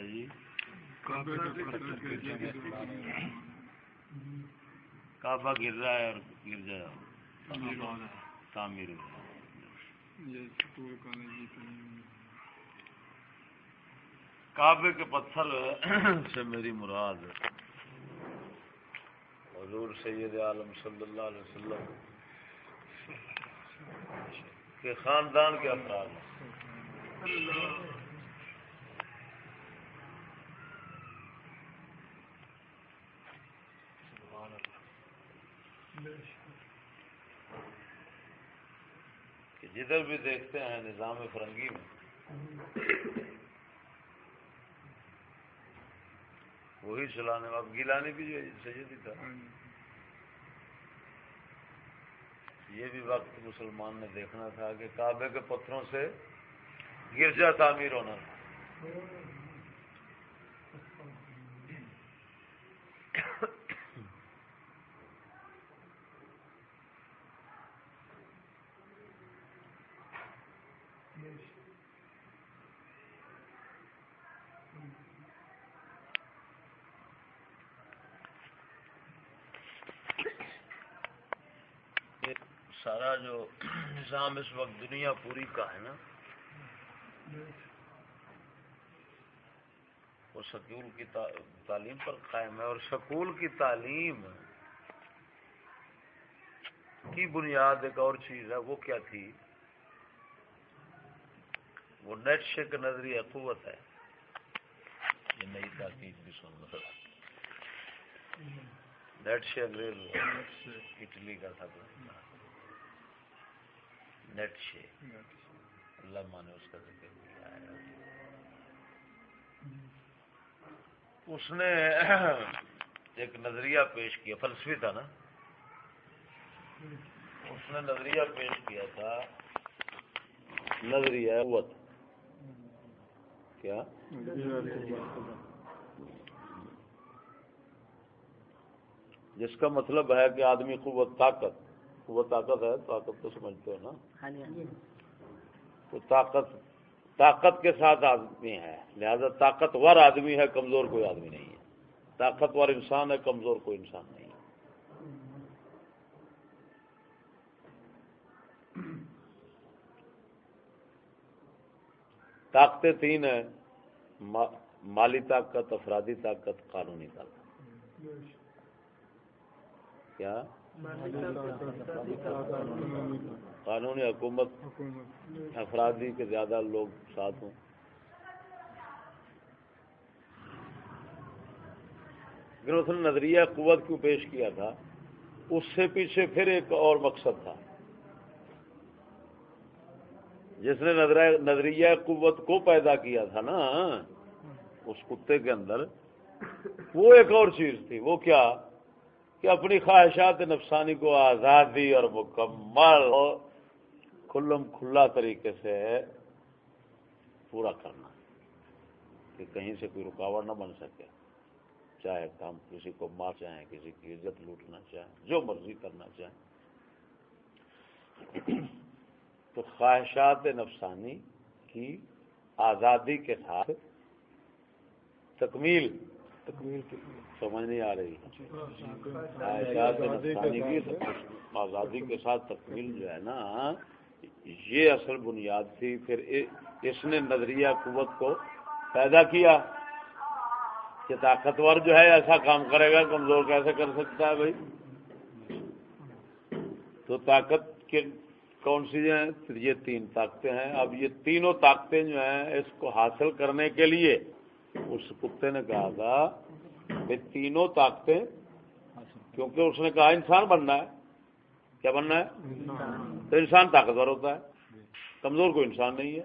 ہے جی کعبہ گر رہا ہے اور گر جائے تعمیر ہو کعبے کے پتھر سے میری مراد حضور سید عالم صلی اللہ علیہ وسلم کے خاندان کے افراد کہ جدھر بھی دیکھتے ہیں نظام فرنگی میں، وہی چلانے والا گیلانی بھی جو سجدی تھا۔ یہ بھی وقت مسلمان نے دیکھنا تھا کہ کعبے کے پتھروں سے گرجا تعمیر ہونا تھا۔ سارا جو نظام اس وقت دنیا پوری کا ہے نا وہ سکول کی تعلیم پر قائم ہے اور سکول کی تعلیم کی بنیاد ایک اور چیز ہے وہ کیا تھی؟ وہ نیٹ شک نظری قوت ہے۔ یہ نئی تحقیق بھی سن لو۔ نیٹ انگریز اٹلی کا تھا۔ شے مانے اس کا ذکر کیا ہے اس نے ایک نظریہ پیش کیا فلسفی تھا نا اس نے نظریہ پیش کیا تھا نظریہ قوت کیا جس کا مطلب ہے کہ آدمی قوت طاقت وہ طاقت ہے طاقت تو سمجھتے ہو نا۔ ہاں جی، ہاں جی۔ تو طاقت طاقت کے ساتھ آدمی ہے۔ لہذا طاقتور آدمی ہے کمزور کوئی آدمی نہیں ہے۔ طاقتور انسان ہے کمزور کوئی انسان نہیں ہے۔ طاقتیں تین ہیں۔ مالی طاقت افرادی طاقت قانونی طاقت۔ کیا؟ قانونی حکومت افرادی کے زیادہ لوگ ساتھ ہوں۔ اس نے نظریہ قوت کیوں پیش کیا تھا؟ اس سے پیچھے پھر ایک اور مقصد تھا۔ جس نے نظریہ قوت کو پیدا کیا تھا نا، اس کتے کے اندر، وہ ایک اور چیز تھی۔ وہ کیا؟ کہ اپنی خواہشات نفسانی کو آزادی اور مکمل کھلم کھلا طریقے سے پورا کرنا کہ کہیں سے کوئی رکاوٹ نہ بن سکے۔ چاہے کام کسی کو مار چاہیں، کسی کی عزت لوٹنا چاہیں، جو مرضی کرنا چاہیں۔ تو خواہشات نفسانی کی آزادی کے ساتھ تکمیل سمجھ نہیں آ رہی۔ آزادی کے ساتھ تکمیل جو ہے نا یہ اصل بنیاد تھی۔ پھر اس نے نظریہ قوت کو پیدا کیا کہ طاقتور جو ہے ایسا کام کرے گا کمزور کیسے کر سکتا ہے بھائی؟ تو طاقت کے کون سی ہیں؟ یہ تین طاقتیں ہیں۔ اب یہ تینوں طاقتیں جو ہیں اس کو حاصل کرنے کے لیے اس کتے نے کہا تھا کہ تینوں طاقتیں کیونکہ اس نے کہا انسان بننا ہے۔ کیا بننا ہے؟ تو انسان طاقتور ہوتا ہے۔ کمزور کوئی انسان نہیں ہے۔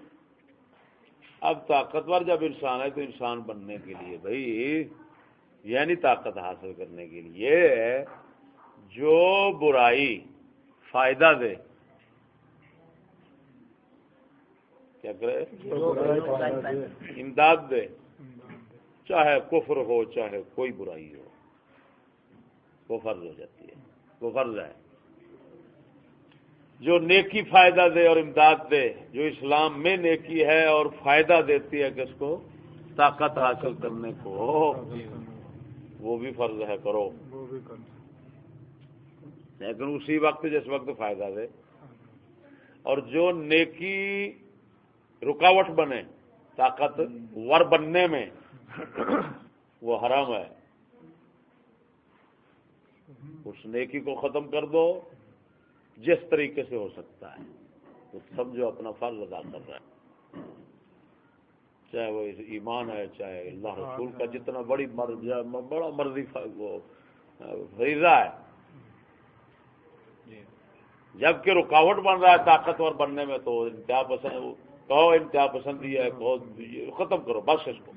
اب طاقتور جب انسان ہے تو انسان بننے کے لیے بھائی یعنی طاقت حاصل کرنے کے لیے جو برائی فائدہ دے۔ کیا کرے؟ امداد دے۔ چاہے کفر ہو، چاہے کوئی برائی ہو، وہ فرض ہو جاتی ہے، وہ فرض ہے۔ جو نیکی فائدہ دے اور امداد دے، جو اسلام میں نیکی ہے اور فائدہ دیتی ہے کس کو طاقت حاصل کرنے کو، وہ بھی فرض ہے، کرو۔ لیکن اسی وقت جس وقت فائدہ دے۔ اور جو نیکی رکاوٹ بنے، طاقت ور بننے میں وہ حرام ہے۔ اس نیکی کو ختم کر دو۔ جس طریقے سے ہو سکتا ہے۔ تو سب جو اپنا فرض ادا کر رہا ہے۔ چاہے وہ ایمان ہے چاہے اللہ رسول کا جتنا بڑی مرض بڑا مرضی وہ فریضہ ہے۔ جی۔ جبکہ رکاوٹ بن رہا ہے طاقتور بننے میں تو انتہا پسند کہو انتہا پسندی ہے ختم کرو بس اس کو۔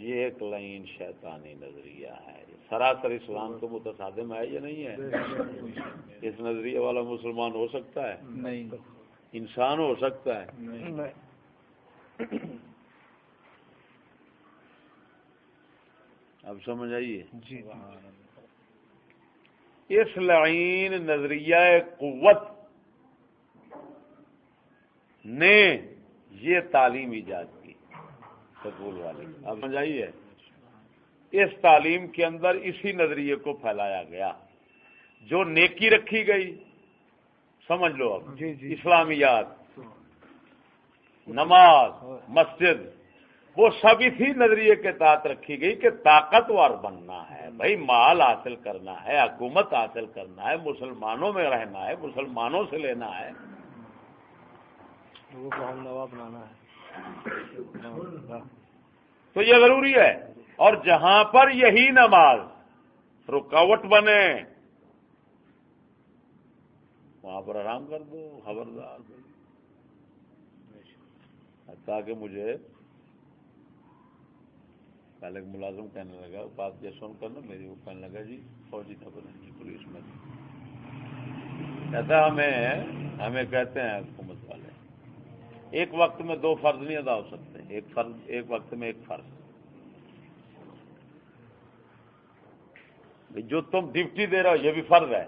یہ ایک لائن شیطانی نظریہ ہے۔ سراسر اسلام تو متصادم ہے یا نہیں ہے؟ اس نظریے والا مسلمان ہو سکتا ہے؟ نہیں۔ انسان ہو سکتا ہے؟ اب سمجھ آئیے جی۔ اس لائن نظریہ قوت نے یہ تعلیم ایجاد سکول والے اب سمجھ آئیے اس تعلیم کے اندر اسی نظریے کو پھیلایا گیا۔ جو نیکی رکھی گئی سمجھ لو اب جی جی۔ اسلامیات نماز مسجد وہ سب اسی نظریے کے تحت رکھی گئی کہ طاقتور بننا ہے۔ بھائی مال حاصل کرنا ہے حکومت حاصل کرنا ہے مسلمانوں میں رہنا ہے مسلمانوں سے لینا ہے۔ تو یہ ضروری ہے۔ اور جہاں پر یہی نماز رکاوٹ بنے، وہاں پر آرام کر دو، خبردار۔ تاکہ مجھے پہلے ایک ملازم کہنے لگا، بات یہ سن کر نا میری وہ کہنے لگا جی فوجی تھا جی پولیس میں ایسا ہمیں ہمیں کہتے ہیں ایک وقت میں دو فرض نہیں ادا ہو سکتے، ایک فرض، ایک وقت میں ایک فرض۔ جو تم ڈپٹی دے رہے ہو، یہ بھی فرض ہے۔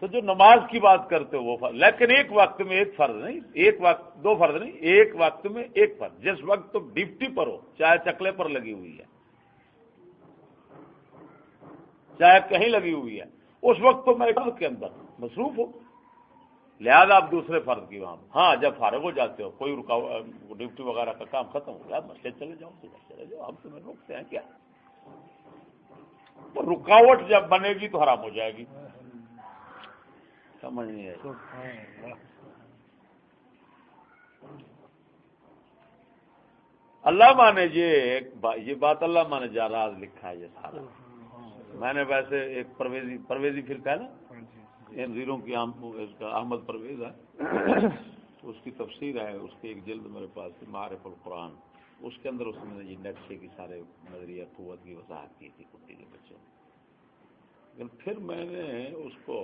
تو جو نماز کی بات کرتے ہو، وہ فرض۔ لیکن ایک وقت میں ایک فرض نہیں، ایک وقت، دو فرض نہیں، ایک وقت میں ایک فرض۔ جس وقت تم ڈپٹی پر ہو، چاہے چکلے پر لگی ہوئی ہے، چاہے کہیں لگی ہوئی ہے، اس وقت تو میں کے اندر مصروف ہوں لہذا آپ دوسرے فرض کی وہاں ہاں جب فارغ ہو جاتے ہو، کوئی رکاوٹ ڈپٹی وغیرہ کا کام ختم ہو گیا مسجد چلے جاؤ چلے جاؤ، ہم تمہیں روکتے ہیں، کیا؟ رکاوٹ جب بنے گی تو حرام ہو جائے گی۔ سمجھ نہیں آئی۔ اللہ مانے جی، یہ یہ بات اللہ مانے جا رہا لکھا ہے یہ سارا۔ میں نے ویسے ایک پرویزی پرویزی پھر کہا نا ان زیروں کی اس کا احمد پرویز ہے، اس کی تفسیر ہے، اس کی ایک جلد میرے پاس معرف القرآن۔ اس کے اندر اس نے یہ نقشے کی سارے نظریہ قوت کی وضاحت کی تھی کتے کے بچوں لیکن پھر میں نے اس کو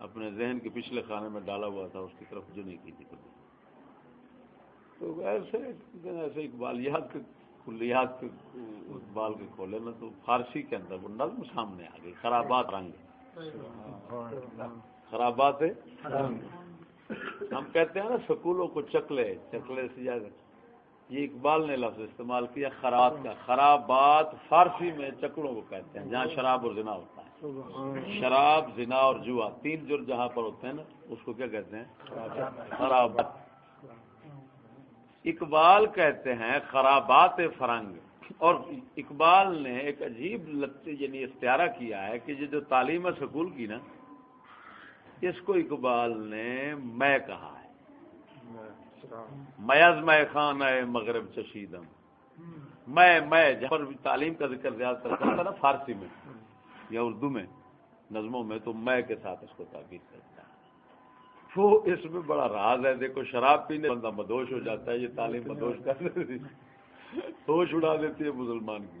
اپنے ذہن کے پچھلے خانے میں ڈالا ہوا تھا، اس کی طرف جو نہیں کی تھی کبھی تو ایسے ایسے اقبالیات کے کلیات کے اقبال کے کھولے نا تو فارسی کے اندر وہ نظم سامنے آ گئی، خرابات رنگ۔ خرابات ہم کہتے ہیں نا، سکولوں کو چکلے چکلے سے یہ اقبال نے لفظ استعمال کیا، خراب کا۔ خرابات فارسی میں چکلوں کو کہتے ہیں، جہاں شراب اور زنا ہوتا ہے۔ شراب، زنا اور جوا، تین جر جہاں پر ہوتے ہیں نا، اس کو کیا کہتے ہیں؟ خرابات۔ اقبال کہتے ہیں خرابات فرنگ۔ اور اقبال نے ایک عجیب لگتے یعنی استعارہ کیا ہے کہ یہ جو تعلیم سکول کی نا، اس کو اقبال نے میں کہا ہے۔ میز میں خان ہے، مغرب چشیدم۔ میں میں جہاں پر تعلیم کا ذکر زیادہ تر کرتا نا فارسی میں یا اردو میں، نظموں میں، تو میں کے ساتھ اس کو تعبیر کرتا۔ وہ اس میں بڑا راز ہے۔ دیکھو، شراب پینے بندہ مدوش ہو جاتا ہے، یہ تعلیم مدوش کر دیتی ہوش اڑا دیتی ہے مسلمان کی۔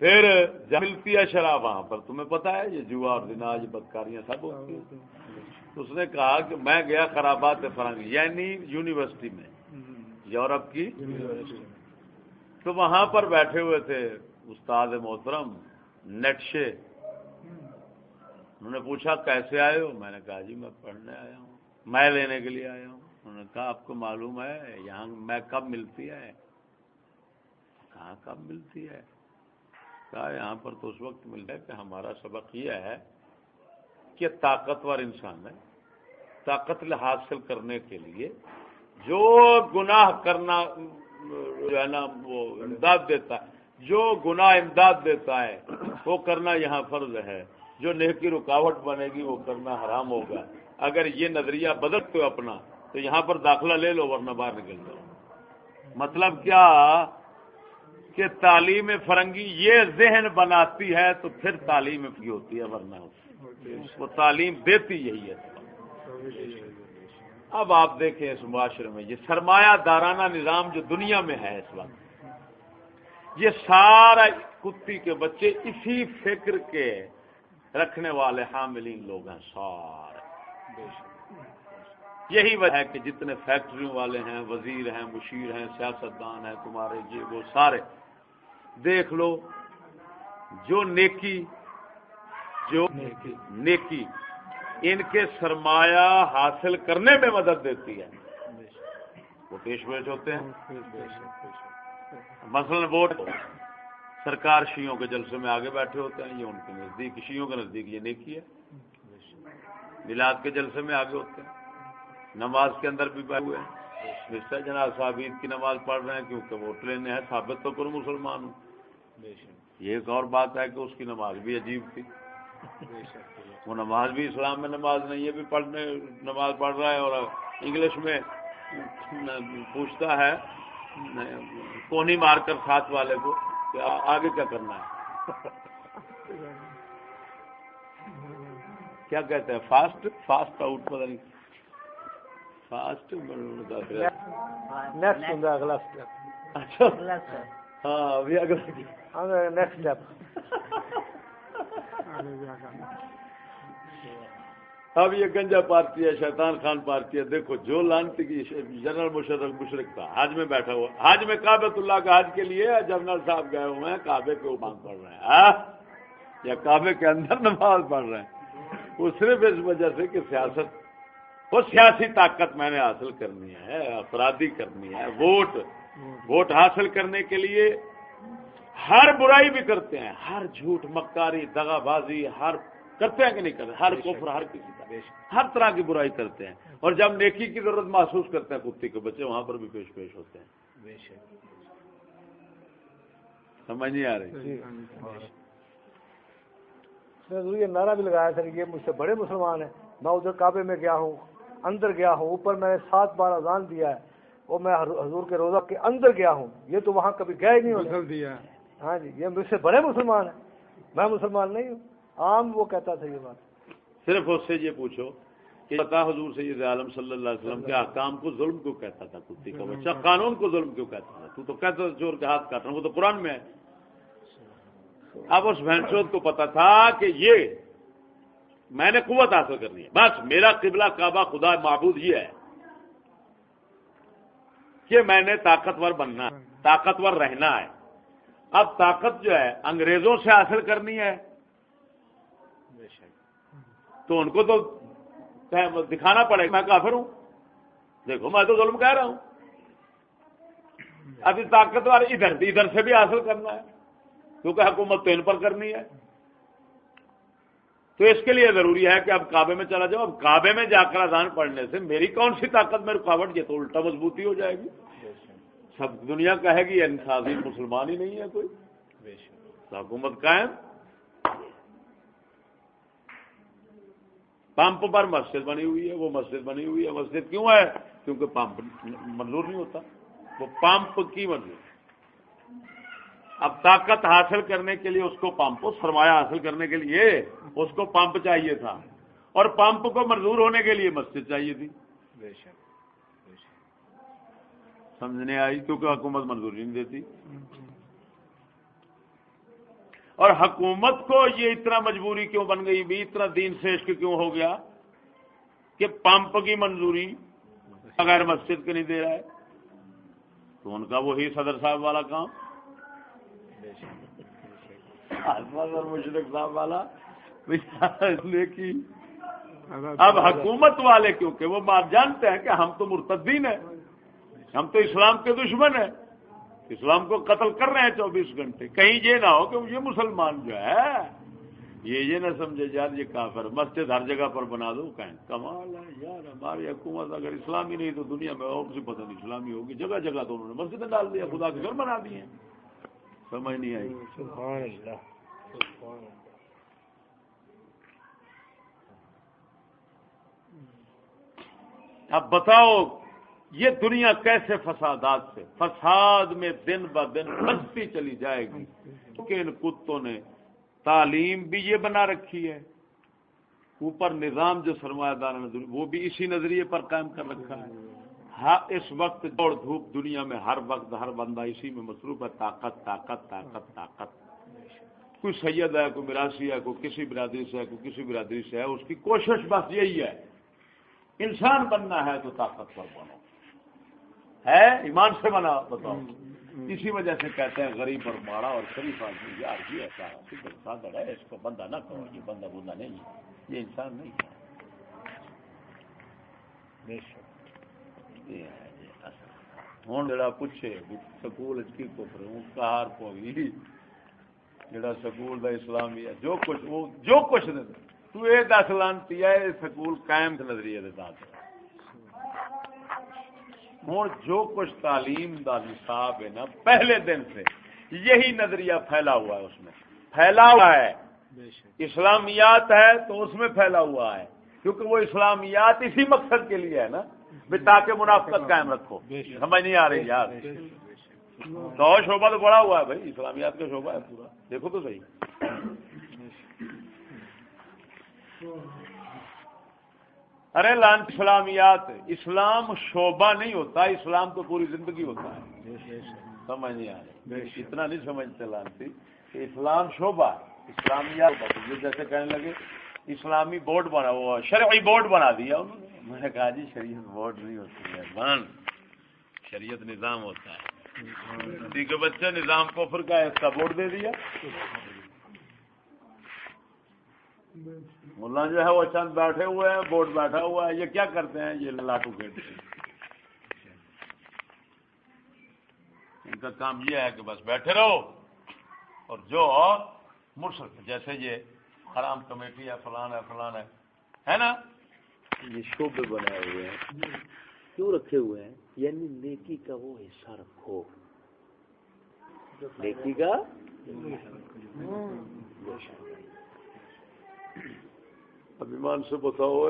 پھر ملتی ہے شراب وہاں پر؟ تمہیں پتا ہے، یہ جوا اور دناج بدکاریاں سب ہوتی ہیں۔ اس نے کہا کہ میں گیا خرابات فرنگ یعنی یونیورسٹی میں، یورپ کی۔ تو وہاں پر بیٹھے ہوئے تھے استاد محترم نیٹشے انہوں نے پوچھا کیسے آئے ہو؟ میں نے کہا جی میں پڑھنے آیا ہوں۔ میں لینے کے لیے آیا ہوں۔ انہوں نے کہا آپ کو معلوم ہے یہاں میں کب ملتی ہے؟ کہاں کب ملتی ہے؟ کہا یہاں پر تو اس وقت ملتا ہے کہ ہمارا سبق یہ ہے کہ طاقتور انسان ہے۔ طاقت حاصل کرنے کے لیے جو گناہ کرنا، جو ہے نا، وہ امداد دیتا ہے، جو گناہ امداد دیتا ہے، وہ کرنا یہاں فرض ہے۔ جو نیکی رکاوٹ بنے گی وہ کرنا حرام ہوگا۔ اگر یہ نظریہ بدلتے ہو اپنا، تو یہاں پر داخلہ لے لو ورنہ باہر نکل جاؤ۔ مطلب کیا؟ کہ تعلیم فرنگی یہ ذہن بناتی ہے تو پھر تعلیم کی ہوتی ہے، ورنہ اس وہ تعلیم دیتی یہی ہے۔ اب آپ دیکھیں اس معاشرے میں، یہ سرمایہ دارانہ نظام جو دنیا میں ہے اس وقت، یہ سارا کتی کے بچے اسی فکر کے رکھنے والے حاملین لوگ ہیں سارے۔ یہی وجہ ہے کہ جتنے فیکٹریوں والے ہیں وزیر ہیں مشیر ہیں سیاستدان ہیں تمہارے جی وہ سارے۔ دیکھ لو جو نیکی جو نیکی۔ ان کے سرمایہ حاصل کرنے میں مدد دیتی ہے۔ وہ پیش پیش ہوتے ہیں۔ مثلا ووٹ۔ سرکار شیوں کے جلسے میں آگے بیٹھے ہوتے ہیں، یہ ان کے نزدیک شیوں کے نزدیک، یہ نیکی ہے۔ میلاد کے جلسے میں آگے ہوتے ہیں۔ نماز کے اندر بھی بیٹھے ہوئے ہیں۔ جناب صاحب عید کی نماز پڑھ رہے ہیں کیونکہ ووٹ لینے ہیں، ثابت تو کروں مسلمان ہوں۔ یہ ایک اور بات ہے کہ اس کی نماز بھی عجیب تھی۔ وہ نماز بھی اسلام میں نماز نہیں ہے بھی پڑھنے، نماز پڑھ رہا ہے اور انگلش میں پوچھتا ہے کونی مار کر ساتھ والے کو۔ کہ آگے کیا کرنا ہے؟ کیا کہتے ہیں؟ فاسٹ فاسٹ آؤٹ پتہ نہیں۔ فاسٹ نیکسٹ اگلا اچھا۔ ہاں ابھی اگلا۔ نیکسٹ اسٹیپ اب یہ گنجا پارٹی ہے، شیطان خان پارٹی ہے۔ دیکھو، جو لانتی کی جنرل مشرف مشرق تھا، حج میں بیٹھا ہوا، حج میں کابت اللہ کا حج کے لیے جنرل صاحب گئے ہوئے ہیں، کعبے کے اوپر پڑھ رہے ہیں ہاں؟ یا کعبے کے اندر نماز پڑھ رہے ہیں۔ وہ صرف اس وجہ سے کہ سیاست، وہ سیاسی طاقت میں نے حاصل کرنی ہے، افرادی کرنی ہے، ووٹ ووٹ حاصل کرنے کے لیے ہر برائی بھی کرتے ہیں۔ ہر جھوٹ مکاری دگا بازی، ہر کرتے ہیں کہ نہیں کرتے ہر کفر ہر کسی کا۔ ہر طرح کی برائی کرتے ہیں۔ اور جب نیکی کی ضرورت محسوس کرتے ہیں کتے کے بچے وہاں پر بھی پیش پیش ہوتے ہیں۔ سمجھ نہیں آ رہی؟ جی، یہ نعرہ بھی لگایا سر یہ مجھ سے بڑے مسلمان ہیں۔ میں ادھر کعبے میں گیا ہوں اندر گیا ہوں اوپر میں نے سات بار اذان دیا ہے۔ وہ میں حضور کے روزہ کے اندر گیا ہوں۔ یہ تو وہاں کبھی گئے نہیں ہوتا ہاں جی یہ مجھ سے بڑے مسلمان ہیں۔ میں مسلمان نہیں ہوں۔ عام وہ کہتا تھا یہ بات۔ صرف اس سے یہ پوچھو کہ بتا حضور سید عالم صلی اللہ علیہ وسلم کے احکام کو ظلم کیوں کہتا تھا کتی کا بچہ قانون کو ظلم کیوں کہتا تھا؟ تو تو کہتا تھا چور کے ہاتھ کاٹنا وہ تو قرآن میں ہے۔ اب اس بہنچود کو پتا تھا کہ یہ میں نے قوت حاصل کرنی ہے۔ بس میرا قبلہ کعبہ خدا معبود یہ ہے کہ میں نے طاقتور بننا طاقتور رہنا ہے۔ اب طاقت جو ہے انگریزوں سے حاصل کرنی ہے تو ان کو تو دکھانا پڑے گا میں کافر ہوں۔ دیکھو میں تو ظلم کہہ رہا ہوں۔ ابھی طاقتور ادھر ادھر سے بھی حاصل کرنا ہے کیونکہ حکومت تو ان پر کرنی ہے۔ تو اس کے لیے ضروری ہے کہ اب کعبے میں چلا جاؤ۔ اب کعبے میں جا کر اذان پڑھنے سے میری کون سی طاقت میں رکاوٹ؟ یہ تو الٹا مضبوطی ہو جائے گی۔ سب دنیا کہے گی انسازی مسلمان ہی نہیں ہے کوئی۔ حکومت قائم۔ پمپ پر مسجد بنی ہوئی ہے وہ مسجد بنی ہوئی ہے۔ مسجد کیوں ہے؟ کیونکہ پمپ منظور نہیں ہوتا۔ وہ پمپ کی منظور اب طاقت حاصل کرنے کے لیے اس کو پمپ سرمایہ حاصل کرنے کے لیے اس کو پمپ چاہیے تھا۔ اور پمپ کو منظور ہونے کے لیے مسجد چاہیے تھی۔ سمجھنے آئی؟ کیونکہ حکومت منظوری نہیں دیتی۔ اور حکومت کو یہ اتنا مجبوری کیوں بن گئی؟ بھی اتنا دین سے عشق کیوں ہو گیا کہ پمپ کی منظوری بغیر مسجد کے نہیں دے رہا ہے؟ تو ان کا وہی صدر صاحب والا کام۔ مشرق صاحب والا کی اب حکومت والے، کیونکہ وہ بات جانتے ہیں کہ ہم تو مرتدین ہیں، ہم تو اسلام کے دشمن ہیں۔ اسلام کو قتل کر رہے ہیں چوبیس گھنٹے۔ کہیں یہ نہ ہو کہ یہ مسلمان جو ہے یہ یہ نہ سمجھے یار یہ کافر۔ مسجد ہر جگہ پر بنا دو کہیں کمال ہے یار ہماری حکومت اگر اسلامی نہیں تو دنیا میں اور سے پتہ نہیں اسلامی ہوگی۔ جگہ جگہ تو انہوں نے مسجد ڈال دیا خدا کے گھر بنا دیے سمجھ نہیں آئی۔ اب بتاؤ یہ دنیا کیسے فسادات سے، فساد میں دن ب دن بستی چلی جائے گی۔ کیونکہ ان کتوں نے تعلیم بھی یہ بنا رکھی ہے۔ اوپر نظام جو سرمایہ دار وہ بھی اسی نظریے پر قائم کر رکھا ہے۔ اس وقت دوڑ دھوپ دنیا میں ہر وقت ہر بندہ اسی میں مصروف ہے۔ طاقت طاقت طاقت طاقت۔ کوئی سید ہے، کوئی مراسی ہے، کوئی کسی برادری سے ہے، کوئی کسی برادری سے ہے، اس کی کوشش بس یہی ہے۔ انسان بننا ہے تو طاقتور بنو۔ ہے؟ ایمان سے بنا بتاؤ۔ اسی وجہ سے کہتے ہیں غریب اور ماڑا اور شریف آدمی یار یہ ایسا ہے اس کو بندہ نہ کرو یہ بندہ بندہ نہیں ہے۔ یہ انسان نہیں ہے۔ ہوں جڑا پوچھے سکول کی کفر ہوں کار کو بھی۔ جڑا سکول دا اسلامی ہے جو کچھ وہ جو کچھ تو یہ دس لانتی ہے سکول قائم نظریے دے ساتھ ہوں جو کچھ تعلیم دا نصاب ہے نا پہلے دن سے یہی نظریہ پھیلا ہوا ہے اس میں۔ پھیلا ہوا ہے۔ اسلامیات ہے تو اس میں پھیلا ہوا ہے۔ کیونکہ وہ اسلامیات اسی مقصد کے لیے ہے نا۔ تاکہ منافقت قائم رکھو۔ سمجھ نہیں آ رہی یار تو شعبہ تو بڑا ہوا ہے بھائی۔ اسلامیات کا شعبہ ہے پورا۔ دیکھو تو صحیح۔ ارے لان اسلامیات اسلام شعبہ نہیں ہوتا اسلام تو پوری زندگی ہوتا ہے۔ سمجھ نہیں آ رہی۔ اتنا نہیں سمجھتے لانتی کہ اسلام شعبہ اسلامیات۔ جیسے کہنے لگے اسلامی بورڈ بنا وہ شرعی بورڈ بنا دیا انہوں نے۔ میں نے کہا جی شریعت بورڈ نہیں ہوتی ہے شریعت نظام ہوتا ہے۔ کے بچے نظام کو کا اس کا بورڈ دے دیا۔ ملا جو ہے وہ چند بیٹھے ہوئے ہیں بورڈ بیٹھا ہوا ہے یہ کیا کرتے ہیں؟ یہ لاٹو کھیلتے ہیں۔ ان کا کام یہ ہے کہ بس بیٹھے رہو۔ اور جو مرسل جیسے یہ حرام کمیٹی ہے فلان ہے فلان ہے۔ ہے نا؟ یہ شعبے بنائے ہوئے ہیں۔ کیوں رکھے ہوئے ہیں؟ یعنی نیکی کا وہ حصہ رکھو۔ نیکی کا؟ ابھیمان سے بتاؤ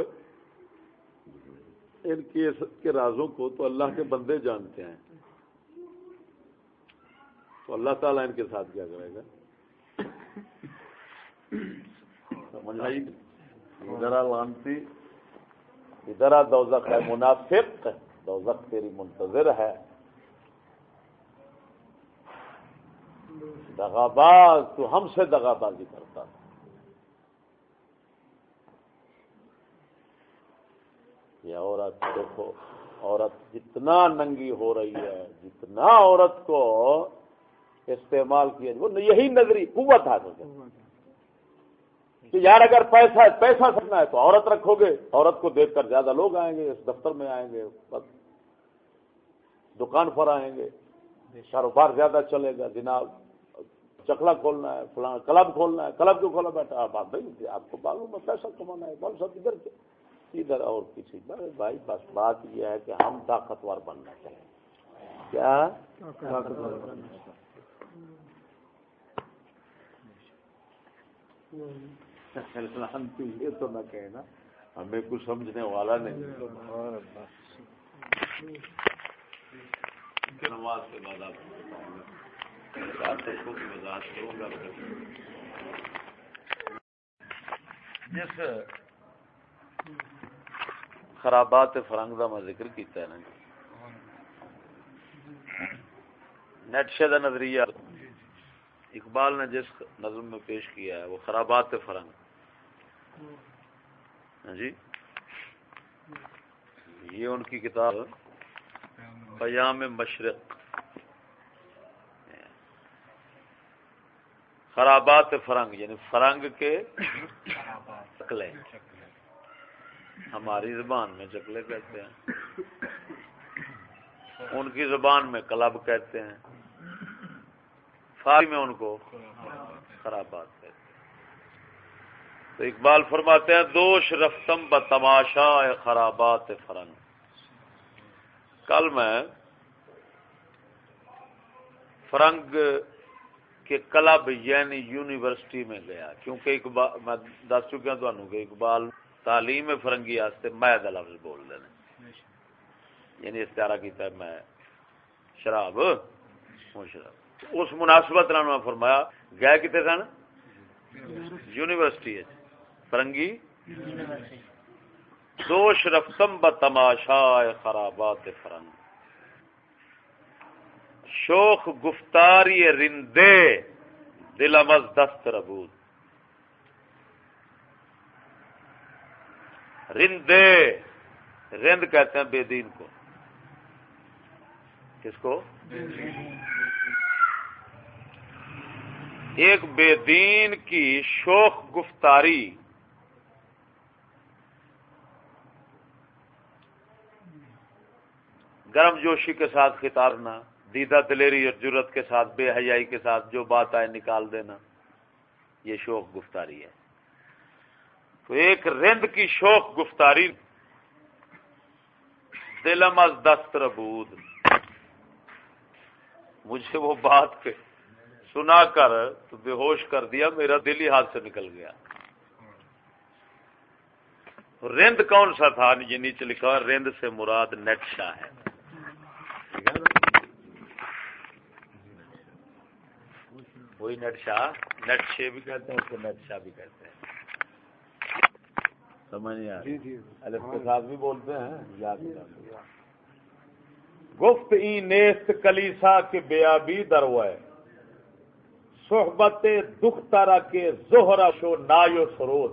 ان کے رازوں کو تو اللہ کے بندے جانتے ہیں۔ تو اللہ تعالیٰ ان کے ساتھ کیا کرے گا؟ سمجھ آئی؟ ادھر لانتی۔ ادھر دوزخ ہے منافق دوزخ تیری منتظر ہے۔ دغاباز تو ہم سے دغابازی کرتا تھا۔ یہ عورت دیکھو عورت جتنا ننگی ہو رہی ہے جتنا عورت کو استعمال کیا وہ یہی نظری قوت ہے کہ یار اگر پیسہ پیسہ سکنا ہے تو عورت رکھو گے عورت کو دیکھ کر زیادہ لوگ آئیں گے اس دفتر میں آئیں گے دکان پر آئیں گے کاروبار زیادہ چلے گا جناب چکلا کھولنا ہے فلاں کلب کھولنا ہے کلب کیوں کھولا بیٹھا؟ آپ بھائی آپ کو معلوم ہے پیسہ کمانا ہے بال سب ادھر کے ادھر اور کسی بھائی بس بات یہ ہے کہ ہم طاقتور بننا چاہیں۔ کیا؟ یہ تو نہ کہنا ہمیں کچھ سمجھنے والا نہیں۔ نماز کے بعد آپ کروں گا۔ جس خرابات فرنگ کا میں ذکر کیتا ہے نا نیٹشے کا نظریہ۔ اقبال نے جس نظم میں پیش کیا ہے وہ خرابات فرنگ۔ ہاں جی۔ یہ ان کی کتاب پیام مشرق۔ خرابات فرنگ یعنی فرنگ کے چکلے ہماری زبان میں چکلے کہتے ہیں۔ ان کی زبان میں کلب کہتے ہیں۔ فارسی میں ان کو خرابات کہتے ہیں۔ تو اقبال فرماتے ہیں، دوش رفتم ب تماشا خرابات فرنگ۔ کل میں فرنگ کے کلب یعنی یونیورسٹی میں گیا۔ کیونکہ اقبال، میں دس چکا تمہوں کہ اقبال تعلیم فرنگی واسطے میں لفظ بول دینے یعنی استعارہ کیتا ہے میں شراب شراب۔ اس مناسبت میں فرمایا، گئے کتنے سن؟ یونیورسٹی فرنگی؟ دوش رفتم ب تماشا خرابات فرنگ۔ شوخ گفتاری رندے، دل امز دست ربود۔ رندے۔ رند کہتے ہیں بے دین کو۔ کس کو؟ ایک بے دین کی شوق گفتاری۔ گرم جوشی کے ساتھ خطارنا دیدہ دلیری اور جرت کے ساتھ، بے حیائی کے ساتھ جو بات آئے نکال دینا۔ یہ شوق گفتاری ہے۔ تو ایک رند کی شوق گفتاری دلم از دست ربود۔ مجھے وہ بات سنا کر تو بے ہوش کر دیا، میرا دل ہی ہاتھ سے نکل گیا۔ رند کون سا تھا؟ یہ نیچے لکھا رند سے مراد نیٹ شاہ ہے۔ وہی نیٹ شاہ، نیٹ شے بھی کہتے ہیں، اس کو شاہ بھی کہتے ہیں۔ سمجھ نہیں آ رہی۔ جی، جی۔ کے ساتھ بھی بولتے ہیں یاد گفت ای نیست کلیسا کے بیابی دروائے۔ صحبت دخترا کے زہرا شو نایو سروت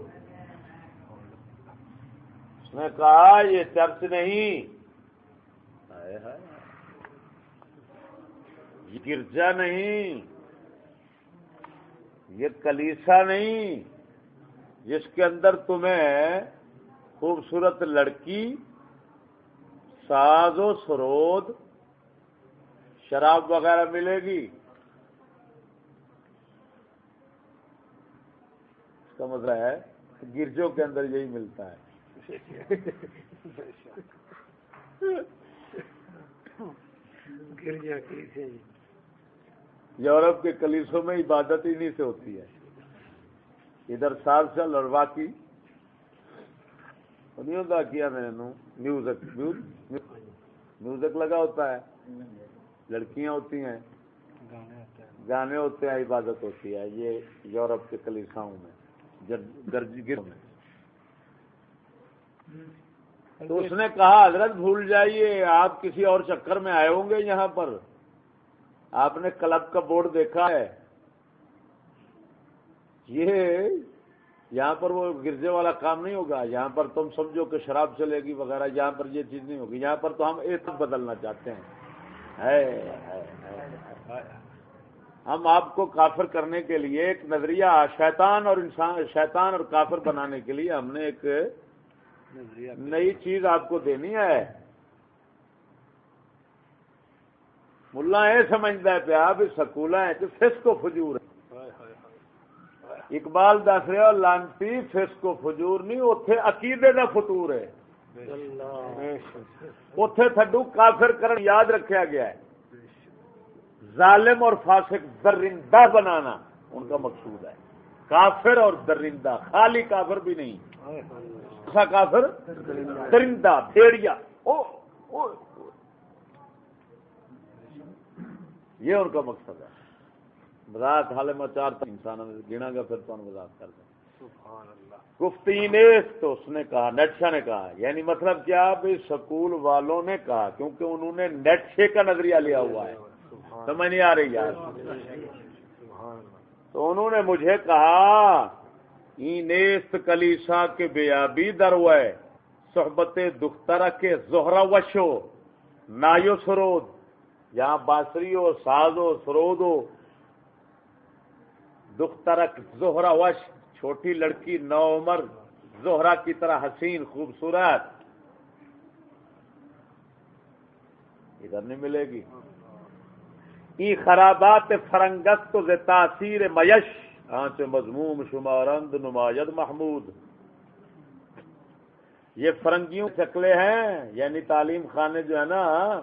اس نے کہا یہ چرچ نہیں۔ یہ گرجا نہیں۔ یہ کلیسا نہیں۔ جس کے اندر تمہیں خوبصورت لڑکی ساز و سرود شراب وغیرہ ملے گی۔ اس کا مطلب ہے گرجوں کے اندر یہی ملتا ہے۔ یورپ کے کلیسوں میں عبادت ہی نہیں سے ہوتی ہے۔ ادھر سال سال اور باقی نہیں ہوتا کیا میں نے میوزک میوزک لگا ہوتا ہے۔ لڑکیاں ہوتی ہیں۔ گانے ہوتے ہیں۔ عبادت ہوتی ہے۔ یہ یورپ کے کلیساؤں میں گروں میں۔ تو اس نے کہا حضرت بھول جائیے آپ کسی اور چکر میں آئے ہوں گے یہاں پر۔ آپ نے کلب کا بورڈ دیکھا ہے۔ یہ یہاں پر وہ گرجے والا کام نہیں ہوگا۔ یہاں پر تم سمجھو کہ شراب چلے گی وغیرہ یہاں پر یہ چیز نہیں ہوگی۔ یہاں پر تو ہم ایک بدلنا چاہتے ہیں۔ ہم آپ کو کافر کرنے کے لیے ایک نظریہ شیطان اور انسان شیطان اور کافر بنانے کے لیے ہم نے ایک نئی چیز آپ کو دینی ہے۔ ملا یہ سمجھتا ہے پیا بھی سکولا ہے کہ فس کو فجور ہے اقبال دس رہا لانتی فس فجور نہیں اتے عقیدے کا فطور ہے۔ اتے تھڈو کافر کرن یاد رکھا گیا ہے۔ ظالم اور فاسق درندہ بنانا ان کا مقصود ہے۔ کافر اور درندہ خالی کافر بھی نہیں۔ ایسا کافر درندہ بھیڑیا۔ یہ ان کا مقصد ہے۔ وضاحت حال میں چار انسان گنا گا پھر تو وضاحت کر دیں۔ گفتین تو اس نے کہا نیٹشا نے کہا۔ یعنی مطلب کیا؟ بھی سکول والوں نے کہا کیونکہ انہوں نے نیٹشے کا نظریہ لیا ہوا ہے۔ سمجھ نہیں آ رہی یار؟ تو انہوں نے مجھے کہا نیست کلیسا کے بیابی دروئے صحبت دخترا کے زہرا وشو نایو سرود۔ یہاں باسری ہو ساز ہو سرود ہو دخترک زہرا وش، چھوٹی لڑکی نو عمر زہرا کی طرح حسین، خوبصورت۔ ادھر نہیں ملے گی۔ ای خرابات فرنگت تو تاثیر میش۔ آنچ مضموم شمارند نماید محمود۔ یہ فرنگیوں چکلے ہیں یعنی تعلیم خانے جو ہے نا،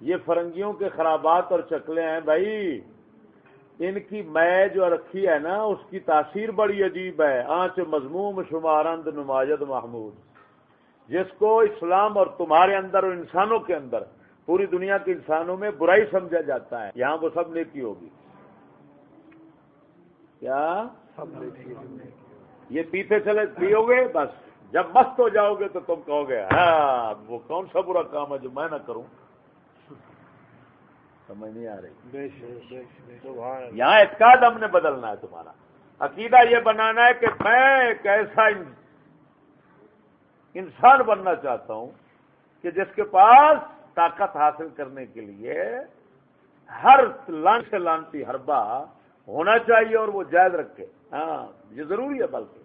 یہ فرنگیوں کے خرابات اور چکلے ہیں بھائی۔ ان کی میں جو رکھی ہے نا اس کی تاثیر بڑی عجیب ہے۔ آنچ مضموم شمارند نماید محمود۔ جس کو اسلام اور تمہارے اندر اور انسانوں کے اندر پوری دنیا کے انسانوں میں برائی سمجھا جاتا ہے۔ یہاں وہ سب نیکی ہوگی۔ کیا؟ یہ پیتے چلے پیو گے؟ بس۔ جب مست ہو جاؤ گے تو تم کہو گے ہاں وہ کون سا برا کام ہے جو میں نہ کروں؟ سمجھ نہیں آ رہی۔ یہاں اعتقاد ہم نے بدلنا ہے تمہارا۔ عقیدہ یہ بنانا ہے کہ میں ایک ایسا انسان بننا چاہتا ہوں کہ جس کے پاس طاقت حاصل کرنے کے لیے ہر لان سے لانتی ہربا ہونا چاہیے اور وہ جائز رکھے۔ ہاں یہ ضروری ہے بلکہ۔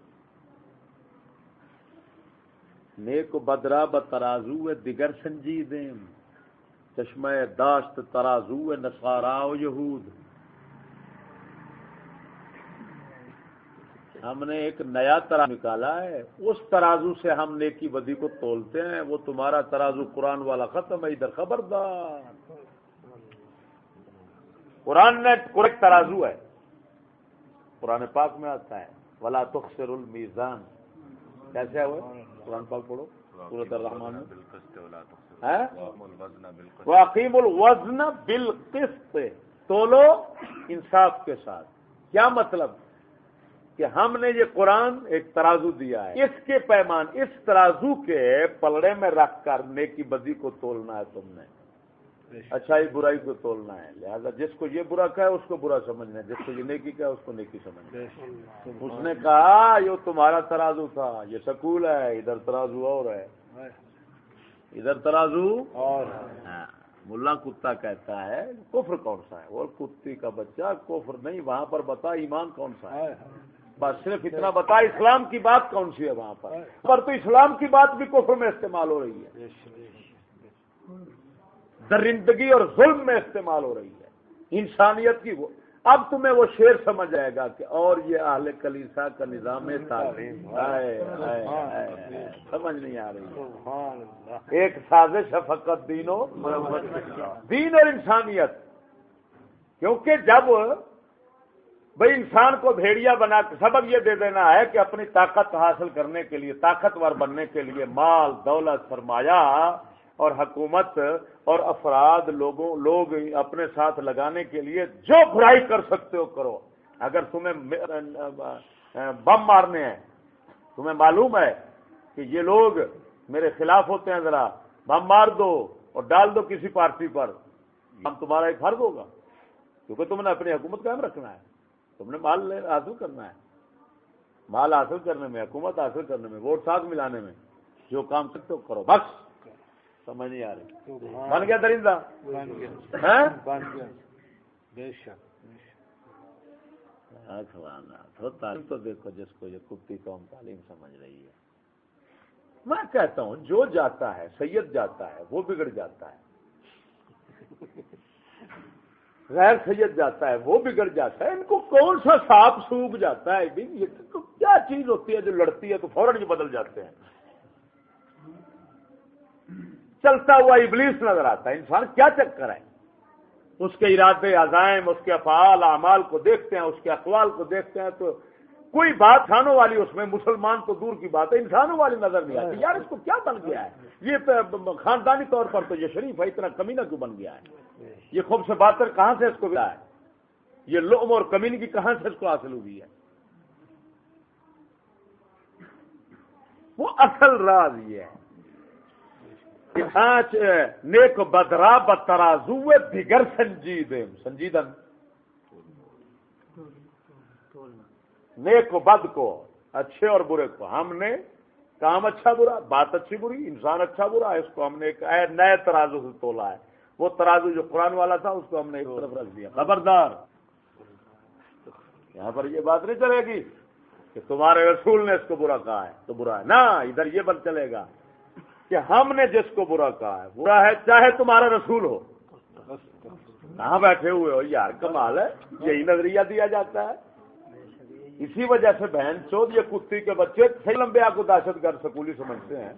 نیک بدرا بترازو دیگر سنجیدیں۔ چشمہ داشت ترازو نسارا یہود۔ ہم نے ایک نیا طرح نکالا ہے۔ اس ترازو سے ہم نیکی بدی کو تولتے ہیں۔ وہ تمہارا ترازو قرآن والا ختم ہے۔ ادھر خبردار۔ قرآن نے قرق ترازو ہے۔ قرآن پاک میں آتا ہے۔ ولا تخسر المیزان کیسے ہے وہ؟ قرآن پاک پڑھو۔ سورت الرحمان واقیم الوزن بالقسط. تولو انصاف کے ساتھ. کیا مطلب؟ کہ ہم نے یہ قرآن ایک ترازو دیا ہے. اس کے پیمان اس ترازو کے پلڑے میں رکھ کر نیکی بدی کو تولنا ہے تم نے. اچھائی برائی کو تولنا ہے. لہذا جس کو یہ برا کہا ہے اس کو برا سمجھنا ہے. جس کو یہ نیکی کہا ہے اس کو نیکی سمجھنا ہے. اس نے کہا یہ تمہارا ترازو تھا. یہ سکول ہے ادھر ترازو اور ہے. ادھر ترازو؟ اور ہاں، ملا کتا کہتا ہے کفر کون سا ہے؟ وہ کتی کا بچہ کفر نہیں وہاں پر بتا ایمان کون سا ہے؟ بس صرف اتنا بتا اسلام کی بات کون سی ہے وہاں پر؟ پر تو اسلام کی بات بھی کفر میں استعمال ہو رہی ہے۔ درندگی اور ظلم میں استعمال ہو رہی ہے۔ انسانیت کی وہ اب تمہیں وہ شیر سمجھ آئے گا کہ اور یہ اہل کلیسا کا نظام تعلیم۔ سمجھ نہیں آ رہی۔ ایک سازش ہے فقط دینوں دین اور انسانیت۔ کیونکہ جب بھائی انسان کو بھیڑیا بنا کے سبب یہ دے دینا ہے کہ اپنی طاقت حاصل کرنے کے لیے، طاقتور بننے کے لیے مال، دولت، سرمایہ اور حکومت اور افراد لوگوں لوگ اپنے ساتھ لگانے کے لیے جو برائی کر سکتے ہو کرو۔ اگر تمہیں بم مارنے ہیں، تمہیں معلوم ہے کہ یہ لوگ میرے خلاف ہوتے ہیں، ذرا بم مار دو اور ڈال دو کسی پارٹی پر۔ ہم تمہارا ایک فرض ہوگا، کیونکہ تم نے اپنی حکومت قائم رکھنا ہے۔ تم نے مال حاصل کرنا ہے۔ مال حاصل کرنے میں، حکومت حاصل کرنے میں، ووٹ ساتھ ملانے میں جو کام کرتے ہو کرو۔ بس۔ سمجھ نہیں آ رہی۔ بن گیا درندہ تو دیکھو جس کو یہ کپتی قوم تعلیم سمجھ رہی ہے۔ میں کہتا ہوں جو جاتا ہے سید جاتا ہے وہ بگڑ جاتا ہے۔ غیر سید جاتا ہے وہ بگڑ جاتا ہے۔ ان کو کون سا سانپ سوکھ جاتا ہے؟ یہ کیا چیز ہوتی ہے جو لڑتی ہے تو فوراً بدل جاتے ہیں؟ چلتا ہوا ابلیس نظر آتا ہے۔ انسان کیا چکر ہے؟ اس کے ارادے، عزائم، اس کے افعال، اعمال کو دیکھتے ہیں، اس کے اقوال کو دیکھتے ہیں تو کوئی بات کھانوں والی اس میں، مسلمان تو دور کی بات ہے، انسانوں والی نظر نہیں آتی۔ یار اس کو کیا بن گیا ہے؟ یہ خاندانی طور پر تو یہ شریف ہے، اتنا کمینہ کیوں بن گیا ہے؟ یہ خوب سے بات کر کہاں سے اس کو ملا ہے؟ یہ لوم اور کمین کی کہاں سے اس کو حاصل ہوئی ہے؟ وہ اصل راز یہ ہے۔ نیک بدرا بترازو دیگر سنجید سنجیدن۔ نیک بد کو، اچھے اور برے کو۔ ہم نے کام اچھا برا، بات اچھی بری، انسان اچھا برا، اس کو ہم نے ایک نئے ترازو سے تولا ہے۔ وہ ترازو جو قرآن والا تھا، اس کو ہم نے ایک طرف رکھ دیا۔ خبردار۔ یہاں پر یہ بات نہیں چلے گی کہ تمہارے رسول نے اس کو برا کہا ہے، تو برا ہے۔ نا ادھر یہ بل چلے گا۔ کہ ہم نے جس کو برا کہا ہے برا ہے چاہے تمہارا رسول ہو۔ کہاں بیٹھے ہوئے ہو؟ یار، کمال ہے۔ یہی نظریہ دیا جاتا ہے۔ اسی وجہ سے بہن چود یہ کتی کے بچے صحیح لمبے کو دہشت گرد سکولی سمجھتے ہیں۔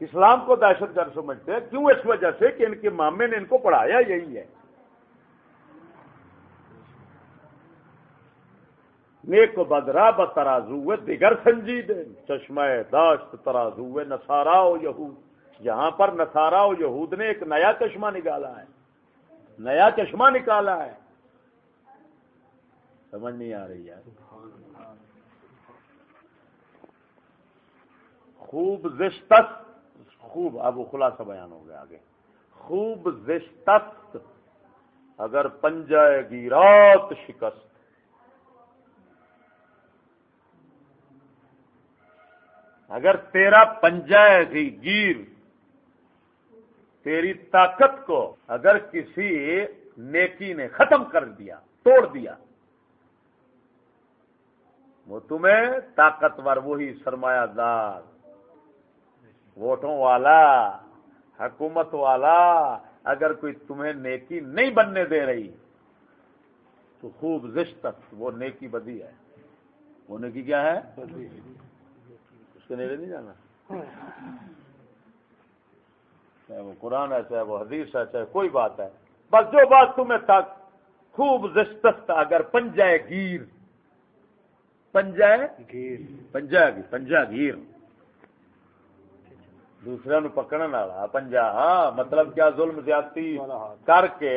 اسلام کو دہشت گرد سمجھتے ہیں۔ کیوں؟ اس وجہ سے کہ ان کے مامے نے ان کو پڑھایا یہی ہے۔ نیک بدرا بترازو دیگر سنجید چشمہ داشت ترازو نسارا یہود۔ یہاں پر نسارا یہود نے ایک نیا چشمہ نکالا ہے۔ نیا چشمہ نکالا ہے۔ سمجھ نہیں آ رہی یار۔ خوب زشتست خوب، اب وہ خلاصہ بیان ہو گیا آگے۔ خوب زشتست اگر پنجائے گی رات شکست۔ اگر تیرا پنجائے گی گیر تیری طاقت کو اگر کسی نیکی نے ختم کر دیا، توڑ دیا، وہ تمہیں طاقتور وہی سرمایہ دار، ووٹوں والا، حکومت والا، اگر کوئی تمہیں نیکی نہیں بننے دے رہی، تو خوب زشت وہ نیکی بدی ہے۔ وہ نیکی کیا ہے۔ کے نیڑے نہیں جانا۔ چاہے وہ قرآن ہے چاہے وہ حدیث ہے چاہے کوئی بات ہے۔ بس جو بات تمہیں تک خوب زشت اگر پنجائے گیر۔ پنجائے گیر۔ پنجا گیر پنجا گیر۔ دوسرے نو پکڑنے والا پنجا ہاں مطلب کیا ظلم زیادتی کر کے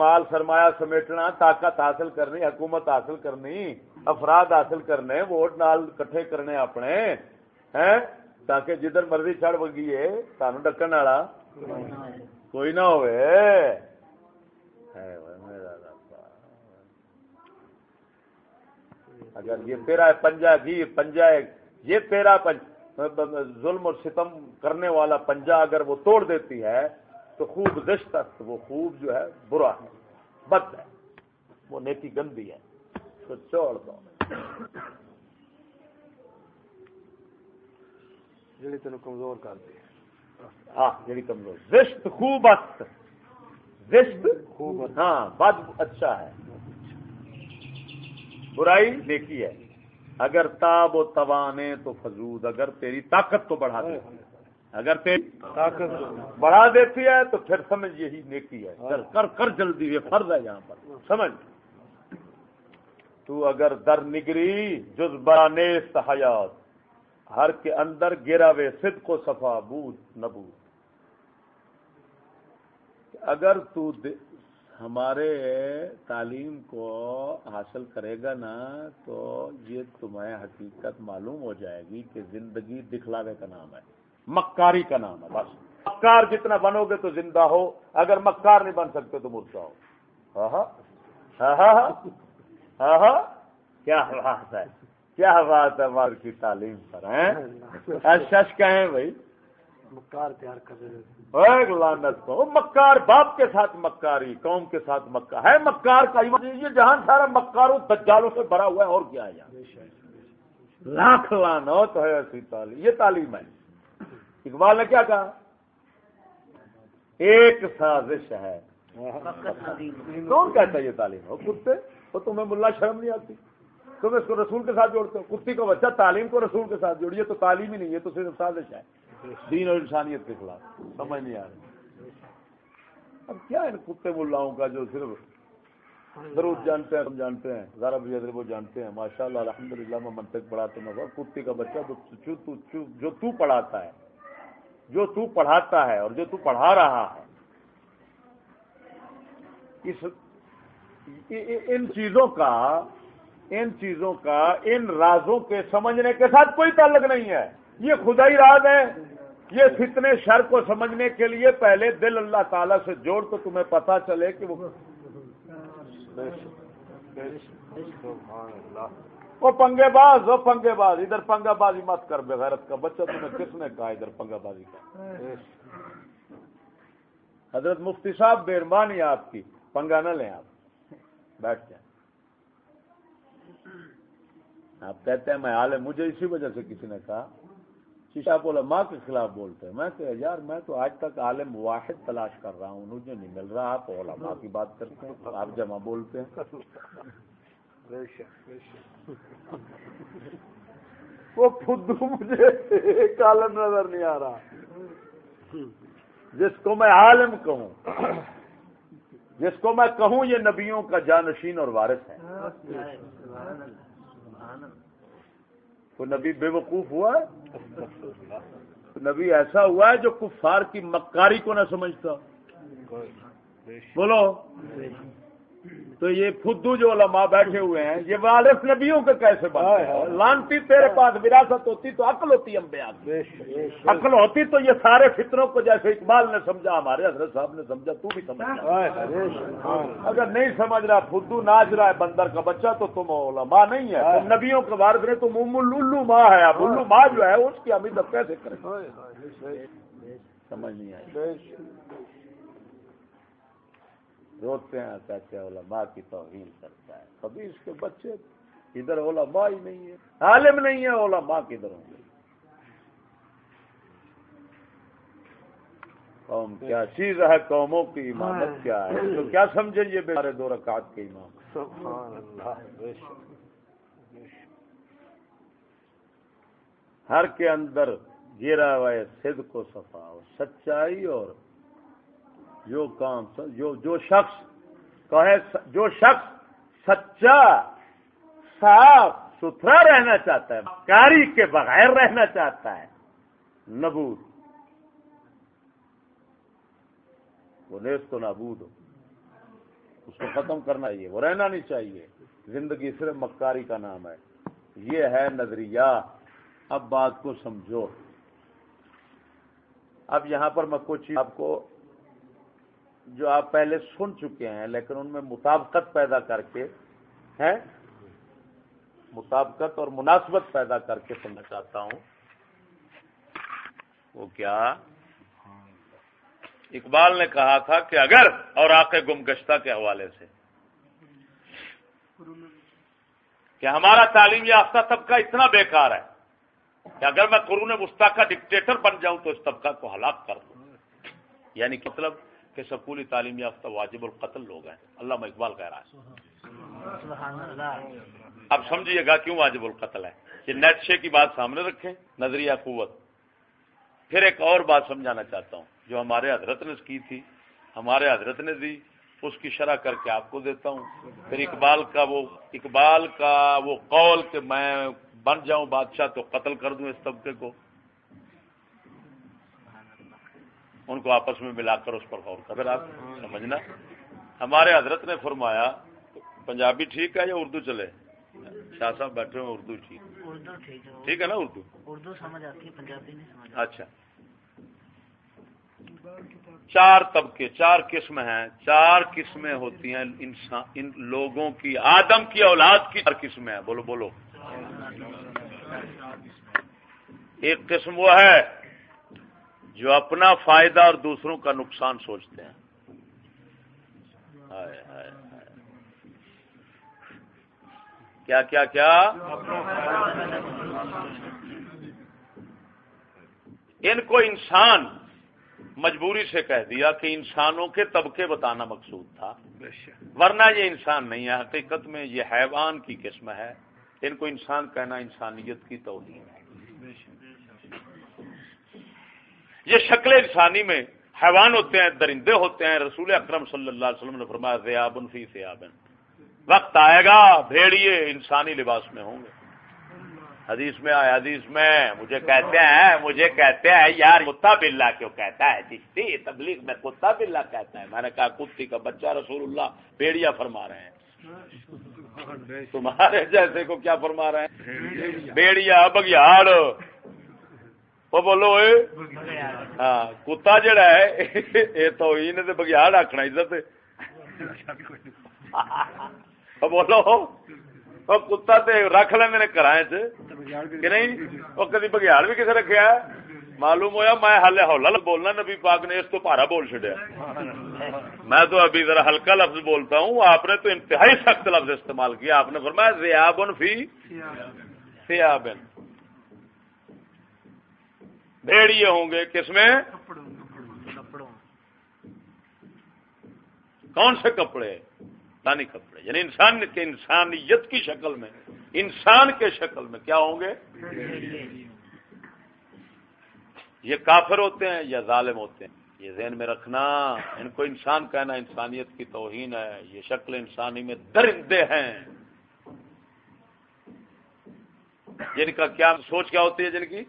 مال سرمایہ سمیٹنا طاقت حاصل کرنی حکومت حاصل کرنی۔ افراد حاصل کرنے، ووٹ نال کٹھے کرنے اپنے، ہیں؟ تاکہ جدھر مرضی چڑھ بگیے سانو ڈکن والا کوئی نہ ہوئے۔ اگر یہ تیرا پنجا گیر پنجا یہ تیرا ظلم اور ستم کرنے والا پنجا اگر وہ توڑ دیتی ہے، تو خوب دشت وہ خوب جو ہے، برا ہے، بد ہے، وہ نیتی گندی ہے۔ تو چھوڑ دو جڑی تین کمزور کر دی ہاں جڑی کمزور زشت خوب است زشت خوب ہاں بد اچھا ہے برائی دیکھی ہے اگر تاب و توانے تو فضود اگر تیری طاقت کو بڑھا دے اگر تیری طاقت بڑھا دیتی ہے تو پھر سمجھ یہی نیکی ہے کر کر جلدی یہ فرض ہے یہاں پر سمجھ تو اگر در نگری، جز برانیست حیات، ہر کے اندر گرا وے صدق کو صفا بود نبود۔ اگر تو ہمارے تعلیم کو حاصل کرے گا نا، تو یہ تمہیں حقیقت معلوم ہو جائے گی کہ زندگی دکھلاوے کا نام ہے۔ مکاری کا نام ہے، بس۔ مکار جتنا بنو گے تو زندہ ہو، اگر مکار نہیں بن سکتے تو مردہ ہو۔ ہاں۔, ہاں۔, ہاں،, ہاں، کیا بات ہے؟ کیا بات ہے؟ مار کی تعلیم پر شش کہیں بھائی؟ مکار تیار کر رہے لانت کو۔ مکار باپ کے ساتھ مکاری قوم کے ساتھ مکار ہے مکار کا یہ جہاں سارا مکاروں دجالوں سے بھرا ہوا ہے اور کیا ہے یہاں؟ لاکھ لانت ہے ایسی تعلیم۔ یہ تعلیم ہے۔ اقبال نے کیا کہا؟ ایک سازش ہے۔ کون کہتا ہے یہ تعلیم؟ ہو کتے وہ تمہیں ملا شرم نہیں آتی۔ تم اس کو رسول کے ساتھ جوڑتے ہو۔ کتی کو بچہ تعلیم کو رسول کے ساتھ جوڑیے تو تعلیم ہی نہیں ہے تو صرف سازش ہے دین اور انسانیت کے خلاف۔ سمجھ نہیں آ رہی۔ اب کیا ان کتے ملاؤں کا جو صرف ضرور جانتے ہیں، ہم جانتے ہیں۔ ذرا بھی وہ جانتے ہیں۔ ماشاء اللہ الحمد للہ میں منطق پڑھاتے ہیں کتے کا بچہ جو تو پڑھاتا ہے، جو تو پڑھاتا ہے اور جو تو پڑھا رہا ہے، اس ان چیزوں کا، ان چیزوں کا، ان رازوں کے سمجھنے کے ساتھ کوئی تعلق نہیں ہے۔ یہ خدا ہی راز ہے۔ یہ فتنے شر کو سمجھنے کے لیے پہلے دل اللہ تعالی سے جوڑ تو تمہیں پتا چلے کہ وہ وہ پنگے باز وہ پنگے باز ادھر پنگا بازی مت کر بغیرت کا۔ بچہ تمہیں کس نے کہا ادھر پنگا بازی کا؟ حضرت مفتی صاحب مہربانی آپ کی پنگا نہ لیں آپ۔ بیٹھ جائیں۔ آپ کہتے ہیں میں عالم، مجھے اسی وجہ سے کسی نے کہا شیشا بولا، ماں کے خلاف بولتے ہیں۔ میں کہ یار، میں تو آج تک عالم واحد تلاش کر رہا ہوں، مجھے نہیں مل رہا، آپ علماء کی بات کرتے ہیں، آپ جمع بولتے ہیں۔ وہ فدو مجھے ایک عالم نظر نہیں آ رہا۔ جس کو میں عالم کہوں۔ جس کو میں کہوں یہ نبیوں کا جانشین اور وارث ہے تو نبی بے وقوف ہوا ہے؟ نبی ایسا ہوا ہے جو کفار کی مکاری کو نہ سمجھتا۔ بولو۔ تو یہ فدو جو علماء بیٹھے ہوئے ہیں یہ والف نبیوں کے کیسے بات لانتی تیرے پاس وراثت ہوتی تو عقل ہوتی امبیا عقل ہوتی تو یہ سارے فطروں کو جیسے اقبال نے سمجھا ہمارے حضرت صاحب نے سمجھا تو بھی سمجھ اگر نہیں سمجھ رہا فدو ناچ رہا ہے بندر کا بچہ تو تم علماء نہیں ہے تم نبیوں کے بارے میں تم ام الو ماں ہے۔ اب الو ماں جو ہے اس کی امید اب کیسے کریں؟ سمجھ نہیں آئی۔ روتے ہیں کہتے ہیں علماء کی توہین کرتا ہے۔ کبھی اس کے بچے ادھر علماء ہی نہیں ہے عالم نہیں ہے علماء کدھر ہوں گے؟ قوم کیا چیز ہے؟ قوموں کی امامت کیا ہے؟ تو کیا سمجھیں یہ بیارے دو رکعت کے امام؟ ہر کے اندر گرا ہوا ہے سد کو صفا سچائی اور جو کام جو جو شخص کہے جو شخص سچا صاف ستھرا رہنا چاہتا ہے کاری کے بغیر رہنا چاہتا ہے، نبود۔ وہ نیس تو نابود ہو۔ اس کو ختم کرنا چاہیے وہ رہنا نہیں چاہیے۔ زندگی صرف مکاری کا نام ہے۔ یہ ہے نظریہ۔ اب بات کو سمجھو۔ اب یہاں پر میں کچھ آپ کو جو آپ پہلے سن چکے ہیں، لیکن ان میں مطابقت پیدا کر کے ہے مطابقت اور مناسبت پیدا کر کے سننا چاہتا ہوں۔ وہ کیا؟ اقبال نے کہا تھا کہ اگر اور آخ گم گشتہ کے حوالے سے کہ ہمارا تعلیم یافتہ طبقہ اتنا بیکار ہے کہ اگر میں قرون وسطی کا ڈکٹیٹر بن جاؤں تو اس طبقہ کو ہلاک کر دوں۔ یعنی مطلب کہ سکولی تعلیم یافتہ واجب القتل لوگ ہیں۔ اللہ اقبال کہہ رہا ہے۔ اب سمجھیے گا کیوں واجب القتل ہے؟ کہ نیٹ شے کی بات سامنے رکھیں نظریہ قوت۔ پھر ایک اور بات سمجھانا چاہتا ہوں جو ہمارے حضرت نے کی تھی۔ ہمارے حضرت نے دی اس کی شرح کر کے آپ کو دیتا ہوں۔ پھر اقبال کا وہ اقبال کا وہ قول کہ میں بن جاؤں بادشاہ تو قتل کر دوں اس طبقے کو۔ ان کو آپس میں ملا کر اس پر غور کر آپ سمجھنا؟ ہمارے حضرت نے فرمایا پنجابی ٹھیک ہے یا اردو چلے؟ شاہ صاحب بیٹھے ہوئے اردو ٹھیک۔ ٹھیک ہے۔ نا اردو؟ اردو سمجھ آتی ہے پنجابی نہیں اچھا۔ چار طبقے چار قسم ہیں۔ چار قسمیں ہوتی ہیں انسان ان لوگوں کی آدم کی اولاد کی چار قسمیں ہیں۔ بولو بولو۔ ایک قسم وہ ہے جو اپنا فائدہ اور دوسروں کا نقصان سوچتے ہیں۔ کیا کیا کیا؟ ان کو انسان مجبوری سے کہہ دیا کہ انسانوں کے طبقے بتانا مقصود تھا۔ ورنہ یہ انسان نہیں ہے۔ حقیقت میں یہ حیوان کی قسم ہے۔ ان کو انسان کہنا انسانیت کی توہین ہے۔ یہ شکل انسانی میں حیوان ہوتے ہیں، درندے ہوتے ہیں۔ رسول اکرم صلی اللہ علیہ وسلم نے فرمایا زیابن فی سیابن وقت آئے گا، بھیڑیے انسانی لباس میں ہوں گے۔ حدیث میں آئے، حدیث میں مجھے کہتے ہیں، مجھے کہتے ہیں، یار کتا بلا کیوں کہتا ہے؟ چشتی، تبلیغ میں کتا بلا کہتا ہے۔ میں نے کہا، کتی کا بچہ رسول اللہ بھیڑیا فرما رہے ہیں۔ تمہارے جیسے کو کیا فرما رہے ہیں؟ بیڑیا بگیاڑ۔ وہ بولو ہاں کتا جڑا ہے یہ تو بگیاڑ آخنا عزت بولو وہ کتا رکھ لیں گھر کہ نہیں وہ کدی بگیاڑ بھی کسے رکھا معلوم ہوا میں ہلے ہولا بولنا نبی پاک نے اس تو پارا بول چڈیا میں تو ابھی ذرا ہلکا لفظ بولتا ہوں آپ نے تو انتہائی سخت لفظ استعمال کیا آپ نے فرمایا زیابن فی سیابن بھیڑیے ہوں گے، کس میں؟ کون سے کپڑے؟ دانی کپڑے یعنی انسان کے انسانیت کی شکل میں، انسان کے شکل میں کیا ہوں گے؟ یہ کافر ہوتے ہیں یا ظالم ہوتے ہیں؟ یہ ذہن میں رکھنا، ان کو انسان کہنا انسانیت کی توہین ہے، یہ شکل انسانی میں درندے ہیں۔ جن کا کیا سوچ کیا ہوتی ہے جن کی؟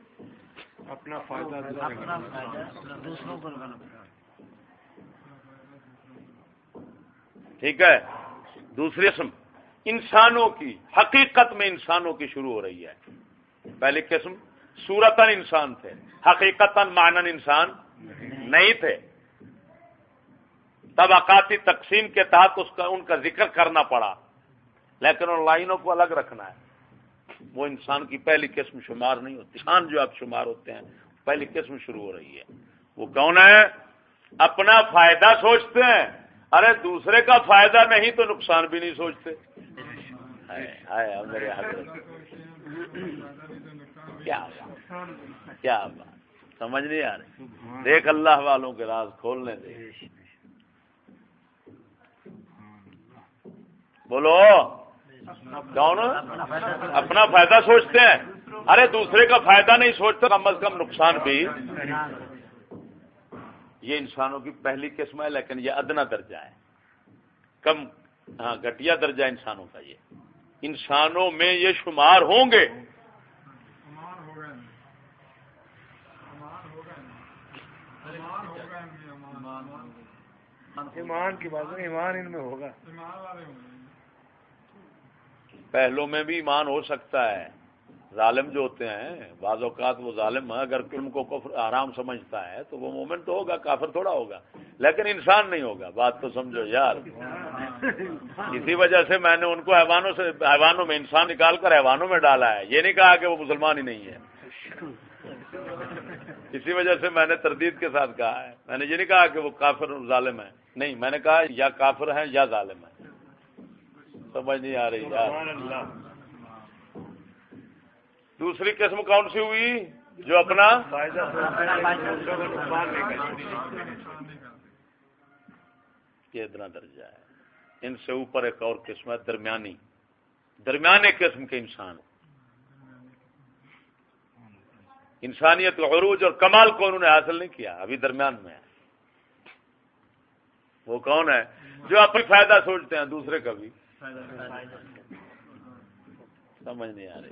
اپنا فائدہ ٹھیک ہے؟ دوسری قسم انسانوں کی حقیقت میں انسانوں کی شروع ہو رہی ہے۔ پہلی قسم سورتن انسان تھے حقیقت مانن انسان نہیں تھے۔ طبقاتی تقسیم کے تحت اس کا ان کا ذکر کرنا پڑا۔ لیکن ان لائنوں کو الگ رکھنا ہے۔ وہ انسان کی پہلی قسم شمار نہیں ہوتی۔ انسان جو آپ شمار ہوتے ہیں، پہلی قسم شروع ہو رہی ہے۔ وہ کون ہے؟ اپنا فائدہ سوچتے ہیں۔ ارے دوسرے کا فائدہ نہیں تو نقصان بھی نہیں سوچتے۔ میرے کیا کیا بات۔ سمجھ نہیں آ رہی۔ دیکھ اللہ والوں کے راز کھولنے دے۔ بولو۔ کون؟ اپنا فائدہ سوچتے ہیں۔ ارے دوسرے کا فائدہ نہیں سوچتے، کم از کم نقصان بھی۔ یہ انسانوں کی پہلی قسم ہے، لیکن یہ ادنا درجہ ہے۔ کم ہاں گٹیا درجہ انسانوں کا یہ۔ انسانوں میں یہ شمار ہوں گے۔ ایمان کی بات ایمان ان میں ہوگا۔ پہلوں میں بھی ایمان ہو سکتا ہے۔ ظالم جو ہوتے ہیں، بعض اوقات وہ ظالم ہے اگر ان کو کفر آرام سمجھتا ہے تو وہ مومن تو ہوگا، کافر تھوڑا ہوگا۔ لیکن انسان نہیں ہوگا۔ بات تو سمجھو یار۔ اسی وجہ سے میں نے ان کو حیوانوں سے حیوانوں میں انسان نکال کر حیوانوں میں ڈالا ہے۔ یہ نہیں کہا کہ وہ مسلمان ہی نہیں ہے۔ اسی وجہ سے میں نے تردید کے ساتھ کہا ہے۔ میں نے یہ نہیں کہا کہ وہ کافر ظالم ہے نہیں، میں نے کہا یا کافر ہیں یا ظالم ہے سمجھ نہیں آ رہی یار۔ دوسری قسم کون سی ہوئی؟ جو اپنا؟ یہ اتنا درجہ ہے۔ ان سے اوپر ایک اور قسم ہے درمیانی۔ درمیانے قسم کے انسان انسانیت عروج اور کمال کو انہوں نے حاصل نہیں کیا ابھی درمیان میں ہے۔ وہ کون ہے؟ جو اپنی فائدہ سوچتے ہیں دوسرے کا بھی۔ سمجھ نہیں آ رہی۔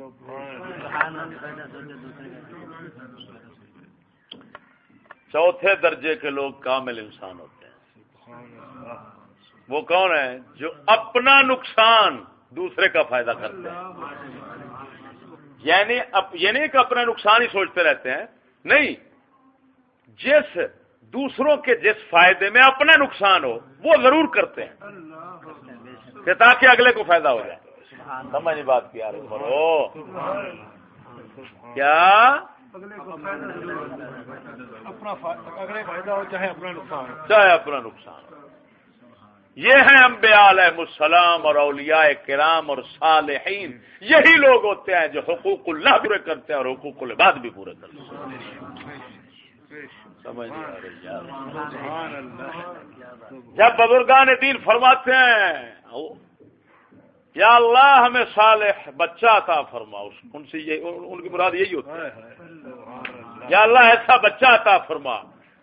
چوتھے درجے کے لوگ کامل انسان ہوتے ہیں۔ وہ کون ہے جو اپنا نقصان دوسرے کا فائدہ کرتے ہیں۔ یعنی یہ یعنی نہیں کہ اپنا نقصان ہی سوچتے رہتے ہیں۔ نہیں، جس دوسروں کے جس فائدے میں اپنا نقصان ہو، وہ ضرور کرتے ہیں۔ کہ تاکہ اگلے کو فائدہ ہو جائے۔ سمجھ نہیں بات کیا؟ کرو کیا چاہے اپنا نقصان چاہے اپنا نقصان یہ ہیں انبیاء علیہ السلام اور اولیاء کرام اور صالحین۔ یہی لوگ ہوتے ہیں جو حقوق اللہ پورے کرتے ہیں اور حقوق العباد بھی پورے کرتے ہیں۔ سمجھ جب بزرگان دین فرماتے ہیں یا اللہ ہمیں صالح بچہ تھا فرما ان سے یہ ان کی مراد یہی ہوتی ہے۔ یا اللہ ایسا بچہ تھا فرما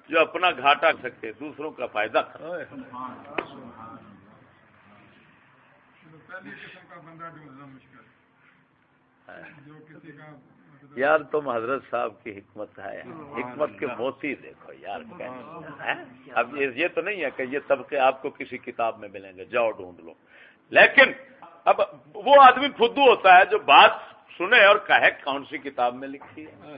جو اپنا گھاٹا سکے دوسروں کا فائدہ یار تم حضرت صاحب کی حکمت ہے حکمت کے موتی دیکھو یار اب یہ تو نہیں ہے کہ یہ طبقے آپ کو کسی کتاب میں ملیں گے جاؤ ڈھونڈ لو۔ لیکن اب وہ آدمی خود ہوتا ہے جو بات سنے اور کہے کون سی کتاب میں لکھی ہے؟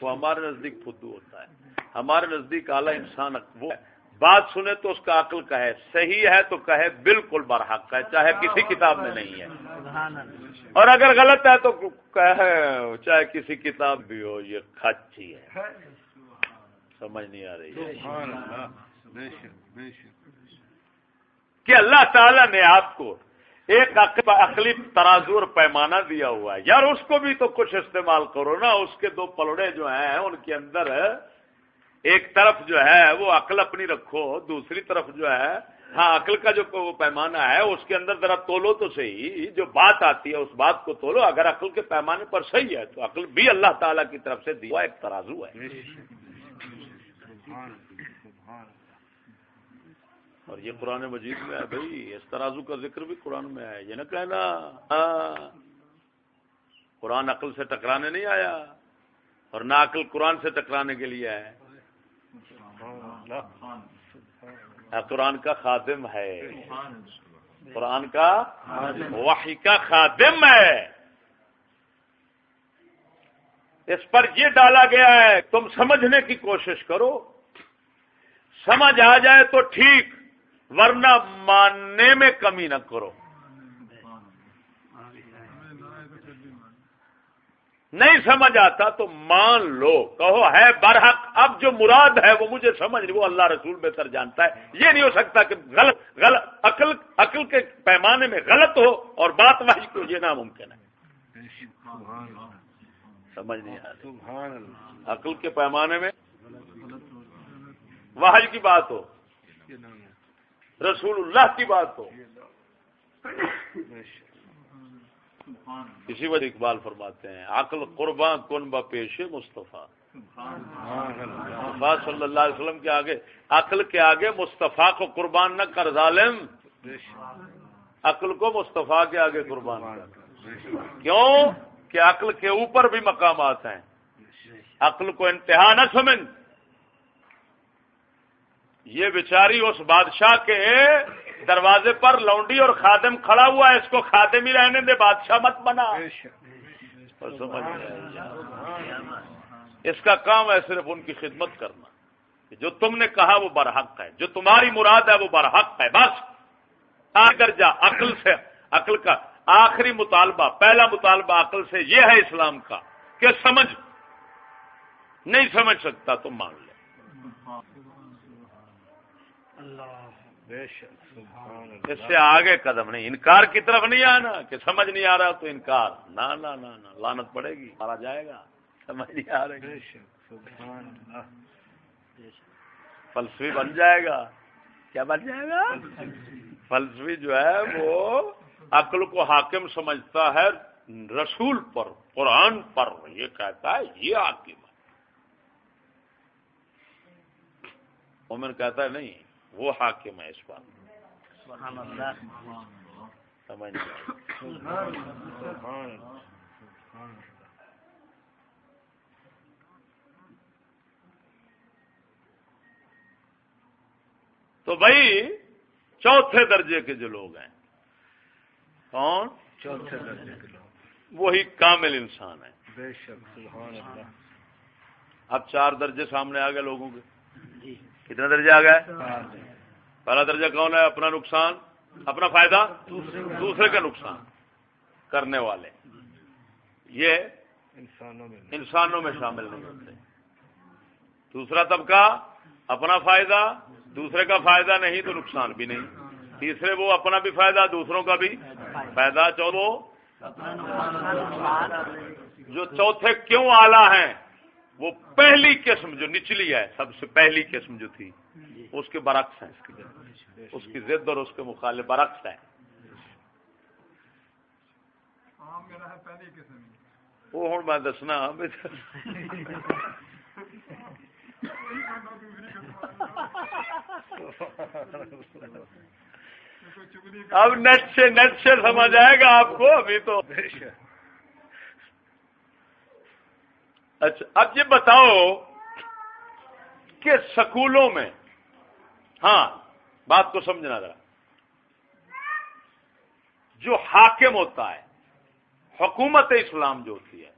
وہ ہمارے نزدیک خدو ہوتا ہے۔ ہمارے نزدیک اعلیٰ انسان وہ بات سنے تو اس کا عقل کہے صحیح ہے تو کہے بالکل برحق ہے چاہے کسی کتاب میں نہیں ہے۔ اور اگر غلط ہے تو کہے چاہے کسی کتاب بھی ہو یہ کچی ہے۔ سمجھ نہیں آ رہی کہ اللہ تعالی نے آپ کو ایک عقلی ترازو اور پیمانہ دیا ہوا ہے۔ یار اس کو بھی تو کچھ استعمال کرو نا اس کے دو پلڑے جو ہیں ان کے اندر ایک طرف جو ہے وہ عقل اپنی رکھو، دوسری طرف جو ہے ہاں عقل کا جو پیمانہ ہے، اس کے اندر ذرا تولو تو صحیح، جو بات آتی ہے، اس بات کو تولو۔ اگر عقل کے پیمانے پر صحیح ہے، تو عقل بھی اللہ تعالیٰ کی طرف سے دیا ایک ترازو ہے۔ اور یہ قرآن مجید میں ہے بھائی، اس ترازو کا ذکر بھی قرآن میں ہے۔ یہ نہ کہنا، قرآن عقل سے ٹکرانے نہیں آیا، اور نہ عقل قرآن سے ٹکرانے کے لیے ہے۔ قرآن کا خادم ہے. قرآن کا وحی کا خادم ہے. اس پر یہ ڈالا گیا ہے تم سمجھنے کی کوشش کرو. سمجھ آ جائے تو ٹھیک ورنہ ماننے میں کمی نہ کرو. نہیں سمجھ آتا تو مان لو، کہو ہے برحق، اب جو مراد ہے وہ مجھے سمجھ نہیں، وہ اللہ رسول بہتر جانتا ہے۔ یہ نہیں ہو سکتا کہ غلط غلط، عقل عقل کے پیمانے میں غلط ہو اور بات وحی کو یہ ناممکن ہے۔ سمجھ نہیں آ عقل کے پیمانے میں وحی کی بات ہو، رسول اللہ کی بات ہو۔ اسی وجہ اقبال فرماتے ہیں، عقل قربان کن با پیش مصطفیٰ صلی اللہ علیہ وسلم کے آگے، عقل کے آگے مصطفیٰ کو قربان نہ کر، ظالم۔ عقل کو مصطفیٰ کے آگے قربان کر۔ کیوں؟ کہ عقل کے اوپر بھی مقامات ہیں۔ عقل کو انتہا نہ سمجھ۔ یہ بیچاری اس بادشاہ کے دروازے پر لونڈی اور خادم کھڑا ہوا ہے اس کو خادم ہی رہنے دے بادشاہ مت بنا۔ اس کا کام ہے صرف ان کی خدمت کرنا۔ جو تم نے کہا وہ برحق ہے جو تمہاری مراد ہے وہ برحق ہے بس۔ درجہ عقل سے عقل کا آخری مطالبہ پہلا مطالبہ عقل سے یہ ہے اسلام کا کہ سمجھ۔ نہیں سمجھ سکتا تو مان لے۔ اس سے آگے قدم نہیں انکار کی طرف نہیں آنا کہ سمجھ نہیں آ رہا تو انکار۔ نہ لانت پڑے گی مارا جائے گا سمجھ نہیں آ رہا فلسفی بن جائے گا۔ کیا بن جائے گا؟ فلسفی جو ہے وہ عقل کو حاکم سمجھتا ہے رسول پر قرآن پر۔ یہ کہتا ہے یہ حاکم ہے مومن کہتا ہے نہیں وہ حاکم ہے اس بات سمجھ تو بھائی چوتھے درجے کے جو لوگ ہیں کون؟ چوتھے درجے کے لوگ۔ وہی کامل انسان ہے بے شک اب چار درجے سامنے آ گئے لوگوں کے۔ جی۔ کتنا درجہ آ گیا پہلا درجہ کون ہے؟ اپنا نقصان اپنا فائدہ دوسرے کا نقصان کرنے والے۔ یہ انسانوں میں شامل نہیں ہوتے۔ دوسرا طبقہ اپنا فائدہ دوسرے کا فائدہ نہیں تو نقصان بھی نہیں۔ تیسرے وہ اپنا بھی فائدہ دوسروں کا بھی فائدہ۔ چودہ جو چوتھے کیوں آلہ ہیں وہ پہلی قسم جو نچلی ہے سب سے پہلی قسم جو تھی۔ اس کے برعکس ہیں اس کی ضد اور اس کے مخالف برعکس ہیں۔ وہ ہوں میں دسنا۔ اب نیٹ سے نیٹ سے سمجھ آئے گا آپ کو ابھی تو۔ اچھا اب یہ بتاؤ کہ سکولوں میں ہاں بات کو سمجھنا ذرا۔ جو حاکم ہوتا ہے حکومت اسلام جو ہوتی ہے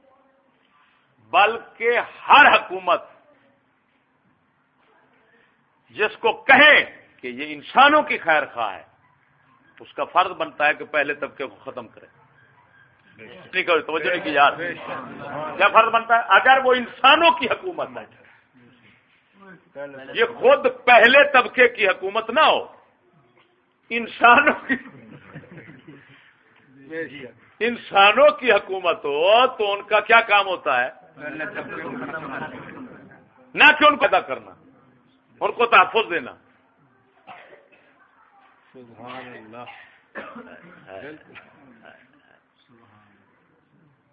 بلکہ ہر حکومت جس کو کہیں کہ یہ انسانوں کی خیر خواہ ہے اس کا فرض بنتا ہے کہ پہلے طبقے کو ختم کرے۔ توجہ نہیں کی یار۔ کیا فرض بنتا ہے؟ اگر وہ انسانوں کی حکومت ہے۔ یہ خود پہلے طبقے کی حکومت نہ ہو۔ انسانوں کی انسانوں کی حکومت ہو تو ان کا کیا کام ہوتا ہے؟ نہ کہ ان کو ادا کرنا، ان کو تحفظ دینا۔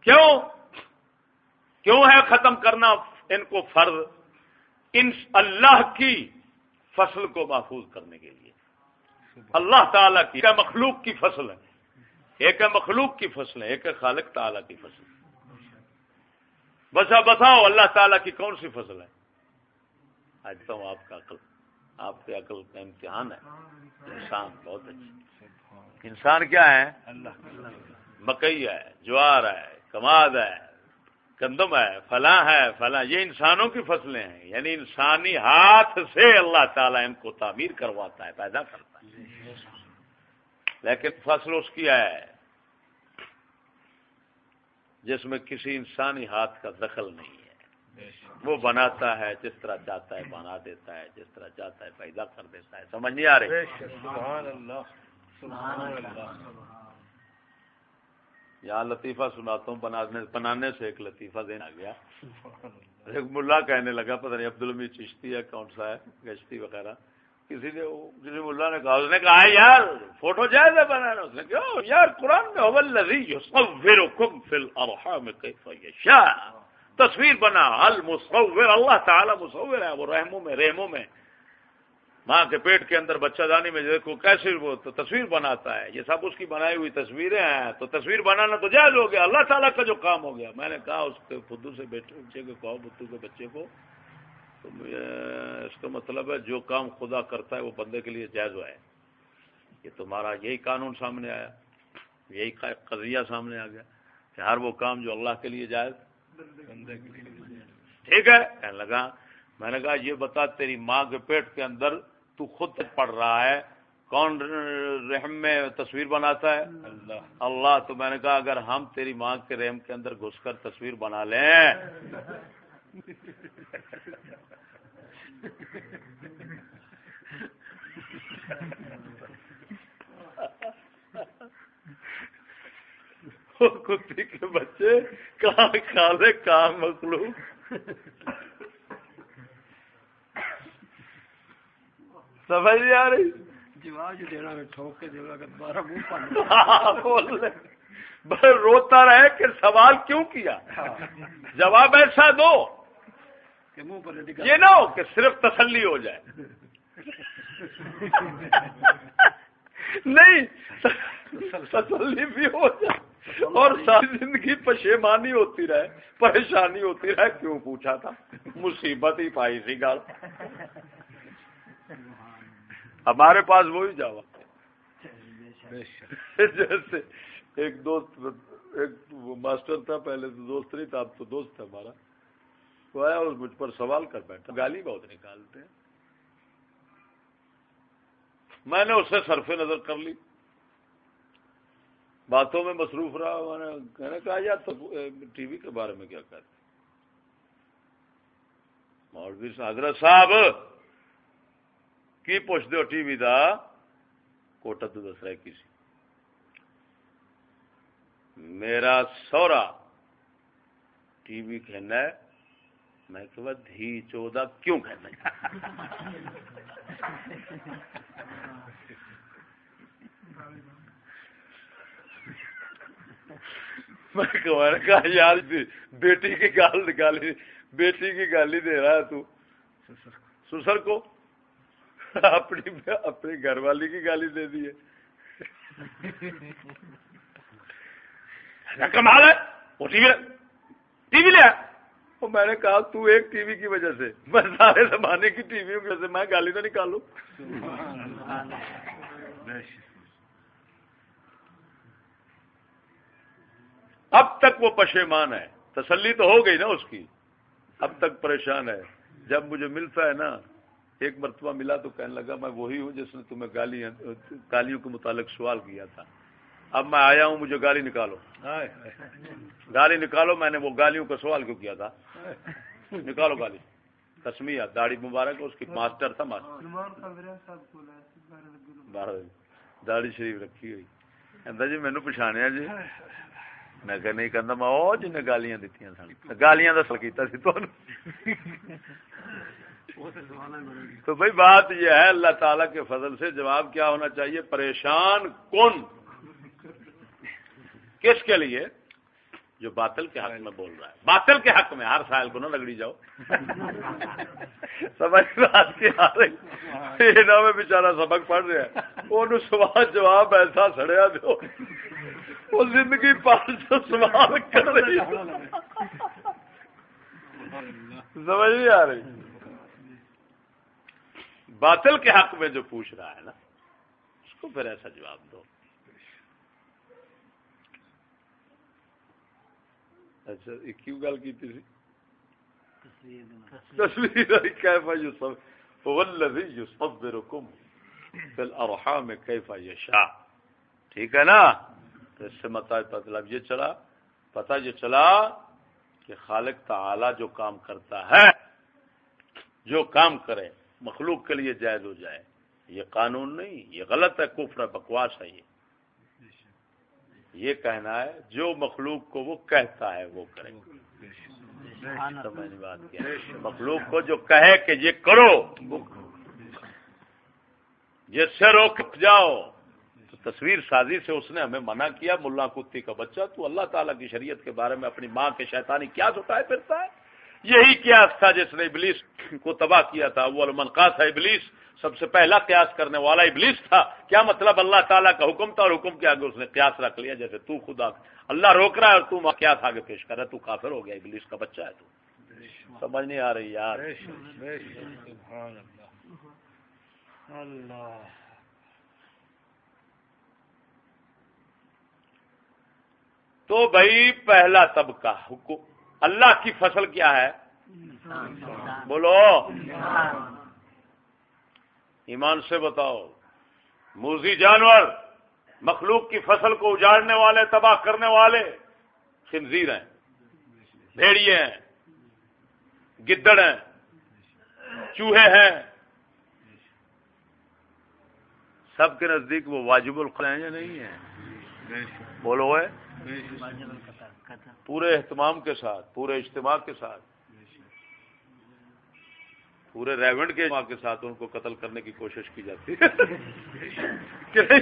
کیوں؟ کیوں ہے ختم کرنا ان کو فرض؟ ان اللہ کی فصل کو محفوظ کرنے کے لیے۔ اللہ تعالیٰ کی مخلوق کی فصل ہے۔ ایک ہے مخلوق کی فصل ہے ایک ہے خالق تعالیٰ کی فصل بسا بتاؤ اللہ تعالیٰ کی کون سی فصل ہے؟ آج تو آپ کا عقل آپ کے عقل کا امتحان ہے۔ انسان بہت اچھا انسان کیا ہے؟ مکئی ہے جوار ہے کماد ہے۔ گندم ہے، فلاں ہے، فلاں، یہ انسانوں کی فصلیں ہیں۔ یعنی انسانی ہاتھ سے اللہ تعالیٰ ان کو تعمیر کرواتا ہے، پیدا کرتا ہے۔ لیکن فصل اس کی ہے جس میں کسی انسانی ہاتھ کا دخل نہیں ہے۔ وہ بناتا ہے، جس طرح چاہتا ہے، بنا دیتا ہے، جس طرح چاہتا ہے، پیدا کر دیتا ہے۔ سمجھ نہیں آ رہی؟ یہاں لطیفہ سناتا ہوں بنانے بنانے سے ایک لطیفہ دینا گیا۔ ایک ملا کہنے لگا پتہ نہیں عبد المی چشتی ہے کون سا ہے گشتی وغیرہ۔ کسی نے کسی ملا نے کہا اس نے کہا یار فوٹو جائز ہے بنانا۔ اس نے کہا یار قرآن میں اول لذی یصورکم فی الارحام کیف یشاء۔ تصویر بنا المصور اللہ تعالی مصور ہے وہ رحموں میں رحموں میں۔ ماں کے پیٹ کے اندر بچہ دانی میں دیکھو کیسے وہ تو تصویر بناتا ہے۔ یہ سب اس کی بنائی ہوئی تصویریں ہیں۔ تو تصویر بنانا تو جائز ہو گیا۔ اللہ تعالیٰ کا جو کام ہو گیا۔ میں نے کہا اس کے خدو سے بیٹے بچے کو کہو بتو کے بچے کو، تو اس کا مطلب ہے جو کام خدا کرتا ہے وہ بندے کے لیے جائز ہوا ہے۔ یہ تمہارا یہی قانون سامنے آیا۔ یہی قضیہ سامنے آ گیا کہ ہر وہ کام جو اللہ کے لیے جائز ٹھیک ہے؟ کہنے لگا۔ میں نے کہا یہ بتا تیری ماں کے پیٹ کے اندر تو خود پڑھ رہا ہے کون رحم میں تصویر بناتا ہے؟ اللہ۔ اللہ۔ تو میں نے کہا اگر ہم تیری ماں کے رحم کے اندر گھس کر تصویر بنا لیں۔ کتی کے بچے کہاں کھا لے کہاں مخلوق؟ سمجھ نہیں آ رہی؟ روتا رہے کہ سوال کیوں کیا؟ جواب ایسا دو یہ نہ ہو کہ صرف تسلی ہو جائے۔ نہیں تسلی بھی ہو جائے۔ اور ساری زندگی پشیمانی ہوتی رہے پریشانی ہوتی رہے کیوں پوچھا تھا؟ مصیبت ہی پائی سی گال ہمارے پاس وہی جاوا جیسے ایک دوست ایک ماسٹر تھا پہلے تو دوست نہیں تھا اب تو دوست تھا ہمارا۔ وہ آیا اور مجھ پر سوال کر بیٹھا۔ گالی بہت نکالتے ہیں۔ میں نے اس سے صرف نظر کر لی۔ باتوں میں مصروف رہا میں نے کہا یار ٹی وی کے بارے میں کیا کہتے مولوی حضرت صاحب! کی پوچھتے ہو ٹی وی دا؟ کوٹا تو دس رہا ہے کسی میرا سورا ٹی وی کہنا ہے، میں کہ دھی چودہ کیوں کہنا ہے؟ میں کہا، یار جی، بیٹی کی گال نکالی، بیٹی کی گالی دے رہا ہے تو۔ سسر کو؟ اپنی اپنی گھر والی کی گالی دے دی کمال ہے، وہ ٹی وی ٹی وی لیا وہ میں نے کہا، تو ایک ٹی وی کی وجہ سے۔ میں سارے زمانے کی ٹی وی کی وجہ سے، میں گالی تو نکالوں اب تک وہ پشیمان ہے۔ تسلی تو ہو گئی نا اس کی۔ اب تک پریشان ہے۔ جب مجھے ملتا ہے نا ایک مرتبہ ملا تو کہنے لگا میں وہی ہوں جس نے تمہیں گالی گالیوں کے متعلق سوال کیا تھا۔ اب میں آیا ہوں مجھے گالی نکالو۔ گالی نکالو میں نے وہ گالیوں کا سوال کیوں کیا تھا؟ نکالو گالی۔ کسمیا داڑھی مبارک اس کی ماسٹر تھا ماسٹر۔ داڑھی شریف رکھی ہوئی۔ جی مینو پچھاڑیا جی۔ میں کہ نہیں کہنا میں وہ جن گالیاں دیتی سن۔ گالیاں دس کیتا سی تو بھائی بات یہ ہے، اللہ تعالی کے فضل سے جواب کیا ہونا چاہیے؟ پریشان کون کس کے لیے؟ جو باطل کے حق میں بول رہا ہے۔ باطل کے حق میں، ہر سال کو نہ لگڑی جاؤ۔ سمجھ بات کی میں بےچارا سبق پڑھ رہا ہے۔ وہ سوال جواب ایسا سڑیا دو۔ وہ زندگی پانچ سو سوال کر رہی سمجھ نہیں آ رہی۔ باطل کے حق میں جو پوچھ رہا ہے نا، اس کو پھر ایسا جواب دو۔ اچھا کیوں گل کی تھی تصویر کیفا یوسف والذی یصبرکم فی الارحام کیفا یشاء۔ ٹھیک ہے نا؟ تو اس سے مطلب،, مطلب یہ چلا، پتہ یہ چلا کہ خالق تعالی جو کام کرتا ہے، جو کام کرے مخلوق کے لیے جائز ہو جائے۔ یہ قانون نہیں، یہ غلط ہے، کفر بکواس ہے یہ۔ یہ کہنا ہے، جو مخلوق کو وہ کہتا ہے وہ کرے۔ بات کیا مخلوق کو جو کہے کہ یہ کرو جس سے روک جاؤ۔ تو تصویر سازی سے اس نے ہمیں منع کیا، ملا کتی کا بچہ، تو اللہ تعالیٰ کی شریعت کے بارے میں اپنی ماں کے شیطانی کیا سٹائے پھرتا ہے۔ یہی قیاس تھا جس نے ابلیس کو تباہ کیا تھا۔ وہ المنقاس ہے ابلیس، سب سے پہلا قیاس کرنے والا ابلیس تھا۔ کیا مطلب اللہ تعالیٰ کا حکم تھا اور حکم کے آگے اس نے قیاس رکھ لیا؟ جیسے تو خدا اللہ روک رہا ہے اور تو قیاس آگے پیش کر رہا ہے۔ تو کافر ہو گیا، ابلیس کا بچہ ہے تو۔ سمجھ نہیں آ رہی یار۔ تو بھائی پہلا طبقہ، حکم اللہ کی فصل کیا ہے؟ بولو۔ ایمان سے بتاؤ۔ موزی جانور مخلوق کی فصل کو اجاڑنے والے، تباہ کرنے والے خنزیر ہیں، بھیڑیے ہیں، گدڑ ہیں، چوہے ہیں۔ سب کے نزدیک وہ واجب ہیں یا نہیں ہے بولو ہے پورے اہتمام کے ساتھ پورے اجتماع کے ساتھ پورے ریونڈ کے کے ساتھ ان کو قتل کرنے کی کوشش کی جاتی ہے۔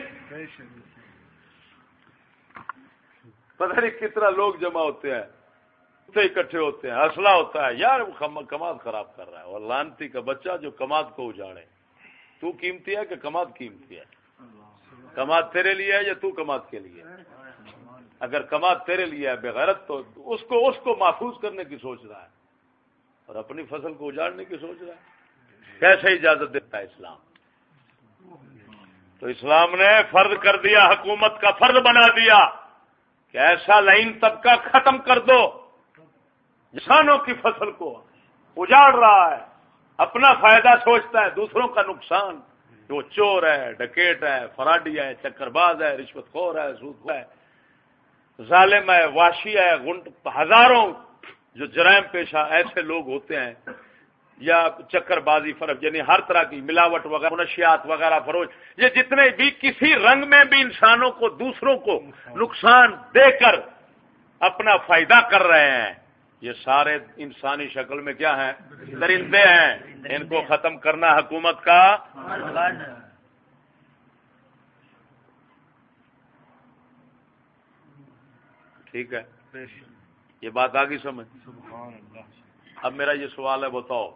پتہ نہیں کتنا لوگ جمع ہوتے ہیں اکٹھے ہوتے ہیں اسلحہ ہوتا ہے یار کماد خراب کر رہا ہے اور لانتی کا بچہ جو کماد کو اجاڑے۔ تو قیمتی ہے کہ کماد قیمتی ہے؟ کماد تیرے لیے ہے یا تو کماد کے لیے؟ اگر کماد تیرے لیے ہے بغیرت تو اس کو اس کو محفوظ کرنے کی سوچ رہا ہے اور اپنی فصل کو اجاڑنے کی سوچ رہا ہے۔ کیسے اجازت دیتا ہے اسلام؟ تو اسلام نے فرض کر دیا، حکومت کا فرض بنا دیا کہ ایسا لائن طبقہ ختم کر دو۔ کسانوں کی فصل کو اجاڑ رہا ہے، اپنا فائدہ سوچتا ہے، دوسروں کا نقصان۔ جو چور ہے، ڈکیٹ ہے، فراڈی ہے چکر باز ہے، رشوت خور ہے، سود ہے۔ ظالم ہے واشی ہے ہزاروں جو جرائم پیشہ ایسے لوگ ہوتے ہیں، یا چکر بازی، فرق یعنی ہر طرح کی ملاوٹ وغیرہ، منشیات وغیرہ فروش یہ جتنے بھی کسی رنگ میں بھی انسانوں کو، دوسروں کو نقصان دے کر اپنا فائدہ کر رہے ہیں، یہ سارے انسانی شکل میں کیا ہیں؟ درندے ہیں۔ ان کو ختم کرنا حکومت کا ٹھیک ہے؟ یہ بات آگی سمجھ؟ اب میرا یہ سوال ہے بتاؤ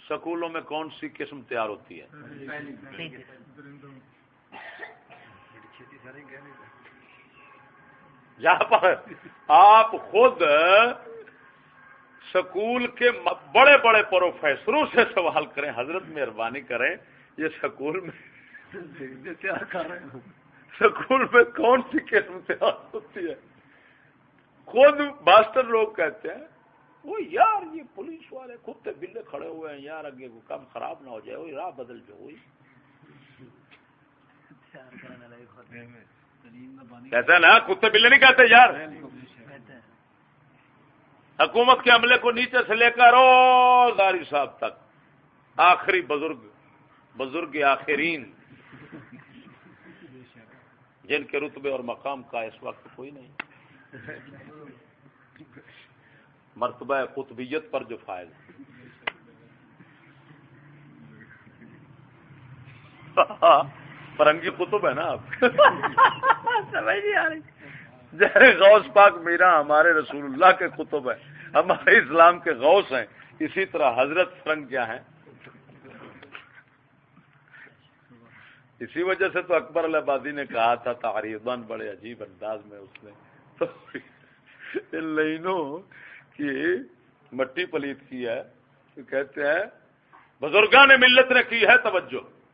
سکولوں میں کون سی قسم تیار ہوتی ہے؟ جہاں پر آپ خود سکول کے بڑے بڑے پروفیسروں سے سوال کریں حضرت مہربانی کریں یہ سکول میں سکول میں کون سی قسم تیار ہوتی ہے؟ خود ماسٹر لوگ کہتے ہیں، وہ یار یہ پولیس والے کتے بلے کھڑے ہوئے ہیں، یار اگے کو کام خراب نہ ہو جائے، وہی راہ بدل جو ہوئی کہتے نا کتے بلے نہیں کہتے یار۔ حکومت کے عملے کو نیچے سے لے کر داری صاحب تک۔ آخری بزرگ بزرگ آخرین۔ جن کے رتبے اور مقام کا اس وقت کوئی نہیں۔ مرتبہ قطبیت پر جو فائل فرنگی قطب ہے نا آپ۔ غوث پاک میرا ہمارے رسول اللہ کے قطب ہے ہمارے اسلام کے غوث ہیں۔ اسی طرح حضرت فرنگ کیا ہیں؟ اسی وجہ سے تو اکبر الہبادی نے کہا تھا تاریخان بڑے عجیب انداز میں اس نے۔ ان لائنوں کی مٹی پلیت کی ہے کہتے ہیں بزرگان نے ملت نے کی ہے توجہ۔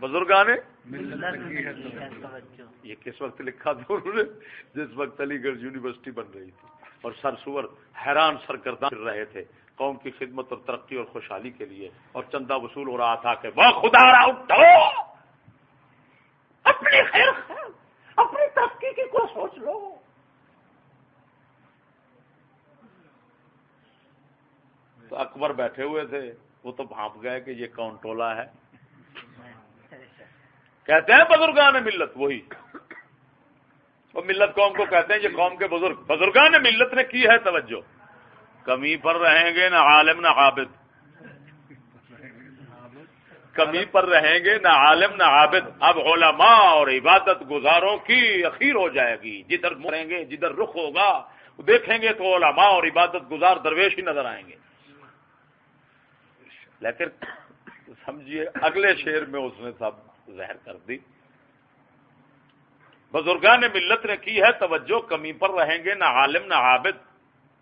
بزرگان یہ کس وقت لکھا تھا انہوں نے؟ جس وقت علی گڑھ یونیورسٹی بن رہی تھی۔ اور سر سور حیران سرکردہ کر رہے تھے قوم کی خدمت اور ترقی اور خوشحالی کے لیے۔ اور چندہ وصول ہو رہا تھا کہ وہ خدا اٹھو اپنی خیر کی کو سوچ لو۔ تو اکبر بیٹھے ہوئے تھے، وہ تو بھانپ گئے کہ یہ کون ٹولا ہے۔ کہتے ہیں بزرگان ملت، وہی۔ وہ ملت قوم کو کہتے ہیں، یہ قوم کے بزرگ۔ بزرگان ملت نے کی ہے توجہ؟ کمی پر رہیں گے، نہ عالم، نہ عابد۔ کمی پر رہیں گے، نہ عالم، نہ عابد۔ اب علماء اور عبادت گزاروں کی اخیر ہو جائے گی۔ جدھر مریں گے، جدھر رخ ہوگا، دیکھیں گے تو علماء اور عبادت گزار درویش ہی نظر آئیں گے۔ لیکن سمجھیے، اگلے شعر میں اس نے سب زہر کر دی۔ بزرگان ملت نے کی ہے توجہ، کمی پر رہیں گے، نہ عالم، نہ عابد۔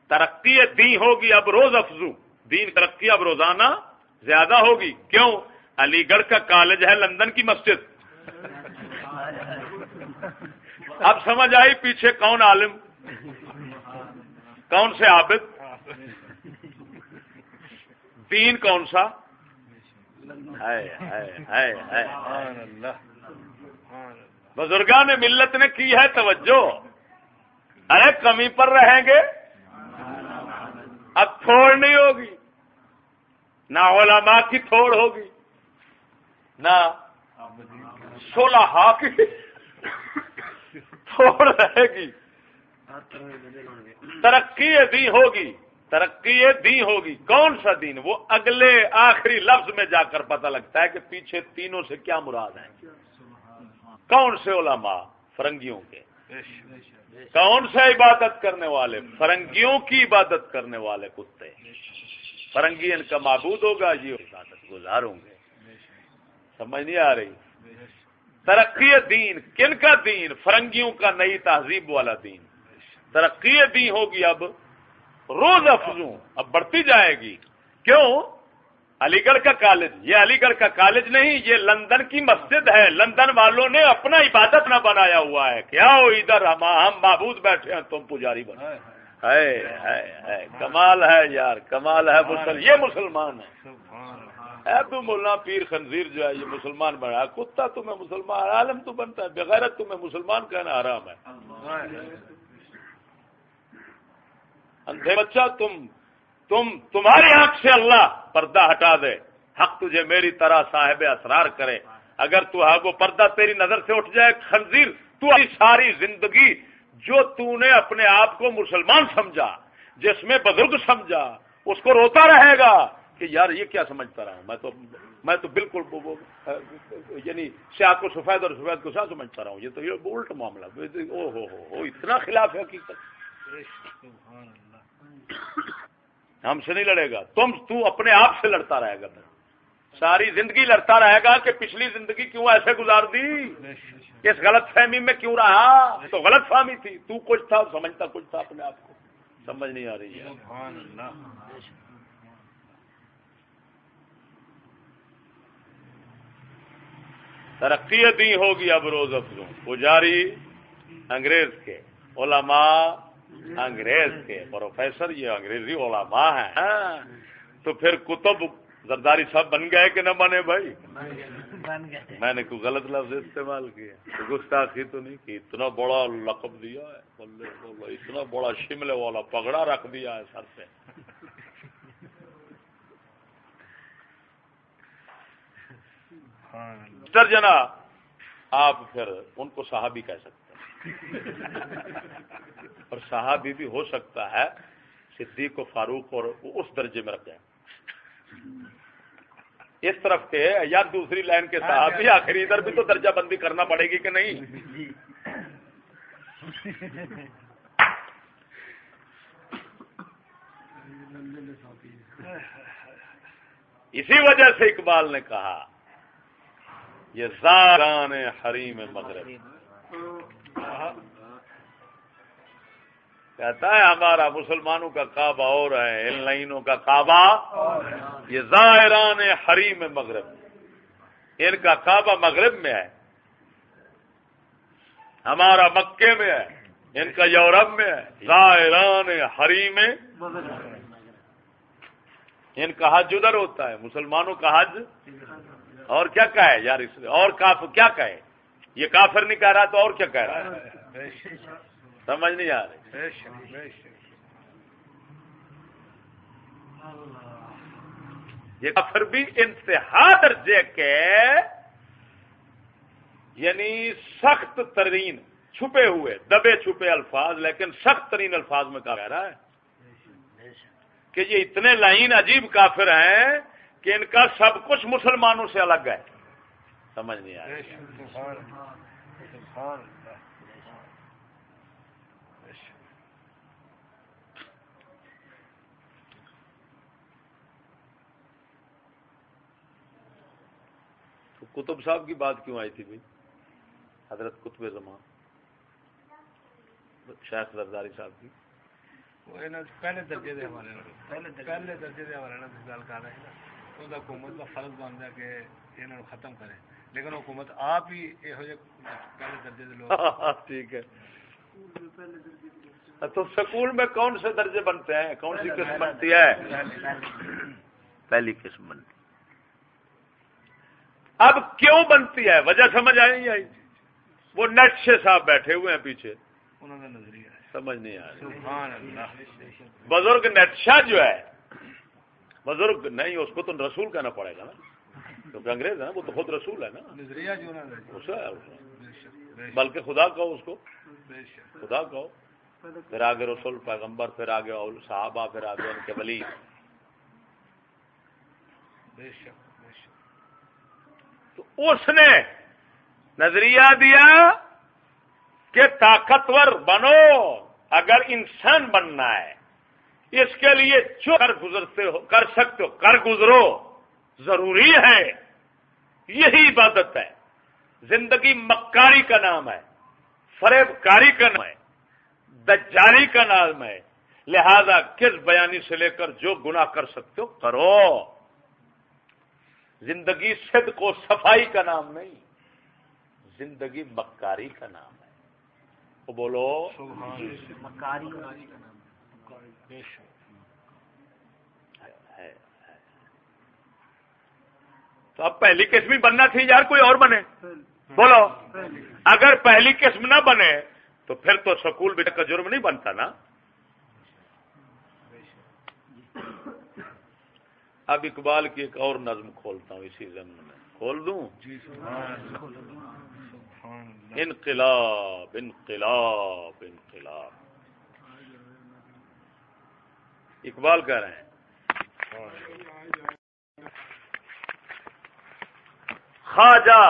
ترقی دین ہوگی، اب روز افزو۔ دین ترقی، اب روزانہ زیادہ ہوگی۔ کیوں؟ علی گڑھ کا کالج ہے لندن کی مسجد۔ اب سمجھ آئی پیچھے کون عالم، کون سے عابد؟ دین کون سا؟ بزرگان ملت نے کی ہے توجہ۔ ارے، کمی پر رہیں گے؟ اب تھوڑ نہیں ہوگی۔ نہ علماء کی تھوڑ ہوگی۔ نہ سولہ کی تھوڑ رہے گی۔ ترقی دی ہوگی۔ ترقی دی ہوگی۔ کون سا دین؟ وہ اگلے آخری لفظ میں جا کر پتہ لگتا ہے کہ پیچھے تینوں سے کیا مراد ہے کون سے علماء؟ فرنگیوں کے۔ کون سے عبادت کرنے والے؟ فرنگیوں کی عبادت کرنے والے کتے۔ فرنگی ان کا معبود ہوگا، یہ عبادت گزار ہوں گے۔ سمجھ نہیں آ رہی۔ ترقی دین کن کا دین؟ فرنگیوں کا نئی تہذیب والا دین۔ ترقی دین ہوگی اب۔ روز افزوں۔ اب بڑھتی جائے گی۔ کیوں؟ علی گڑھ کا کالج۔ یہ علی گڑھ کا کالج نہیں یہ لندن کی مسجد ہے۔ لندن والوں نے اپنا عبادت نہ بنایا ہوا ہے۔ کیا ہو ادھر؟ ہم ہم معبود بیٹھے ہیں تم پجاری بنے ہے کمال ہے یار کمال ہے۔ مسل یہ مسلمان ہے تو مولانا پیر خنزیر جو ہے، یہ مسلمان بنا، کتا تمہیں مسلمان، عالم تو بنتا ہے بغیر تمہیں مسلمان کہنا آرام ہے۔ اندھے بچہ، تم تم، تمہاری آنکھ سے اللہ پردہ ہٹا دے۔ حق تجھے میری طرح صاحب اسرار کرے۔ اگر تو ہے وہ پردہ تیری نظر سے اٹھ جائے، خنزیر، تو ساری زندگی جو تو نے اپنے آپ کو مسلمان سمجھا، جس میں بزرگ سمجھا، اس کو روتا رہے گا۔ کہ یار یہ کیا سمجھتا رہا ہوں؟ میں تو میں تو بالکل یعنی سیاہ کو سفید اور سفید کو سیاہ سمجھتا رہا ہوں۔ یہ تو یہ الٹ معاملہ۔ او ہو ہو اتنا خلاف ہے حقیقت۔ ہم سے نہیں لڑے گا۔ تم تو اپنے آپ سے لڑتا رہے گا۔ ساری زندگی لڑتا رہے گا کہ پچھلی زندگی کیوں ایسے گزار دی؟ اس غلط فہمی میں کیوں رہا؟ تو غلط فہمی تھی۔ تو کچھ تھا، سمجھتا کچھ تھا اپنے آپ کو۔ سمجھ نہیں آ رہی ہے۔ ترقی دی ہوگی اب روز افزوں پجاری انگریز کے علماء انگریز کے۔ پروفیسر یہ انگریزی علماء ہیں۔ تو پھر کتب زرداری صاحب بن گئے کہ نہ بنے بھائی؟ میں نے کوئی غلط لفظ استعمال کیا۔ گستاخی تو نہیں کی اتنا بڑا لقب دیا ہے۔ اتنا بڑا شملے والا پگڑا رکھ دیا ہے سر سے درجنا آپ پھر ان کو صحابی کہہ سکتے ہیں۔ اور صحابی بھی ہو سکتا ہے، صدیق و فاروق اور اس درجے میں رکھ جائیں اس طرف کے یا دوسری لائن کے صحابی، آخری ادھر بھی تو درجہ بندی کرنا پڑے گی کہ نہیں؟ اسی وجہ سے اقبال نے کہا یہ زاران حریم مغرب۔ کہتا ہے ہمارا مسلمانوں کا کعبہ اور ہے، ان لائنوں کا کعبہ۔ یہ ظاہران حریم مغرب۔ ان کا کعبہ مغرب میں ہے۔ ہمارا مکے میں ہے۔ ان کا یورپ میں ہے۔ ظاہران حریم۔ ان کا حج ادھر ہوتا ہے۔ مسلمانوں کا حج۔ اور کیا کہے یار اس اور کاف، کیا کہے؟ یہ کافر نہیں کہہ رہا تو اور کیا کہہ رہا ہے؟ سمجھ نہیں آ رہی۔ یہ کافر بھی انتہا درجے کے یعنی سخت ترین چھپے ہوئے، دبے چھپے الفاظ، لیکن سخت ترین الفاظ میں کہہ رہا ہے کہ یہ اتنے لائن عجیب کافر ہیں کہ ان کا سب کچھ مسلمانوں سے الگ ہے۔ سمجھ نہیں آیا تو کتب صاحب کی بات کیوں آئی تھی بھائی؟ حضرت کتب زمان۔ شیخ زرداری صاحب کی۔ پہلے درجے دے حوالے پہلے درجے دے حوالے گل کر رہے ہیں۔ تو حکومت کا فرض بنتا کہ انہوں ختم کرے۔ لیکن حکومت آپ ہی یہ پہلے درجے دے لوگ۔ ٹھیک ہے۔ تو سکول میں کون سے درجے بنتے ہیں؟ کون سی قسم بنتی ہے؟ پہلی قسم بنتی۔ اب کیوں بنتی ہے؟ وجہ سمجھ آئی نہیں آئی؟ وہ نقشے صاحب بیٹھے ہوئے ہیں پیچھے۔ انہوں نے نظریہ سمجھ نہیں آ رہی۔ بزرگ نٹشا جو ہے بزرگ نہیں اس کو تو رسول کہنا پڑے گا نا۔ کیونکہ انگریز ہے نا وہ تو خود رسول ہے نا بلکہ خدا کہو اس کو۔ خدا کہو۔ پھر آگے رسول پیغمبر پھر آگے صحابہ پھر آگے ان کے ولی۔ تو اس نے نظریہ دیا کہ طاقتور بنو۔ اگر انسان بننا ہے اس کے لیے جو کر گزرتے ہو، کر سکتے ہو، کر گزرو۔ ضروری ہے۔ یہی عبادت ہے۔ زندگی مکاری کا نام ہے۔ فریب کاری کا نام ہے۔ دجاری کا نام ہے۔ لہذا کس بیانی سے لے کر جو گنا کر سکتے ہو، کرو۔ زندگی صدق و صفائی کا نام نہیں، زندگی مکاری کا نام ہے۔ وہ بولو۔ مکاری۔ تو اب پہلی قسم ہی بننا تھی یار کوئی اور بنے۔ بولو۔ اگر پہلی قسم نہ بنے تو پھر تو سکول بھی کا جرم نہیں بنتا نا۔ اب اقبال کی ایک اور نظم کھولتا ہوں اسی زمین میں۔ کھول دوں؟ جی انقلاب انقلاب انقلاب۔ اقبال کہہ رہے ہیں۔ خواجہ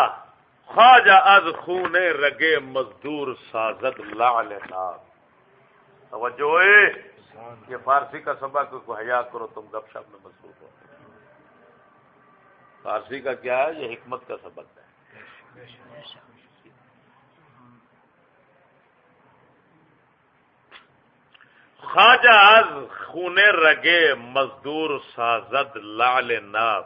خواجہ از خون رگے مزدور سازد لعل نار توجہ یہ فارسی کا سبق کو حیا کرو، تم گپ شپ میں مصروف ہو۔ فارسی کا کیا ہے؟ یہ حکمت کا سبق ہے۔ خواجہ از خون رگے مزدور سازد لال ناب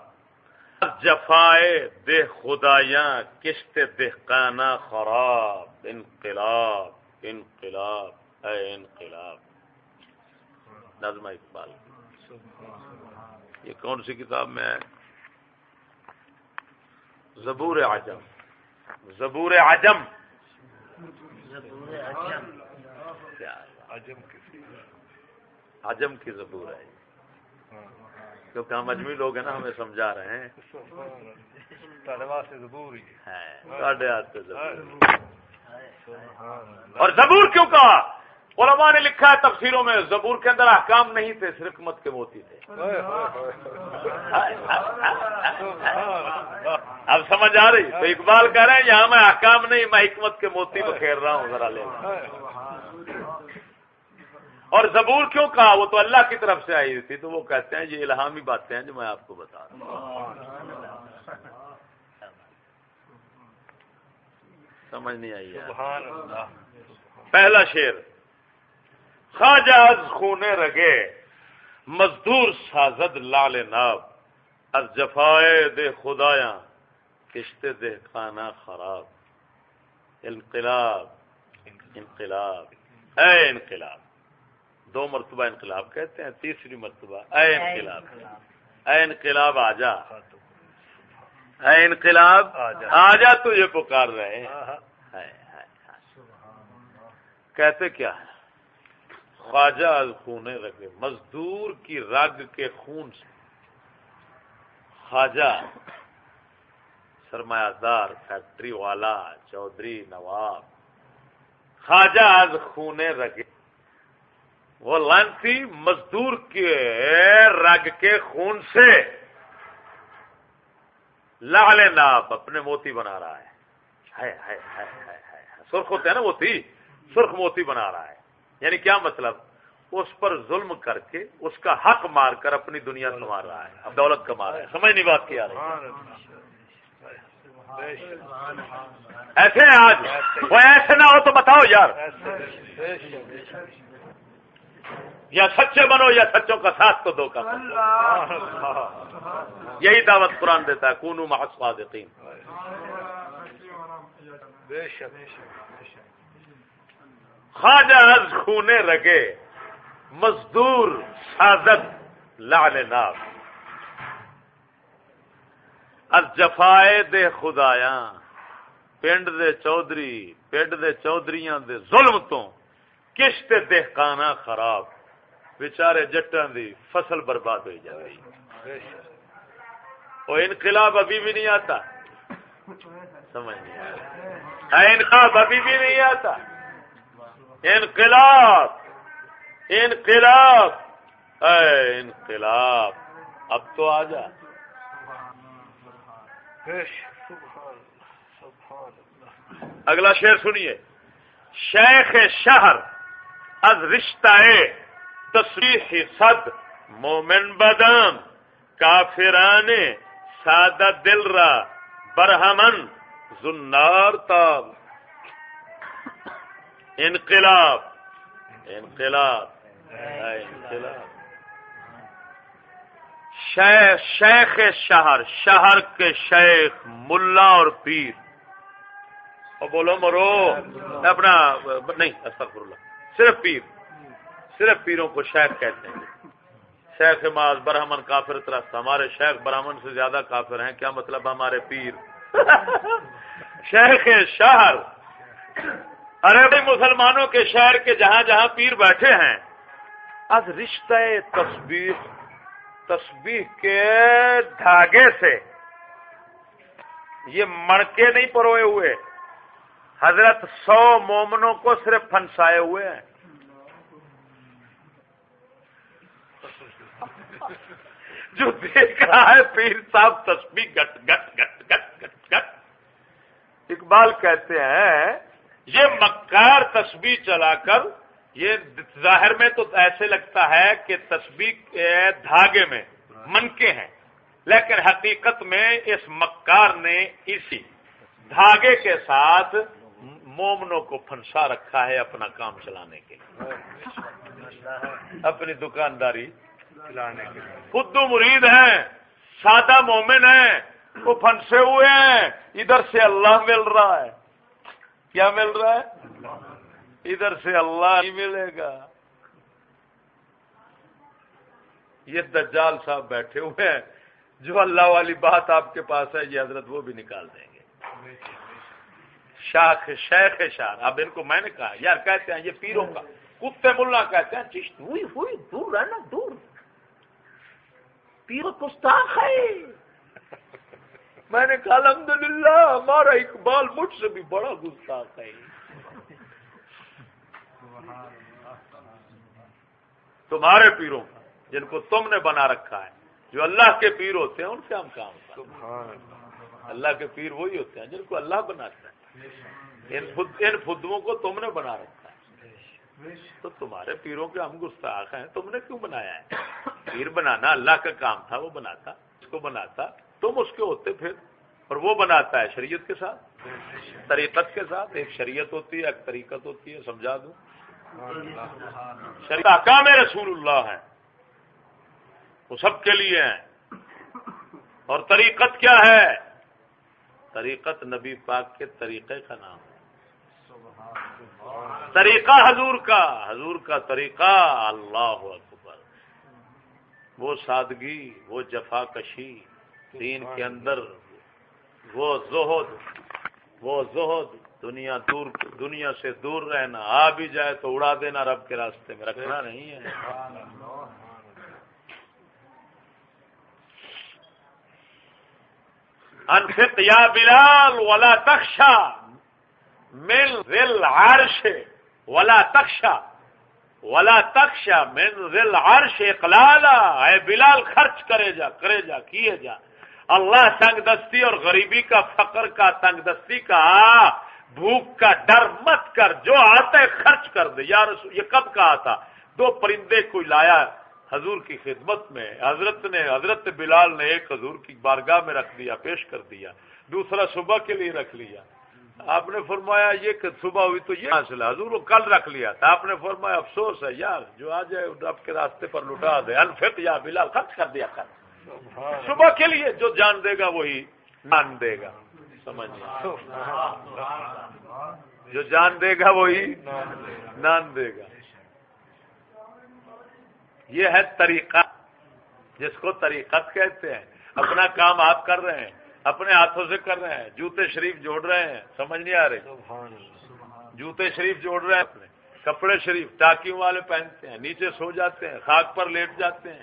جفائے دہ خدایاں کشت دہقانہ خراب انقلاب انقلاب اے انقلاب۔ نظم اقبال۔ یہ کون سی کتاب میں ہے؟ زبور عجم۔ زبور عجم۔ عجم۔ عجم کی زبور ہے۔ کیونکہ ہم مجموعی لوگ ہیں نا ہمیں سمجھا رہے ہیں۔ اور زبور کیوں کہا؟ علماء نے لکھا ہے تفسیروں میں زبور کے اندر احکام نہیں تھے صرف حکمت کے موتی تھے۔ اب سمجھ آ رہی؟ تو اقبال کہہ رہے ہیں یہاں میں احکام نہیں میں حکمت کے موتی بکھیر رہا ہوں ذرا لے اور زبور کیوں کہا؟ وہ تو اللہ کی طرف سے آئی تھی، تو وہ کہتے ہیں، یہ الہامی باتیں ہیں جو میں آپ کو بتا رہا ہوں۔ سمجھ نہیں آئی پہلا شیر خواجہ خونے رگے، مزدور سازد لال ناب، از جفائے دے خدایا کشتے دے کھانا خراب۔ انقلاب انقلاب، اے انقلاب۔ دو مرتبہ انقلاب کہتے ہیں تیسری مرتبہ اے انقلاب۔ اے انقلاب آجا اے انقلاب آجا تو یہ پکار رہے کہتے کیا ہے خواجہ خونے رکھے مزدور کی رگ کے خون سے۔ خواجہ سرمایہ دار فیکٹری والا چودھری نواب۔ خواجہ آج خونے رگے وہ لانسی مزدور کے رگ کے خون سے لال ناب اپنے موتی بنا رہا ہے۔ سرخ ہوتے ہیں نا موتی؟ سرخ موتی بنا رہا ہے۔ یعنی کیا مطلب؟ اس پر ظلم کر کے اس کا حق مار کر اپنی دنیا سنوار رہا ہے دولت کما رہا ہے۔ سمجھ نہیں بات کیا رہی۔ ایسے ہیں آج؟ وہ ایسے نہ ہو تو بتاؤ یار۔ یا سچے بنو یا سچوں کا ساتھ تو دو کا یہی دعوت قرآن دیتا ہے کونو محسواد خواجہ از خونے رگے مزدور سازد لال ناب از جفائے دے خدایا پنڈ دے چودھری پنڈ دے چودھریاں دے ظلم تو۔ کشت دہکانا خراب بچارے جٹان دی فصل برباد ہو جائے وہ انقلاب ابھی بھی نہیں آتا۔ سمجھ نہیں آتا انقلاب ابھی بھی نہیں آتا۔ انقلاب انقلاب۔ اے انقلاب، اب تو آ جا۔ اگلا شعر سنیے۔ شیخ شہر۔ از رشتہ تصریح صد، مومن بدم کافران سادہ دل را برہمن، زنار تاب۔ انقلاب انقلاب۔ انقلاب شیخ شہر شہر کے شیخ، ملا اور پیر۔ اور بولو مرو۔ اپنا، نہیں، استغفر اللہ۔ صرف پیر، صرف پیروں کو شیخ کہتے ہیں۔ شیخ ماز برہمن کافر طرف ہمارے شیخ برہمن سے زیادہ کافر ہیں۔ کیا مطلب ہمارے پیر؟ شیخ شہر۔ ارے بھائی مسلمانوں کے شہر کے جہاں جہاں پیر بیٹھے ہیں، از رشتہ تصویر تصویر کے دھاگے سے۔ یہ مڑکے نہیں پروئے ہوئے۔ حضرت سو مومنوں کو صرف پھنسائے ہوئے ہیں۔ جو دیکھ رہا ہے پیر صاحب تصویر گٹ گٹ گٹ گٹ گٹ گٹ۔ اقبال کہتے ہیں، یہ مکار تسبیح چلا کر، یہ ظاہر میں تو ایسے لگتا ہے کہ تسبیح دھاگے میں منکے ہیں، لیکن حقیقت میں اس مکار نے اسی دھاگے کے ساتھ مومنوں کو پھنسا رکھا ہے اپنا کام چلانے کے لیے۔ اپنی دکانداری چلانے کے لیے۔ خود مرید ہیں، سادہ مومن ہیں، وہ پھنسے ہوئے ہیں۔ ادھر سے اللہ مل رہا ہے۔ کیا مل رہا ہے؟ ادھر سے اللہ نہیں ملے گا۔ یہ دجال صاحب بیٹھے ہوئے ہیں۔ جو اللہ والی بات آپ کے پاس ہے، یہ حضرت وہ بھی نکال دیں گے۔ شاخ شیخ شاہ اب ان کو میں نے کہا یار کہتے ہیں یہ پیروں کا۔ کتے ملا کہتے ہیں چشت ہوئی ہوئی دور رہنا دور۔ پیر گستاخ ہے۔ میں نے کہا الحمدللہ ہمارا اقبال مجھ سے بھی بڑا گستاخ ہے۔ تمہارے پیروں جن کو تم نے بنا رکھا ہے۔ جو اللہ کے پیر ہوتے ہیں ان سے ہم کام اللہ کے پیر وہی ہوتے ہیں جن کو اللہ بناتا ہے۔ ان فدووں کو تم نے بنا رکھا ہے۔ تو تمہارے پیروں کے ہم گستاخ ہیں، تم نے کیوں بنایا ہے؟ پیر بنانا اللہ کا کام تھا، وہ بناتا، اس کو بناتا، تم اس کے ہوتے پھر، اور وہ بناتا ہے شریعت کے ساتھ، طریقت کے ساتھ، ایک شریعت ہوتی ہے، ایک طریقت ہوتی ہے، سمجھا دوں؟ شریعت کام رسول اللہ ہے وہ سب کے لیے ہیں۔ اور طریقت کیا ہے؟ طریقت نبی پاک کے طریقے کا نام ہے۔ طریقہ حضور کا حضور کا طریقہ اللہ اکبر۔ وہ سادگی وہ جفا کشی دین کے اندر وہ زہد وہ زہد۔ دنیا دور دنیا سے دور رہنا آ بھی جائے تو اڑا دینا رب کے راستے میں رکھنا نہیں ہے۔ انفق یا بلال ولا تخشا مل ذل عرش ولا تخشا ولا تخشا من ذل عرش اقلالا۔ اے بلال، خرچ کرے جا کرے جا، کیے جا۔ اللہ تنگ دستی اور غریبی کا، فقر کا، تنگ دستی کا، بھوک کا، ڈر مت کر۔ جو آتا ہے خرچ کر دے۔ یار یہ کب کہا تھا دو پرندے کوئی لایا حضور کی خدمت میں، حضرت نے، حضرت بلال نے ایک حضور کی بارگاہ میں رکھ دیا، پیش کر دیا، دوسرا صبح کے لیے رکھ لیا۔ آپ نے فرمایا یہ کہ صبح ہوئی تو یہ حاصل ہے، حضور کل رکھ لیا تھا۔ آپ نے فرمایا افسوس ہے، یار جو آ جائے رب کے راستے پر لٹا دے۔ انفت یا بلال، خرچ کر دیا کر۔ صبح کے لیے جو جان دے گا، وہی مان دے گا۔ سمجھ جو جان دے گا، وہی نان دے گا۔ یہ ہے طریقہ۔ جس کو طریقت کہتے ہیں۔ اپنا کام آپ کر رہے ہیں۔ اپنے ہاتھوں سے کر رہے ہیں۔ جوتے شریف جوڑ رہے ہیں۔ سمجھ نہیں آ رہے جوتے شریف جوڑ رہے ہیں اپنے۔ کپڑے شریف ٹاکیوں والے پہنتے ہیں۔ نیچے سو جاتے ہیں۔ خاک پر لیٹ جاتے ہیں۔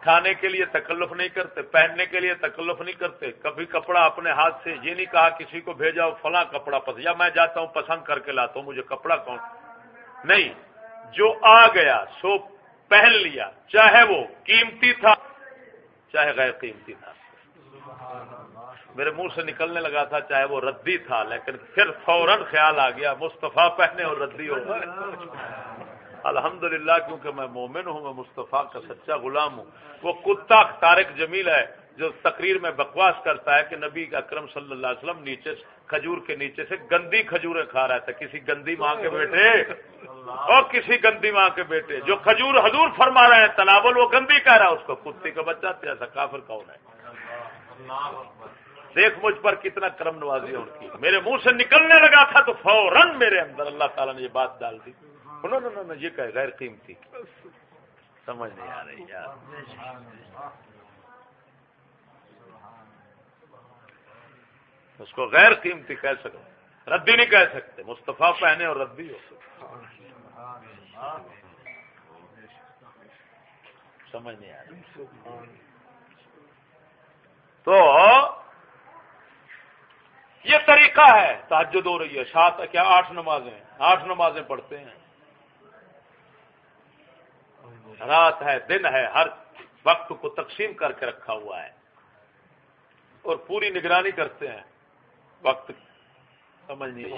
کھانے کے لیے تکلف نہیں کرتے۔ پہننے کے لیے تکلف نہیں کرتے۔ کبھی کپڑا اپنے ہاتھ سے یہ نہیں کہا کسی کو بھیجا فلاں کپڑا پسند یا میں جاتا ہوں، پسند کر کے لاتا ہوں، مجھے کپڑا کون؟ نہیں۔ جو آ گیا سو پہن لیا چاہے وہ قیمتی تھا، چاہے غیر قیمتی تھا۔ میرے منہ سے نکلنے لگا تھا چاہے وہ ردی تھا، لیکن پھر فوراً خیال آ گیا، مصطفیٰ پہنے اور ردی ہو الحمد للہ کیونکہ میں مومن ہوں، میں مصطفیٰ کا سچا غلام ہوں۔ وہ کتا تارک جمیل ہے۔ جو تقریر میں بکواس کرتا ہے کہ نبی اکرم صلی اللہ علیہ وسلم نیچے کھجور کے نیچے سے گندی کھجوریں کھا رہا تھا کسی گندی ماں کے بیٹے اور کسی گندی ماں کے بیٹے۔ جو کھجور حضور فرما رہے ہیں، تناول، وہ گندی کہہ رہا ہے۔ اس کو کتے کا بچہ ایسا کافر کون ہے؟ دیکھ مجھ پر کتنا کرم نوازی ان کی۔ میرے منہ سے نکلنے لگا تھا تو فوراً میرے اندر اللہ تعالیٰ نے یہ بات ڈال دی۔ انہوں نے یہ کہ غیر قیمتی۔ سمجھ نہیں آ رہی یار۔ اس کو غیر قیمتی کہہ سکتے ردی نہیں کہہ سکتے۔ مصطفیٰ پہنے اور ردی ہو سمجھ نہیں آ رہی۔ تو یہ طریقہ ہے تحجد ہو رہی ہے۔ سات کیا آٹھ نمازیں؟ آٹھ نمازیں پڑھتے ہیں۔ رات ہے، دن ہے، ہر وقت کو تقسیم کر کے رکھا ہوا ہے۔ اور پوری نگرانی کرتے ہیں۔ وقت سمجھ نہیں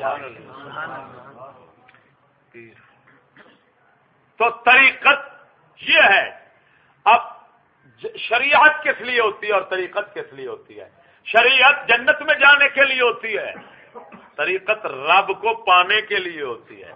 تو طریقت یہ ہے، اب شریعت کس لیے ہوتی ہے اور طریقت کس لیے ہوتی ہے؟ شریعت جنت میں جانے کے لیے ہوتی ہے، طریقت رب کو پانے کے لیے ہوتی ہے۔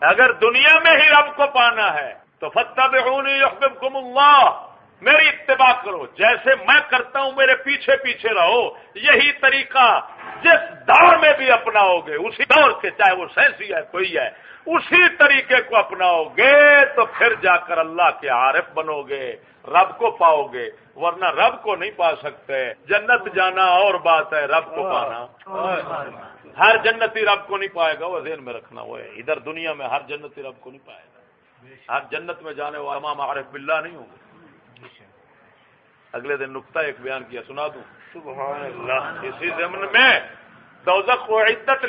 اگر دنیا میں ہی رب کو پانا ہے، تو فتح بہونی اللہ۔ میری اتباع کرو۔ جیسے میں کرتا ہوں، میرے پیچھے پیچھے رہو۔ یہی طریقہ جس دور میں بھی اپناؤ گے، اسی دور کے چاہے وہ سینسی ہے، کوئی ہے، اسی طریقے کو اپناؤ گے تو پھر جا کر اللہ کے عارف بنو گے، رب کو پاؤ گے۔ ورنہ رب کو نہیں پا سکتے۔ جنت جانا اور بات ہے، رب کو پانا۔ ہر جنتی رب کو نہیں پائے گا، وہ ذہن میں رکھنا وہ ہے۔ ادھر دنیا میں ہر جنتی رب کو نہیں پائے گا۔ ہر جنت میں جانے والا امام عارف باللہ نہیں ہوں گے۔ اگلے دن نقطہ ایک بیان کیا سنا دوں؟ سبحان اللہ۔ اسی زمن میں دوزخ عدت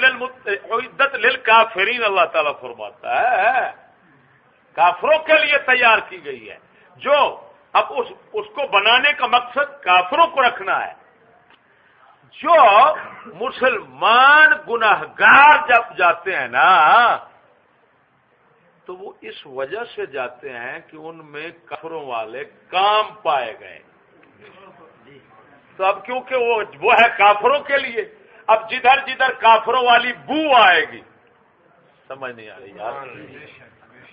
عدت للکافرین اللہ تعالیٰ فرماتا ہے۔ کافروں کے لیے تیار کی گئی ہے۔ جو اب اس اس کو بنانے کا مقصد کافروں کو رکھنا ہے۔ جو مسلمان گناہ گار جب جاتے ہیں نا تو وہ اس وجہ سے جاتے ہیں کہ ان میں کفروں والے کام پائے گئے۔ تو اب کیونکہ وہ وہ ہے کافروں کے لیے اب جدھر جدھر کافروں والی بو آئے گی۔ سمجھ نہیں آ رہی یار۔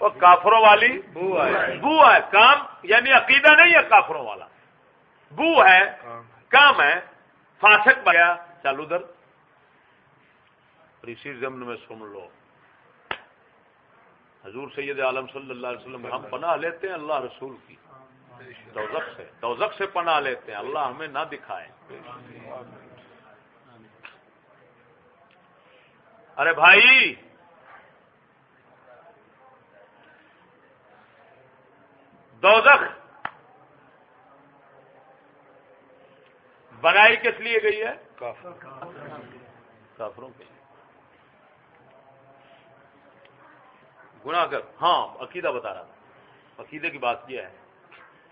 وہ کافروں والی بو آئے بو ہے کام یعنی عقیدہ نہیں ہے کافروں والا۔ بو ہے کام۔ ہے فاسق بیا چالو در اسی ضمن میں سن لو۔ حضور سید عالم صلی اللہ علیہ وسلم ہم پناہ لیتے ہیں اللہ رسول کی۔ توزق سے توزق سے پناہ لیتے ہیں۔ اللہ ہمیں نہ دکھائے۔ ارے بھائی، دوزخ بنائی کس لیے گئی ہے؟ کافروں کے گناہ کر۔ ہاں عقیدہ بتا رہا تھا۔ عقیدے کی بات یہ ہے۔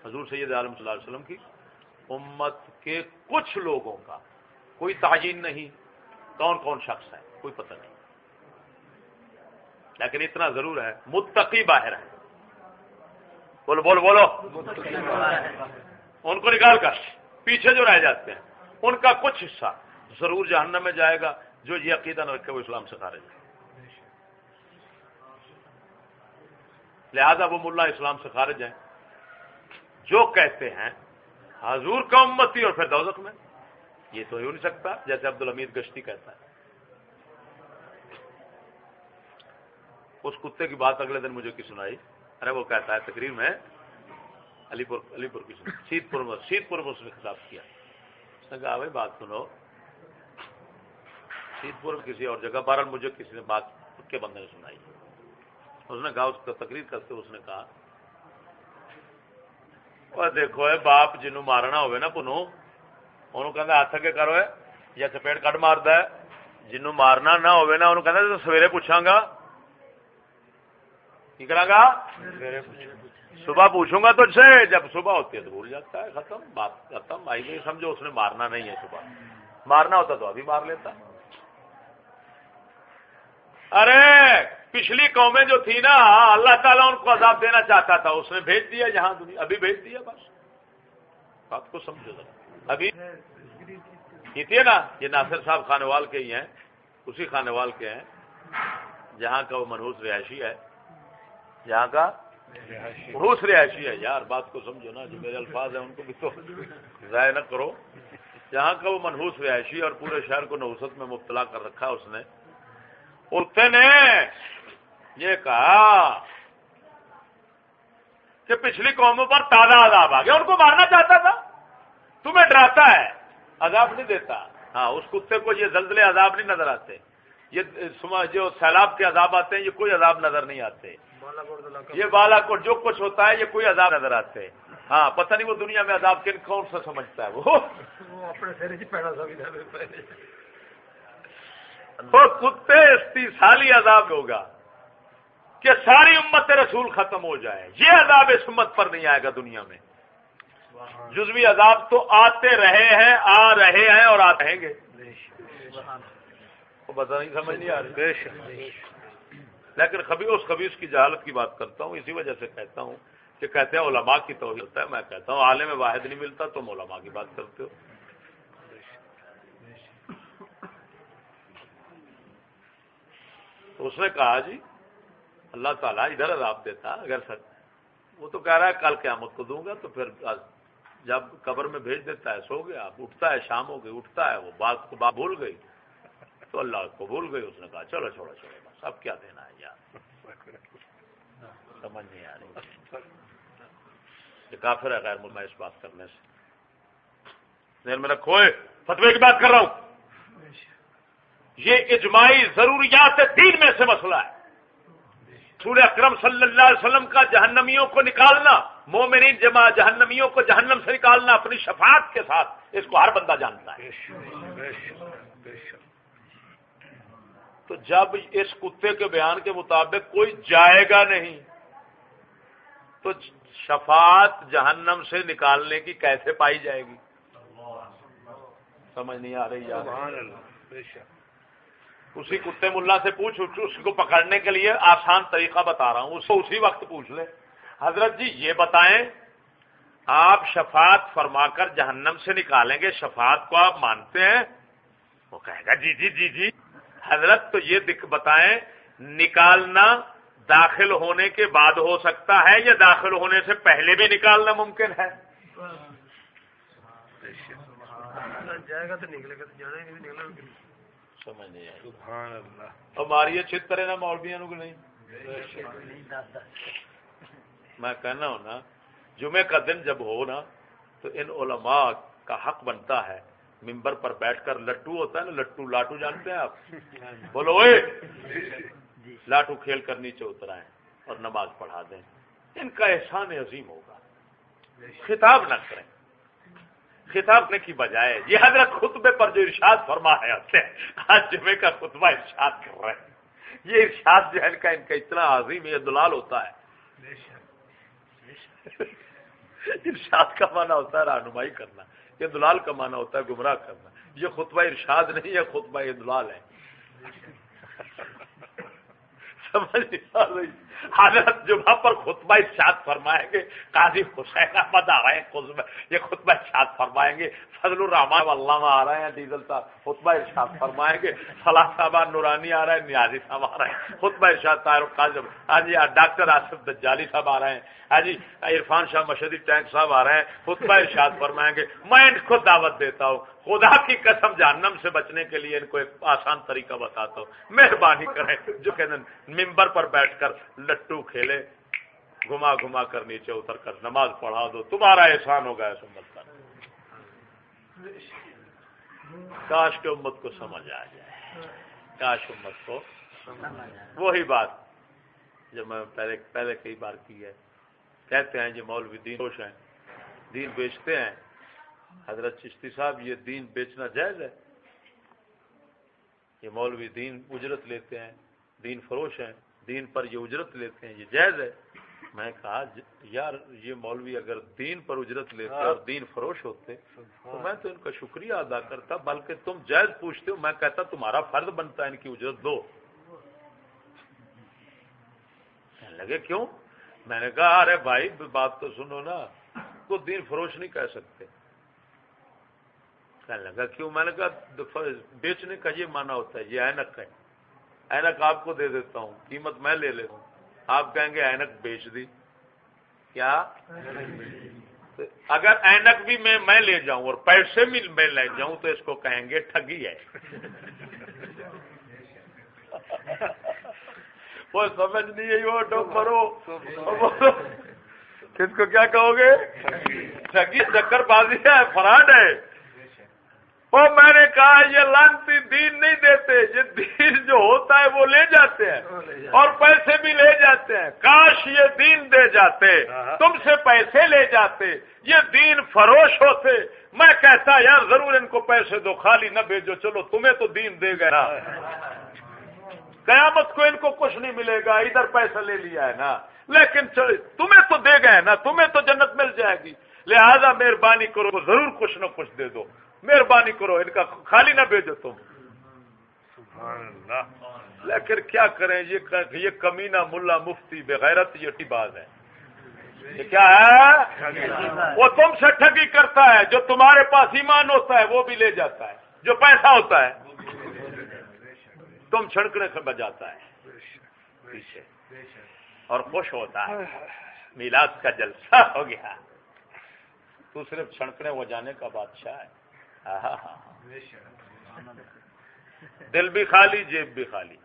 حضور سید عالم صلی اللہ علیہ وسلم کی، امت کے کچھ لوگوں کا کوئی تعین نہیں، کون کون شخص ہے، کوئی پتہ نہیں۔ لیکن اتنا ضرور ہے، متقی باہر ہے بولو بولو بولو۔ ان کو نکال کر پیچھے جو رہ جاتے ہیں، ان کا کچھ حصہ ضرور جہنم میں جائے گا، جو یہ عقیدہ نہ رکھے وہ اسلام سے خارج ہے لہذا وہ ملا اسلام سے خارج ہیں۔ جو کہتے ہیں، حضور کا امتی اور پھر دوزخ میں، یہ تو ہی نہیں سکتا، جیسے عبد الحمید گشتی کہتا ہے۔ اس کتے کی بات اگلے دن مجھے کی سنائی؟ ارے، وہ کہتا ہے، تقریر میں علی پور علی پور کی سیت پور میں پور میں اس نے خطاب کیا۔ اس نے کہا، بھائی، بات سنو۔ سیت پور کسی اور جگہ، بہرحال مجھے کسی نے بات کے بندے نے سنائی۔ اس نے کہا، اس کا تقریر کرتے اس نے کہا دیکھو باپ جنو مارنا ہوئے نا پنو انہوں کہ ہاتھ اگے کرو یا چپیٹ کٹ مارد جنو مارنا نہ ہوئے نا انہوں کہ سویرے پوچھا گا کی کرا گا صبح پوچھوں گا تو سے جب صبح ہوتی ہے تو بھول جاتا ہے ختم بات ختم آئی نہیں سمجھو اس نے مارنا نہیں ہے صبح مارنا ہوتا تو ابھی مار لیتا ارے، پچھلی قومیں جو تھی نا، اللہ تعالیٰ ان کو عذاب دینا چاہتا تھا، اس نے بھیج دیا جہاں دنیا ابھی بھیج دیا بس۔ بات کو سمجھو ذرا۔ ابھی یہ تھی نا، یہ ناصر صاحب خانے وال کے ہی ہیں، اسی خانے وال کے ہیں، جہاں کا وہ منہوس رہائشی ہے۔ جہاں کا منہوس رہائشی ہے۔ یار، بات کو سمجھو نا، جو میرے الفاظ ہیں، ان کو بھی تو ضائع نہ کرو۔ جہاں کا وہ منہوس رہائشی اور پورے شہر کو نوسط میں مبتلا کر رکھا اس نے نے۔ یہ کہا کہ پچھلی قوموں پر تازہ عذاب آ گیا، ان کو مارنا چاہتا تھا۔ تمہیں ڈراتا ہے، عذاب نہیں دیتا۔ ہاں اس کتے کو یہ زلزلے عذاب نہیں نظر آتے۔ یہ جو سیلاب کے عذاب آتے ہیں، یہ کوئی عذاب نظر نہیں آتے۔ یہ بالا کوٹ جو کچھ ہوتا ہے، یہ کوئی عذاب نظر آتے۔ ہاں پتہ نہیں وہ دنیا میں عذاب کن کون سا سمجھتا ہے وہ۔ وہ کتے استی سالی عذاب ہوگا کہ ساری امت رسول ختم ہو جائے۔ یہ عذاب اس امت پر نہیں آئے گا دنیا میں۔ جزوی عذاب تو آتے رہے ہیں آ رہے ہیں اور آتے رہیں گے۔ پتا نہیں سمجھ نہیں آ رہی۔ لیکن خبی اس خبیص کی جہالت کی بات کرتا ہوں اسی وجہ سے کہتا ہوں کہ کہتے ہیں علماء کی توحید ہے میں کہتا ہوں عالم واحد نہیں ملتا تم علماء کی بات کرتے ہو تو اس نے کہا جی اللہ تعالیٰ ادھر عذاب دیتا اگر سر وہ تو کہہ رہا ہے، کل قیامت کو دوں گا، تو پھر جب قبر میں بھیج دیتا ہے، سو گیا۔ اٹھتا ہے، شام ہو گئی، اٹھتا ہے، وہ بات کو بات بھول گئی۔ تو اللہ کو بھول گئی، اس نے کہا، چلو، چھوڑو چھوڑو بس اب کیا دینا ہے یار؟ سمجھ نہیں آ رہی۔ یہ کافر ہے غیر میں اس بات کرنے سے۔ دیر میں فتوے کی بات کر رہا ہوں۔ یہ اجماعی ضروریات دین میں سے مسئلہ ہے۔ رسول اکرم صلی اللہ علیہ وسلم کا جہنمیوں کو نکالنا مومنین جمع جہنمیوں کو جہنم سے نکالنا اپنی شفاعت کے ساتھ اس کو ہر بندہ جانتا ہے۔ تو جب اس کتے کے بیان کے مطابق کوئی جائے گا نہیں تو شفاعت جہنم سے نکالنے کی کیسے پائی جائے گی؟ سمجھ نہیں آ رہی یار۔ اسی کتے ملا سے پوچھ، اس کو پکڑنے کے لیے آسان طریقہ بتا رہا ہوں، اس کو اسی وقت پوچھ لے۔ حضرت جی یہ بتائیں، آپ شفاعت فرما کر جہنم سے نکالیں گے، شفاعت کو آپ مانتے ہیں؟ وہ کہے گا جی جی جی جی۔ حضرت، تو یہ دکھ بتائیں، نکالنا داخل ہونے کے بعد ہو سکتا ہے یا داخل ہونے سے پہلے بھی نکالنا ممکن ہے؟ جائے گا، تو نکلے گا۔ نہیں چھترے نا مولبیا نو نہیں؟ میں کہنا ہوں نا جمعے کا دن جب ہو نا تو ان علماء کا حق بنتا ہے ممبر پر بیٹھ کر لٹو ہوتا ہے نا لٹو لاٹو جانتے ہیں آپ؟ بولو اے لاٹو کھیل کر نیچے اترائیں اور نماز پڑھا دیں۔ ان کا احسان عظیم ہوگا۔ خطاب نہ کریں۔ خطاب کرنے کی بجائے یہ حضرت خطبے پر جو ارشاد فرما ہے آج جمعے کا خطبہ ارشاد کر رہے ہیں۔ یہ ارشاد جو ہے ان کا ان کا اتنا عظیم یہ دلال ہوتا ہے۔ ارشاد کا معنی ہوتا ہے رہنمائی کرنا یہ دلال کا معنی ہوتا ہے گمراہ کرنا۔ یہ خطبہ ارشاد نہیں ہے خطبہ یہ دلال ہے۔ سمجھ حضرت جمعہ پر خطبہ ارشاد فرمائیں گے، قاضی حسین احمد آ رہے ہیں یہ خطبہ ارشاد فرمائیں گے۔ فضل الرحمان علامہ آ رہے ہیں ڈیزل صاحب، خطبہ ارشاد فرمائیں گے۔ فلاح صاحب نورانی آ رہے ہیں، نیازی صاحب آ رہے ہیں۔ خطبہ ارشاد طاہر قاضم ہاں جی ڈاکٹر آصف دجالی صاحب آ رہے ہیں۔ ہاں جی عرفان شاہ مشدی ٹینک صاحب آ رہے ہیں۔ خطبہ ارشاد فرمائیں گے۔ میں ان کو دعوت دیتا ہوں۔ خدا کی قسم جہنم سے بچنے کے لیے ان کو ایک آسان طریقہ بتاتا ہوں۔ مہربانی کریں، جو کہ ممبر پر بیٹھ کر لٹو کھیلے، گھما گھما کر نیچے اتر کر نماز پڑھا دو۔ تمہارا احسان ہوگا ایسا مت کر۔ کاش کے امت کو سمجھ آ جائے۔ کاش امت کو۔ وہی بات۔ جو میں پہلے پہلے کئی بار کی ہے۔ کہتے ہیں یہ مولوی دین خوش ہیں، دین بیچتے ہیں۔ حضرت چشتی صاحب، یہ دین بیچنا جائز ہے؟ یہ مولوی دین اجرت لیتے ہیں، دین فروش ہیں۔ دین پر یہ اجرت لیتے ہیں یہ جائز ہے۔ میں کہا یار یہ مولوی اگر دین پر اجرت لیتے اور دین فروش ہوتے تو میں تو ان کا شکریہ ادا کرتا بلکہ تم جائز پوچھتے ہو میں کہتا تمہارا فرض بنتا ہے ان کی اجرت دو۔ لگے کیوں؟ میں نے کہا ارے بھائی بات تو سنو نا تو دین فروش نہیں کہہ سکتے۔ کہنے لگا کیوں؟ میں نے کہا بیچنے کا یہ مانا ہوتا ہے یہ اینک ہے۔ اینک آپ کو دے دیتا ہوں، قیمت میں لے لیتا ہوں۔ آپ کہیں گے اینک بیچ دی۔ کیا؟ اگر اینک بھی میں میں لے جاؤں اور پیسے بھی میں لے جاؤں تو اس کو کہیں گے ٹھگی ہے۔ وہ سمجھ نہیں ہے وہ کس کو کیا کہو گے؟ ٹھگی، چکر بازی ہے فراڈ ہے۔ اور میں نے کہا یہ لانتی دین نہیں دیتے یہ دین جو ہوتا ہے وہ لے جاتے ہیں اور پیسے بھی لے جاتے ہیں۔ کاش یہ دین دے جاتے تم سے پیسے لے جاتے یہ دین فروش ہوتے۔ میں کہتا یار ضرور ان کو پیسے دو خالی نہ بھیجو چلو تمہیں تو دین دے گا قیامت کو ان کو کچھ نہیں ملے گا ادھر پیسہ لے لیا ہے نا۔ لیکن تمہیں تو دے گئے نا تمہیں تو جنت مل جائے گی۔ لہذا مہربانی کرو ضرور کچھ نہ کچھ دے دو۔ مہربانی کرو ان کا خالی نہ بھیجو تم۔ لیکن کیا کریں یہ یہ کمینہ ملا مفتی بغیرت یہ ٹیباز ہے یہ کیا ہے؟ وہ تم سے ٹھگی کرتا ہے جو تمہارے پاس ایمان ہوتا ہے وہ بھی لے جاتا ہے۔ جو پیسہ ہوتا ہے تم چھڑکنے سے بجاتا ہے۔ پیچھے۔ اور خوش ہوتا ہے۔ میلاد کا جلسہ ہو گیا۔ تو صرف چھڑکنے وہ جانے کا بادشاہ ہے۔ دل بھی خالی، جیب بھی خالی۔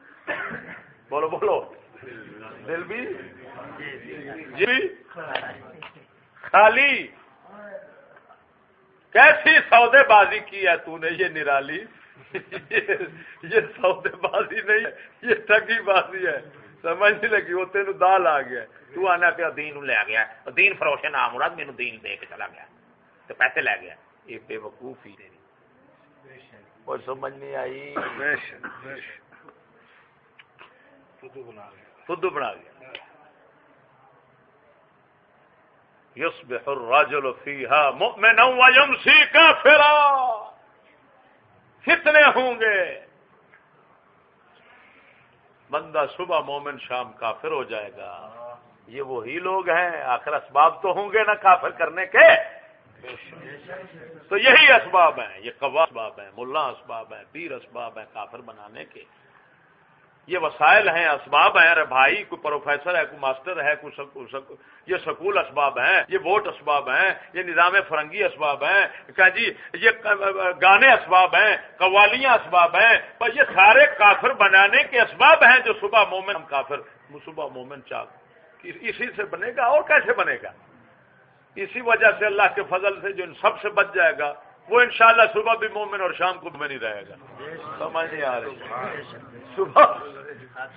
بولو بولو۔ دل بھی جی خالی۔ کیسی سودے بازی کی ہے تو نے یہ نرالی؟ یہ سودے بازی نہیں ہے یہ ٹگی بازی ہے۔ سمجھ نہیں لگی، وہ تین دال آ گیا۔ تو آنا پیا دین لے گیا۔ دین فروش نام مراد مینو دین دے کے چلا گیا۔ تو پیسے لے گیا۔ یہ بے وقوف ہی اور سمجھ نہیں آئی۔ خود بنا گیا يصبح الرجل فيها مؤمنا ويمسي كافرا فتنے ہوں گے۔ بندہ صبح مومن شام کافر ہو جائے گا۔ یہ وہی لوگ ہیں آخر اسباب تو ہوں گے نا کافر کرنے کے۔ تو یہی اسباب ہیں، یہ قوا اسباب ہیں، ملا اسباب ہیں، پیر اسباب ہیں، کافر بنانے کے۔ یہ وسائل ہیں، اسباب ہیں، ارے بھائی، کوئی پروفیسر ہے، کوئی ماسٹر ہے، کوئی یہ سکول اسباب ہیں، یہ ووٹ اسباب ہیں، یہ نظام فرنگی اسباب ہیں۔ کہ جی یہ گانے اسباب ہیں، قوالیاں اسباب ہیں، پر یہ سارے کافر بنانے کے اسباب ہیں جو صبح مومن کافر، صبح مومن چاک۔ اسی سے بنے گا اور کیسے بنے گا؟ اسی وجہ سے اللہ کے فضل سے جو ان سب سے بچ جائے گا، وہ انشاءاللہ صبح بھی مومن اور شام کو بھی نہیں رہے گا۔ سمجھ نہیں آ رہی۔ صبح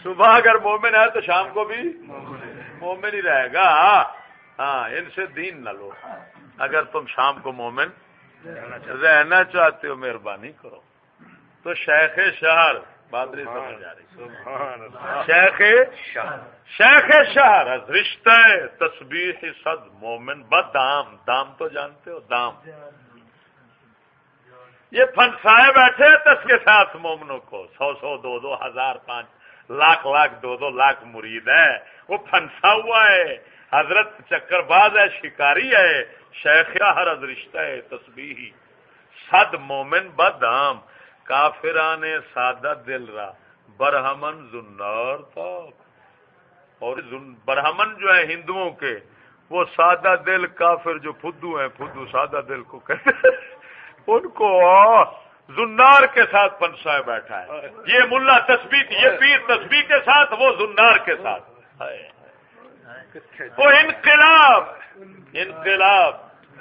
صبح اگر مومن ہے تو شام کو بھی مومن ہی رہے گا۔ ہاں ان سے دین نہ لو۔ اگر تم شام کو مومن رہنا چاہتے ہو، مہربانی کرو۔ تو شیخ شہر بادری سمجھ آ رہی شیخ شیخ شہر رشتہ تصویر صد مومن۔ بدام دام تو جانتے ہو دام۔ یہ فنسائے بیٹھے تس کے ساتھ مومنوں کو۔ سو سو دو دو ہزار پانچ لاکھ لاکھ دو دو لاکھ مرید ہے وہ پھنسا ہوا ہے۔ حضرت چکر باز ہے شکاری ہے۔ شیخ ہر رشتہ ہے تصویر صد مومن بدام کافران سادہ دل را۔ برہمن زنار تک اور برہمن جو ہے ہندوؤں کے، وہ سادہ دل کافر جو فدو ہیں فدو سادہ دل کو کہتے ہیں۔ ان کو زنار کے ساتھ پنسائے بیٹھا ہے۔ یہ ملا تصویر یہ پیر تصویر کے ساتھ، وہ زنار کے ساتھ۔ وہ انقلاب انقلاب۔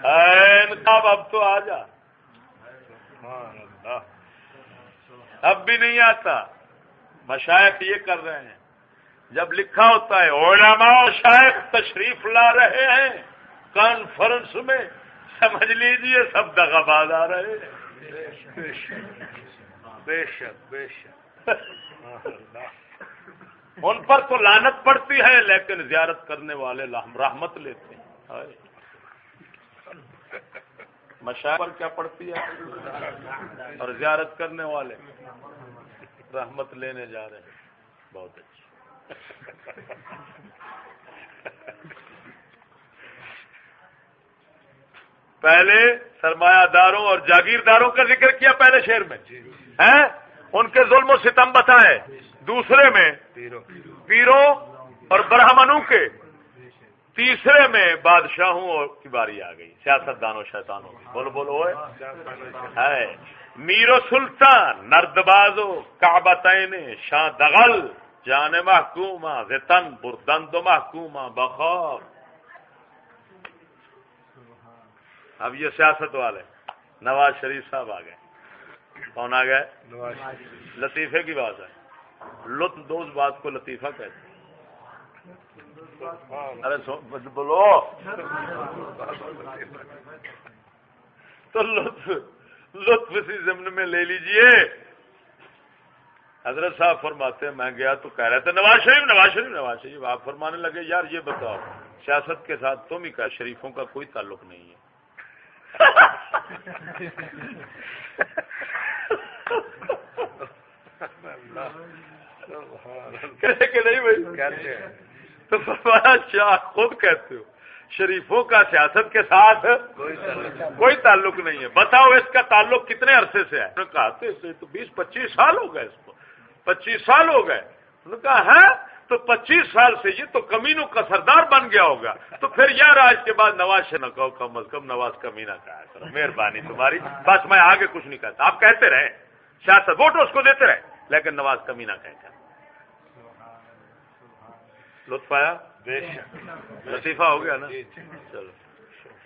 انقلاب، اب تو آ جا۔ اب بھی نہیں آتا۔ مشائق یہ کر رہے ہیں۔ جب لکھا ہوتا ہے، علماء شائق تشریف لا رہے ہیں۔ کانفرنس میں۔ سمجھ لیجیے، سب دگا باز آ رہے بے شک بے شک۔ ان پر تو لانت پڑتی ہے، لیکن زیارت کرنے والے رحمت لیتے ہیں۔ مشاعر پر کیا پڑتی ہے؟ اور زیارت کرنے والے رحمت لینے جا رہے ہیں۔ بہت اچھا۔ پہلے سرمایہ داروں اور جاگیرداروں کا ذکر کیا پہلے شہر میں؟ ہیں؟ ان کے ظلم و ستم بتائے دوسرے میں پیروں اور برہمنوں کے تیسرے میں بادشاہوں کی باری آ گئی سیاست دانوں شیطانوں کی۔ بولو بولو ہے میر و سلطان نرد بازو کابتین شاہ دغل جان محکومہ وطن بردند محکومہ بخوف اب یہ سیاست والے نواز شریف صاحب آ گئے۔ کون آ گئے؟ لطیفے کی بات ہے۔ لطف دو اس بات کو لطیفہ کہتے ارے بولو۔ تو لطف لطف اسی ضمن میں لے لیجیے۔ حضرت صاحب فرماتے ہیں میں گیا تو کہہ رہے تھے نواز شریف نواز شریف نواز شریف۔ آپ فرمانے لگے یار یہ بتاؤ سیاست کے ساتھ تم ہی کہ شریفوں کا کوئی تعلق نہیں ہے۔ کہ نہیں بھائی؟ تو شاہ خود کہتے ہو۔ شریفوں کا سیاست کے ساتھ کوئی تعلق نہیں۔ ہے۔ بتاؤ اس کا تعلق کتنے عرصے سے ہے؟ کہا تو بیس پچیس سال ہو گئے اس کو۔ پچیس سال ہو گئے۔ انہوں نے کہا ہے تو پچیس سال سے یہ تو کمینوں کا سردار بن گیا ہوگا۔ تو پھر یار آج کے بعد نواز سے نہ کہو کم از کم نواز کمینہ کہا کرو مہربانی تمہاری۔ بس میں آگے کچھ نہیں کہتا آپ کہتے رہے۔ سیاست ووٹ اس کو دیتے رہے لیکن نواز کمینہ کہہ کر لطف آیا؟ لطیفہ ہو گیا نا؟ چلو.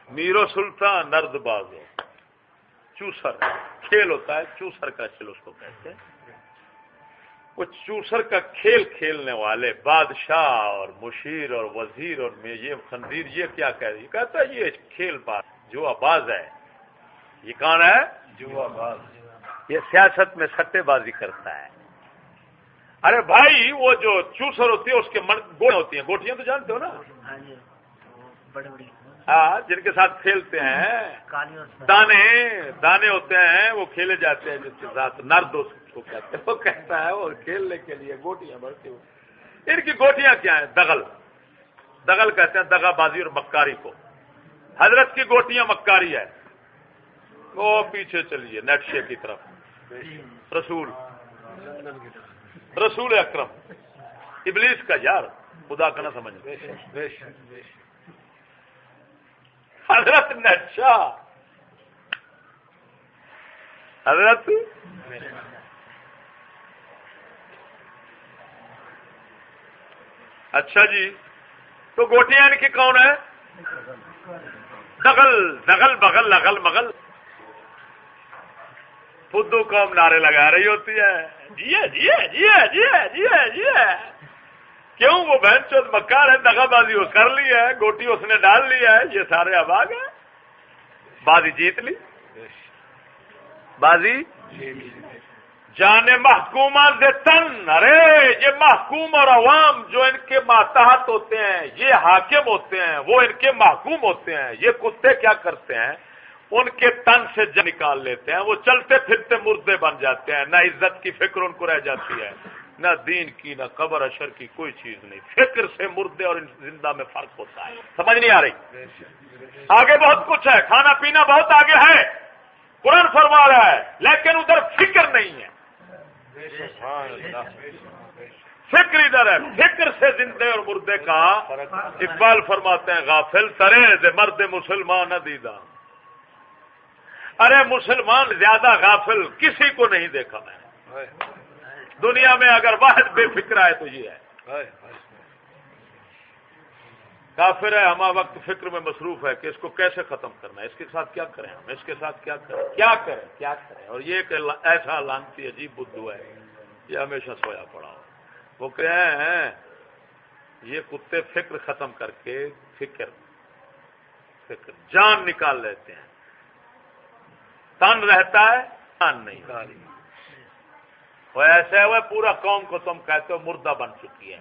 میرو سلطان نرد باز چوسر. کھیل ہوتا ہے چوسر کا کھیل اس کو کہتے ہیں۔ وہ چوسر کا کھیل کھیلنے والے بادشاہ اور مشیر اور وزیر اور یہ خنزیر یہ کیا کہہ رہی کہتا ہے یہ کھیل بات جو آباز ہے۔ یہ کون ہے؟ جو آباز یہ سیاست میں سٹے بازی کرتا ہے۔ ارے بھائی وہ جو چوسر ہوتی ہے اس کے من گوڑ ہوتی ہیں۔ گوٹیاں تو جانتے ہو نا؟ ہاں, جی۔ ہاں جن کے ساتھ کھیلتے ہیں۔ دانے دانے ہوتے ہیں وہ کھیلے جاتے ہیں جس کے ساتھ نرد کو کہتے ہیں۔ وہ کہتا ہے اور کھیلنے کے لیے گوٹیاں بڑھتی ہوئی ان کی گوٹیاں کیا ہیں؟ دغل۔ دغل کہتے ہیں دگا بازی اور مکاری کو۔ حضرت کی گوٹیاں مکاری ہے۔ وہ پیچھے چلیے نیٹ شے کی طرف۔ رسول۔ رسول اکرم۔ ابلیس کا یار خدا کا نہ سمجھ حضرت نشا حضرت؟ اچھا جی تو گوٹیاں ان کی کون ہے دغل دغل بغل لغل مغل۔ فدو قوم نعرے لگا رہی ہوتی ہے۔ جی جی جی جی جی جی کیوں؟ وہ بہن چوت مکار ہے دگا بازی وہ کر لی ہے، گوٹی اس نے ڈال لی ہے، یہ سارے اباگ ہیں بازی جیت لی۔ بازی؟ جان محکومہ سے تن۔ ارے، یہ محکوم اور عوام جو ان کے ماتحت ہوتے ہیں، یہ حاکم ہوتے ہیں، وہ ان کے محکوم ہوتے ہیں۔ یہ کتے کیا کرتے ہیں؟ ان کے تن سے نکال لیتے ہیں، وہ چلتے پھرتے مردے بن جاتے ہیں، نہ عزت کی فکر ان کو رہ جاتی ہے، نہ دین کی، نہ قبر اشر کی کوئی چیز نہیں۔ فکر سے مردے اور زندہ میں فرق ہوتا ہے۔ سمجھ نہیں آ رہی؟ آگے بہت کچھ ہے، کھانا پینا بہت آگے ہے، قرآن فرما رہا ہے، لیکن ادھر فکر نہیں ہے۔ فکر ادھر ہے، فکر سے زندے اور مردے کا اقبال فرماتے ہیں، غافل ترے مرد مسلمان دیدہ۔ ارے مسلمان زیادہ غافل کسی کو نہیں دیکھا میں دنیا میں اگر واحد بے فکر ہے تو یہ ہے۔ کافر ہے ہما وقت فکر میں مصروف ہے کہ اس کو کیسے ختم کرنا ہے؟ اس کے ساتھ کیا کریں ہم؟ اس کے ساتھ کیا کریں؟ کیا کریں؟ کیا کریں؟ اور یہ کہ ایسا لانتی عجیب بدھو ہے، یہ ہمیشہ سویا پڑا ہو۔ وہ کہ ہیں، یہ کتے فکر ختم کر کے فکر فکر، جان نکال لیتے ہیں۔ تن رہتا ہے تن نہیں وہ ایسے ہوئے پورا قوم کو تم کہتے ہو مردہ بن چکی ہے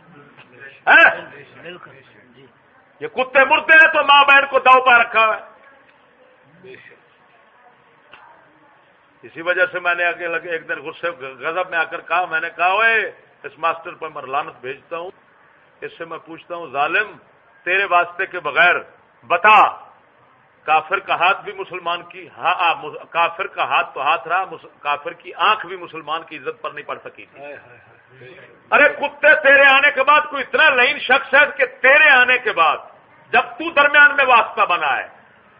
یہ کتے مردے ہیں تو ماں بہن کو دو پہ رکھا ہے۔ اسی وجہ سے میں نے آگے لگے ایک دن غصے غضب میں آ کر کہا میں نے کہا وہ اس ماسٹر پر میں لانت بھیجتا ہوں۔ اس سے میں پوچھتا ہوں ظالم تیرے واسطے کے بغیر بتا کافر کا ہاتھ بھی مسلمان کی کافر کا ہاتھ تو ہاتھ رہا کافر کی آنکھ بھی مسلمان کی عزت پر نہیں پڑ سکی تھی۔ ارے کتے تیرے آنے کے بعد کوئی اتنا لائن شخص ہے کہ تیرے آنے کے بعد جب تو درمیان میں واسطہ بنا ہے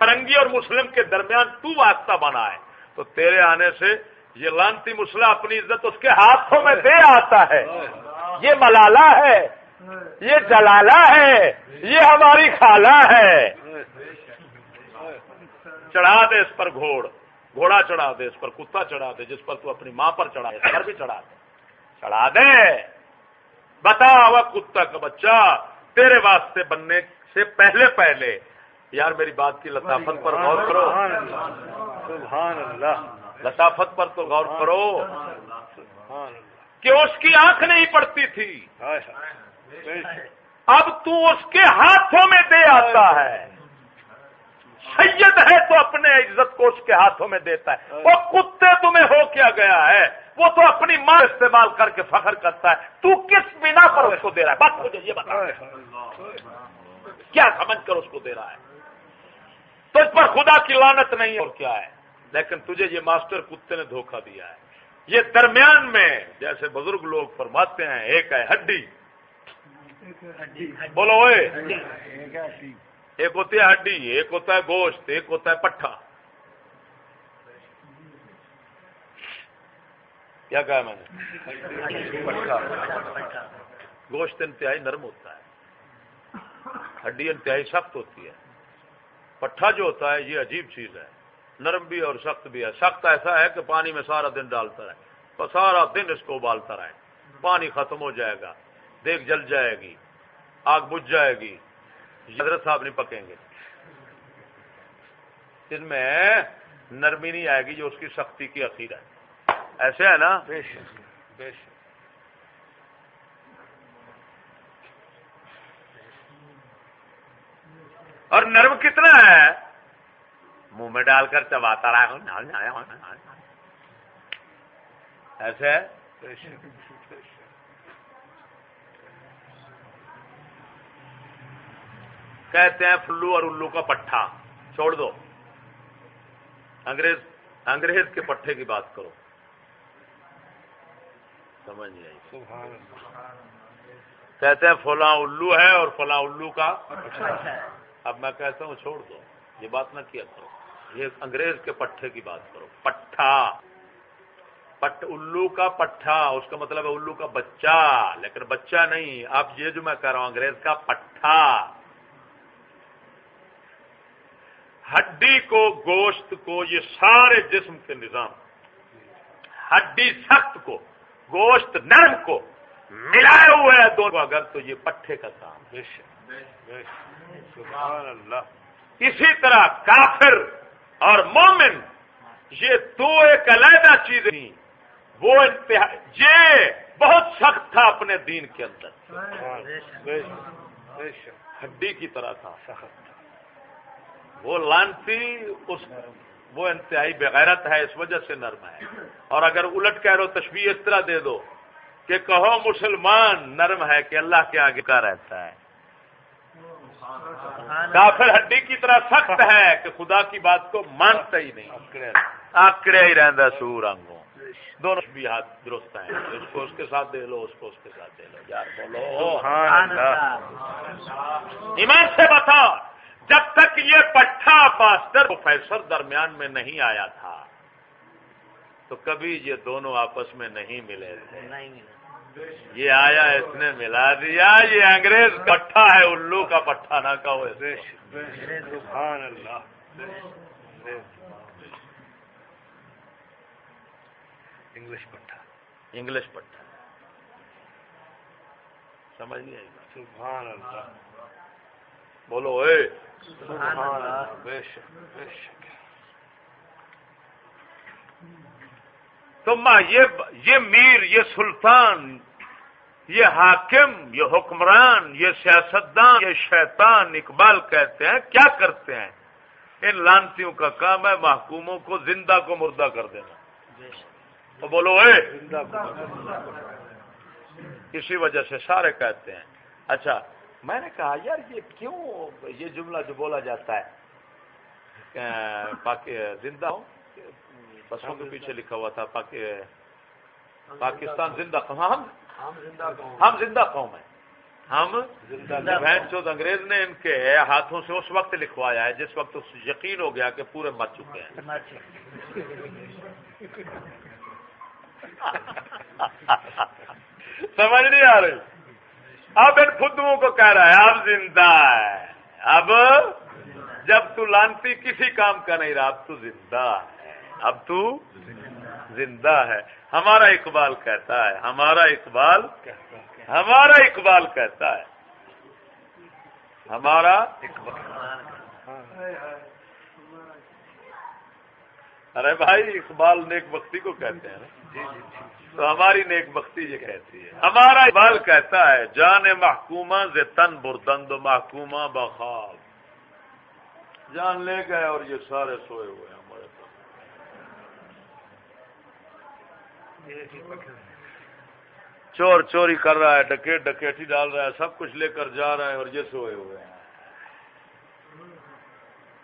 فرنگی اور مسلم کے درمیان تو واسطہ بنا ہے تو تیرے آنے سے یہ لانتی مسلح اپنی عزت اس کے ہاتھوں میں دے آتا ہے۔ یہ ملالہ ہے یہ جلالہ ہے یہ ہماری خالہ ہے۔ چڑھا دے اس پر گھوڑ گھوڑا چڑھا دے اس پر کتا چڑھا دے جس پر تو اپنی ماں پر چڑھا دے اس پر بھی چڑھا دے۔ چڑھا دے۔ بتا ہوا کتا کا بچہ تیرے واسطے بننے سے پہلے پہلے۔ یار میری بات کی لطافت پر غور کرو۔ سبحان اللہ۔ لطافت پر تو غور کرو۔ کہ اس کی آنکھ نہیں پڑتی تھی۔ اب تو اس کے ہاتھوں میں دے آتا ہے۔ سید ہے تو اپنے عزت کو اس کے ہاتھوں میں دیتا ہے۔ وہ کتے تمہیں ہو کیا گیا ہے؟ وہ تو اپنی ماں استعمال کر کے فخر کرتا ہے۔ تو کس بنا پر اس کو دے رہا ہے؟ بس مجھے یہ بتا۔ کیا سمجھ کر اس کو دے رہا ہے؟ تو اس پر خدا کی لانت نہیں اور کیا ہے؟ لیکن تجھے یہ ماسٹر کتے نے دھوکہ دیا ہے۔ یہ درمیان میں جیسے بزرگ لوگ فرماتے ہیں ایک ہے ہڈی۔ بولو ایک ہوتی ہے ہڈی، ایک ہوتا ہے گوشت، ایک ہوتا ہے پٹھا۔ کیا کہا میں نے؟ گوشت انتہائی نرم ہوتا ہے۔ ہڈی انتہائی سخت ہوتی ہے۔ پٹھا جو ہوتا ہے، یہ عجیب چیز ہے۔ نرم بھی اور سخت بھی ہے۔ سخت ایسا ہے کہ پانی میں سارا دن ڈالتا رہے۔ سارا دن اس کو ابالتا رہے۔ پانی ختم ہو جائے گا۔ دیکھ، جل جائے گی۔ آگ بجھ جائے گی۔ حضرت صاحب نہیں پکیں گے۔ اس میں نرمی نہیں آئے گی جو اس کی سختی کی عقید ہے۔ ایسے ہے نا؟ اور نرم کتنا ہے؟ منہ میں ڈال کر چباتا رہا ایسے کہتے ہیں فلو اور الو کا پٹھا۔ چھوڑ دو۔ انگریز انگریز کے پٹھے کی بات کرو۔ سمجھ نہیں آئی۔ کہتے ہیں فلاں الو ہے اور فلاں الو کا اب میں کہتا ہوں چھوڑ دو۔ یہ بات نہ کیا کرو۔ یہ انگریز کے پٹھے کی بات کرو۔ پٹھا۔ پٹ الو کا پٹھا۔ اس کا مطلب ہے الو کا بچہ۔ لیکن بچہ نہیں۔ اب یہ جو میں کہہ رہا ہوں انگریز کا پٹھا۔ ہڈی کو گوشت کو یہ سارے جسم کے نظام۔ ہڈی سخت کو گوشت نرم کو ملائے ہوئے ہیں دونوں۔ اگر تو یہ پٹھے کا کام۔ سبحان اللہ۔ اسی طرح کافر اور مومن یہ دو ایک علیحدہ چیز تھی وہ انتہا یہ بہت سخت تھا اپنے دین کے اندر۔ ہڈی کی طرح تھا۔ سخت۔ وہ لانتی اس وہ انتہائی بغیرت ہے اس وجہ سے نرم ہے۔ اور اگر الٹ کہہ رہو تشبیح اس طرح دے دو کہ کہو مسلمان نرم ہے کہ اللہ کے آگے کا رہتا ہے۔ کافر ہڈی کی طرح سخت ہے کہ خدا کی بات کو مانتا ہی نہیں۔ آکڑے ہی رہتا سور انگوں دونوں بھی ہاتھ درست ہیں۔ اس کو اس کے ساتھ دے لو اس کو اس کے ساتھ دے لو۔ یار بولو۔ ایمان سے بتاؤ۔ جب تک یہ پٹھا پاسٹر پروفیسر درمیان میں نہیں آیا تھا تو کبھی یہ دونوں آپس میں نہیں ملے تھے۔ یہ آیا اس نے ملا دیا یہ انگریز پٹھا ہے الو کا پٹھا نہ کہو سبحان اللہ انگلش پٹھا۔ انگلش پٹھا۔ سمجھ نہیں آئی سبحان اللہ بولو اے۔ تو ماں یہ میر یہ سلطان یہ حاکم یہ حکمران یہ سیاستدان یہ شیطان اقبال کہتے ہیں کیا کرتے ہیں؟ ان لانتیوں کا کام ہے محکوموں کو زندہ کو مردہ کر دینا۔ تو بولو اے! اسی وجہ سے سارے کہتے ہیں اچھا میں نے کہا یار یہ کیوں یہ جملہ جو بولا جاتا ہے؟ زندہ ہوں بسوں کے پیچھے لکھا ہوا تھا پاکستان زندہ قوم. ہم ہم زندہ قوم ہیں۔ ہم بہن چود انگریز نے ان کے ہاتھوں سے اس وقت لکھوایا ہے جس وقت یقین ہو گیا کہ پورے مر چکے ہیں۔ سمجھ نہیں آ رہی۔ اب ان فدو کو کہہ رہا ہے، اب زندہ ہے۔ اب جب تو لانتی کسی کام کا نہیں رہا، اب تو زندہ ہے۔ اب تو زندہ ہے۔ ہمارا اقبال کہتا ہے، ہمارا اقبال ہمارا اقبال کہتا ہے۔ ہمارا ارے بھائی، اقبال نیک بختی کو کہتے ہیں تو ہماری نیک بختی یہ کہتی ہے۔ ہمارا اقبال کہتا ہے، جان محکومہ سے تن بردند محکومہ بخواب۔ جان لے گئے اور یہ سارے سوئے ہوئے ہیں ہمارے پاس چور چوری کر رہا ہے ڈکیٹ ڈکیٹی ڈال رہا ہے، سب کچھ لے کر جا رہا ہے اور یہ سوئے ہوئے ہیں۔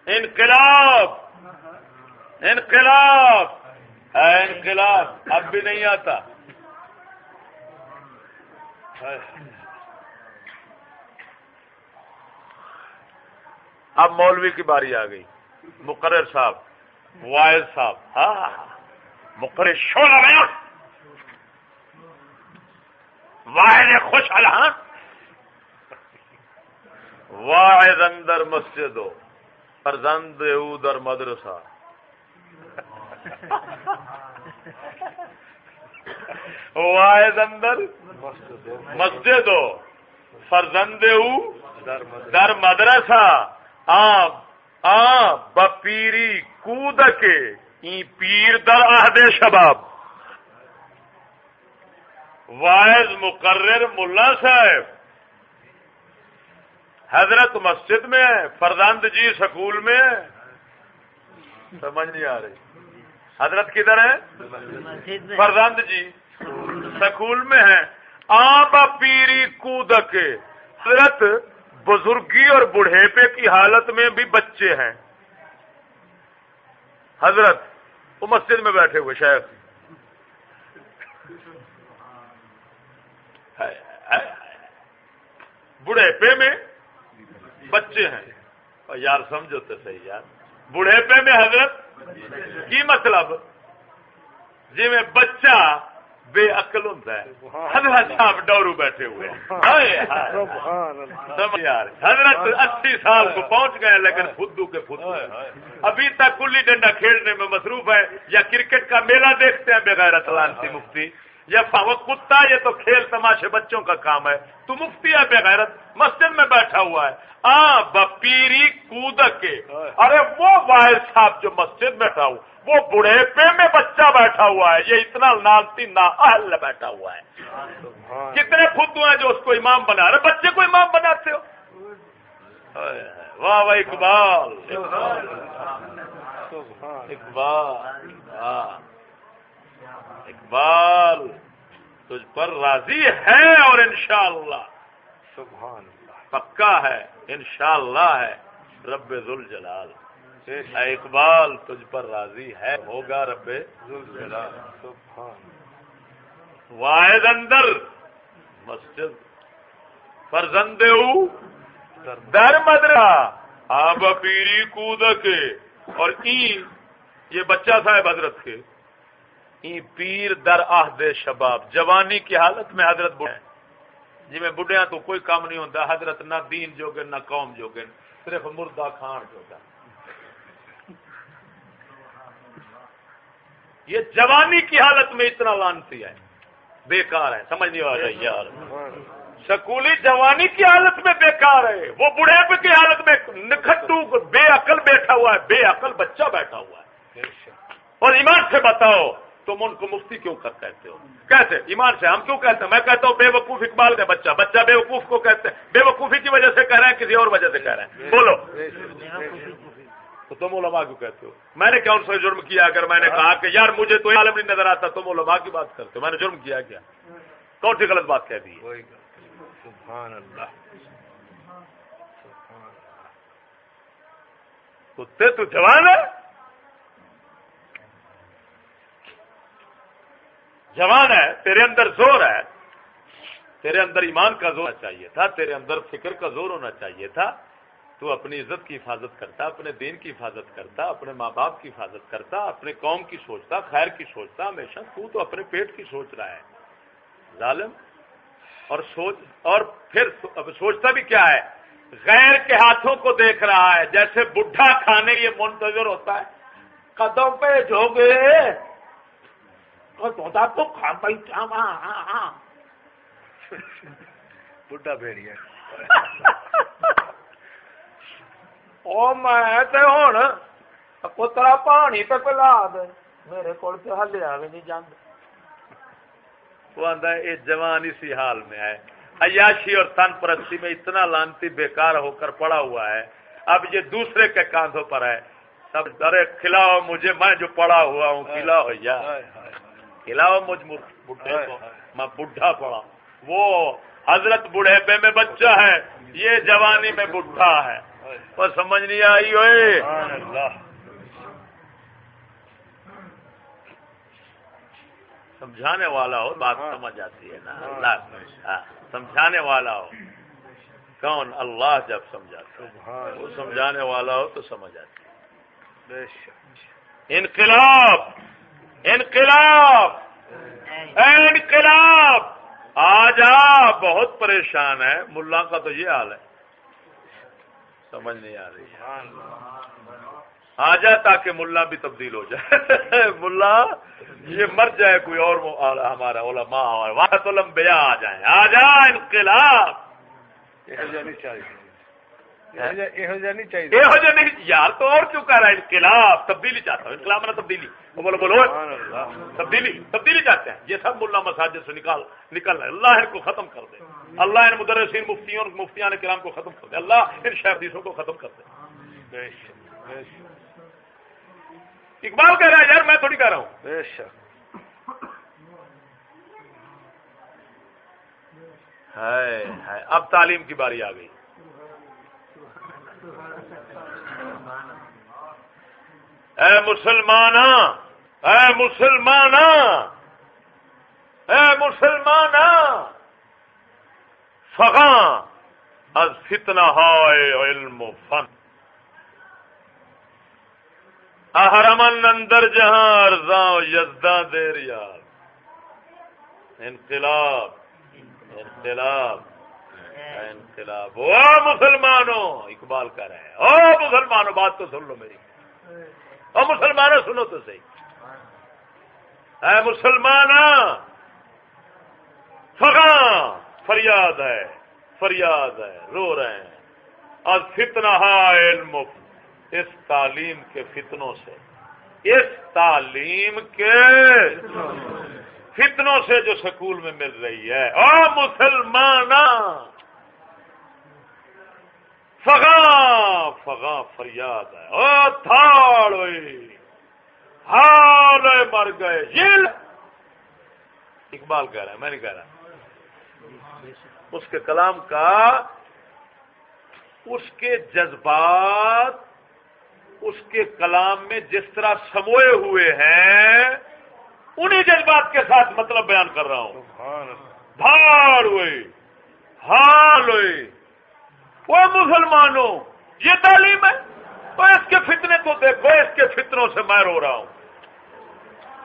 انقلاب! انقلاب! انقلاب، اب بھی نہیں آتا۔ اب مولوی کی باری آ گئی۔ مقرر صاحب وائز صاحب۔ ہاں, ہاں،, ہاں۔ مقرر شور واحد خوش الحان ہاں۔ واحد اندر مسجد ہو فرزند ادھر مدرسہ۔ واحد اندر مسجد ہو۔ فرزند در مدرسہ۔ آم آ بپیری کود کے پیر در عہد شباب۔ واحد مقرر ملا صاحب۔ حضرت مسجد میں فرزند جی سکول میں سمجھ نہیں آ رہی۔ حضرت کدھر ہے فرزند جی سکول میں ہے آب پیری کود کے۔ حضرت بزرگی اور بڑھےپے کی حالت میں بھی بچے ہیں۔ حضرت وہ مسجد میں بیٹھے ہوئے شاید۔ بڑھےپے میں بچے ہیں۔ یار سمجھو تو صحیح یار۔ بڑھےپے میں حضرت کی مطلب؟ جی میں بچہ بے عقل ہوتا ہے حضرت صاحب ڈورو بیٹھے ہوئے حضرت اسی سال کو پہنچ گئے لیکن فدو کے فدو۔ ابھی تک کلی ڈنڈا کھیلنے میں مصروف ہے یا کرکٹ کا میلہ دیکھتے ہیں بغیر اطلانسی مفتی۔ یا وہ کتا یہ تو کھیل تماشے بچوں کا کام ہے۔ تو مفتی ہے بغیرت مسجد میں بیٹھا ہوا ہے۔ آ بپیری کود کے ارے وہ واحد صاحب جو مسجد میں بیٹھا ہوں وہ بڑھےپے میں بچہ بیٹھا ہوا ہے۔ یہ اتنا لالتی نا اہل بیٹھا ہوا ہے۔ کتنے خود ہیں جو اس کو امام بنا رہے بچے کو امام بناتے ہو۔ واہ واہ اقبال۔ اقبال اقبال تجھ پر راضی ہے اور انشاءاللہ۔ سبحان اللہ پکا ہے انشاءاللہ ہے۔ رب ذل جلال اقبال تجھ پر راضی ہے ہوگا رب واحد اندر مسجد فرزند در مدرا آب پیری کود کے اور ای یہ بچہ صاحب حضرت کے۔ پیر در آہد شباب۔ جوانی کی حالت میں حضرت بڑھے جی میں بڑھیا تو کوئی کام نہیں ہوتا۔ حضرت نہ دین جوگن نہ قوم جوگن صرف مردہ کھان جوگا۔ یہ جوانی کی حالت میں اتنا لانتی ہے۔ بیکار ہے۔ سمجھ نہیں آ رہی یار سکولی جوانی کی حالت میں بیکار ہے۔ وہ بڑھے کی حالت میں نکھٹو، بے عقل بیٹھا ہوا ہے۔ بے عقل بچہ بیٹھا ہوا ہے۔ اور ایمان سے بتاؤ۔ تم ان کو مفتی کیوں کر کہتے ہو؟ کیسے ایمان سے ہم کیوں کہتے ہیں؟ میں کہتا ہوں بے وقوف اقبال کا بچہ بچہ بے وقوف کو کہتے ہیں۔ بے وقوفی کی وجہ سے کہہ رہے ہیں کسی اور وجہ سے کہہ رہے ہیں بولو۔ تو تم علماء کیوں کہتے ہو؟ میں نے کیا ان سے جرم کیا اگر میں نے کہا کہ یار مجھے تو عالم نہیں نظر آتا تم علماء کی بات کرتے ہو۔ میں نے جرم کیا کیا؟ کون سی غلط بات کہہ دی کتے تو جوان ہے جوان ہے، تیرے اندر زور ہے۔ تیرے اندر ایمان کا زور ہونا چاہیے تھا، تیرے اندر فکر کا زور ہونا چاہیے تھا۔ تو اپنی عزت کی حفاظت کرتا، اپنے دین کی حفاظت کرتا، اپنے ماں باپ کی حفاظت کرتا، اپنے قوم کی سوچتا، خیر کی سوچتا۔ ہمیشہ تو تو اپنے پیٹ کی سوچ رہا ہے۔ ظالم اور سوچ، اور پھر سوچتا بھی کیا ہے؟ غیر کے ہاتھوں کو دیکھ رہا ہے۔ جیسے بڈھا کھانے یہ منتظر ہوتا ہے۔ قدم پہ جو گئے تو کھا پائی ہاں ہاں ہاں بڈھا بھیڑیا او میں تے ہن پترا پانی تے پلا دے میرے کول تے ہلے آوے نہیں جاندے وہ آندا ہے جوان اسی حال میں ہے عیاشی اور تن پرستی میں اتنا لانتی بیکار ہو کر پڑا ہوا ہے اب یہ دوسرے کے کاندھوں پر ہے سب ارے کھلاؤ مجھے میں جو پڑا ہوا ہوں کھلاؤ یا کھلاؤ مجھ بڈھے کو۔ میں بڈھا پڑا۔ وہ حضرت بوڑھے پہ میں بچہ ہے یہ جوانی میں بڈھا ہے۔ اور سمجھ نہیں آئی ہوئے؟ سمجھانے والا ہو بات ہاں۔ سمجھ آتی ہے نا۔ اللہ ہاں، سمجھانے والا ہو۔ کون؟ اللہ جب سمجھاتا وہ سمجھانے والا ہو تو سمجھ آتی ہے۔ انقلاب! انقلاب! انقلاب! آج آپ بہت پریشان ہے ملا کا تو یہ حال ہے۔ سمجھ نہیں آ رہی۔ آ جا تاکہ ملا بھی تبدیل ہو جائے۔ ملا یہ مر جائے کوئی اور ہمارا علماء وہاں تو لمبیا آ جائیں۔ آ جا انقلاب! یار تو اور کیوں کہہ رہا ہے؟ انقلاب تبدیلی چاہتا ہوں۔ انقلاب میں تبدیلی۔ بولو بولو۔ تبدیلی تبدیلی چاہتے ہیں۔ یہ سب ملا مساجد سے نکال نکل رہے اللہ کو ختم کر دے۔ اللہ۔ ان مدرسین مفتیوں مفتیان کرام کو ختم کر دے۔ اللہ ان شہدیسوں کو ختم کر دے۔ اقبال کہہ رہا ہے یار میں تھوڑی کہہ رہا ہوں۔ ہے اب تعلیم کی باری آ گئی۔ اے مسلمان اے مسلمان اے مسلمان فغاں از فتنہ ہائے علم و فن۔ احرمن اندر جہاں ارزاں یزداں دیر یار انقلاب انقلاب۔ انقلاب. او مسلمانوں، اقبال کر رہے ہیں او مسلمانوں، بات تو سن لو میری. او مسلمانوں، سنو تو صحیح. اے مسلمان فغاں فریاد ہے فریاد ہے، رو رہے ہیں. اور فتنا علم، اس تعلیم کے فتنوں سے. اس تعلیم کے فتنوں سے جو سکول میں مل رہی ہے. او مسلمان فغاں فغاں فریاد ہے۔ او تھاڑ ہال مر گئے۔ یہ اقبال کہہ رہا ہے میں نہیں کہہ رہا۔ اس کے کلام کا اس کے جذبات اس کے کلام میں جس طرح سموئے ہوئے ہیں انہی جذبات کے ساتھ مطلب بیان کر رہا ہوں۔ بھاڑ ہوئے حال ہوئے وہ مسلمانوں یہ تعلیم ہے۔ تو اس کے فتنے کو دیکھو اس کے فتنوں سے میں رو رہا ہوں۔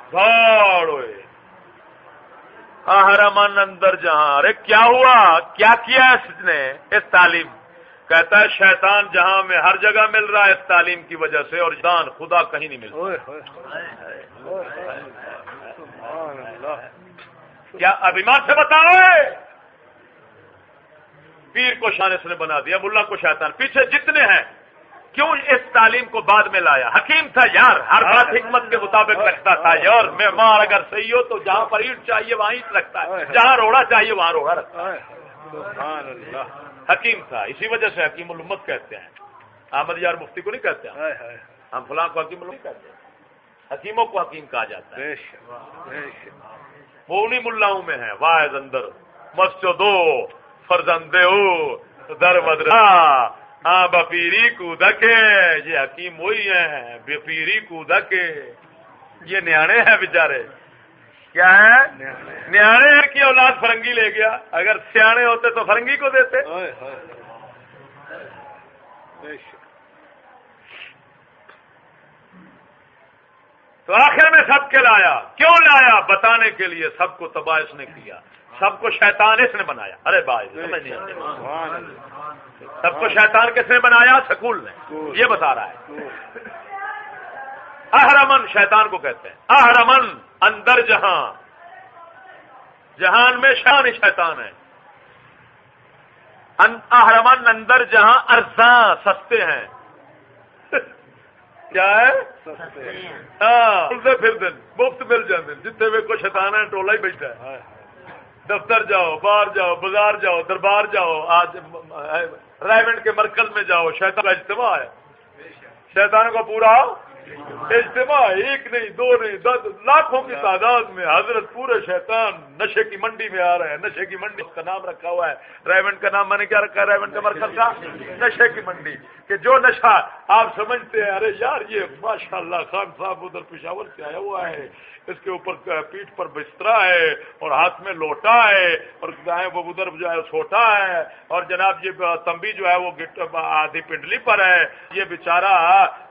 بھاڑ ہوئے۔ آہرمان اندر جہاں۔ ارے کیا ہوا؟ کیا کیا اس نے؟ اس تعلیم۔ کہتا ہے شیطان جہاں میں ہر جگہ مل رہا ہے اس تعلیم کی وجہ سے اور جان خدا کہیں نہیں مل کیا ابیمان سے بتاؤ۔ پیر کو شانس نے بنا دیا ملا کو شیطان۔ پیچھے جتنے ہیں کیوں اس تعلیم کو بعد میں لایا؟ حکیم تھا یار ہر بات حکمت کے مطابق رکھتا تھا۔ یار میں مار اگر صحیح ہو تو جہاں پر اینٹ چاہیے وہاں اینٹ رکھتا ہے۔ جہاں روڑا چاہیے وہاں روڑا رکھتا ہے۔ حکیم تھا اسی وجہ سے حکیم الامت کہتے ہیں۔ احمد یار مفتی کو نہیں کہتے ہیں ہم فلاں کو حکیم الامت کہتے ہیں۔ حکیموں کو حکیم کہا جاتا ہے۔ وہ انہیں ملاؤں میں ہے واحد اندر مسجد دو فرزندے ہو در بدرا ہاں بپیری کو دکے یہ حکیم وہی ہیں بپیری کو دکے یہ نیانے ہیں بےچارے کیا ہے نیانے کی اولاد فرنگی لے گیا۔ اگر سیانے ہوتے تو فرنگی کو دیتے۔ تو آخر میں سب کے لایا۔ کیوں لایا؟ بتانے کے لیے سب کو تباہ اس نے کیا۔ سب کو شیطان اس نے بنایا۔ ارے بھائی سب کو شیطان کس نے بنایا؟ سکول نے۔ یہ بتا رہا ہے۔ احرمن شیطان کو کہتے ہیں۔ احرمن اندر جہاں۔ جہان میں شان شیطان ہے۔ احرمن اندر جہاں ارزاں سستے ہیں۔ کیا ہے؟ ہاں پھر دن مفت مل جاتے جتنے بھی کوئی شیطان ہے ٹولا ہی بیٹھا ہے۔ دفتر جاؤ، باہر جاؤ، بازار جاؤ، دربار جاؤ، آج رائمنڈ کے مرکز میں جاؤ، شیطان کا اجتماع ہے۔ شیطان کا پورا اجتماع، ایک نہیں، دو نہیں، دس، لاکھوں کی تعداد میں حضرت پورے شیطان نشے کی منڈی میں آ رہے ہیں۔ نشے کی منڈی کا نام رکھا ہوا ہے۔ ریونڈ کا نام میں نے کیا رکھا ہے؟ ریونڈ کا مرکز کا نشے کی منڈی۔ کہ جو نشہ آپ سمجھتے ہیں، ارے یار، یہ ماشاء اللہ خان صاحب ادھر پشاور سے آیا ہوا ہے، اس کے اوپر پیٹ پر بسترا ہے اور ہاتھ میں لوٹا ہے اور وہ ادھر جو ہے چھوٹا ہے اور جناب یہ تمبی جو ہے وہ آدھی پنڈلی پر ہے۔ یہ بیچارہ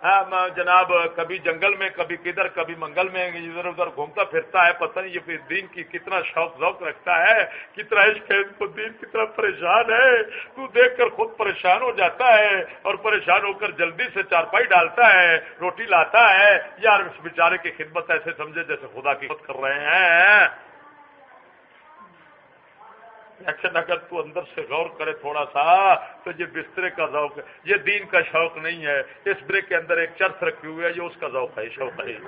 ہاں، جناب، کبھی جنگل میں، کبھی کدھر، کبھی منگل میں ادھر ادھر گھومتا پھرتا ہے۔ پتہ نہیں یہ دین کی کتنا شوق ذوق رکھتا ہے، کتنا عشق ہے کو دین کتنا پریشان ہے۔ تو دیکھ کر خود پریشان ہو جاتا ہے اور پریشان ہو کر جلدی سے چارپائی ڈالتا ہے، روٹی لاتا ہے۔ یار، اس بیچارے کی خدمت ایسے سمجھے جیسے خدا کی خدمت کر رہے ہیں۔ لیکن اگر تو اندر سے غور کرے تھوڑا سا، تو یہ بسترے کا ذوق ہے یہ دین کا شوق نہیں ہے۔ اس بریک کے اندر ایک چرچ رکھی ہوئی ہے، یہ اس کا ذوق ہے شوق ہے۔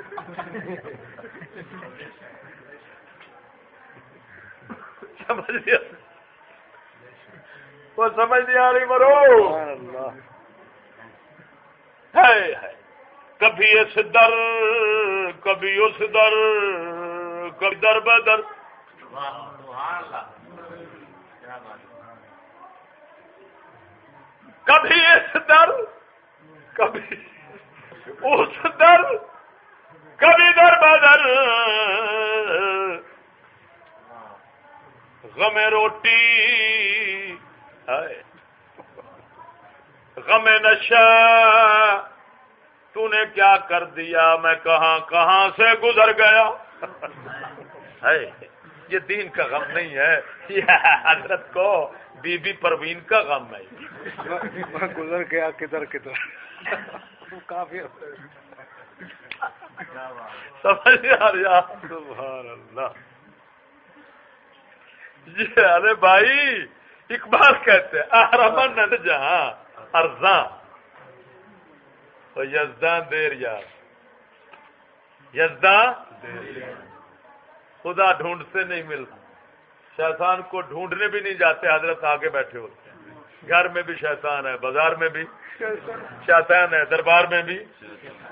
سمجھ لیا وہ سمجھ نہیں آ رہی مرو۔ ہے کبھی اس در، کبھی اس در، کبھی در بدر کبھی اس در، کبھی اس در، کبھی در بدر غم روٹی غم نشا تو نے کیا کر دیا؟ میں کہاں کہاں سے گزر گیا؟ یہ دین کا غم نہیں ہے۔ یہ حضرت کو بی بی پروین کا غم ہے۔ گزر گیا کدھر کدھر؟ کافی سمجھ سبحان اللہ۔ ارے بھائی اقبال کہتے ہیں جہاں ارزاں یزداں دیر یار. یزداں خدا ڈھونڈتے نہیں ملتا. شیطان کو ڈھونڈنے بھی نہیں جاتے، حضرت آگے بیٹھے ہوتے ہیں۔ گھر میں بھی شیطان ہے، بازار میں بھی۔ شیطان ہے، دربار میں بھی۔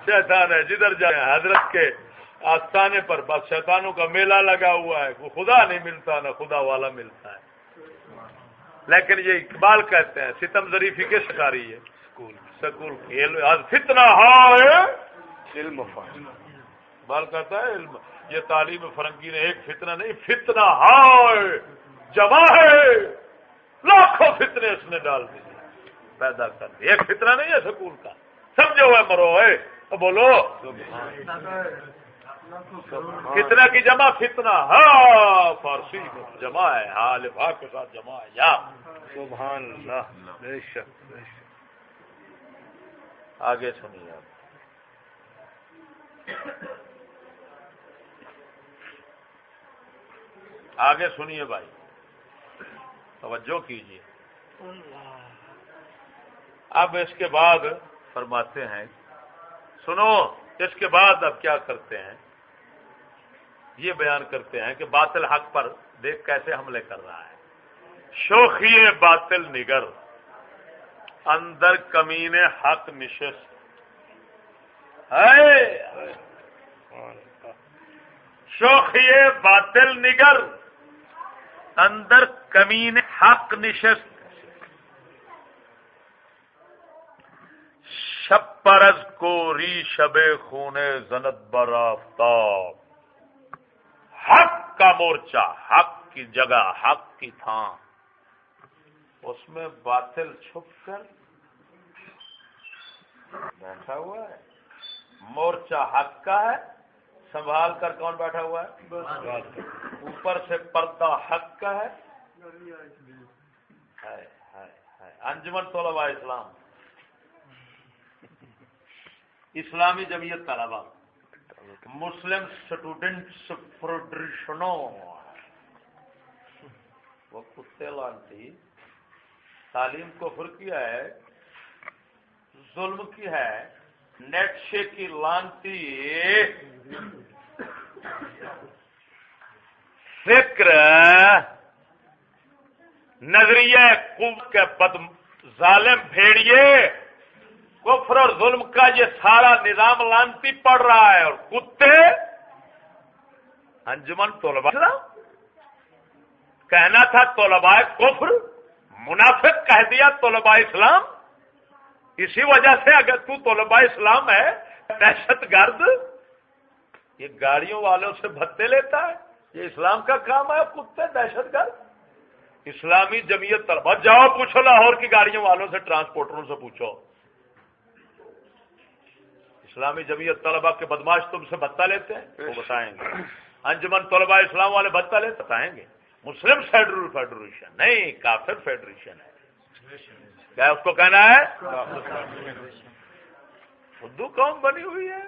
شیطان ہے، جدھر جائے حضرت کے آستانے پر بس شیطانوں کا میلہ لگا ہوا ہے۔ وہ خدا نہیں ملتا، نہ خدا والا ملتا ہے۔ لیکن یہ اقبال کہتے ہیں ستم ظریفی کے شکاری ہے؟ سکول فتنا علم اقبال کہتا ہے علم۔ یہ تعلیم فرنگی نے ایک فتنہ نہیں فتنا ہائے جمع ہے۔ لاکھوں فتنے اس نے ڈال دیے۔ پیدا کر دی ایک فتنہ نہیں ہے سکول کا۔ سمجھو ہے مرو ہے۔ بولو۔ کتنا کی جمع؟ فتنا ہاں فارسی جمع ہے۔ ہاں لفا کے ساتھ جمع ہے۔ یا۔ سبحان اللہ بے شک بے شک۔ آگے سنیے آپ۔ آگے سنیے بھائی۔ توجہ کیجیے۔ اب اس کے بعد فرماتے ہیں۔ سنو اس کے بعد اب کیا کرتے ہیں؟ یہ بیان کرتے ہیں کہ باطل حق پر دیکھ کیسے حملے کر رہا ہے۔ شوخی باطل نگر، اندر کمین حق نشست۔ شوخی باطل نگر، اندر کمین حق نشست۔ شب پرز کو ری شب خون زنت برافتاب حق کا مورچہ، حق کی جگہ حق کی تھان اس میں باطل چھپ کر بیٹھا ہوا ہے۔ مورچہ حق کا ہے، سنبھال کر کون بیٹھا ہوا ہے؟ اوپر سے پردہ حق کا ہے۔ انجمن طلبا اسلام۔ اسلامی جمعیت طلبا مسلم اسٹوڈینٹس فیڈریشنوں وہ کتے لانتی تعلیم کو فر کیا ہے، ظلم کی ہے نیٹ کی لانتی فکر، نظریہ کے بد ظالم بھیڑیے۔ کفر اور ظلم کا یہ سارا نظام لانتی پڑ رہا ہے اور کتے انجمن طلبا کہنا تھا طلباء کفر، منافق کہہ دیا طلباء اسلام۔ اسی وجہ سے اگر تو طلباء اسلام ہے، دہشت گرد، یہ گاڑیوں والوں سے بھتے لیتا ہے۔ یہ اسلام کا کام ہے، کتے، دہشت گرد۔ اسلامی جمعیت طلبا جاؤ پوچھو لاہور کی گاڑیوں والوں سے، ٹرانسپورٹروں سے پوچھو۔ اسلامی جمعیت طلبا کے بدماش تم سے بتا لیتے ہیں؟ وہ بتائیں گے۔ انجمن طلبا اسلام والے بتا لیتے بتائیں گے۔ مسلم فیڈرل فیڈریشن نہیں کافر فیڈریشن ہے۔ کیا اس کو کہنا ہے؟ اردو قوم بنی ہوئی ہے۔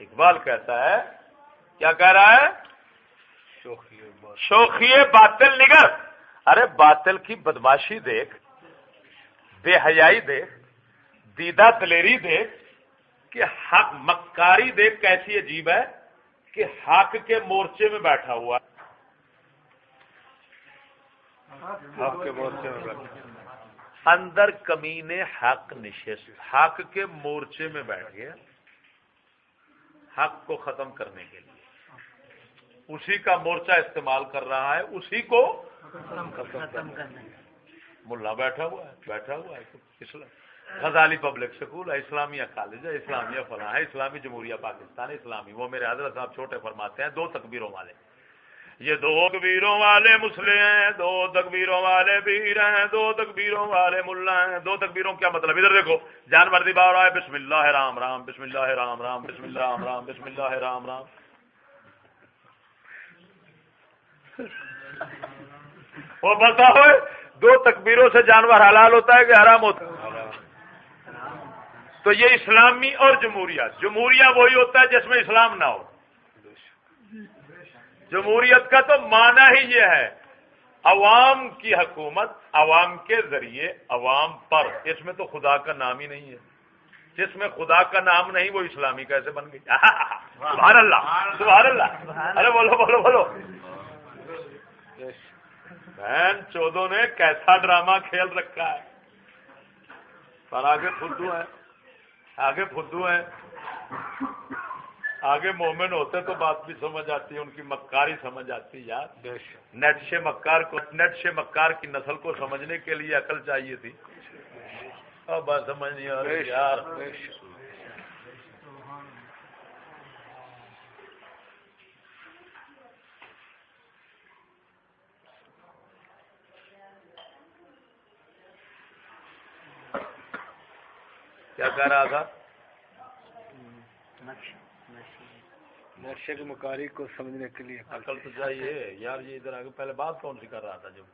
اقبال کہتا ہے کیا کہہ رہا ہے؟ شوخی باطل نگر۔ ارے باطل کی بدماشی دیکھ بے حیائی دیکھ۔ دیدہ دلیری دیکھ کہ حق مکاری دیکھ کیسی عجیب ہے کہ حق کے مورچے میں بیٹھا ہوا حق کے مورچے میں بیٹھا۔ اندر کمینے حق نشست حق کے مورچے میں بیٹھ گیا۔ حق کو ختم کرنے کے لیے۔ اسی کا مورچہ استعمال کر رہا ہے اسی کو ملا بیٹھا ہوا ہے بیٹھا ہوا ہے۔ غزالی پبلک اسکول ہے، اسلامیہ کالج ہے، اسلامیہ فلاں ہے، اسلامی جمہوریہ پاکستان اسلامی۔ وہ میرے حضرت صاحب چھوٹے فرماتے ہیں، دو تکبیروں والے۔ یہ دو تکبیروں والے مسلم ہیں، دو تکبیروں والے پیر ہیں، دو تکبیروں والے ملا ہیں۔ دو تکبیروں کیا مطلب؟ ادھر دیکھو، جانور دی بار آئے، بسم اللہ رام رام، بسم اللہ رام رام، بسم اللہ رام رام، بسم اللہ رام رام۔ وہ بتا دو تکبیروں سے جانور حلال ہوتا ہے کہ حرام ہوتا ہے؟ تو یہ اسلامی اور جمہوریہ جمہوریہ وہی ہوتا ہے جس میں اسلام نہ ہو۔ جمہوریت کا تو معنی ہی یہ ہے، عوام کی حکومت عوام کے ذریعے، عوام پر۔ اس میں تو خدا کا نام ہی نہیں ہے۔ جس میں خدا کا نام نہیں، وہ اسلامی کیسے بن گئی؟ سبحان اللہ سبحان اللہ۔ ارے بولو بولو بولو۔ بہن چودوں نے کیسا ڈرامہ کھیل رکھا ہے۔ پر آگے فدو ہے۔ آگے فدو ہے آگے مومن ہوتے تو بات بھی سمجھ آتی ہے ان کی مکاری سمجھ آتی یار۔ نیٹ سے مکار کو نیٹ سے مکار کی نسل کو سمجھنے کے لیے عقل چاہیے تھی۔ اب بات سمجھ نہیں آ رہی یار۔ کیا کہہ رہا تھا؟ کی مکاری کو سمجھنے کے لیے عقل تو چاہیے یار یہ ادھر آگے پہلے بات کون سی کر رہا تھا جب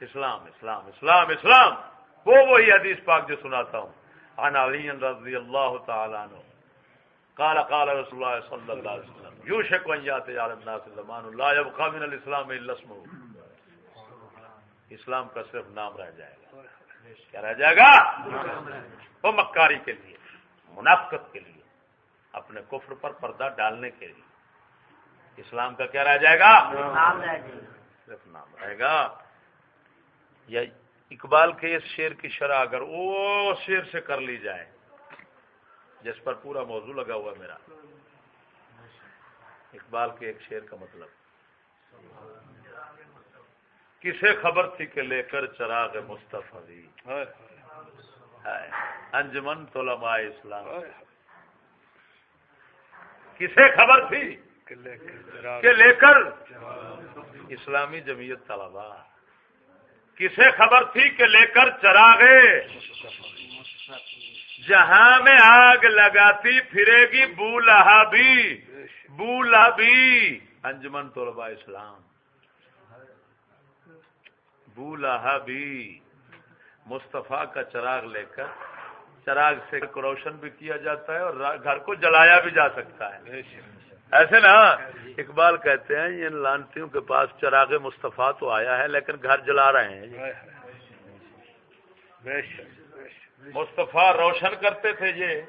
اسلام اسلام اسلام اسلام! وہ وہی حدیث پاک جو سناتا ہوں۔ عن علی رضی اللہ تعالیٰ عنہ قال قال رسول اللہ صلی اللہ علیہ وسلم یوشک ان یات علی الناس زمان لا يبقى من الاسلام الا اسمه۔ اسلام کا صرف نام رہ جائے گا۔ کیا رہ جائے گا وہ مکاری کے لیے منافقت کے لیے اپنے کفر پر پردہ ڈالنے کے لیے۔ اسلام کا کیا رہ جائے گا؟ صرف نام رہے گا۔ یا اقبال کے اس شیر کی شرح اگر وہ شیر سے کر لی جائے جس پر پورا موضوع لگا ہوا میرا۔ اقبال کے ایک شیر کا مطلب۔ کسے خبر تھی کہ لے کر چراغ مصطفی انجمن علماء اسلام۔ کسے خبر تھی کہ لے کر اسلامی جمعیت طلبا کسے خبر تھی کہ لے کر چراغے جہاں میں آگ لگاتی پھرے گی بو لہا بھی بو بھی انجمن طلبا اسلام۔ بو لہا بھی مصطفیٰ کا چراغ لے کر چراغ سے روشن بھی کیا جاتا ہے اور گھر کو جلایا بھی جا سکتا ہے۔ ایسے نا؟ اقبال کہتے ہیں ان لانتیوں کے پاس چراغ مصطفیٰ تو آیا ہے لیکن گھر جلا رہے ہیں۔ مصطفیٰ روشن کرتے تھے یہ۔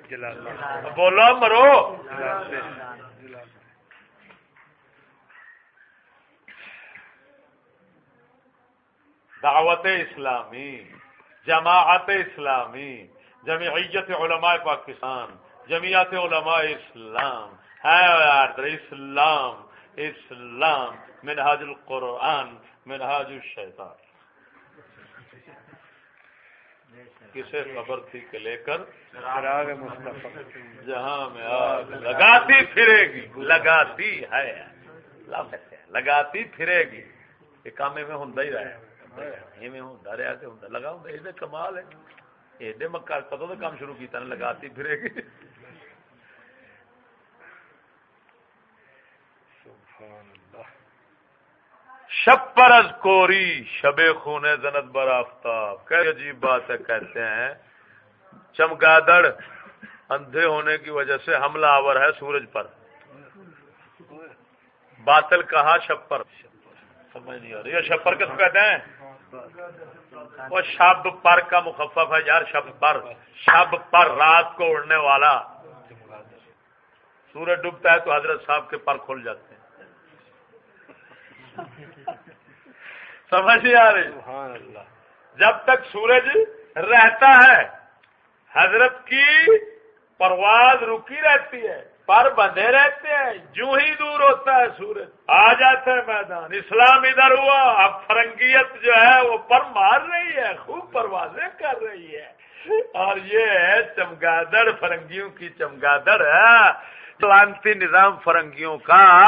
بولو مرو۔ دعوت اسلامی جماعت اسلامی جمعیت علماء پاکستان جمعیت علماء اسلام ہے اسلام اسلام منہاج القرآن منہاج الشیطان۔ کسے خبر تھی کہ لے کر؟ جہاں میں آگ لگاتی پھرے گی۔ لگاتی ہے۔ لگاتی پھرے گی۔ یہ کام میں ہوں ہی رہا لگاؤں یہ کمال ہے۔ ایڈے تو کام شروع کیتا نے لگاتی پھرے گی۔ شب پر از کوری شب خون زنت بر آفتاب۔ عجیب بات ہے کہتے ہیں چمگادڑ اندھے ہونے کی وجہ سے حملہ آور ہے سورج پر۔ باطل کہا شب پر سمجھ نہیں آ رہی۔ شب پر کس کہتے ہیں؟ وہ شب پر کا مخفف ہے یار شب پر۔ شب پر رات کو اڑنے والا۔ سورج ڈوبتا ہے تو حضرت صاحب کے پر کھل جاتے ہیں۔ سمجھ آ رہی؟ جب تک سورج رہتا ہے حضرت کی پرواز رکی رہتی ہے۔ پر بندھے رہتے ہیں جو ہی دور ہوتا ہے سورج۔ آ جاتا ہے میدان۔ اسلام ادھر ہوا، اب فرنگیت جو ہے وہ پر مار رہی ہے، خوب پروازیں کر رہی ہے۔ اور یہ ہے چمگادڑ، فرنگیوں کی چمگادڑ ہے۔ لانتی نظام فرنگیوں کا،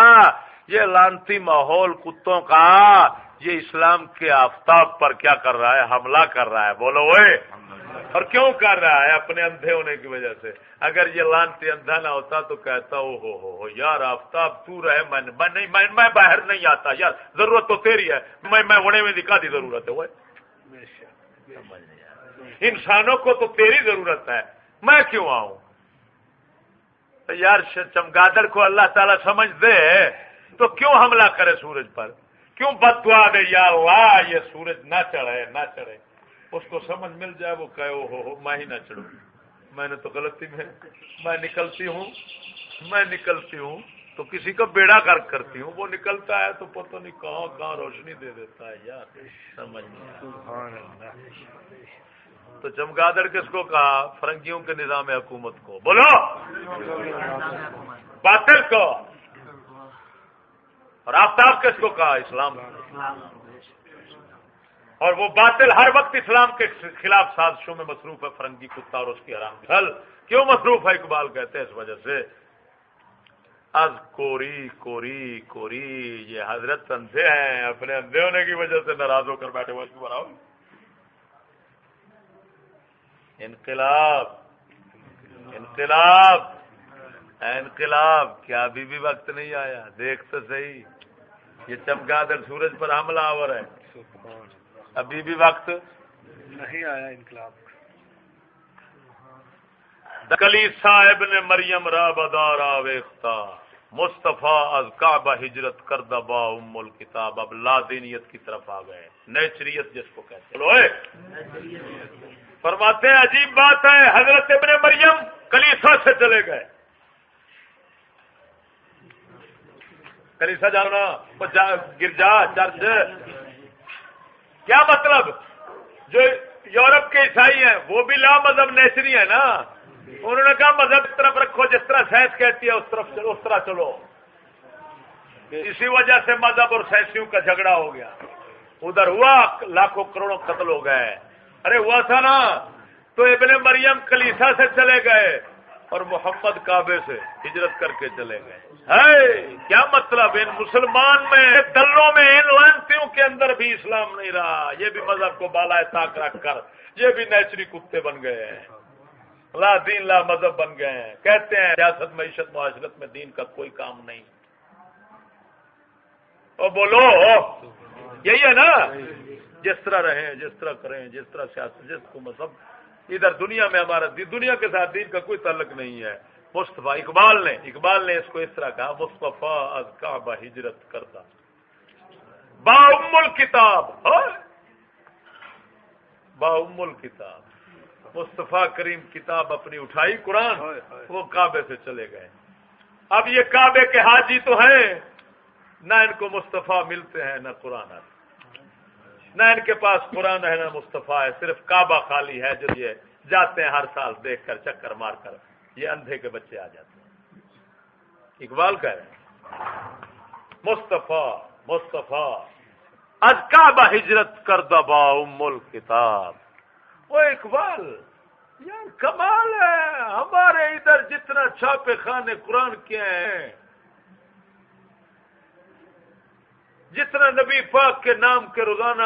یہ لانتی ماحول کتوں کا، یہ اسلام کے آفتاب پر کیا کر رہا ہے؟ حملہ کر رہا ہے۔ بولو وہ اور کیوں کر رہا ہے اپنے اندھے ہونے کی وجہ سے؟ اگر یہ لانتی اندھا نہ ہوتا تو کہتا او ہو ہو ہو یار آفتاب تو رہے میں نہیں میں, میں باہر نہیں آتا یار ضرورت تو تیری ہے۔ میں میں ہونے میں دکھا دی ضرورت ہے وہ انسانوں کو تو تیری ضرورت ہے۔ میں کیوں آؤں؟ یار چمگادڑ کو اللہ تعالیٰ سمجھ دے تو کیوں حملہ کرے سورج پر؟ کیوں بدوا دے یا واہ یہ سورج نہ چڑھے نہ چڑھے۔ اس کو سمجھ مل جائے وہ کہ ہو ہو میں ہی نہ چڑھوں میں نے تو غلطی میں میں نکلتی ہوں میں نکلتی ہوں۔ تو کسی کا بیڑا کر کرتی ہوں وہ نکلتا ہے تو پتہ نہیں کہاں کہاں روشنی دے دیتا ہے۔ یار سمجھ نہیں تو چمگادڑ کس کو کہا؟ فرنگیوں کے نظام حکومت کو۔ بولو! باطل کو۔ اور آفتاب کس کو کہا؟ اسلام اور وہ باطل ہر وقت اسلام کے خلاف سازشوں میں مصروف ہے، فرنگی کتا اور اس کی حرام حل۔ کیوں مصروف ہے اقبال کہتے ہیں اس وجہ سے؟ از کوری کوری کوری، یہ حضرت اندھے ہیں، اپنے اندھے ہونے کی وجہ سے ناراض ہو کر بیٹھے ہوئے بناؤ انقلاب انقلاب انقلاب، کیا ابھی بھی وقت نہیں آیا؟ دیکھ تو صحیح، یہ چمگادڑ سورج پر حملہ آور ہے۔ ابھی بھی وقت نہیں آیا انقلاب کلی صاحب نے مریم را بدارا ویختا۔ مصطفیٰ از کعبہ ہجرت کر دبا ام الکتاب۔ اب لا دینیت کی طرف آ گئے۔ نیچریت جس کو کہتے ہیں۔ فرماتے ہیں عجیب بات ہے حضرت ابن مریم کلیسا سے چلے گئے۔ کلیسا جانا گرجا چرچ۔ کیا مطلب؟ جو یورپ کے عیسائی ہیں، وہ بھی لا مذہب نیچری ہے نا؟ انہوں نے کہا مذہب اس طرف رکھو، جس طرح سائنس کہتی ہے، اس طرف چلو، اس طرح چلو۔ اسی وجہ سے مذہب اور سینسیوں کا جھگڑا ہو گیا۔ ادھر ہوا، لاکھوں کروڑوں قتل ہو گئے۔ ارے ہوا تھا نا؟ تو ابن مریم کلیسا سے چلے گئے۔ اور محمد کعبے سے ہجرت کر کے چلے گئے۔ ہے کیا مطلب ان مسلمان میں دلوں میں ان لانتیوں کے اندر بھی اسلام نہیں رہا؟ یہ بھی مذہب کو بالا طاق رکھ کر، یہ بھی نیچری کتے بن گئے ہیں۔ لا دین، لا مذہب بن گئے ہیں۔ کہتے ہیں سیاست معیشت، معاشرت میں دین کا کوئی کام نہیں۔ او بولو، یہی ہے نا؟ جس طرح رہیں، جس طرح کریں، جس طرح سیاست، جس کو مذہب۔ ادھر دنیا میں ہمارا دنیا کے ساتھ دین کا کوئی تعلق نہیں ہے۔ مصطفیٰ اقبال نے اقبال نے اس کو اس طرح کہا مصطفیٰ از کعبہ ہجرت کرتا با ام الکتاب۔ با ام الکتاب۔ مصطفیٰ کریم کتاب اپنی اٹھائی قرآن وہ کعبے سے چلے گئے۔ اب یہ کعبے کے حاجی تو ہیں۔ نہ ان کو مصطفیٰ ملتے ہیں نہ قرآن آتے نہ ان کے پاس قرآن ہے، نہ مصطفیٰ ہے، صرف کعبہ خالی ہے جو یہ جاتے ہیں ہر سال دیکھ کر، چکر مار کر، یہ اندھے کے بچے آ جاتے ہیں۔ اقبال کہہ رہے ہیں، مصطفیٰ مصطفیٰ، از کعبہ ہجرت کر دبا ام کتاب وہ اقبال، یار کمال ہے، ہمارے ادھر جتنا چھاپے خانے قرآن کے ہیں جتنا نبی پاک کے نام کے روزانہ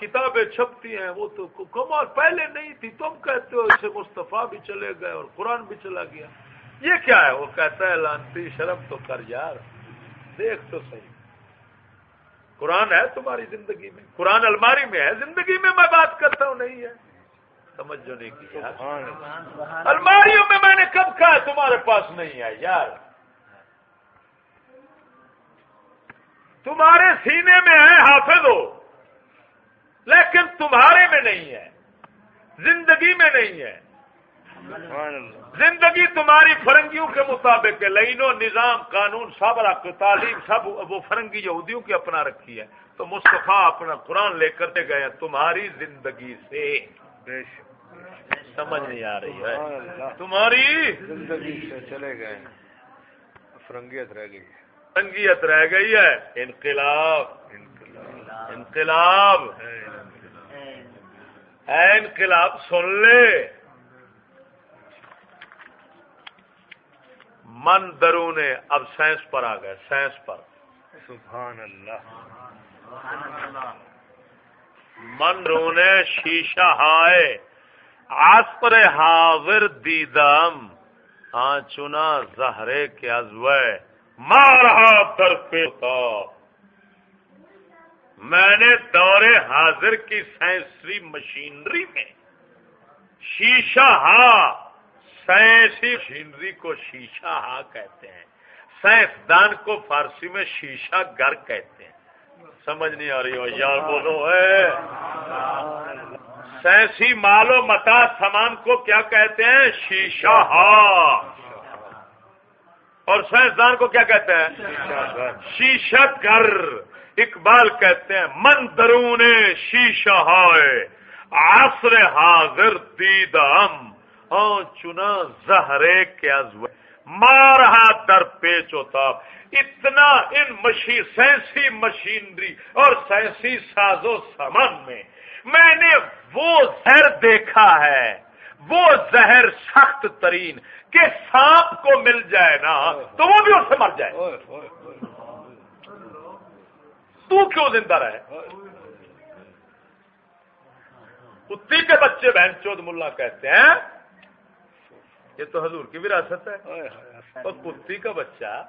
کتابیں چھپتی ہیں وہ تو کمال پہلے نہیں تھی۔ تم کہتے ہو اسے مصطفیٰ بھی چلے گئے اور قرآن بھی چلا گیا۔ یہ کیا ہے؟ وہ کہتا ہے لانتی شرم تو کر یار۔ دیکھ تو صحیح۔ قرآن ہے تمہاری زندگی میں۔ قرآن الماری میں ہے۔ زندگی میں میں بات کرتا ہوں نہیں ہے۔ سمجھ جو نہیں کیا الماریوں میں میں نے کب کہا تمہارے پاس نہیں ہے یار۔ تمہارے سینے میں ہے حافظ ہو۔ لیکن تمہارے میں نہیں ہے۔ زندگی میں نہیں ہے۔ زندگی تمہاری فرنگیوں کے مطابق ہے۔ لائن و نظام قانون سب رکھ تعلیم سب وہ فرنگی یہودیوں کی اپنا رکھی ہے۔ تو مصطفیٰ اپنا قرآن لے کر گئے تمہاری زندگی سے۔ سمجھ نہیں آ رہی ہے۔ تمہاری زندگی سے چلے گئے فرنگیت رہ گئی۔ فرنگیت رہ گئی ہے۔ انقلاب۔ انقلاب۔ ہے انقلاب سن لے۔ من درونے اب سائنس پر آ گئے سائنس پر۔ سبحان اللہ من رونے شیشہ ہائے آسپر حاضر دیدم۔ ہاں چنا زہرے کے ازوے مارہا در پہ میں نے دور حاضر کی سائنسی مشینری میں شیشہ ہا، سائنسی مشینری کو شیشہ ہا کہتے ہیں۔ سائنسدان کو فارسی میں شیشہ گر کہتے ہیں۔ سمجھ نہیں آ رہی ہو، یار بولو ہے سائنسی مالو متا سامان کو کیا کہتے ہیں؟ شیشہ ہا۔ اور سائنسدان کو کیا کہتے ہیں؟ شیشہ گر اقبال کہتے ہیں، من درون شیشہ ہائے آسر حاضر دیدم ہاں چنا زہرے کے مارہا در پیچ ہوتا اتنا ان مشین سائنسی مشینری اور سائنسی ساز و سامان میں میں نے وہ زہر دیکھا ہے۔ وہ زہر سخت ترین کہ سانپ کو مل جائے نا تو وہ بھی اس سے مر جائے۔ تو کیوں زندہ رہے؟ کتی کے بچے بہن چود ملا کہتے ہیں یہ تو حضور کی وراثت ہے۔ اور کتی کا بچہ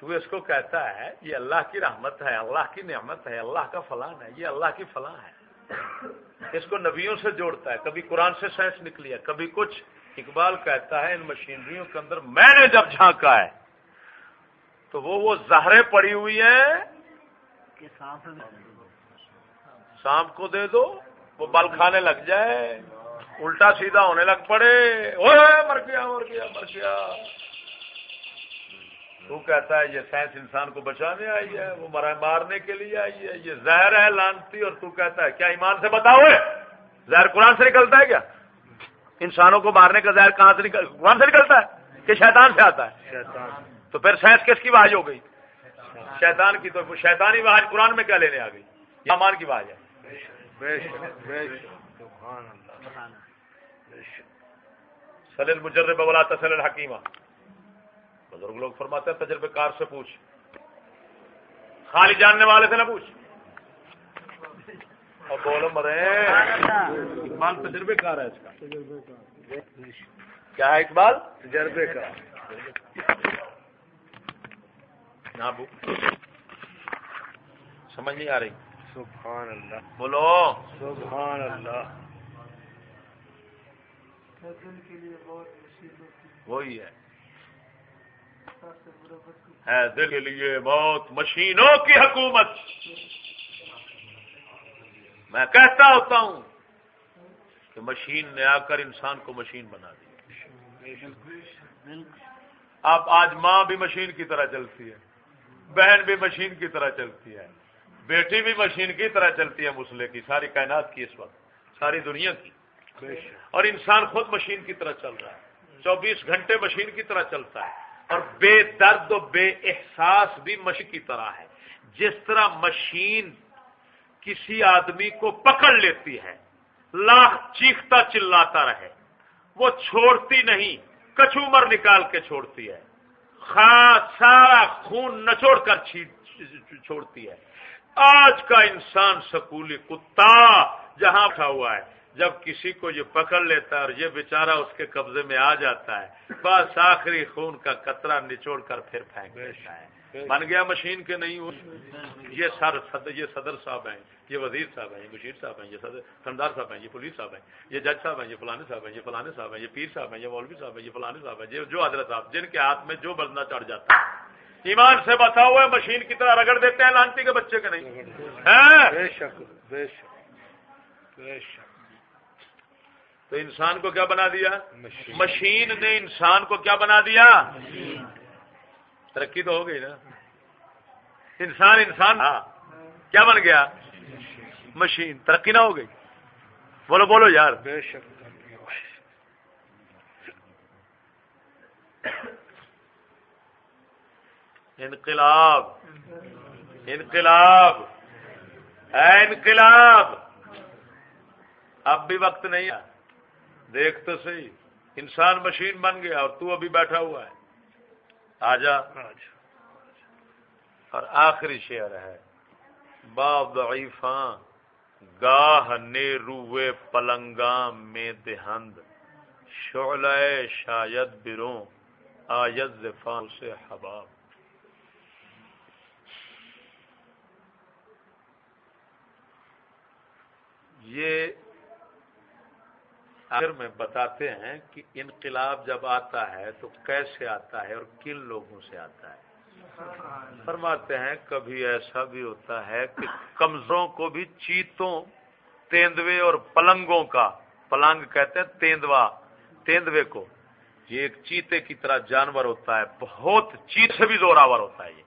تو اس کو کہتا ہے یہ اللہ کی رحمت ہے اللہ کی نعمت ہے اللہ کا فلان ہے یہ اللہ کی فلاں ہے۔ اس کو نبیوں سے جوڑتا ہے۔ کبھی قرآن سے سائنس نکلی ہے کبھی کچھ۔ اقبال کہتا ہے ان مشینریوں کے اندر میں نے جب جھانکا ہے تو وہ وہ زہریں پڑی ہوئی ہیں۔ سانپ کو دے دو وہ بل کھانے لگ جائے الٹا سیدھا ہونے لگ پڑے۔ مر گیا مر گیا مر گیا۔ تو کہتا ہے یہ سائنس انسان کو بچانے آئی ہے، وہ مرا مارنے کے لیے آئی ہے۔ یہ زہر ہے لانتی اور تو کہتا ہے، کیا ایمان سے بتاؤ زہر قرآن سے نکلتا ہے کیا؟ انسانوں کو مارنے کا زہر کہاں سے نکل، قرآن سے نکلتا ہے کہ شیطان سے آتا ہے؟ تو پھر سائنس کس کی واج ہو گئی؟ شیطان کی تو شیطانی واج قرآن میں کیا لینے آ گئی؟ یہ امان کی واج ہے۔ سلیل مجرب بولا تسل الحکیمہ بزرگ لوگ فرماتے ہیں تجربے کار سے پوچھ۔ خالی جاننے والے سے نہ پوچھ۔ اور بولو مرے۔ اقبال تجربے کار ہے اس کا۔ کیا ہے اقبال؟ تجربے کا سمجھ نہیں آ رہی۔ سبحان اللہ۔ بولو۔ سبحان اللہ۔ وہی ہے۔ ہے دل لیے بہت مشینوں کی حکومت۔ میں کہتا ہوتا ہوں کہ مشین نے آ کر انسان کو مشین بنا دی۔ اب آج ماں بھی مشین کی طرح چلتی ہے، بہن بھی مشین کی طرح چلتی ہے، بیٹی بھی مشین کی طرح چلتی ہے، مسلح کی، ساری کائنات کی اس وقت، ساری دنیا کی۔ اور انسان خود مشین کی طرح چل رہا ہے۔ چوبیس گھنٹے مشین کی طرح چلتا ہے۔ اور بے درد و بے احساس بھی مشین کی طرح ہے۔ جس طرح مشین کسی آدمی کو پکڑ لیتی ہے، لاکھ چیختا چلاتا رہے، وہ چھوڑتی نہیں کچومر نکال کے چھوڑتی ہے۔ خاص سارا خون نچوڑ کر چھوڑتی ہے۔ آج کا انسان سکولی کتا جہاں اٹھا ہوا ہے جب کسی کو یہ پکڑ لیتا ہے اور یہ بیچارہ اس کے قبضے میں آ جاتا ہے بس آخری خون کا قطرہ نچوڑ کر پھر پھینک دیتا ہے بن گیا مشین کے نہیں ہو یہ سر صدر یہ صدر صاحب ہیں یہ وزیر صاحب ہیں یہ مشیر صاحب ہیں یہ صدر سردار صاحب ہیں یہ پولیس صاحب ہیں یہ جج صاحب ہیں یہ فلانے صاحب ہیں یہ فلانے صاحب ہیں یہ پیر صاحب ہیں یہ مولوی صاحب ہیں یہ فلانے صاحب ہیں یہ جو حضرت صاحب جن کے ہاتھ میں جو بندہ چڑھ جاتا ہے ایمان سے بتا ہوا ہے مشین کی طرح رگڑ دیتے ہیں لانتی کے بچے کے نہیں بے شک بے شک بے شک تو انسان کو کیا بنا دیا؟ مشین۔ نے انسان کو کیا بنا دیا؟ ترقی تو ہو گئی نا۔ انسان انسان۔ ہاں۔ کیا بن گیا؟ مشین۔ ترقی نہ ہو گئی۔ بولو بولو یار۔ بے شک انقلاب۔ انقلاب۔ ہے انقلاب۔ اب بھی وقت نہیں۔ ہے دیکھ تو صحیح۔ انسان مشین بن گیا اور تو ابھی بیٹھا ہوا ہے۔ آ جا اور آخری شعر ہے۔ باب ضعیفاں، گاہ نے روئے پلنگاں میں دہند۔ شعلہ شاید بروں آیت زفان سے حباب۔ یہ آخر میں بتاتے ہیں کہ انقلاب جب آتا ہے تو کیسے آتا ہے اور کن لوگوں سے آتا ہے؟ فرماتے ہیں کبھی ایسا بھی ہوتا ہے کہ کمزوروں کو بھی چیتوں، تیندوے اور پلنگوں کا، پلنگ کہتے ہیں تیندوا، تیندوے کو۔ یہ ایک چیتے کی طرح جانور ہوتا ہے، بہت چیت سے بھی زوراور ہوتا ہے یہ۔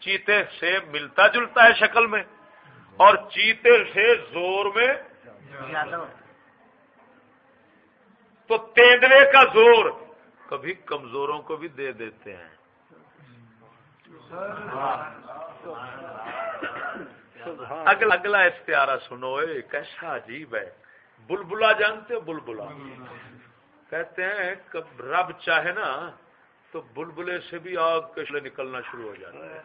چیتے سے ملتا جلتا ہے شکل میں اور چیتے سے زور میں تو تیندوے کا زور کبھی کمزوروں کو بھی دے دیتے ہیں۔ اگلا اگلا استعارہ سنو کیسا عجیب ہے۔ بلبلا جانتے ہو؟ بلبلا۔ کہتے ہیں رب چاہے نا، تو بلبلے سے بھی آگ کشلے نکلنا شروع ہو جاتا ہے۔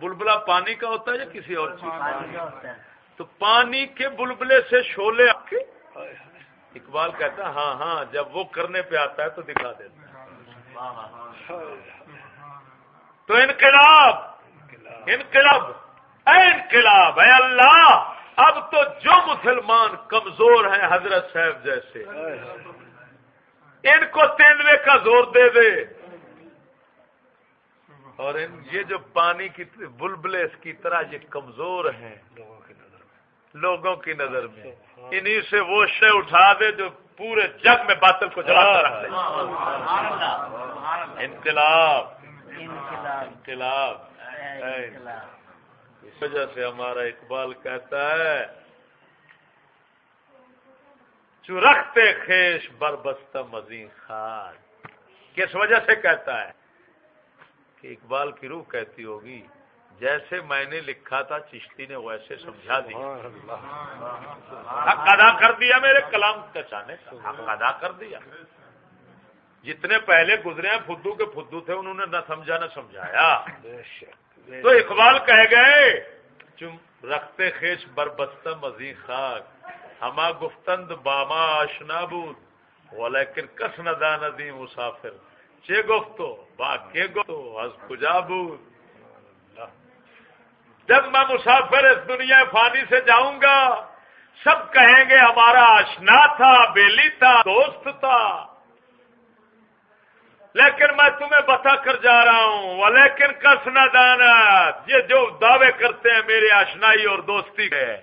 بلبلا پانی کا ہوتا ہے یا کسی اور چیز کا؟ تو پانی کے بلبلے سے شولے کے اقبال کہتا ہاں ہاں جب وہ کرنے پہ آتا ہے تو دکھا دیتا تو انقلاب انقلاب، اے انقلاب، اے اللہ، اب تو جو مسلمان کمزور ہیں حضرت صاحب جیسے، ان کو تینوے کا زور دے دے۔ اور ان یہ جو پانی کی بلبلے اس کی طرح یہ کمزور ہیں۔ لوگوں کی نظر میں انہی سے وہ شے اٹھا دے جو پورے جگ میں باطل کو جلا رکھ دے انقلاب انقلاب اس وجہ سے ہمارا اقبال کہتا ہے چرختے خیش بربستہ مزین خاص کس وجہ سے کہتا ہے کہ اقبال کی روح کہتی ہوگی جیسے میں نے لکھا تھا چشتی نے ویسے سمجھا دیا حق ادا کر دیا میرے کلام چانے حق ادا کر دیا۔ جتنے پہلے گزرے ہیں فدو کے فدو تھے انہوں نے نہ سمجھا نہ سمجھایا۔ تو اقبال کہہ گئے چم رکھتے خیش بربستہ مزی خاک۔ ہما گفتند باما آشنا بود لیکن کس ندا ندی مسافر۔ چے گفتو؟ با کے گفتو؟ از کجا بود؟ جب میں مسافر اس دنیا فانی سے جاؤں گا، سب کہیں گے ہمارا آشنا تھا، بیلی تھا، دوست تھا۔ لیکن میں تمہیں بتا کر جا رہا ہوں لیکن کسنا دانا یہ جو دعوے کرتے ہیں میری آشنائی اور دوستی کے۔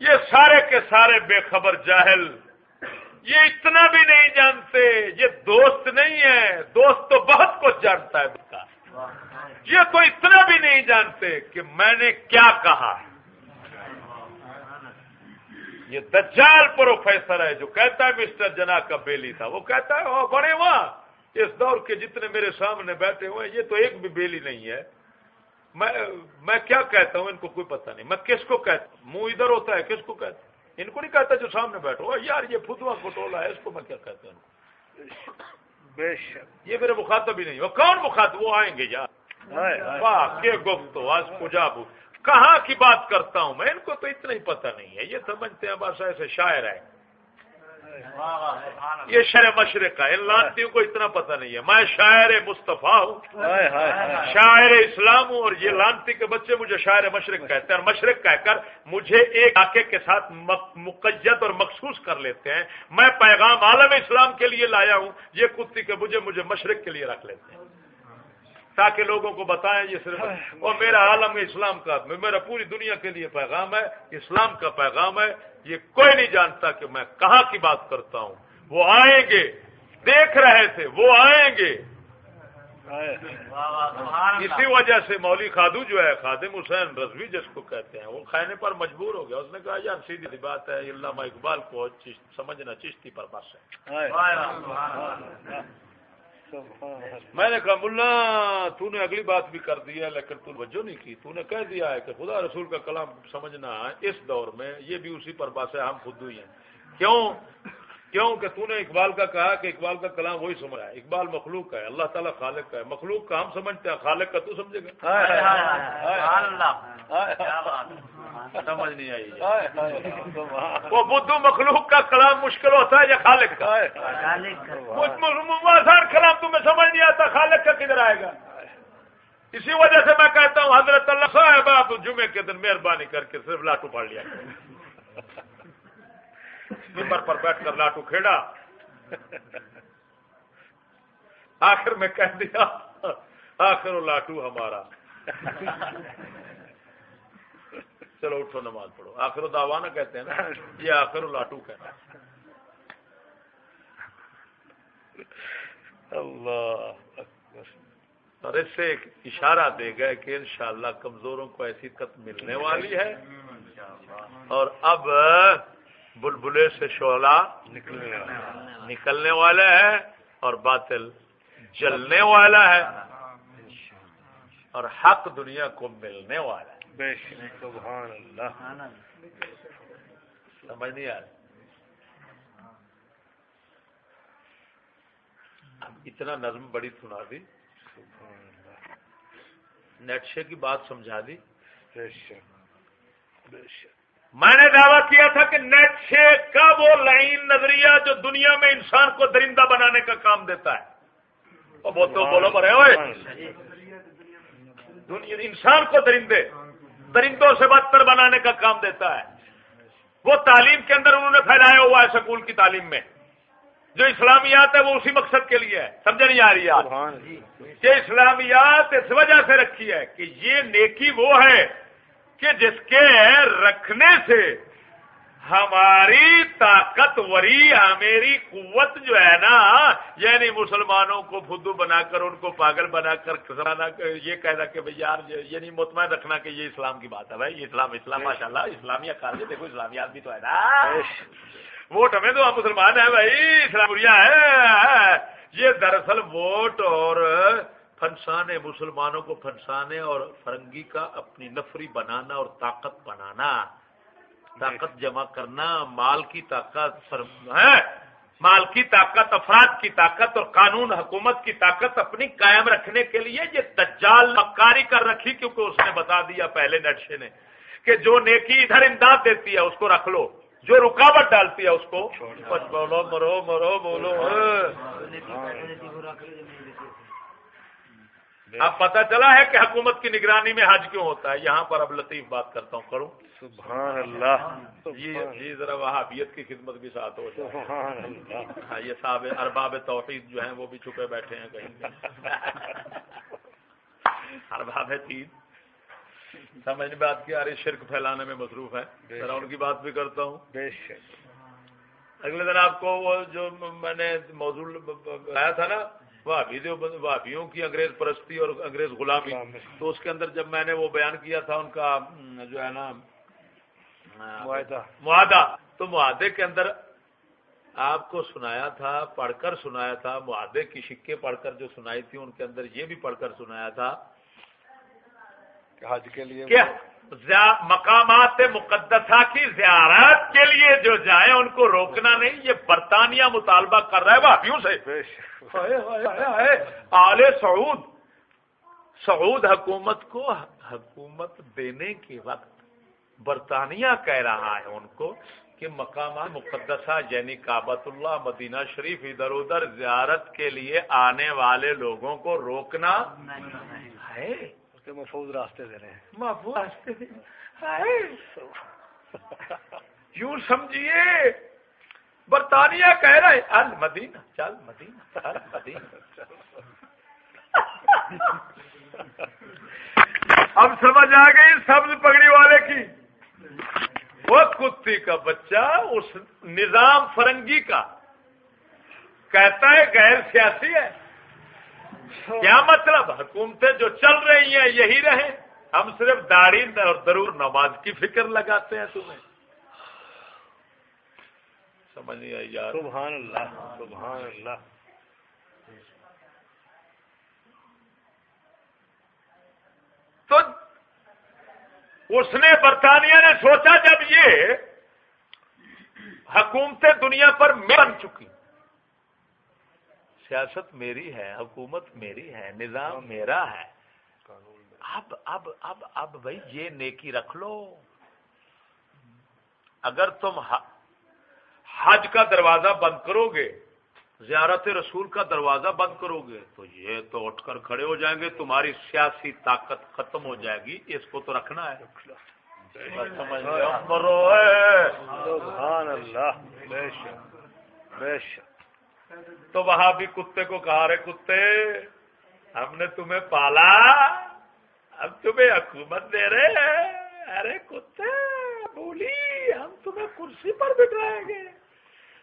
یہ سارے کے سارے بے خبر جاہل۔ یہ اتنا بھی نہیں جانتے، یہ دوست نہیں ہے۔ دوست تو بہت کچھ جانتا ہے۔ بتا یہ تو اتنا بھی نہیں جانتے کہ میں نے کیا کہا۔ یہ دجال پروفیسر ہے جو کہتا ہے مسٹر جنا کا بیلی تھا۔ وہ کہتا ہے وہ بڑے وہاں اس دور کے جتنے میرے سامنے بیٹھے ہوئے ہیں، یہ تو ایک بھی بیلی نہیں ہے۔ میں میں کیا کہتا ہوں؟ ان کو کوئی پتہ نہیں۔ میں کس کو کہتا ہوں؟ منہ ادھر ہوتا ہے، کس کو کہتا ہوں؟ ان کو نہیں کہتا جو سامنے بیٹھو یار، یہ فتوا کٹولا ہے، اس کو میں کیا کہتا ہوں؟ بے شک۔ یہ میرے مخاطب ہی نہیں وہ کون مخاطب؟ وہ آئیں گے یار۔ واہ کے گفت آج پجاب کہاں کی بات کرتا ہوں میں؟ ان کو تو اتنا ہی پتہ نہیں ہے یہ سمجھتے ہیں بس ایسے شاعر ہے یہ شہر مشرق کا ان لانتیوں کو اتنا پتہ نہیں ہے۔ میں شاعر مصطفیٰ ہوں شاعر اسلام ہوں اور یہ لانتی کے بچے مجھے شاعر مشرق کہتے ہیں۔ اور مشرق کہہ کر مجھے ایک علاقے کے ساتھ مقید اور مخصوص کر لیتے ہیں۔ میں پیغام عالم اسلام کے لیے لایا ہوں یہ کتی کے مجھے مجھے مشرق کے لیے رکھ لیتے ہیں۔ تاکہ لوگوں کو بتائیں یہ صرف اور میرا عالم اسلام کا میرا پوری دنیا کے لیے پیغام ہے اسلام کا پیغام ہے۔ یہ کوئی نہیں جانتا کہ میں کہاں کی بات کرتا ہوں۔ وہ آئیں گے دیکھ رہے تھے وہ آئیں گے۔ اسی وجہ سے مولی خادو جو ہے خادم حسین رضوی جس کو کہتے ہیں وہ کھانے پر مجبور ہو گیا۔ اس نے کہا یار سیدھی بات ہے علامہ اقبال کو سمجھنا چشتی پر بس ہے۔ میں نے کہا، ملا، تو نے اگلی بات بھی کر دی ہے، لیکن تو توجہ نہیں کی، تو نے کہہ دیا ہے کہ خدا رسول کا کلام سمجھنا ہے، اس دور میں یہ بھی اسی پر بس ہے ہم خود ہوئی ہیں۔ کیوں؟ کیوں کہ تو نے اقبال کا کہا کہ اقبال کا کلام وہی سمجھا ہے اقبال مخلوق ہے اللہ تعالیٰ خالق کا ہے مخلوق کا ہم سمجھتے ہیں خالق کا تو سمجھے گا سمجھ نہیں آئی وہ بدھو مخلوق کا کلام مشکل ہوتا ہے یا خالق کا کلام تمہیں سمجھ نہیں آتا خالق کا کدھر آئے گا اسی وجہ سے میں کہتا ہوں حضرت اللہ صاحب آپ جمعے کے دن مہربانی کر کے صرف لاٹو پھاڑ لیا ممبر پر بیٹھ کر لاٹو کھیڑا۔ آخر میں کہہ دیا، آخر لاٹو ہمارا۔ چلو اٹھو نماز پڑھو۔ آخر داوانا کہتے ہیں نا، یہ آخر لاٹو کہنا۔ اللہ اور اس سے ایک اشارہ دے گا کہ انشاءاللہ کمزوروں کو ایسی تت ملنے والی ہے۔ اور اب بلبلے سے شعلہ نکلنے والا ہے۔ اور باطل جلنے والا ہے۔ اور حق دنیا کو ملنے والا ہے۔ سبحان اللہ۔ سمجھ نہیں آ رہی اتنا نظم بڑی سنا دی۔ نیٹشے کی بات سمجھا دی۔ بے شک بے شک۔ میں نے دعویٰ کیا تھا کہ نیٹ سے کا وہ لائن نظریہ جو دنیا میں انسان کو درندہ بنانے کا کام دیتا ہے۔ وہ تو بولو پر انسان کو درندے درندوں سے بدتر بنانے کا کام دیتا ہے۔ وہ تعلیم کے اندر انہوں نے پھیلایا ہوا ہے سکول کی تعلیم میں۔ جو اسلامیات ہے وہ اسی مقصد کے لیے ہے۔ سمجھ نہیں آ رہی ہے کہ اسلامیات اس وجہ سے رکھی ہے کہ یہ نیکی وہ ہے کہ جس کے رکھنے سے ہماری طاقتوری میری قوت جو ہے نا یعنی مسلمانوں کو بدھو بنا کر ان کو پاگل بنا کر یہ کہنا کہ بھائی یار یعنی مطمئن رکھنا کہ یہ اسلام کی بات ہے بھائی یہ اسلام اسلام ماشاء اللہ اسلامیہ کار دیکھو اسلامیات بھی تو ہے نا۔ ووٹ ہمیں تو ہم مسلمان ہیں بھائی اسلامیا ہے۔ یہ دراصل ووٹ اور فنسانے مسلمانوں کو فنسانے اور فرنگی کا اپنی نفری بنانا اور طاقت بنانا طاقت جمع کرنا مال کی طاقت ہے؟ مال کی طاقت افراد کی طاقت اور قانون حکومت کی طاقت اپنی قائم رکھنے کے لیے یہ دجال مکاری کر رکھی کیونکہ اس نے بتا دیا پہلے نقشے نے کہ جو نیکی ادھر امداد دیتی ہے اس کو رکھ لو جو رکاوٹ ڈالتی ہے اس کو بولو مرو مرو بولو اب پتا چلا ہے کہ حکومت کی نگرانی میں حج کیوں ہوتا ہے؟ یہاں پر اب لطیف بات کرتا ہوں کروں؟ سبحان اللہ جی ذرا وہابیت کی خدمت بھی ساتھ ہو جائے۔ ہاں یہ صاحب ارباب توحید جو ہیں وہ بھی چھپے بیٹھے ہیں کہیں ارباب تین۔ سمجھ بات کی ارے شرک پھیلانے میں مصروف ہے ذرا ان کی بات بھی کرتا ہوں۔ اگلے دن آپ کو وہ جو میں نے موضوع آیا تھا نا وابیوں کی انگریز پرستی اور انگریز غلامی۔ تو اس کے اندر جب میں نے وہ بیان کیا تھا ان کا جو ہے نا معاہدہ۔ تو معاہدے کے اندر آپ کو سنایا تھا پڑھ کر سنایا تھا معاہدے کی شکے پڑھ کر جو سنائی تھی ان کے اندر یہ بھی پڑھ کر سنایا تھا حج کے لیے مقامات مقدسہ کی زیارت کے لیے جو جائیں ان کو روکنا نہیں یہ برطانیہ مطالبہ کر رہا ہے بھابھیوں سے۔ آل سعود سعود حکومت کو حکومت دینے کے وقت برطانیہ کہہ رہا ہے ان کو کہ مقامات مقدسہ یعنی کابت اللہ مدینہ شریف ادھر ادھر زیارت کے لیے آنے والے لوگوں کو روکنا ہے۔ کے محفوظ راستے دے رہے ہیں۔ محفوظ راستے ہے یوں سمجھیے۔ برطانیہ کہہ رہے چل مدینہ چل مدینہ چل مدینہ۔ اب سمجھ آ گئی سبز پگڑی والے کی۔ وہ کتی کا بچہ اس نظام فرنگی کا کہتا ہے غیر سیاسی ہے۔ کیا مطلب؟ حکومتیں جو چل رہی ہیں یہی رہیں؟ ہم صرف داڑھی اور ضرور نماز کی فکر لگاتے ہیں تمہیں۔ سمجھ نہیں آئی یار۔ سبحان اللہ سبحان اللہ۔ تو اس نے برطانیہ نے سوچا جب یہ حکومتیں دنیا پر بن چکی۔ سیاست میری ہے حکومت میری ہے نظام میرا ہے۔ اب اب اب اب بھائی یہ نیکی رکھ لو۔ اگر تم حج کا دروازہ بند کرو گے زیارت رسول کا دروازہ بند کرو گے تو یہ تو اٹھ کر کھڑے ہو جائیں گے تمہاری سیاسی طاقت ختم ہو جائے گی اس کو تو رکھنا ہے۔ تو وہاں بھی کتے کو کہا رہے، کتے، ہم نے تمہیں پالا اب تمہیں حکومت دے رہے ہیں۔ ارے کتے، بولی، ہم تمہیں کرسی پر بٹھائیں گے۔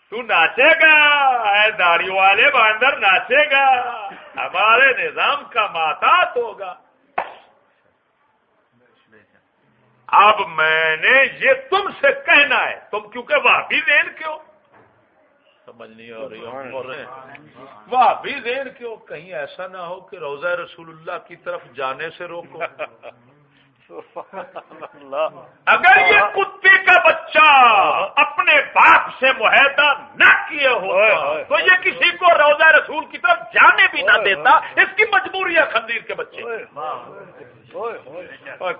تو ناچے گا، اے داڑھی والے باندر، ناچے گا۔ ہمارے نظام کا ماتات ہوگا۔ اب میں نے یہ تم سے کہنا ہے۔ تم کیونکہ وہ بھی دین کیوں؟ سمجھ نہیں ہو رہی وہ بھی دین کیوں کہیں ایسا نہ ہو کہ روزہ رسول اللہ کی طرف جانے سے روکو۔ اگر یہ کتے کا بچہ اپنے باپ سے معاہدہ نہ کیے ہو تو یہ کسی کو روزہ رسول کی طرف جانے بھی نہ دیتا اس کی مجبوری ہے خندیر کے بچے۔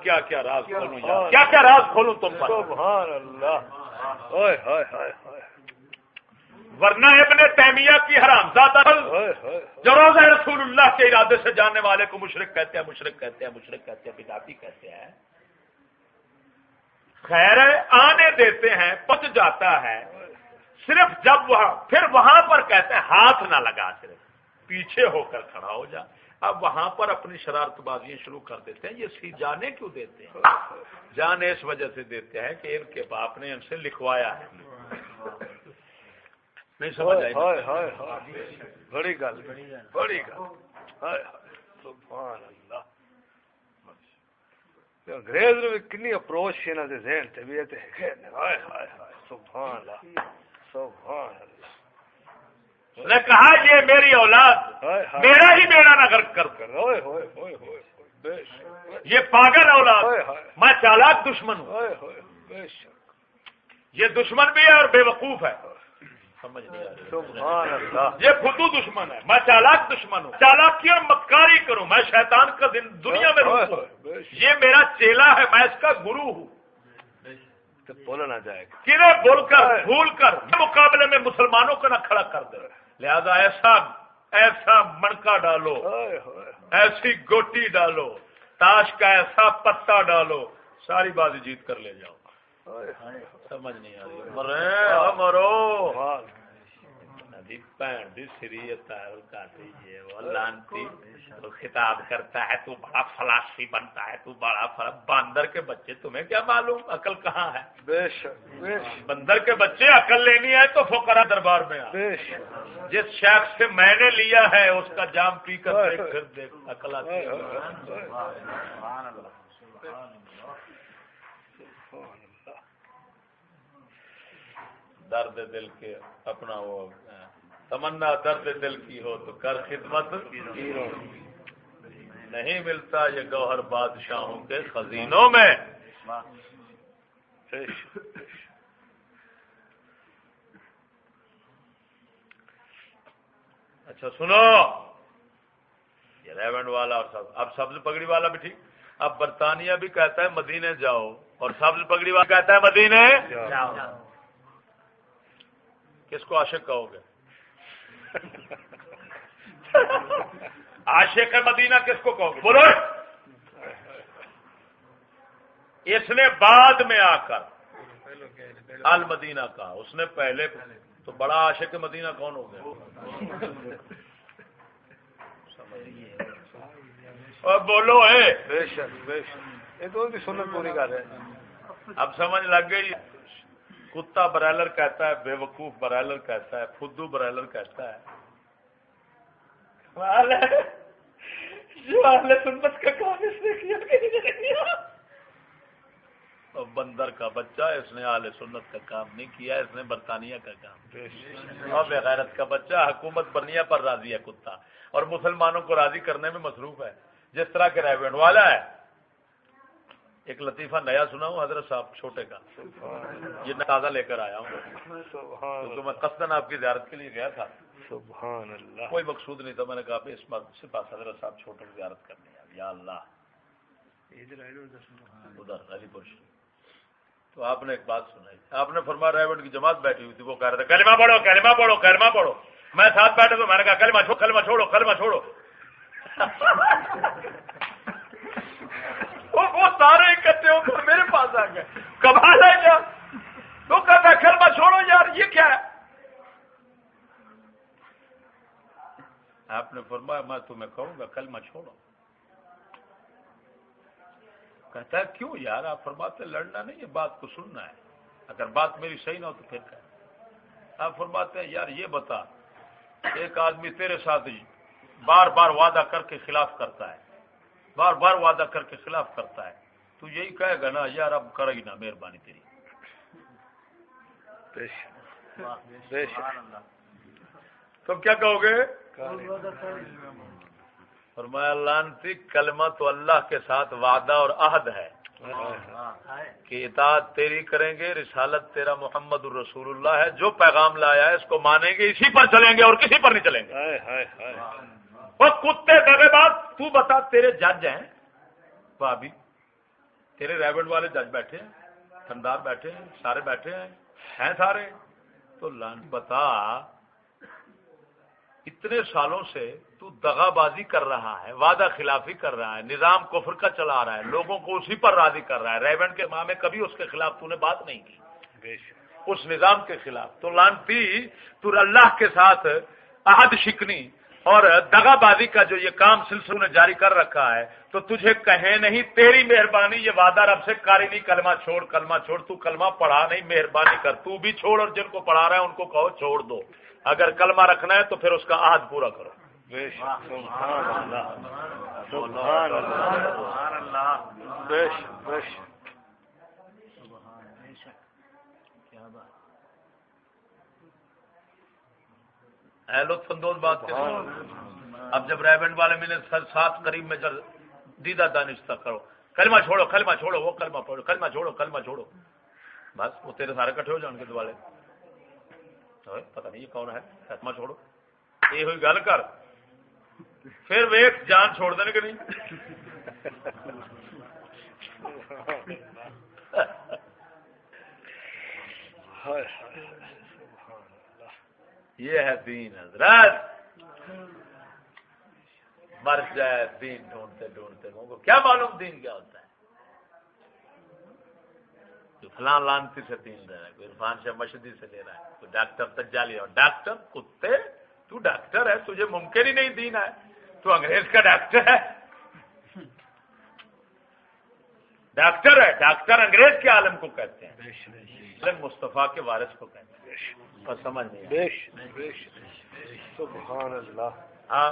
کیا کیا راز کھولوں کیا کیا راز کھولوں تم ورنہ ابن تیمیہ کی حرام زیادہ جو روزہ رسول اللہ کے ارادے سے جاننے والے کو مشرق کہتے ہیں مشرق کہتے ہیں مشرق کہتے ہیں بداتی کہتے ہیں۔ خیر آنے دیتے ہیں پچ جاتا ہے۔ صرف جب وہاں پھر وہاں پر کہتے ہیں ہاتھ نہ لگا صرف۔ پیچھے ہو کر کھڑا ہو جا۔ اب وہاں پر اپنی شرارت بازیاں شروع کر دیتے ہیں۔ یہ سی جانے کیوں دیتے ہیں؟ جانے اس وجہ سے دیتے ہیں کہ ان کے باپ نے ان سے لکھوایا ہے۔ نہیں سمجھ آئی بڑی گل بڑی گل سبحان اللہ انگریز نے کنی اپروچ انہاں دے ذہن تے بھی تے ہائے ہائے ہائے سبحان اللہ سبحان اللہ نے کہا یہ میری اولاد میرا ہی بیڑا نہ غرق کر کر ہوئے ہوئے ہوئے ہوئے یہ پاگل اولاد میں چالاک دشمن ہوں یہ دشمن بھی ہے اور بے وقوف ہے سمجھ نہیں یہ خود دشمن ہے۔ میں چالاک دشمن ہوں۔ چالاکی اور مکاری کروں۔ میں شیطان کا دن دنیا میں رہوں یہ میرا چیلا ہے۔ میں اس کا گرو ہوں۔ بولا نہ جائے۔ گا کنہیں بول کر بھول کر مقابلے میں مسلمانوں کو نہ کھڑا کر دے۔ لہذا ایسا ایسا منکا ڈالو۔ ایسی گوٹی ڈالو۔ تاش کا ایسا پتا ڈالو۔ ساری بازی جیت کر لے جاؤ۔ سمجھ نہیں آ رہی۔ مرو۔ لانتی خطاب کرتا ہے تو بڑا فلاسفی بنتا ہے تو بڑا باندر کے بچے تمہیں کیا معلوم؟ عقل کہاں ہے؟ بندر کے بچے عقل لینی ہے تو فکرا دربار میں جس شیخ سے میں نے لیا ہے اس کا جام پی کر پھر دیکھ عقل آتی درد دل کے اپنا وہ، تمنا درد دل کی ہو تو کر خدمت۔ نہیں ملتا یہ گوہر بادشاہوں کے خزینوں میں۔ اچھا سنو۔ یہ ریونڈ والا اور سب اب سبز پگڑی والا بھی ٹھیک۔ اب برطانیہ بھی کہتا ہے مدینے جاؤ اور سبز پگڑی والا کہتا ہے مدینے جاؤ۔ کس کو عاشق کہو گے؟ عاشق مدینہ کس کو کہو گے؟ بولو۔ اس نے بعد میں آ کر المدینہ کہا۔ اس نے پہلے تو بڑا عاشق مدینہ کون ہو گیا؟ اور بولو ہے سنت پوری کر رہے اب سمجھ لگ گئی۔ کتا برائلر کہتا ہے بے وقوف برائلر کہتا ہے، فدو برائلر کہتا ہے۔ سنت کا کام اس نے کیا بندر کا بچہ اس نے آل سنت کا کام نہیں کیا، اس نے برطانیہ کا کام۔ اور بغیرت کا بچہ حکومت برنیا پر راضی ہے، کتا۔ اور مسلمانوں کو راضی کرنے میں مصروف ہے۔ جس طرح کے ریونڈ والا ہے۔ ایک لطیفہ نیا سنا ہوں حضرت صاحب چھوٹے کا۔ یہ میں تازہ لے کر آیا ہوں۔ تو میں قصدن آپ کی زیارت کے لیے گیا تھا۔ سبحان اللہ۔ کوئی مقصود نہیں تھا میں نے کہا اس سے پاس حضرت صاحب چھوٹے کی زیارت کرنی یا اللہ۔ ادھر علی پور تو آپ نے ایک بات سنائی۔ آپ نے فرما ریونڈ کی جماعت بیٹھی ہوئی تھی وہ کہہ رہے تھے کلمہ پڑھو کلمہ پڑھو کلمہ پڑھو۔ میں ساتھ بیٹھے تو میں نے کہا کلمہ چھوڑو کلمہ چھوڑو کلمہ چھوڑو۔ وہ سارے اکٹھے ہو کر میرے پاس آ گئے۔ کمال ہے کیا؟ تو کہتا کلمہ چھوڑو یار، یہ کیا ہے؟ آپ نے فرمایا، میں تمہیں کہوں گا کلمہ چھوڑو کہتا ہے، کیوں یار؟ آپ فرماتے لڑنا نہیں ہے، بات کو سننا ہے۔ اگر بات میری صحیح نہ ہو تو پھر کہ آپ فرماتے ہیں، یار یہ بتا، ایک آدمی تیرے ساتھ بار بار وعدہ کر کے خلاف کرتا ہے۔ بار بار وعدہ کر کے خلاف کرتا ہے۔ تو یہی کہے گا نا یار اب کرے گی نا مہربانی تیری۔ تم کیا کہو گے؟ فرمایا لانتی کلمہ تو اللہ کے ساتھ وعدہ اور عہد ہے۔ کہ اطاعت تیری کریں گے رسالت تیرا محمد الرسول اللہ ہے۔ جو پیغام لایا ہے اس کو مانیں گے اسی پر چلیں گے اور کسی پر نہیں چلیں گے۔ وہ کتے دبے بات تو بتا تیرے جج ہیں۔ بھابھی تیرے ریبنڈ والے جج بیٹھے ہیں تھندار بیٹھے ہیں سارے بیٹھے ہیں ہیں سارے۔ تو لان بتا اتنے سالوں سے تو دغا بازی کر رہا ہے وعدہ خلافی کر رہا ہے نظام کفر کا چلا رہا ہے لوگوں کو اسی پر راضی کر رہا ہے۔ ریونڈ کے ماہ میں کبھی اس کے خلاف تو نے بات نہیں کی۔ اس نظام کے خلاف۔ تو لانتی تو اللہ کے ساتھ عہد شکنی اور دغا بازی کا جو یہ کام سلسلوں نے جاری کر رکھا ہے تو تجھے کہیں نہیں تیری مہربانی یہ وعدہ رب سے کاری نہیں کلمہ چھوڑ کلمہ چھوڑ تو کلمہ پڑھا نہیں مہربانی کر تو بھی چھوڑ اور جن کو پڑھا رہا ہے ان کو کہو چھوڑ دو۔ اگر کلمہ رکھنا ہے تو پھر اس کا عہد پورا کرو۔ لطف اندوز بات اب جب ریبنڈ والے میں نے سات قریب میں جب دیدہ دانشتہ کرو۔ کلمہ چھوڑو کلمہ چھوڑو، وہ کلمہ پڑھو، کلمہ چھوڑو کلمہ چھوڑو۔ بس، وہ تیرے سارے کٹھے ہو جان کے دوالے پتہ نہیں یہ کون ہے؟ کلمہ چھوڑو۔ یہ ہوئی گل کر۔ پھر ویک جان چھوڑ دینے کہ نہیں؟ یہ ہے دین حضرت۔ مر جائے دین ڈھونڈتے ڈھونڈتے۔ کو کیا معلوم دین کیا ہوتا ہے؟ فلاں لانتی سے دین دے رہا ہے کوئی عرفان سے مشدی سے لے رہا ہے کوئی ڈاکٹر جا اور ڈاکٹر کتے تو ڈاکٹر ہے تجھے ممکن ہی نہیں دین ہے۔ تو انگریز کا ڈاکٹر ہے۔ ڈاکٹر ہے ڈاکٹر انگریز کے عالم کو کہتے ہیں۔ عالم مصطفیٰ کے وارث کو کہتے ہیں۔ سمجھ نہیں سبحان اللہ۔ ہاں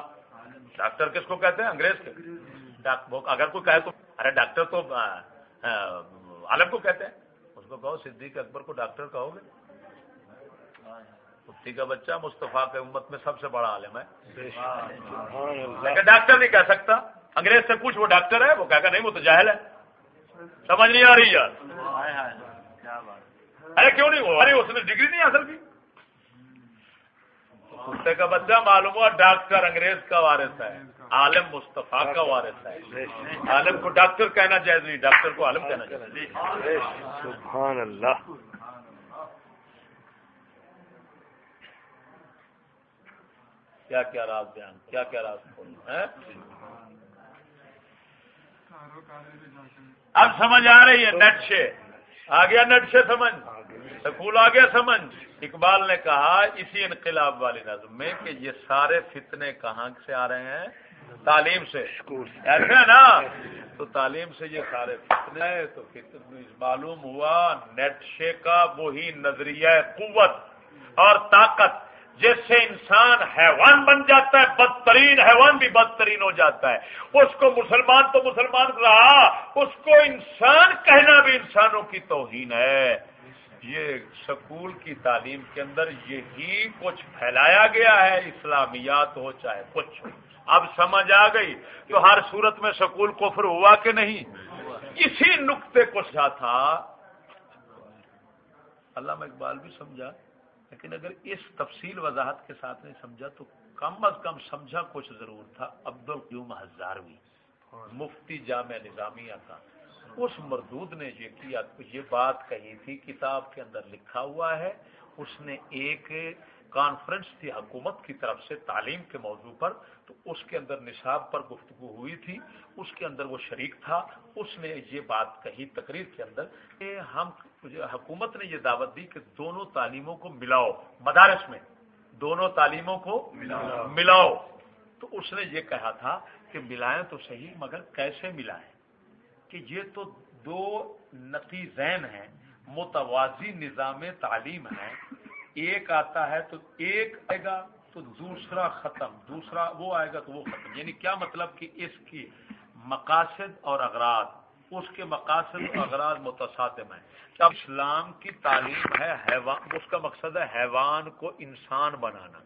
ڈاکٹر کس کو کہتے ہیں؟ انگریز کے۔ اگر کوئی کہے تو ارے ڈاکٹر تو عالم کو کہتے ہیں۔ اس کو کہو صدیق اکبر کو ڈاکٹر کہو گے۔ کتی کا بچہ مصطفیٰ کے امت میں سب سے بڑا عالم ہے۔ لیکن ڈاکٹر نہیں کہہ سکتا۔ انگریز سے پوچھ وہ ڈاکٹر ہے وہ کہہ کر نہیں وہ تو جاہل ہے۔ سمجھ نہیں آ رہی یار۔ ارے کیوں نہیں ہو ارے اس نے ڈگری نہیں حاصل کی۔ کتے کا بچہ معلوم ہوا ڈاکٹر انگریز کا وارث ہے عالم مصطفیٰ کا وارث ہے۔ عالم کو ڈاکٹر کہنا جائز نہیں ڈاکٹر کو عالم کہنا سبحان اللہ۔ کیا کیا راز بیان کیا کیا راز اب سمجھ آ رہی ہے نٹ سے۔ آ گیا نٹ سے سمجھ سکول آ گیا سمجھ اقبال نے کہا اسی انقلاب والی نظم میں کہ یہ سارے فتنے کہاں سے آ رہے ہیں؟ تعلیم سے۔ ایسے نا؟ تو تعلیم سے یہ سارے فتنے تو معلوم ہوا نیٹ شے کا وہی نظریہ قوت اور طاقت۔ جس سے انسان حیوان بن جاتا ہے، بدترین حیوان بھی بدترین ہو جاتا ہے۔ اس کو مسلمان تو مسلمان رہا، اس کو انسان کہنا بھی انسانوں کی توہین ہے۔ یہ سکول کی تعلیم کے اندر یہی کچھ پھیلایا گیا ہے، اسلامیات ہو چاہے کچھ۔ اب سمجھ آ گئی تو ہر صورت میں سکول کفر ہوا کہ نہیں؟ اسی نقطے کو سا تھا علامہ اقبال بھی سمجھا۔ لیکن اگر اس تفصیل وضاحت کے ساتھ نہیں سمجھا تو کم از کم سمجھا کچھ ضرور تھا عبد القیوم ہزاروی مفتی جامع نظامیہ کا۔ اس مردود نے یہ کیا، یہ بات کہی تھی، کتاب کے اندر لکھا ہوا ہے، اس نے ایک کانفرنس تھی حکومت کی طرف سے تعلیم کے موضوع پر، تو اس کے اندر نصاب پر گفتگو ہوئی تھی، اس کے اندر وہ شریک تھا، اس نے یہ بات کہی تقریر کے اندر کہ ہم حکومت نے یہ دعوت دی کہ دونوں تعلیموں کو ملاؤ مدارس میں دونوں تعلیموں کو ملاؤ۔ تو اس نے یہ کہا تھا کہ ملائیں تو صحیح مگر کیسے ملائیں؟ کہ یہ تو دو نقیزین ہیں متوازی نظام تعلیم ہے ایک آتا ہے تو ایک آئے گا تو دوسرا ختم دوسرا وہ آئے گا تو وہ ختم۔ یعنی کیا مطلب کہ اس کی مقاصد اور اغراض اس کے مقاصد اغراض متصادم ہیں اب اسلام کی تعلیم ہے حیوان اس کا مقصد ہے حیوان کو انسان بنانا۔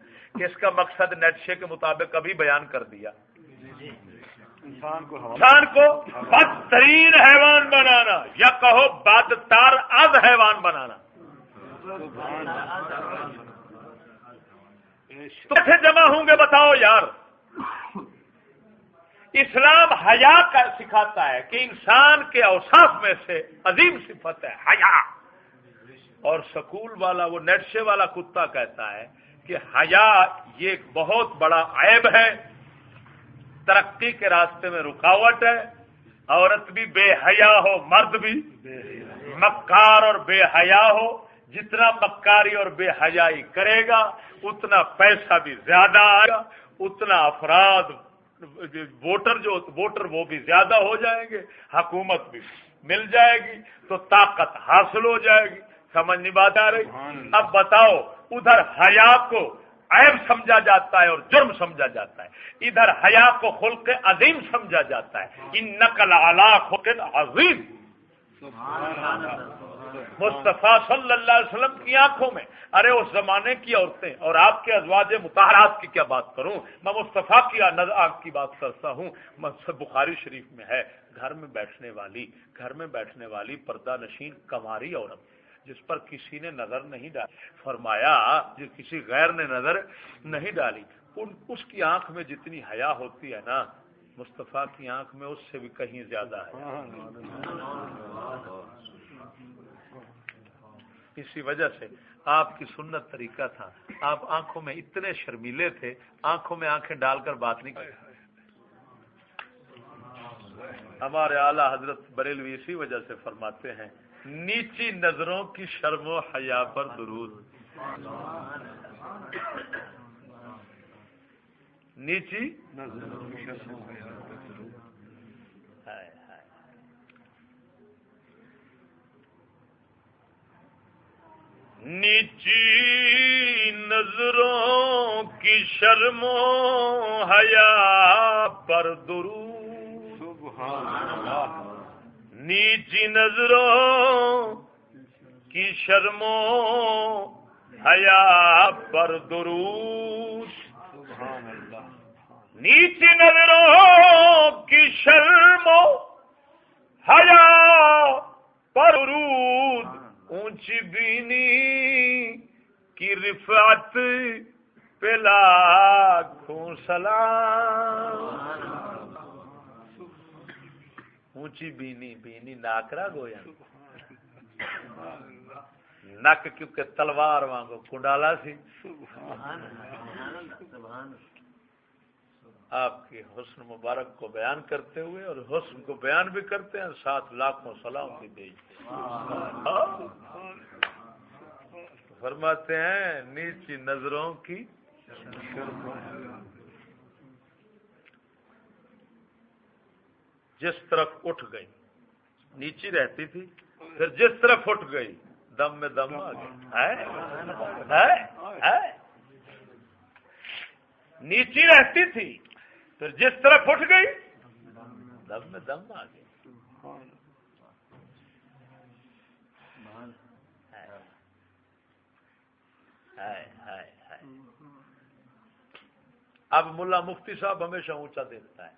اس کا مقصد نیٹشے کے مطابق ابھی بیان کر دیا۔ انسان کو بدترین حیوان بنانا۔ یا کہو بدتر اب حیوان بنانا۔ جمع ہوں گے بتاؤ یار؟ اسلام حیا کا سکھاتا ہے کہ انسان کے اوساف میں سے عظیم صفت ہے، حیا۔ اور سکول والا، وہ نیٹشے والا کتا کہتا ہے کہ حیا یہ ایک بہت بڑا عیب ہے۔ ترقی کے راستے میں رکاوٹ ہے، عورت بھی بے حیا ہو، مرد بھی مکار اور بے حیا ہو۔ جتنا مکاری اور بے حیائی کرے گا، اتنا پیسہ بھی زیادہ آئے گا، اتنا افراد ووٹر جو ووٹر وہ بھی زیادہ ہو جائیں گے حکومت بھی مل جائے گی تو طاقت حاصل ہو جائے گی۔ سمجھ نہیں بات آ رہی؟ اب بتاؤ ادھر حیا کو عیب سمجھا جاتا ہے اور جرم سمجھا جاتا ہے۔ ادھر حیا کو خلق عظیم سمجھا جاتا ہے۔ ان نقل خلق عظیم۔ مصطفیٰ صلی اللہ علیہ وسلم کی آنکھوں میں۔ ارے، اس زمانے کی عورتیں اور آپ کے ازواج متحرات کی کیا بات کروں؟ میں مصطفیٰ کی آنکھ کی بات کرتا ہوں۔ بخاری شریف میں ہے۔ گھر میں بیٹھنے والی، گھر میں بیٹھنے والی پردہ نشین کماری عورت، جس پر کسی نے نظر نہیں ڈالی۔ فرمایا جو کسی غیر نے نظر نہیں ڈالی۔ ان اس کی آنکھ میں جتنی حیا ہوتی ہے نا، مصطفیٰ کی آنکھ میں اس سے بھی کہیں زیادہ ہے۔ اسی وجہ سے آپ کی سنت طریقہ تھا۔ آپ آنکھوں میں اتنے شرمیلے تھے، آنکھوں میں آنکھیں ڈال کر بات نہیں کرتے ہمارے اعلی حضرت بریلوی اسی وجہ سے فرماتے ہیں، نیچی نظروں کی شرم و حیا پر درود۔ نیچی نظروں کی شرم و حیا پر درود۔ نیچی نظروں کی شرم و حیا پر درو نیچی نظروں کی شرم و حیا پر درو نیچی نظروں کی شرم و حیا پر درود۔ اونچی بینی کی رفعت پلا سلام۔ اونچی بینی بینی ناکرا گویا۔ نک کیونکہ تلوار وانگو کنڈالا سی۔ آپ کی حسن مبارک کو بیان کرتے ہوئے اور حسن کو بیان بھی کرتے ہیں، ساتھ لاکھوں سلام بھی بھیجتے فرماتے ہیں، نیچی نظروں کی جس طرف اٹھ گئی، نیچی رہتی تھی، پھر جس طرف اٹھ گئی، دم میں دم آ گئی نیچی رہتی تھی۔ پھر جس طرف اٹھ گئی دم میں دم آ گئی۔ اب ملا مفتی صاحب ہمیشہ اونچا دیکھتا ہے۔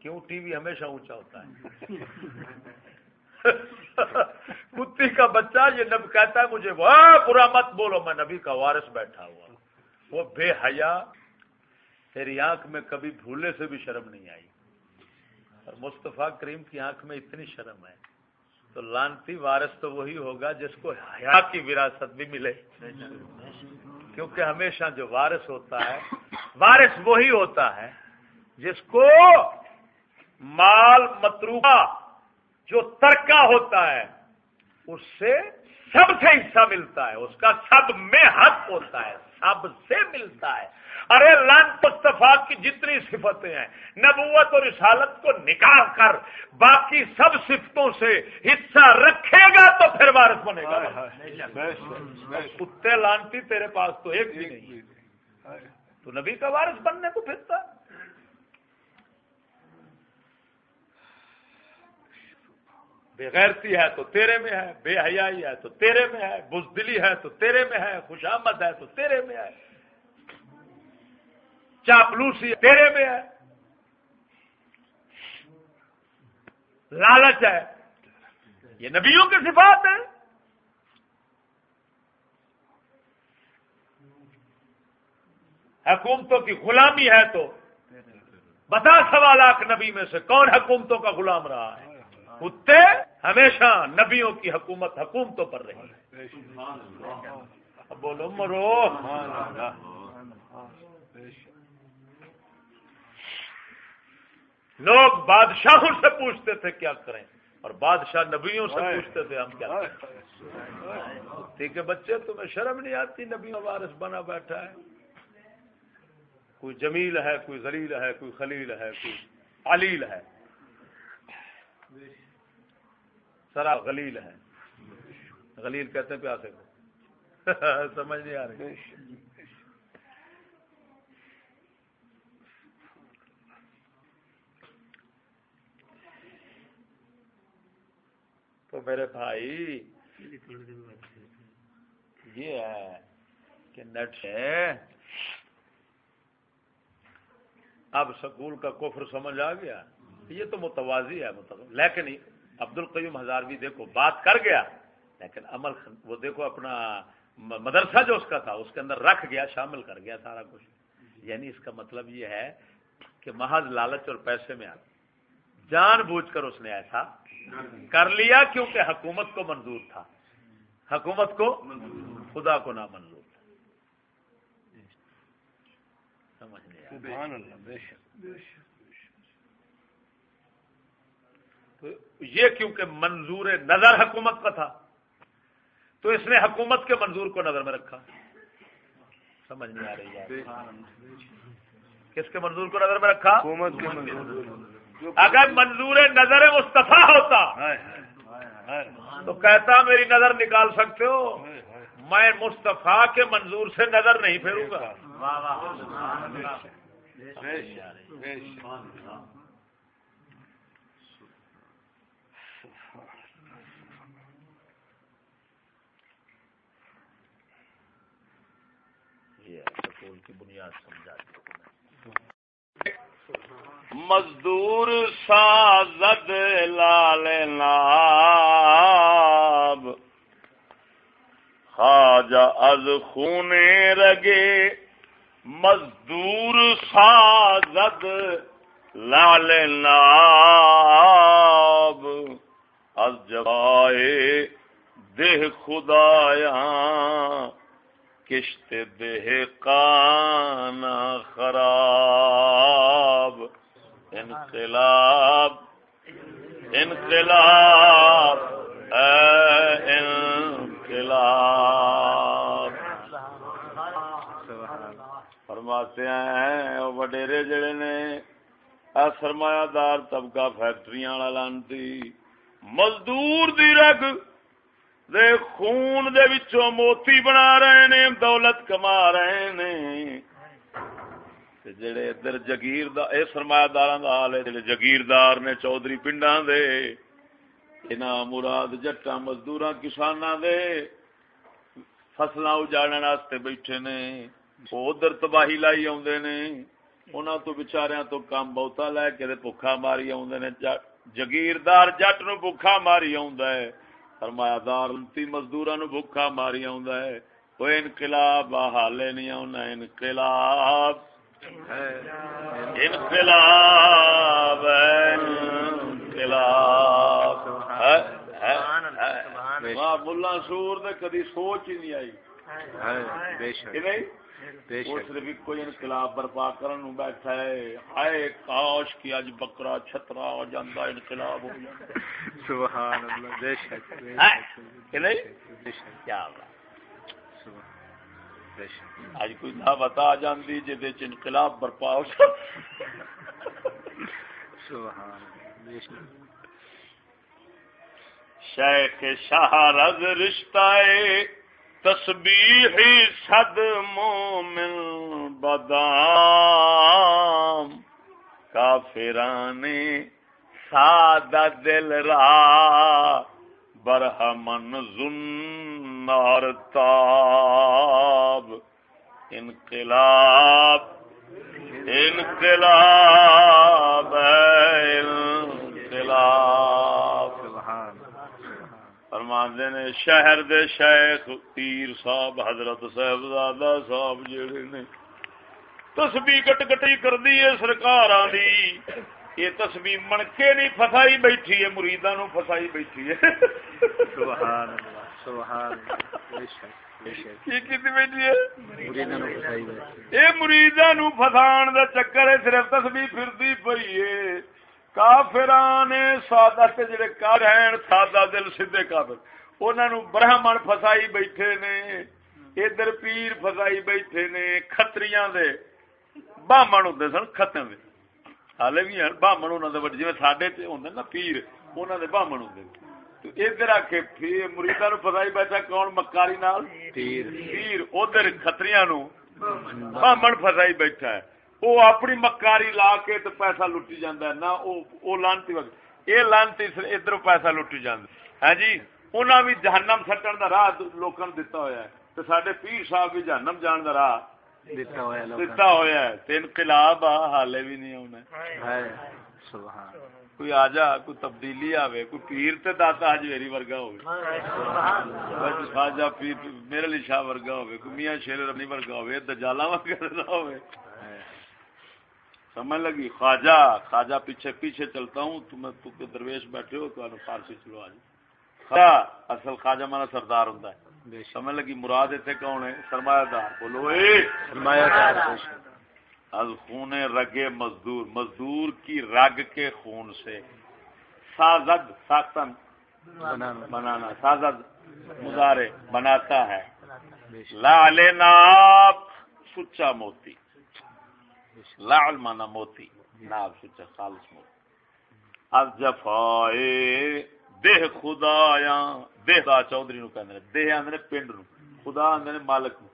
کیوں ٹی وی ہمیشہ اونچا ہوتا ہے؟ کتی کا بچہ یہ نب کہتا ہے مجھے وہ برا مت بولو۔ میں نبی کا وارث بیٹھا ہوا وہ بے حیا تیری آنکھ میں کبھی بھولے سے بھی شرم نہیں آئی۔ اور مصطفیٰ کریم کی آنکھ میں اتنی شرم ہے۔ تو لانتی وارث تو وہی ہوگا جس کو حیا کی وراثت بھی ملے۔ کیونکہ ہمیشہ جو وارث ہوتا ہے، وارث وہی ہوتا ہے جس کو مال متروبہ جو ترکا ہوتا ہے، اس سے سب سے حصہ ملتا ہے۔ اس کا سب میں حق ہوتا ہے۔ سب سے ملتا ہے۔ ارے لان مصطفیٰ کی جتنی صفتیں ہیں نبوت اور رسالت کو نکال کر باقی سب صفتوں سے حصہ رکھے گا تو پھر وارث بنے گا۔ کتے لانتی تیرے پاس تو ایک بھی نہیں۔ تو نبی کا وارث بننے کو پھرتا بے غیرتی ہے تو تیرے میں ہے، بے حیائی ہے تو تیرے میں ہے، بزدلی ہے تو تیرے میں ہے، خوش آمد ہے تو تیرے میں ہے۔ چاپلوسی تیرے میں ہے۔ لالچ ہے۔ یہ نبیوں کی صفات ہے حکومتوں کی غلامی ہے تو بتا سوا لاکھ نبی میں سے کون حکومتوں کا غلام رہا ہے؟ کتے ہمیشہ نبیوں کی حکومت حکومتوں پر رہی بولو، مرو۔ لوگ بادشاہوں سے پوچھتے تھے کیا کریں، اور بادشاہ نبیوں سے پوچھتے تھے ہم کیا کریں۔ ٹھیک ہے بچے، تمہیں شرم نہیں آتی نبیوں وارث بنا بیٹھا ہے؟ کوئی جمیل ہے، کوئی زلیل ہے، کوئی خلیل ہے، کوئی علیل ہے۔ سرا غلیل ہے۔ غلیل کہتے ہیں پیاسے کو۔ سمجھ نہیں آ رہی۔ تو میرے بھائی، یہ ہے کہ نٹ ہے۔ اب سکول کا کفر سمجھ آ گیا۔ یہ تو متوازی ہے مطلب لیکن عبد القیوم ہزاروی دیکھو، بات کر گیا، لیکن عمل وہ دیکھو اپنا مدرسہ جو اس کا تھا، اس کے اندر رکھ گیا، شامل کر گیا سارا کچھ۔ یعنی اس کا مطلب یہ ہے کہ محض لالچ اور پیسے میں آ جان بوجھ کر اس نے ایسا کر لیا کیونکہ حکومت کو منظور تھا۔ حکومت کو خدا کو نہ منظور تھا۔ سمجھ تو یہ کیونکہ منظور نظر حکومت کا تھا تو اس نے حکومت کے منظور کو نظر میں رکھا۔ سمجھ نہیں آ رہی کس کے منظور کو نظر میں رکھا؟ حکومت کے منظور اگر منظور نظر مصطفیٰ ہوتا تو کہتا میری نظر نکال سکتے ہو۔ میں مصطفیٰ کے منظور سے نظر نہیں پھیروں گا۔ کی بنیاد سمجھا مزدور سازد لال ناب، خواجہ از خونے رگے۔ مزدور سازد لال ناب، از جبائے دہ خدایاں۔ کشت دہ کانا خراب، انقلاب انقلاب، اے انقلاب۔ فرماتے ہیں وڈیرے جڑے نے، اے سرمایہ دار طبقہ فیکٹری والا لانتی، مزدور دی رگ دے خون دے وچوں موتی بنا رہے نے، دولت کما رہے نے۔ تے جڑے ادھر جگیردار اے سرمایہ داراں دا حال ہے، جڑے جگیردار نے چودھری پنڈاں دے انہاں مراد جٹاں مزدوراں کساناں دے فصلاں اجاڑن واسطے بیٹھے نے۔ وہ ادھر تباہی لائی آوندے نے۔ انہاں تو بیچاریاں تو کام بہتا لے کے تے بھکھا ماری آوندے نے۔ جگیردار جٹ نو بھکھا ماری آوندا ہے۔ سرمایہ دار انتی مزدوراں نو بھکھا ماری آوندا ہے۔ وہ انقلاب حالے نہیں آنا انقلاب۔ انقلاب انقلاب۔ ملا سور دے کدی سوچ ہی نہیں آئی۔ بے نہیں؟ شک صرف کوئی انقلاب برپا کرن نو بیٹھا ہے۔ ہائے کاش اج بکرا چھترا ہو جاندا انقلاب ہو جاندا۔ سبحان اللہ بے شک کہ نہیں؟ کیا سبحان اج کوئی نہ بتا جاندی جے چ انقلاب برپا ہو سبحان بے شک۔ شیخ شاہ رز رشتہ تسبیح صد مومن بدام کافران سادہ دل را برہمن زنار تاب انقلاب انقلاب انقلاب فرماندے نے شہر دے شیخ پیر صاحب حضرت صاحبزادہ صاحب جڑے نے تسبیح کٹ کٹی کردی ہے سرکاراں دی۔ یہ تسبیح منکے نہیں فسائی بیٹھی ہے مریداں نو فسائی بیٹھی ہے۔ سبحان اللہ سبحان اللہ بے شک۔ ہے؟ مریداں نو فسان دا چکر ہے صرف تسبیح پھردی پئی ہے۔ کافران سادہ تے جڑے کار ہیں سادہ دل سیدھے کافر۔ انہاں نو برہمن فسائی بیٹھے نے ادھر پیر فسائی بیٹھے نے کھتریاں دے۔ بامن ہوندے سن ختم دے۔ حالے بھی ہیں بامن انہاں دے جویں ساڈے تے ہوندے نا پیر انہاں دے بامن ہوندے۔ تو ادھر آ کے مریداں نو فسائی بیٹھا کون؟ مکاری نال؟ پیر۔ پیر۔ ادھر کھتریاں نو بامن فسائی بیٹھا ہے۔ وہ اپنی مکاری لا کے تو پیسہ لٹی ہے نہ او لانتی وقت یہ لانتی ادھر پیسہ لٹی جاندہ ہے جی؟ انہاں بھی جہنم سٹن دا راہ لوکاں دتا ہویا ہے۔ تے ساڈے پیر صاحب بھی جہنم جان دا راہ ہوا ہے دتا ہویا ہے۔ تے انقلاب آ حالے بھی نہیں ہونا ہے سبحان۔ کوئی آ جا کوئی تبدیلی آوے کوئی پیر تے داتا ہجویری ورگا ہوے کوئی خواجہ پیر میرے علی شاہ ورگا ہوے کوئی میاں شیر ربنی ورگا ہوے دجالاں ورگا نہ ہوے سمجھ لگی خواجہ خواجہ پیچھے پیچھے چلتا ہوں تو کے درویش بیٹھے ہو تو فارسی چلو آج خواجہ اصل خواجہ مانا سردار ہوں شک۔ سمجھ لگی مراد اتنے کون ہے؟ سرمایہ دار بولو اے! سرمایہ دار از خون رگے مزدور مزدور کی رگ کے خون سے۔ سازد ساختن۔ بنانا۔ سازد مزارے بناتا ہے۔ لال ناب سچا موتی۔ لال مانا موتی ناب سچا خالص موتی از جفائے دیہ خدایا دیہ دا چودھری نو کہندے دیہ آندے پنڈ نو. خدا آندے نے مالک نو.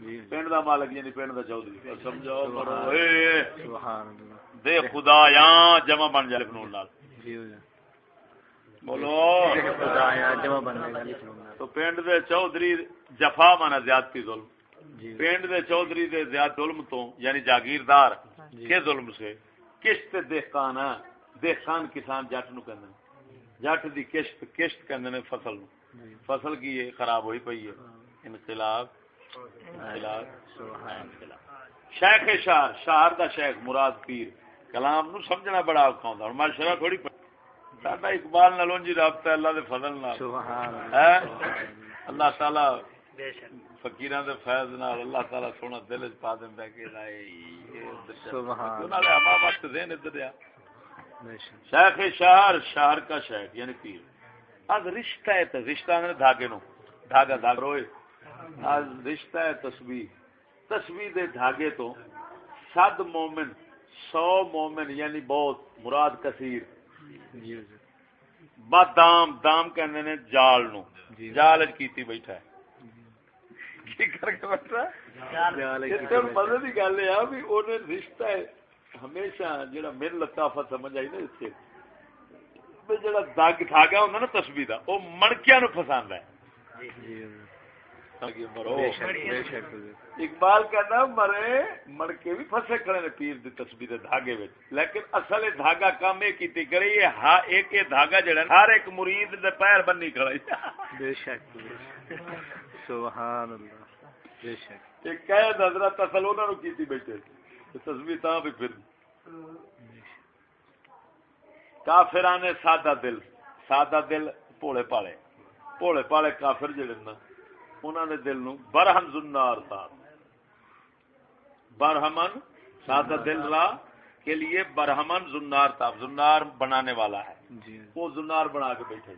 جی. پنڈ دا مالک یعنی پنڈ دا چودھری سمجھو پڑھو اے سبحان اللہ. خدایا جمع بن جائے فنون نال. جی جائے بولو. خدایا جمع لوں گا تو پنڈ دے چودھری جفا مانا زیادتی ظلم. جی۔ پنڈ دے چودھری دے زیاد ظلم تو یعنی جاگیردار جی۔ کے ظلم سے؟ کشت دہقان ہے دہقان کسان جٹ نو کہندے جٹ دی کشت کشت کہندے نے فصل نو۔ جی۔ فصل کی یہ خراب ہوئی پئی ہے۔ انقلاب انقلاب شیخ شہر شہر دا شیخ مراد پیر۔ کلام نو سمجھنا بڑا اوکھا ہوندا ہن میں شرح تھوڑی ساڈا اقبال نالوں جی رابطہ ہے اللہ دے فضل نال۔ سبحان اللہ۔ اللہ تعالی فقیراں دے فیض نال اللہ تعالی سونا دل وچ پا دیندا کہ لائے سبحان وقت ادھر آ۔ شیخ شہر شہر کا شیخ یعنی پیر۔ رشتہ ہے تو رشتہ نے دھاگے نو دھاگا دھاگا۔ روئے۔ رشتہ ہے تسبیح۔ تسبیح دے دھاگے تو صد مومن سو مومن یعنی بہت مراد کثیر۔ جی با دام دام کہندے نے جال نو جی۔ جال کیتی بیٹھا ہے کی کر کے بیٹھا ہے جال اچ اتنے مزے کی گل ہے بھی انہیں رشتہ ہمیشہ جڑا میرے لطافت سمجھ آئی نا اتنے بھی جڑا دگ دھاگا ہوندا نا تسبیح دا او مڑکیاں نو پسند ہے جی مرو اقبال کہنا مرے مڑکے بھی پھسے کھڑے نے پیر دی تسبیح دے دھاگے وچ لیکن اصل دھاگا کام یہ کیتی کرے یہ ہا ایک یہ دھاگا جڑا ہر ایک مرید دے پیر بننی کھڑا بے شک سبحان اللہ کہ قید حضرت اصل نو کیتی بیٹھے۔ تے تسبیح تاں بھی پھر۔ کافرانے سادہ دل سادہ دل پوڑے پالے۔ پوڑے پالے کافر جڑے نا انہاں دے دل نو برہم زنار تھا۔ برہمن سادہ دل را کے لیے برہمن زنار تھا۔ زنار بنانے والا ہے۔ جی۔ وہ زنار بنا کے بیٹھے۔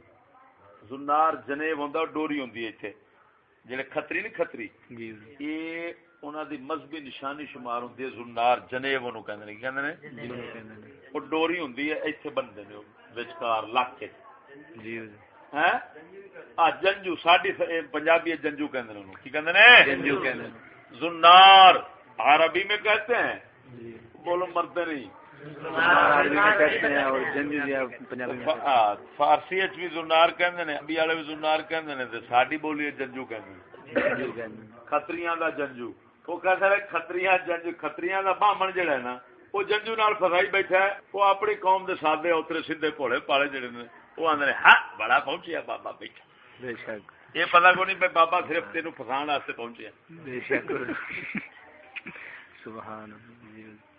زنار جنیب ہوندا ڈوری ہوندی ہے ایتھے۔ جڑے کھتری نہیں کھتری جی حضور یہ انہاں دی مذہبی نشانی شمار ہوندی ہے زنار جنیب اونوں کہندے نے کہندے نے؟ جی وہ ڈوری ہوندی ہے ایتھے بندے نے وچکار لک کے جی۔ حضور ہیں آ جنجو ساڈی پنجابی جنجو کہندے نے اونوں کی کہندے نے؟ جنجو کہندے زنار عربی میں کہتے ہیں۔ جی۔ بولو مرتے نہیں۔ جنجو فارسی بھی زنار کہندے نے عربی والے بھی زنار کہندے نے تے ساڈی بولی جنجو کہندے نے۔ جنجو کہندے نے کھتریاں دا جنجو۔ وہ کہتا ہے کھتریاں جنج کھتریاں دا بامن جڑا ہے نا وہ جنجو نال فسائی بیٹھا ہے وہ اپنی قوم دے سادے اوترے سیدھے بھولے پالے جڑے نے وہ آندے نے ہاں بڑا پہنچیا بابا بیٹھا۔ بے شک۔ یہ پتہ کو نہیں بابا صرف تینوں فسان واسطے پہنچیا۔ بے شک۔ سبحان اللہ۔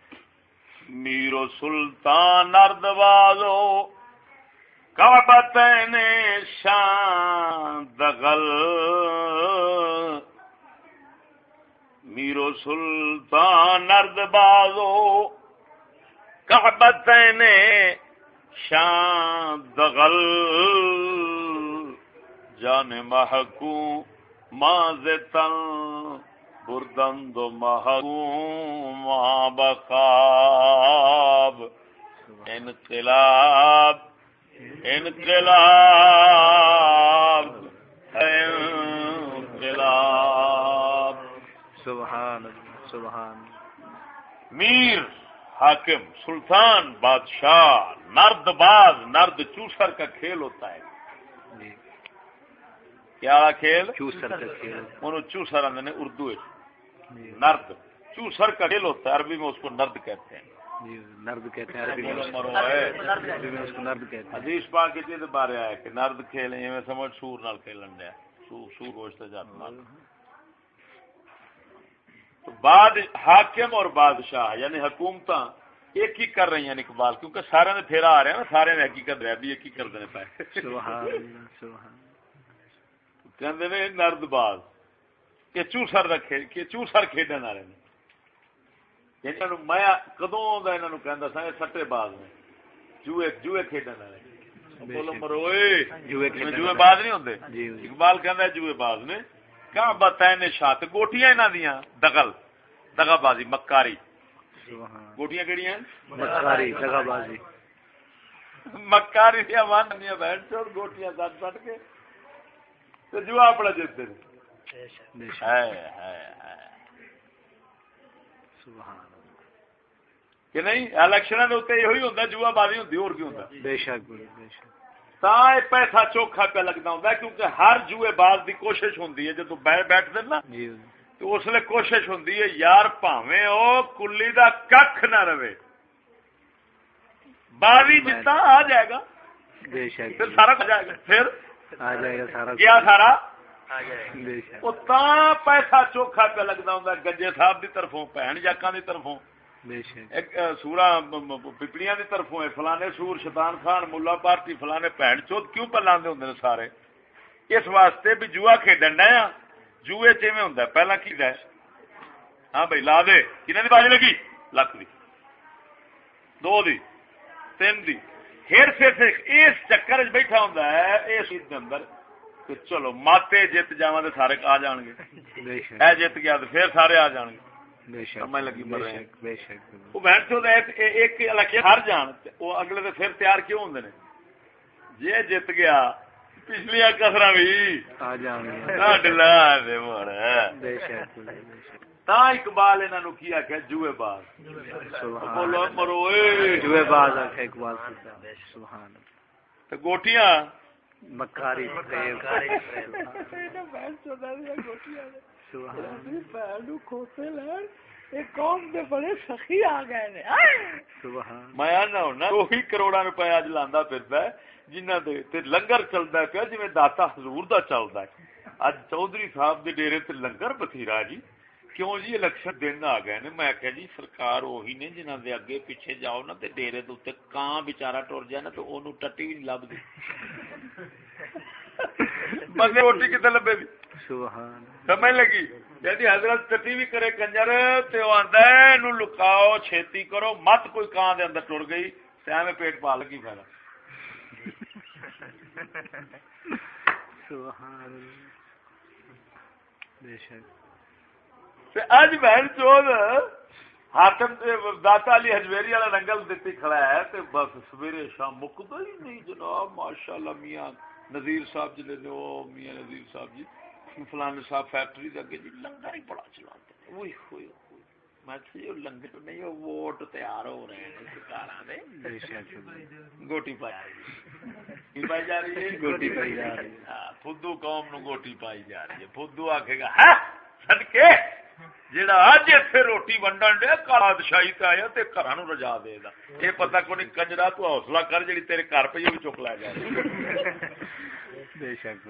میرو سلطان نردوازو، کعبتین شان دغل. میرو سلطان نردبازو کعبتین شان دغل. جان محکوم، مازتن بردند و محکوم بخاب انقلاب انقلاب انقلاب. سبحان سبحان میر حاکم سلطان بادشاہ نرد باز نرد چوسر کا کھیل ہوتا ہے۔ جی۔ کیا کھیل؟ چوسر کا کھیل۔ انہوں چوسر آدھے اردو جی نرد۔ چوسر کا کھیل ہوتا ہے عربی میں اس کو نرد کہتے ہیں۔ جی نرد کہتے ہیں عربی میں اس کو۔ مرو ہے۔ عربی میں اس کو نرد کہتے ہیں۔ حدیث پاک کے چیز بارے آیا کہ نرد کھیلیں میں سمجھ سور نال کھیلن دیا۔ سور سور گوشت جات نال۔ تو بعد حاکم اور بادشاہ یعنی حکومت ایک ہی کر رہی ہیں اقبال کیونکہ سارے نے پھیرا آ رہے ہیں نا سارے نے حقیقت رہ بھی ایک ہی کر دینے پائے۔ سبحان اللہ سبحان کہندے نے نرد باز۔ کہ چوسر رکھے کہ چوسر کھیڈن والے نے۔ انہاں نو میں کدوں دا انہاں نو کہندا سا سٹے باز نے۔ جوئے جوئے کھیڈن والے۔ بولو مروئے جوئے جوئے کھیڈن جوئے والے۔ باز نہیں ہوندے۔ جی جی۔ اقبال کہندا ہے جوئے باز نے۔ کیا بتائیں نے شاط گوٹیاں انہاں دیاں دغل دغا بازی مکاری گوٹیاں کیڑیاں؟ مکاری دغا بازی مکاری دیا مان دیا بیٹھ چھوڑ گوٹیاں سٹ سٹ کے۔ تے جوا اپنا جیتے نے۔ بے شک۔ ہے ہے ہے۔ سبحان اللہ۔ کہ نہیں؟ الیکشن جوا بازی اور کی بے شک بے شک۔ تا پیسہ چوکھا پہ لگتا ہوں کیونکہ ہر جوئے باز کی کوشش ہوتی ہے۔ جب بیٹھ دے نا جی تو اس لیے کوشش ہے یار پاوے او کلی دا کھ نہ رہے۔ بازی جتنا آ جائے گا بے شک۔ پھر سارا کچھ جائے گا۔ پھر آ جائے گا سارا کیا سارا؟ تا پیسہ چوکھا پہ لگتا ہوں گجے صاحب دی طرفوں بہن جاکاں دی طرفوں۔ سورا پپڑیاں دی طرفوں فلانے سور شیطان خان ملا پارٹی فلانے بہن چوت کیوں پلاندے ہوندے نے سارے؟ اس واسطے بھی جوا کھیڈن ڈے ہاں۔ جوئے چ ہوں پہلا کی ہے ہاں بھائی لا دے۔ کنہ دی بازی لگی؟ لکھ دی۔ دو دی۔ تین دی۔ پھر سے اس چکر وچ بیٹھا ہوندا ہے اس دے اندر۔ کہ چلو ماتے جاواں تے سارے آ جان گے اے جت گیا تے پھر سارے آ جان گے بے شک سمجھ لگی بے مر رہے ہیں شک بے شک وہ بہن چود ایک علاقے ہر جان تے وہ اگلے تے پھر تیار کیوں ہوندے نے جے جت گیا پچھلیاں کسراں بھی آ جان گے کڈ لا دے مڑ بے شک بے شک تا اقبال انہاں نو جوئے باز بولو مرو جوے باز آکھے اقبال خدا سبحان اللہ تے گوٹیاں مکاری فریب سبحان سبحان میں کروڑا روپے اج لاندا پھردا ہے جنہاں دے تے لنگر چلدا پیا جویں داتا حضور دا چلدا ہے۔ اج چودھری صاحب دے ڈیرے تے لنگر بتھیرا جی۔ کیوں جی الیکشن دن آ گئے نے میں کہ جی سرکار وہی نے جنہاں دے اگے پیچھے جاؤ نا تے ڈیرے دے اوتے کاں بیچارہ ٹر جائے نا تے اونوں ٹٹی بھی نہیں لبدی بس روٹی کتے لبے دی سبحان سمجھ لگی جی حضرت ٹٹی بھی کرے کنجر تے او آندا ہے اینو لکاؤ چھیتی کرو مت کوئی کان دے اندر ٹر گئی تے ایویں پیٹ پال لگی فائدہ سبحان اللہ بے شک اج بہن چود داتا علی حجویری والا دتی کھڑا ہے تے بس سویرے شام مکدا ہی نہیں جناب ماشاءاللہ میاں نذیر صاحب نے او میاں نذیر صاحب جی فلانے صاحب فیکٹری دے اگے جی لنگر ہی بڑا چلاتے اوئے ہوئے میں یہ لنگر نہیں وہ ووٹ تیار ہو رہے ہیں سرکاراں دے۔ گوٹی پائی جا رہی ہے۔ کی پائی جا رہی ہے؟ گوٹی پائی جا رہی ہے۔ ہاں، فدو قوم نو گوٹی پائی جا رہی ہے۔ فدو آکھے گا صدقے جیڑا اج ایتھے روٹی ونڈن دے بادشاہی تے آیا تے گھراں نو رجا دے گا اے پتہ کو نہیں کنجرا تو حوصلہ کر جڑی تیرے گھر پئی او چک لے جائے بے شک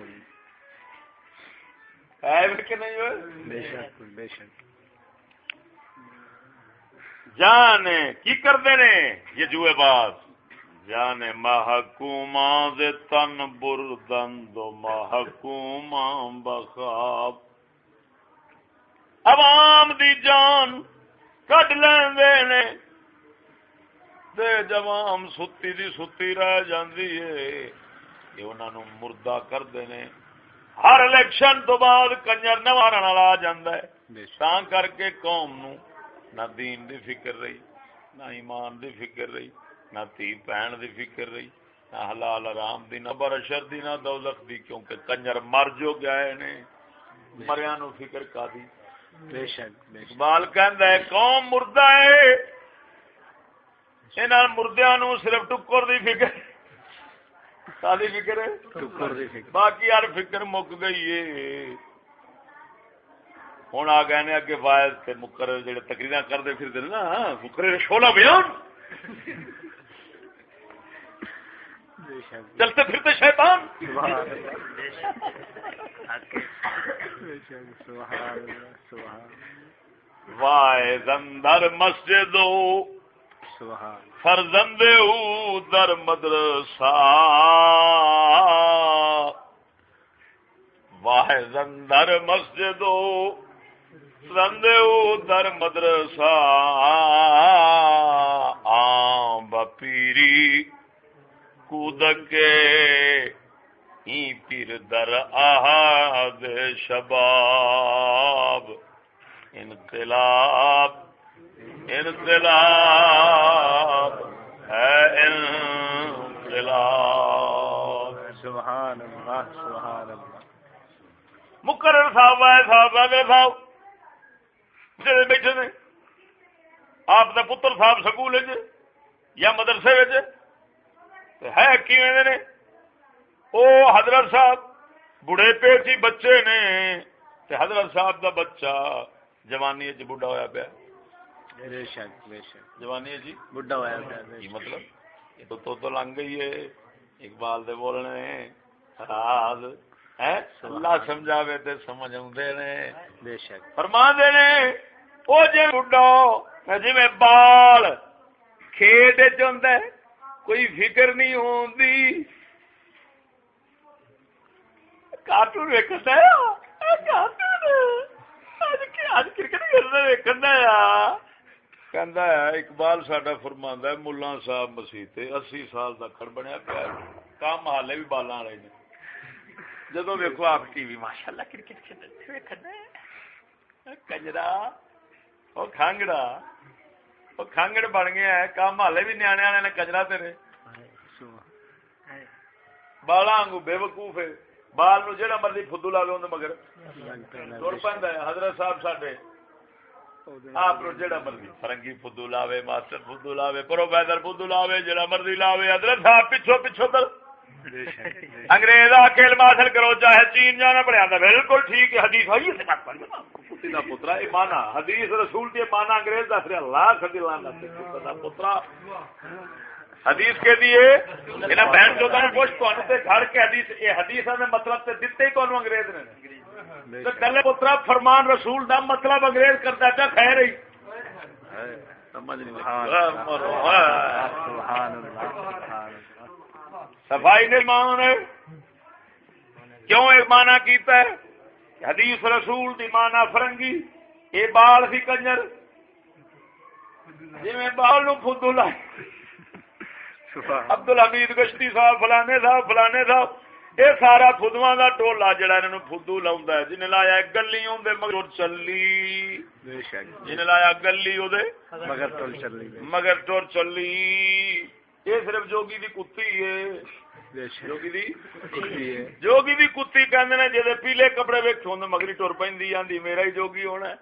ہے بھی کہ نہیں ہوئے؟ بے شک بے شک۔ جانے کی کردے نے؟ یہ جوئے باز۔ جانے محکوماں دے تن بردن دو محکوماں بخاب۔ عوام دی جان کڈ لیندے نے۔ تے جوام ستی دی ستی رہ جاندی ہے۔ یہ انہاں نو مردہ کردے نے۔ ہر الیکشن تو بعد کنجر نوارن والا آ جاندا ہے۔ بے شک۔ تا کر کے قوم نو نہ دین دی فکر رہی نہ ایمان دی فکر رہی نہ تھی بہن دی فکر رہی نہ حلال حرام دی نہ برشر دی نہ دولت دی کیونکہ کنجر مر جو گئے نے۔ مریا نو فکر کا دی؟ بے شک اقبال کہندا ہے قوم مردہ ہے۔ انہاں مردیاں نو صرف ٹکر دی فکر۔ ساری فکر ہے؟ ٹکر دی فکر۔ باقی ہر فکر مک گئی ہے۔ ہوں آ گئے نے اگے فائز تے مقرر جڑے تقریر کرتے پھرتے نا مقرر شولا بیان۔ چلتے پھرتے شیطان۔ سبحان اللہ مسجد فرزند در مدرسہ۔ واحد اندر مسجد فرزند در مدرسہ۔ آم بپیری کودکے ای پیر در آہد شباب۔ انقلاب انقلاب ہے انقلاب۔ سبحان اللہ سبحان اللہ مقرر صاحب آئے صاحب اگلے صاحب۔ جڑے بیٹھے نے آپ دا پتر صاحب سکول یا مدرسے ہے کیویں نے؟ او حضرت صاحب بڑھے پے سی بچے نے۔ تے حضرت صاحب دا بچہ جوانی چ بڈھا ہویا پیا۔ بے شک بے شک۔ جوانی جی بڈھا ہے کی مطلب؟ یہ تو تو, تو لنگ گئی ہے۔ اقبال دے بولنے راز۔ ہے اللہ سمجھاوے تے سمجھ اوندے نے۔ بے شک۔ فرما دے نے او جے بڈھا میں بال کھیت وچ ہوندا ہے کوئی فکر نہیں ہوندی۔ کارٹون ویکھدا ہے۔ کارٹون اج کی اج کرکٹ کھیلنا ویکھدا ہے۔ کہندا ہے، اقبال ساڈا فرماندا ہے، ملا صاحب مسیح تے 80 سال دا کھڑ بنیا پیا کام حالے بھی بالاں والے نے۔ جدوں ویکھو آپ ٹی وی، ماشاءاللہ کرکٹ کھیڈتے ویکھنا ہے کنجرا، او کھانگڑا۔ او کھانگڑ بن گیا ہے کام حالے بھی نیانے والے نے کنجرا تیرے بالا آنگو بے وقوف ہے بال نو جڑا مرضی فدو لا لو مگر تر پہ حضرت صاحب ساڈے آپ نو جہاں مرضی فرنگی فدو لاوے ماسٹر فدو لاوے پروفیسر فدو لاوے جڑا مرضی لاوے حضرت صاحب پیچھو پیچھو تر انگریز آ کے علم حاصل کرو چاہے چین جانا پڑے بالکل ٹھیک ہے حدیث ہوئی ہے پترا یہ مانا حدیث رسول دی مانا انگریز دس رہا اللہ کھڑی لانا پترا۔ حدیث کے دیے انہیں بہن جو پوچھ تو تے گھر کے حدیث یہ حدیث نے مطلب تے دیتے ہی کون انگریز نے؟ تو گلے پترا فرمان رسول دا مطلب انگریز کرتا چا خیر ہی سمجھ نہیں صفائی نے مان نے کیوں ایک مانا کیتا ہے؟ حدیث رسول دی مانا فرنگی۔ اے بال سی کنجر۔ جی بال نو فدو لائے۔ عبد الحمید گشتی صاحب فلانے صاحب فلانے صاحب۔ یہ سارا فدوا کا ٹولا جہاں انہوں فدو لا جن لایا گلی مگر چلی۔ جن لایا گلی مگر ٹور چلی۔ یہ صرف جوگی دی کتی ہے۔ جوگی دی کتی کہ جی پیلے کپڑے ویکو مگری ٹر پی آدھی میرا ہی جوگی ہونا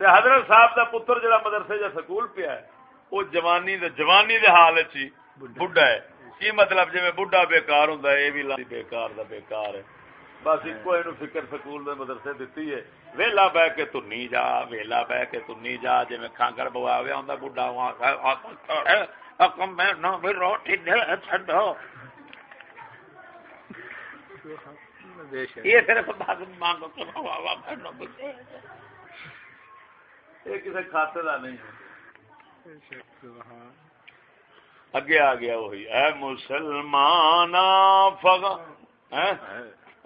تے حضرت صاحب دا پتر جڑا مدرسے جا سکول پیا ہے وہ جوانی دے جوانی دے حال وچ بڈھا ہے کی مطلب جویں بڈھا بیکار ہوندا ہے اے وی بیکار دا بیکار ہے بس اینو فکر سکول دے مدرسے دتی ہے۔ ویلا بہ کے تنی جا ویلا بہ کے تنی جا وہاں اکم میں نہ چھڈو۔ یہ صرف مانگو کہ واہ واہ یہ کسی کھاتے کا نہیں اگے آ گیا وہی۔ اے مسلمان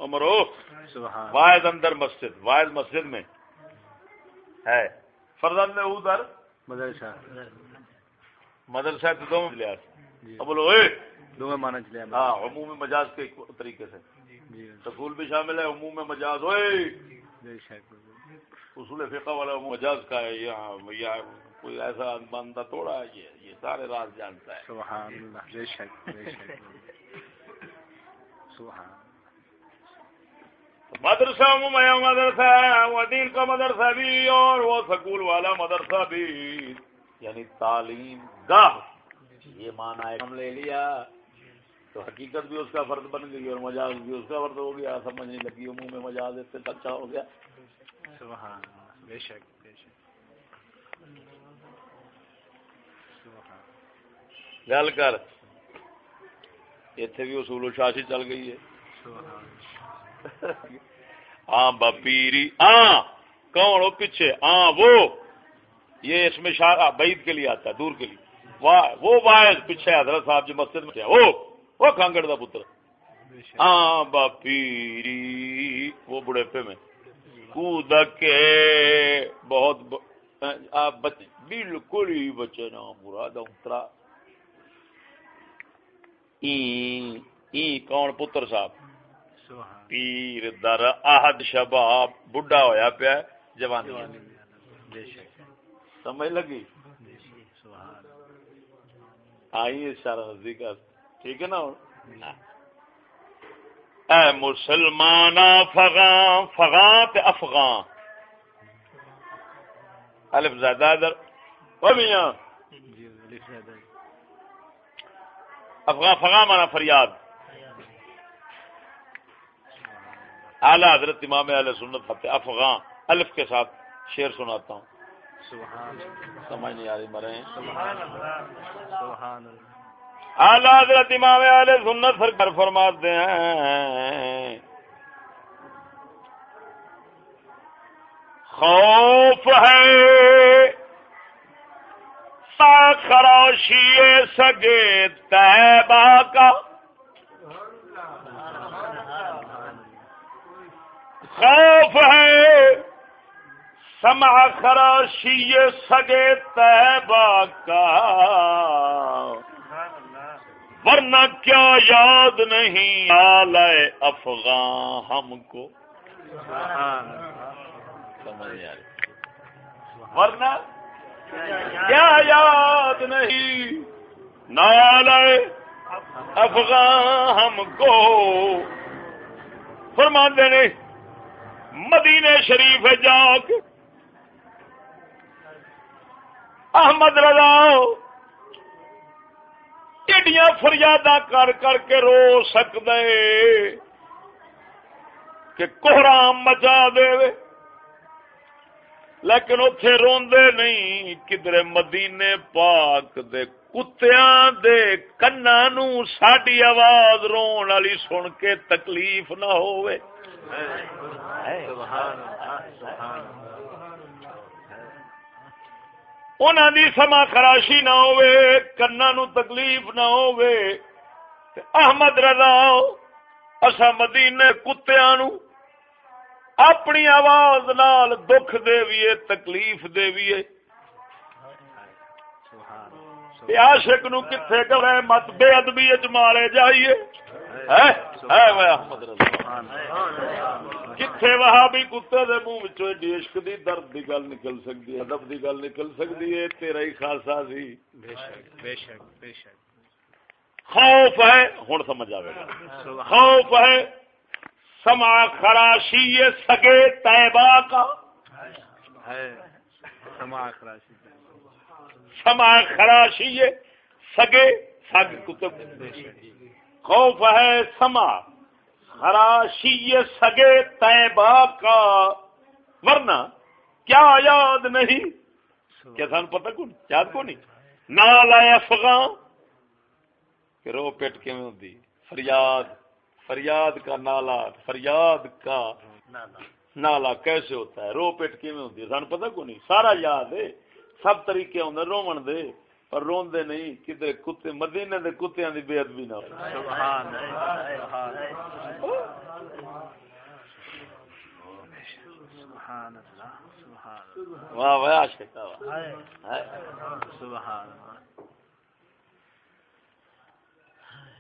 امرو واحد اندر مسجد واحد مسجد میں۔ ہے۔ فردن میں ادھر مدرسہ۔ مدرسہ تو دو لیا۔ بولو دو مانا چلے ہاں عموم مجاز کے طریقے سے۔ سکول بھی شامل ہے عموم مجاز ہوئے اصول فقہ والا مجاز کا ہے یہاں یا کوئی ایسا بندہ توڑا ہے یہ یہ سارے راز جانتا ہے۔ سبحان اللہ بے شک بے شک۔ سبحان مدرسہ میں مدرسہ ہے وہ دین کا مدرسہ بھی اور وہ سکول والا مدرسہ بھی۔ یعنی تعلیم گاہ۔ یہ مانا ہم لے لیا۔ تو حقیقت بھی اس کا فرد بن گئی اور مجاز بھی اس کا فرد ہو گیا۔ سمجھ نہیں لگی منہ میں مجاز اتنے اچھا ہو گیا۔ سبحان بے شک بے شک۔ گل کر۔ اتنے بھی اصول و شاشی چل گئی ہے۔ ہاں بپیری ہاں کون ہو پیچھے؟ ہاں وہ۔ یہ اس میں شاہ بعید کے لیے آتا ہے، دور کے لیے۔ وہ واحد پیچھے حضرت صاحب جو مسجد میں وہ وہ کانگڑ کا پتر۔ ہاں باپیری وہ بڑھےپے میں۔ کود کے بہت بالکل ہی بچے نا، مراد اترا۔ کون پتر صاحب؟ پیر در آہد شباب بڈھا ہویا پیا جوانی سمجھ لگی؟ آئی اشارہ نزدیک ٹھیک ہے نا؟ اے مسلمان فغان فغان تے افغان الف زیادہ ادھر۔ وہ میاں۔ افغان فغان مانا فریاد۔ اعلی حضرت امام اہل سنت فتح افغان، الف کے ساتھ شعر سناتا ہوں۔ سمجھ نہیں آ رہی مرے اعلی حضرت امام علیہ سنت سرکار فرماتے ہیں۔ خوف ہے خراشی سگے تیبا کا۔ خوف ہے۔ سما خراشی سگے تیبا کا۔ ورنہ کیا یاد نہیں آل افغان ہم کو۔ ورنہ کیا یاد نہیں نال افغان ہم کو۔ فرما نے مدینے شریف جا کے احمد رضا، ایڈیاں فریادہ کر کر کے رو سکتے کہ کوہرام مچا دے۔ لیکن اتے روندے نہیں کدھر مدینے پاک دے کتیاں دے کنا نو ساڈی آواز رون والی سن کے تکلیف نہ ہوئے انہوں دی سما خراشی نہ ہوئے کنا نو تکلیف نہ ہوئے احمد رضا اصا مدینے کتیاں نو اپنی آواز نال دکھ دے تکلیف دے عاشق نو کتھے کرے مت بے ادبی مارے جائیے۔ کتھے وہاں بھی کتے دے منہ ایڈی عشق دی، درد دی گل نکل سکتی ہے ادب دی گل نکل سکتی ہے تیرا ہی خاصا سی۔ خوف ہے ہوں سمجھ آئے گا۔ خوف ہے سما خراشی سگے تیبا کا۔ سما خراشی سما خراشی سگے سگ کتب خوف ہے سما خراشی سگے تیبا کا۔ ورنہ کیا یاد نہیں؟ کیا سان پتہ کون؟ یاد کو نہیں؟ نال افغان۔ رو پیٹ کے ہوتی فریاد فریاد کا نالا، فریاد کا نالا کیسے ہوتا ہے؟ رو پیٹ کی ہوتی سن پتا کو نہیں؟ سارا یاد ہے۔ سب طریقے آدھے رومن دے پر روندے نہیں کدھر کتے مدینے دے کتیاں دی بے ادبی نہ واہ واہ عاشق سبحان اللہ۔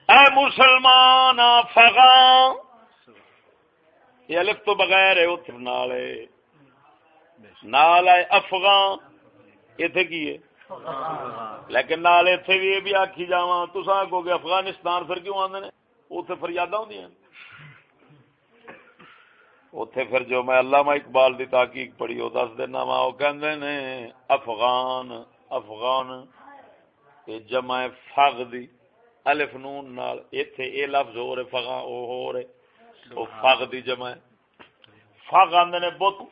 اے مسلمان فغان یہ الف تو بغیر ہے اتر نال نال ہے افغان اتنے کی ہے؟ لیکن نال اتنے بھی یہ بھی آخی جا تو آگو گے افغانستان پھر کیوں آدھے اتنے فریادہ ہوں اتے پھر جو میں علامہ اقبال دی تحقیق پڑھی وہ دس دینا وا وہ کہندے نے، افغان افغان جمع فغ دی الف نون نال، ایتھے اے لفظ ہو رہے فغا او ہو رہے، او فغ دی جمع فغ آندے نے بت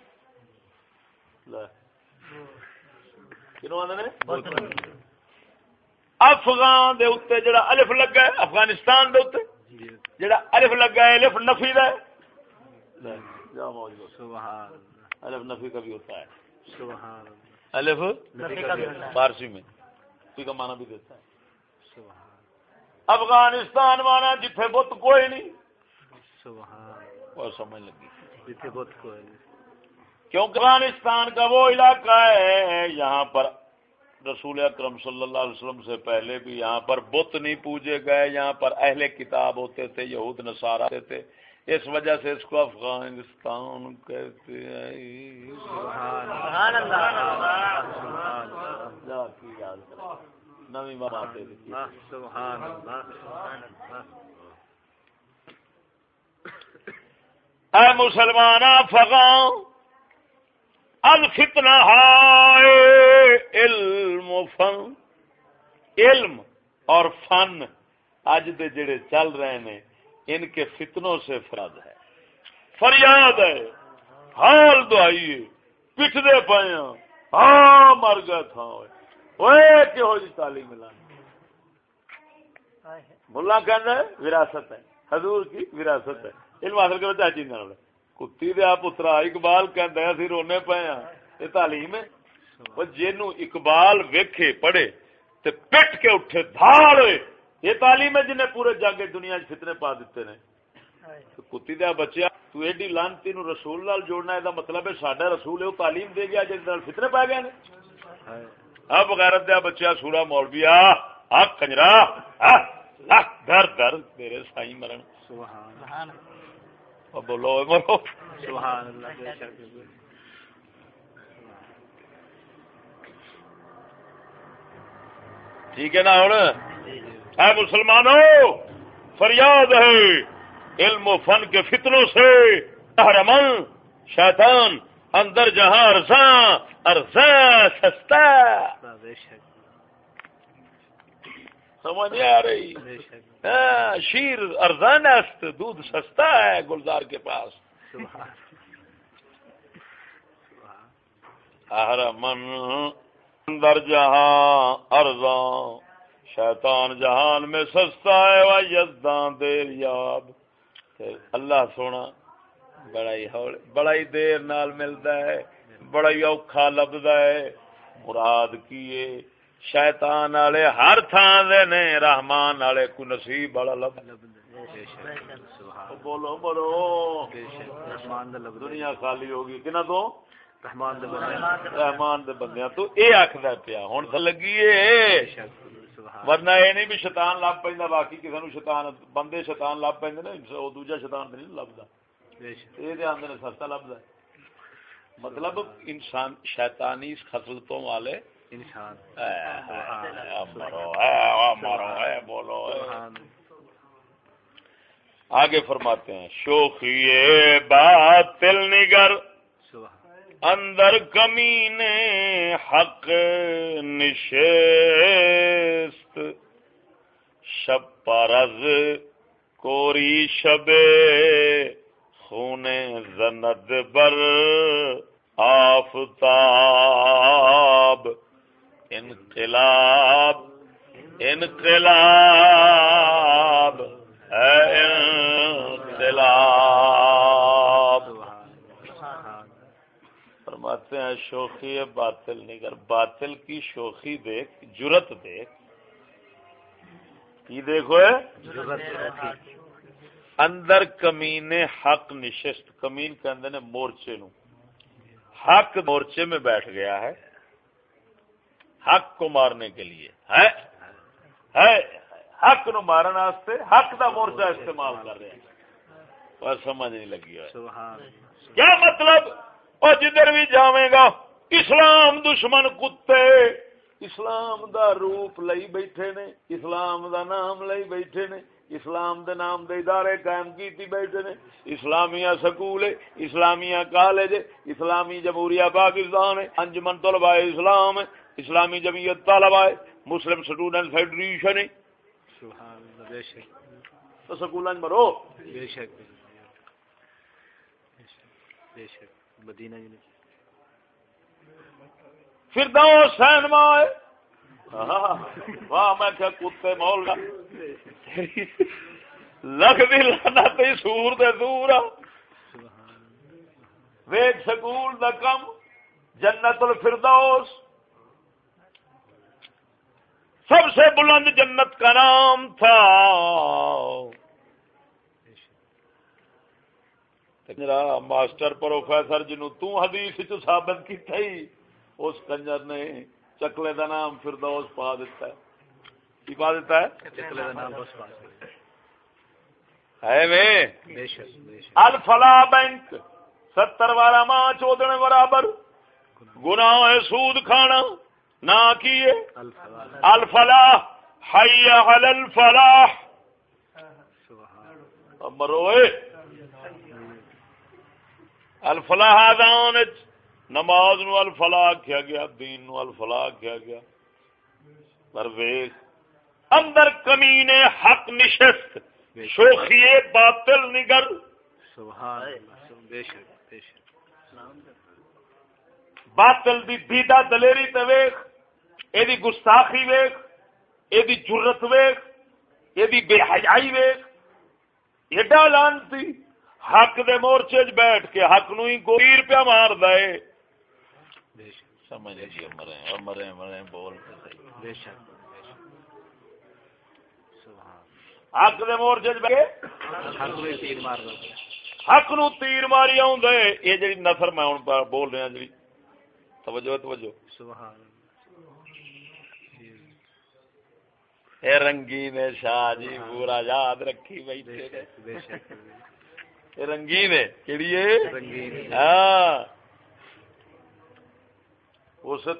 لے افغان دے اوتے جڑا الف لگا ہے افغانستان دے اوتے جڑا الف لگا ہے الف نفی دا ہے۔ سبحان الف نفی کا بھی ہوتا ہے۔ سبحان الف نفی کا بھی ہوتا ہے۔ فارسی میں۔ فی کا معنی بھی دیتا ہے۔ سبحان افغانستان مانا جتھے بت کوئی نہیں۔ اور سمجھ لگی۔ جتھے بت کوئی نہیں۔ کیونکہ افغانستان کا وہ علاقہ ہے یہاں پر رسول اکرم صلی اللہ علیہ وسلم سے پہلے بھی یہاں پر بت نہیں پوجے گئے یہاں پر اہل کتاب ہوتے تھے یہود نصارہ ہوتے تھے۔ اس وجہ سے اس کو افغانستان کہتے ہیں۔ سبحان اللہ۔ اے مسلمان فغان الفتنا علم فن۔ علم اور فن اج دے جڑے چل رہے ہیں ان کے فتنوں سے فرد ہے۔ فریاد ہے۔ حال دعائیے پٹھتے پے ہاں۔, ہاں۔ مر گئے تھا جی تعلیم ملا کہنا ہے، وراثت ہے۔ حضور کی وراثت ہے۔ علم حاصل کرو چاہے چیز کتی دیا پترا، اقبال اسی رونے پے ہاں. یہ تعلیم ہے۔ جنو اقبال ویکھے، پڑھے تے پٹ کے اٹھے، دھاڑ یہ تعلیم ہے جنہیں پورے جنگ دنیا فتنے پا دیتے نے۔ کتی دیا بچیا، تو ایڈی لانتی نو رسول نال جوڑنا ہے دا مطلب ہے ساڈا رسول ہے وہ تعلیم دے گیا جس نال فتنے پا گئے نے۔ اب غیرت دیا بچہ سورا مولوی آ کنجرا، آ آ گھر گھر تیرے سائی مرن۔ سبحان او بولو مرو سبحان اللہ ٹھیک ہے نا ہوں اے مسلمانوں فریاد ہے علم و فن کے فتنوں سے۔ من شیطان اندر جہاں ارزاں ارزاں سستا۔ سمجھ نہیں آ رہی۔ ہاں، شیر ارزان است، دودھ سستا ہے گلزار کے پاس۔ سبحان من اندر جہاں ارزاں شیطان جہان میں سستا ہے، وہ یزداں دیر یاب۔ اللہ سونا بڑا ہی بڑا ہی دیر نال ملدا ہے بڑا ہی اوکھا لبدا ہے۔ مراد کیے شیطان والے ہر تھان دے نے رحمان والے کو نصیب بڑا لب بولو بولو. رحمان دنیا خالی ہوگی کنا تو؟ رحمان رحمان دے بندیاں تو اے آکھدا پیا ہن تے لگی اے۔ ورنہ یہ نہیں بھی شیطان لب پہ باقی کسی نو شیطان بندے شیطان لب پہ وہ دوجا شیطان نہیں لبدا۔ بے شک یہ آدھے نے سستا لبدا۔ مطلب انسان شیطانی خصلتوں والے بولو آگے فرماتے ہیں شوخی باطل نگر اندر کمین حق نشست شب پرز کوری شب خون زند بر آفتاب۔ انقلاب انقلاب ہے انقلاب. فرماتے ہیں، شوخی باطل نگر باطل کی شوخی دیکھ جرت دیکھ. کی دیکھو ہے؟ اندر کمین حق نشست. کمین کے اندر نے مورچے نو. حق مورچے میں بیٹھ گیا ہے. حق کو مارنے کے لیے۔ ہے؟ ہے؟ حق نو مارن واسطے حق دا مورچہ استعمال کر رہے ہیں۔ بس سمجھ نہیں لگی ہے کیا مطلب؟ اور جدھر بھی جاویں گا اسلام دشمن کتے۔ اسلام دا روپ لئی بیٹھے نے اسلام دا نام لئی بیٹھے نے اسلام دے نام دے ادارے قائم کیتی بیٹھے نے۔ اسلامیہ سکول ہے اسلامیہ کالج ہے اسلامی جمہوریہ پاکستان ہے انجمن طلباء اسلام ہے۔ اسلامی جمعیت طلباء ہے مسلم اسٹوڈنٹ فیڈریشن ہے۔ تو سکولوں مرو۔ بے شک بے شک بے شک۔ مدینہ یونیورسٹی فردوس سینما ہے واہ میں کیا کتے مول لکھ دی لانا تے سور دے دور۔ ویگ سکول دا کم جنت الفردوس۔ سب سے بلند جنت کا نام تھا۔ ماسٹر پروفیسر جنو تو حدیث چ ثابت کی تھی اس کنجر نے چکلے دا نام فردوس پا دیتا ہے۔ کی پا دیتا ہے؟ چکلے دا نام بس پاس ہے۔ بے شک الفلا بینک ستر بارہ ماں چودنے برابر۔ گناہ ہے سود کھانا۔ نہ کیے الفلاح. حی علی الفلاح. مروئے الفلاح آدان نماز نو الفلاح کیا گیا، دین نو الفلاح کیا گیا. پر ویخ اندر کمینے حق نشست. شوخی باطل نگر. باطل دی بیدا دلیری تے ویخ دی گستاخی ویخ دی جرت ویخ دی بے حیائی ویخ ایڈا لانتی حق دے مورچے بیٹھ کے حق نو ہی گویر پیا مار دے۔ بے شک سمجھ لیجیے مرے مرے مرے بول کے صحیح۔ بے شک حق دے مورچے چ بیٹھ کے حق میں تیر مار دو حق نو تیر ماری آؤں یہ جی نثر میں بول رہا جی توجہ توجہ۔ سبحان اے رنگین شاہ جی پورا یاد رکھی بیٹھے رنگین ہے کیڑی ہے رنگین ہاں۔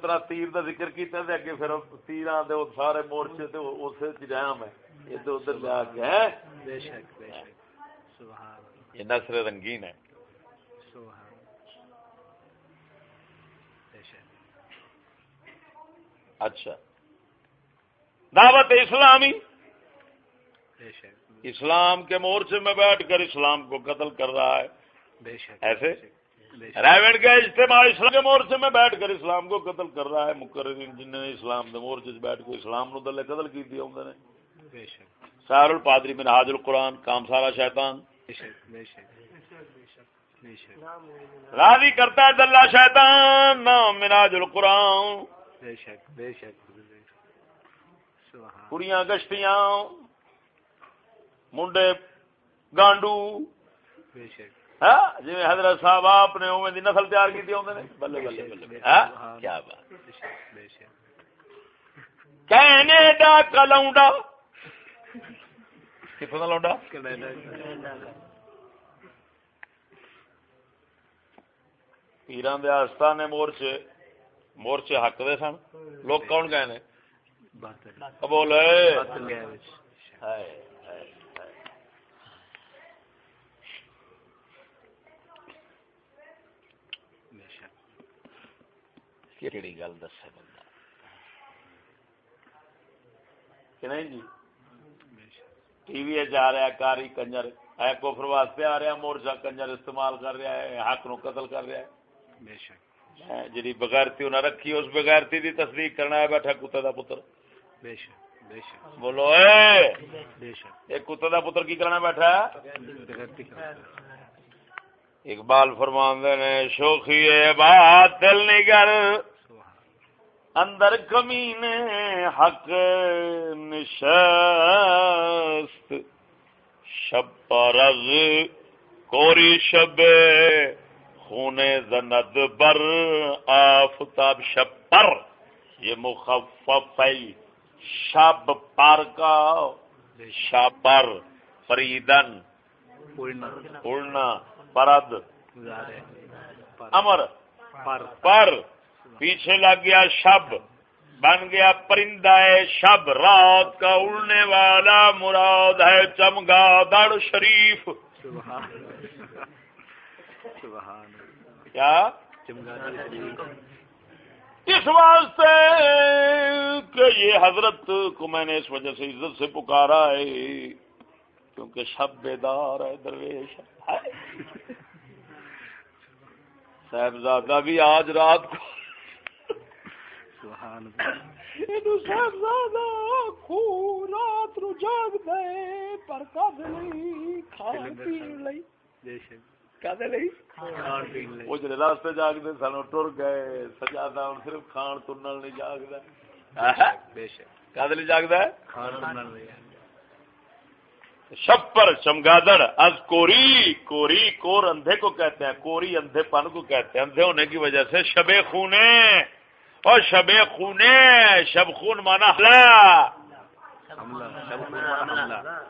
طرح تیر دا ذکر کیتا تے اگے پھر تیراں دے سارے مورچے تے اسے رحم ہے۔ ادھر ادھر جا کے ہے بے شک بے شک۔ سبحان یہ نثر رنگین ہے۔ سبحان اچھا۔ دعوت اسلامی بے شک اسلام کے مورچے میں بیٹھ کر اسلام کو قتل کر رہا ہے بے شک ایسے رائوڈ کا اجتماع اسلام کے مورچے میں بیٹھ کر اسلام کو قتل کر رہا ہے مقررین جن نے اسلام کے مورچے بیٹھ کر اسلام نو دلے قتل کی دیا انہوں نے بے شک سار الپادری من حاج القرآن کام سارا شیطان بے شک بے شک بے شک راضی کرتا ہے دلہ شیطان نام مناج القرآن بے شک بے شک کڑیاں گشتیاں منڈے گانڈو۔ جی حضرت صاحب آپ نے اوے دی نسل تیار کی بلے بلے بلے بلے۔ ہاں کیا بات۔ بے شک بے شک۔ کہنے دا کلونڈا۔ کتوں دا لونڈا؟ پیران دے آستانے مورچے مورچے حق دے سن۔ لوگ کون گئے نے بولے کیڑی گل دسے بندہ۔ کہ نہیں جی؟ بے شک ٹی وی جا رہا ہے کاری کنجر۔ ہے کفر واسطے آ رہا مورچہ کنجر استعمال کر رہا ہے حق نو قتل کر رہا ہے۔ بے شک۔ جی بغیرتی انہیں رکھی اس بغیرتی دی تصدیق کرنا ہے بیٹھا کتے دا پتر۔ بے شک بے شک۔ بولو اے! بے شک۔ ایک کتے دا پتر کی کرنا بیٹھا ہے؟ اقبال فرماندے نے شوخی باطل نگر۔ اندر کمین حق نشست۔ شب پرز کوری شب خونے زند بر آفتاب شب پر۔ یہ مخفف ہے۔ شب پر کا شب پر فریدن اڑنا پرد امر پر پر پیچھے لگ گیا شب بن گیا پرندہ ہے شب رات کا اڑنے والا مراد ہے چمگادڑ شریف۔ کیا؟ چمگادڑ اس واسطے کہ یہ حضرت کو میں نے اس وجہ سے عزت سے پکارا ہے کیونکہ شب بیدار ہے درویش صاحبزادہ بھی آج رات کو۔ رات رو جاگ دے پر کب نہیں کھا پی لئی۔ وہ ٹر گئے صرف کھان نہیں ہے۔ شب پر چمگادڑ از کوری کوری کور اندھے کو کہتے ہیں کوری اندھے پن کو کہتے ہیں۔ اندھے ہونے کی وجہ سے شب خونے اور شب خونے شب خون مانا حملہ۔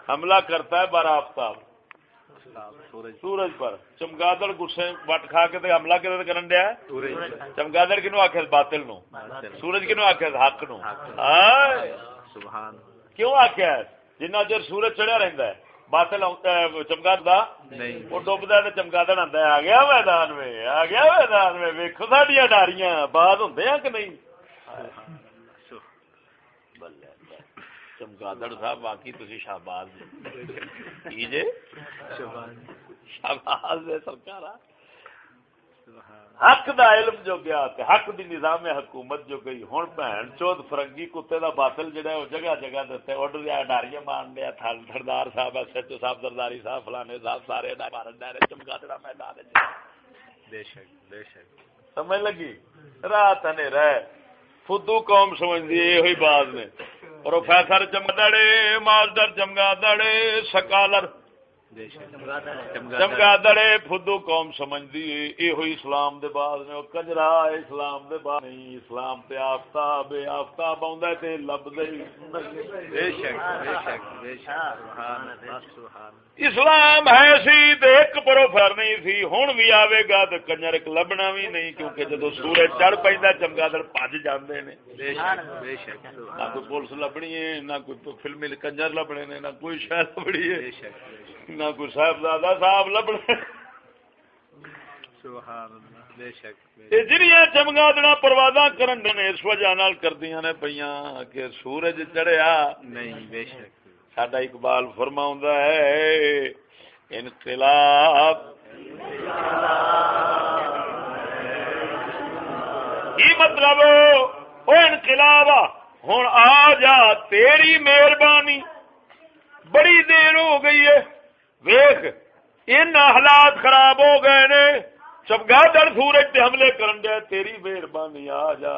حملہ۔ کرتا ہے بار آفتاب سورج۔ پر۔ چمگادڑ گسے وٹ کھا کے تے حملہ کرن دیا چمگادڑ کنو آکھے باطل نو؟ سورج کنو آکھے حق نو۔ ہائے۔ سبحان۔ کیوں آکھیا ہے؟ جنہ چر سورج چڑھیا رہندا ہے باطل چمگاد دا؟ نہیں۔ وہ ڈبدا ہے چمگادڑ آندا ہے۔ آ گیا میدان میں آ گیا میدان میں۔ ویکھو ساڈیاں ڈاریاں بعد ہوندے ہیں کہ نہیں؟ چمگادڑ صاحب باقی تسی شہباز جی جی شہباز ہے سرکارا حق دا علم جو گیا تے حق دی نظام حکومت جو گئی ہن بہن چود فرنگی کتے دا باطل جڑا ہے وہ جگہ جگہ تے اڈ رہا ڈاریاں مارن دیا تھل سردار صاحب ایس ایچ او صاحب سرداری صاحب فلانے صاحب سارے مارن دے چمگادڑا میدان وچ۔ بے شک بے شک۔ سمجھ لگی؟ رات نے رہ فدو قوم سمجھتی ہے یہ بات نے۔ پروفیسر چمگادڑے ماسٹر چمگادڑے سکالر۔ بے شک چمگادڑے فدو قوم سمجھ دی یہ ہوئی اسلام دے بعد نے کجرا اسلام دے بعد نہیں اسلام تے آفتاب ہے، آفتاب آوندا تے لب دے بے شک بے شک بے شک سبحان اللہ سبحان اسلام ہے سی ایک پروفر نہیں سی ہن بھی آوے گا تے کنجر ایک لبنا بھی نہیں کیونکہ جدو سورج چڑھ پیندا چمگادڑ بھج جاندے نے۔ نہ کوئی پولیس لبنی ہے نہ کوئی فلمی کنجر لبنے نے نہ کوئی شہر لبنی ہے۔ نہ کوئی صاحبزادہ صاحب لبنے جڑیاں چمگادڑا پروازاں کرن نے اس وجہ نال کردیاں نے پیاں کہ سورج چڑھیا۔ نہیں بے شک۔ ساڈا اقبال فرماوندا ہے انقلاب کی مطلب او انقلاب ہن آ جا تیری مہربانی بڑی دیر ہو گئی ہے ویخ ان حالات خراب ہو گئے نے چمگادڑ سورج تے حملے کرن دے تیری مہربانی آ جا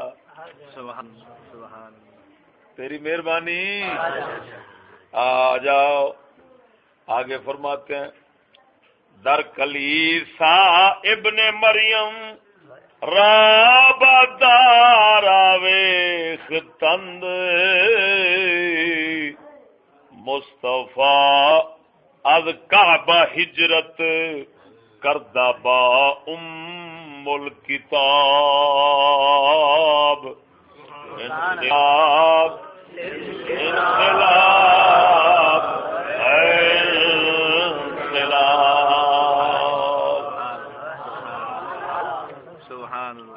سبحان سبحان تیری مہربانی آ جاؤ۔ آگے فرماتے ہیں، در کلیسا ابن مریم راب ویخ تند۔ مصطفیٰ از کعبہ ہجرت کردہ با ام الکتاب۔ انقلاب۔ انقلاب۔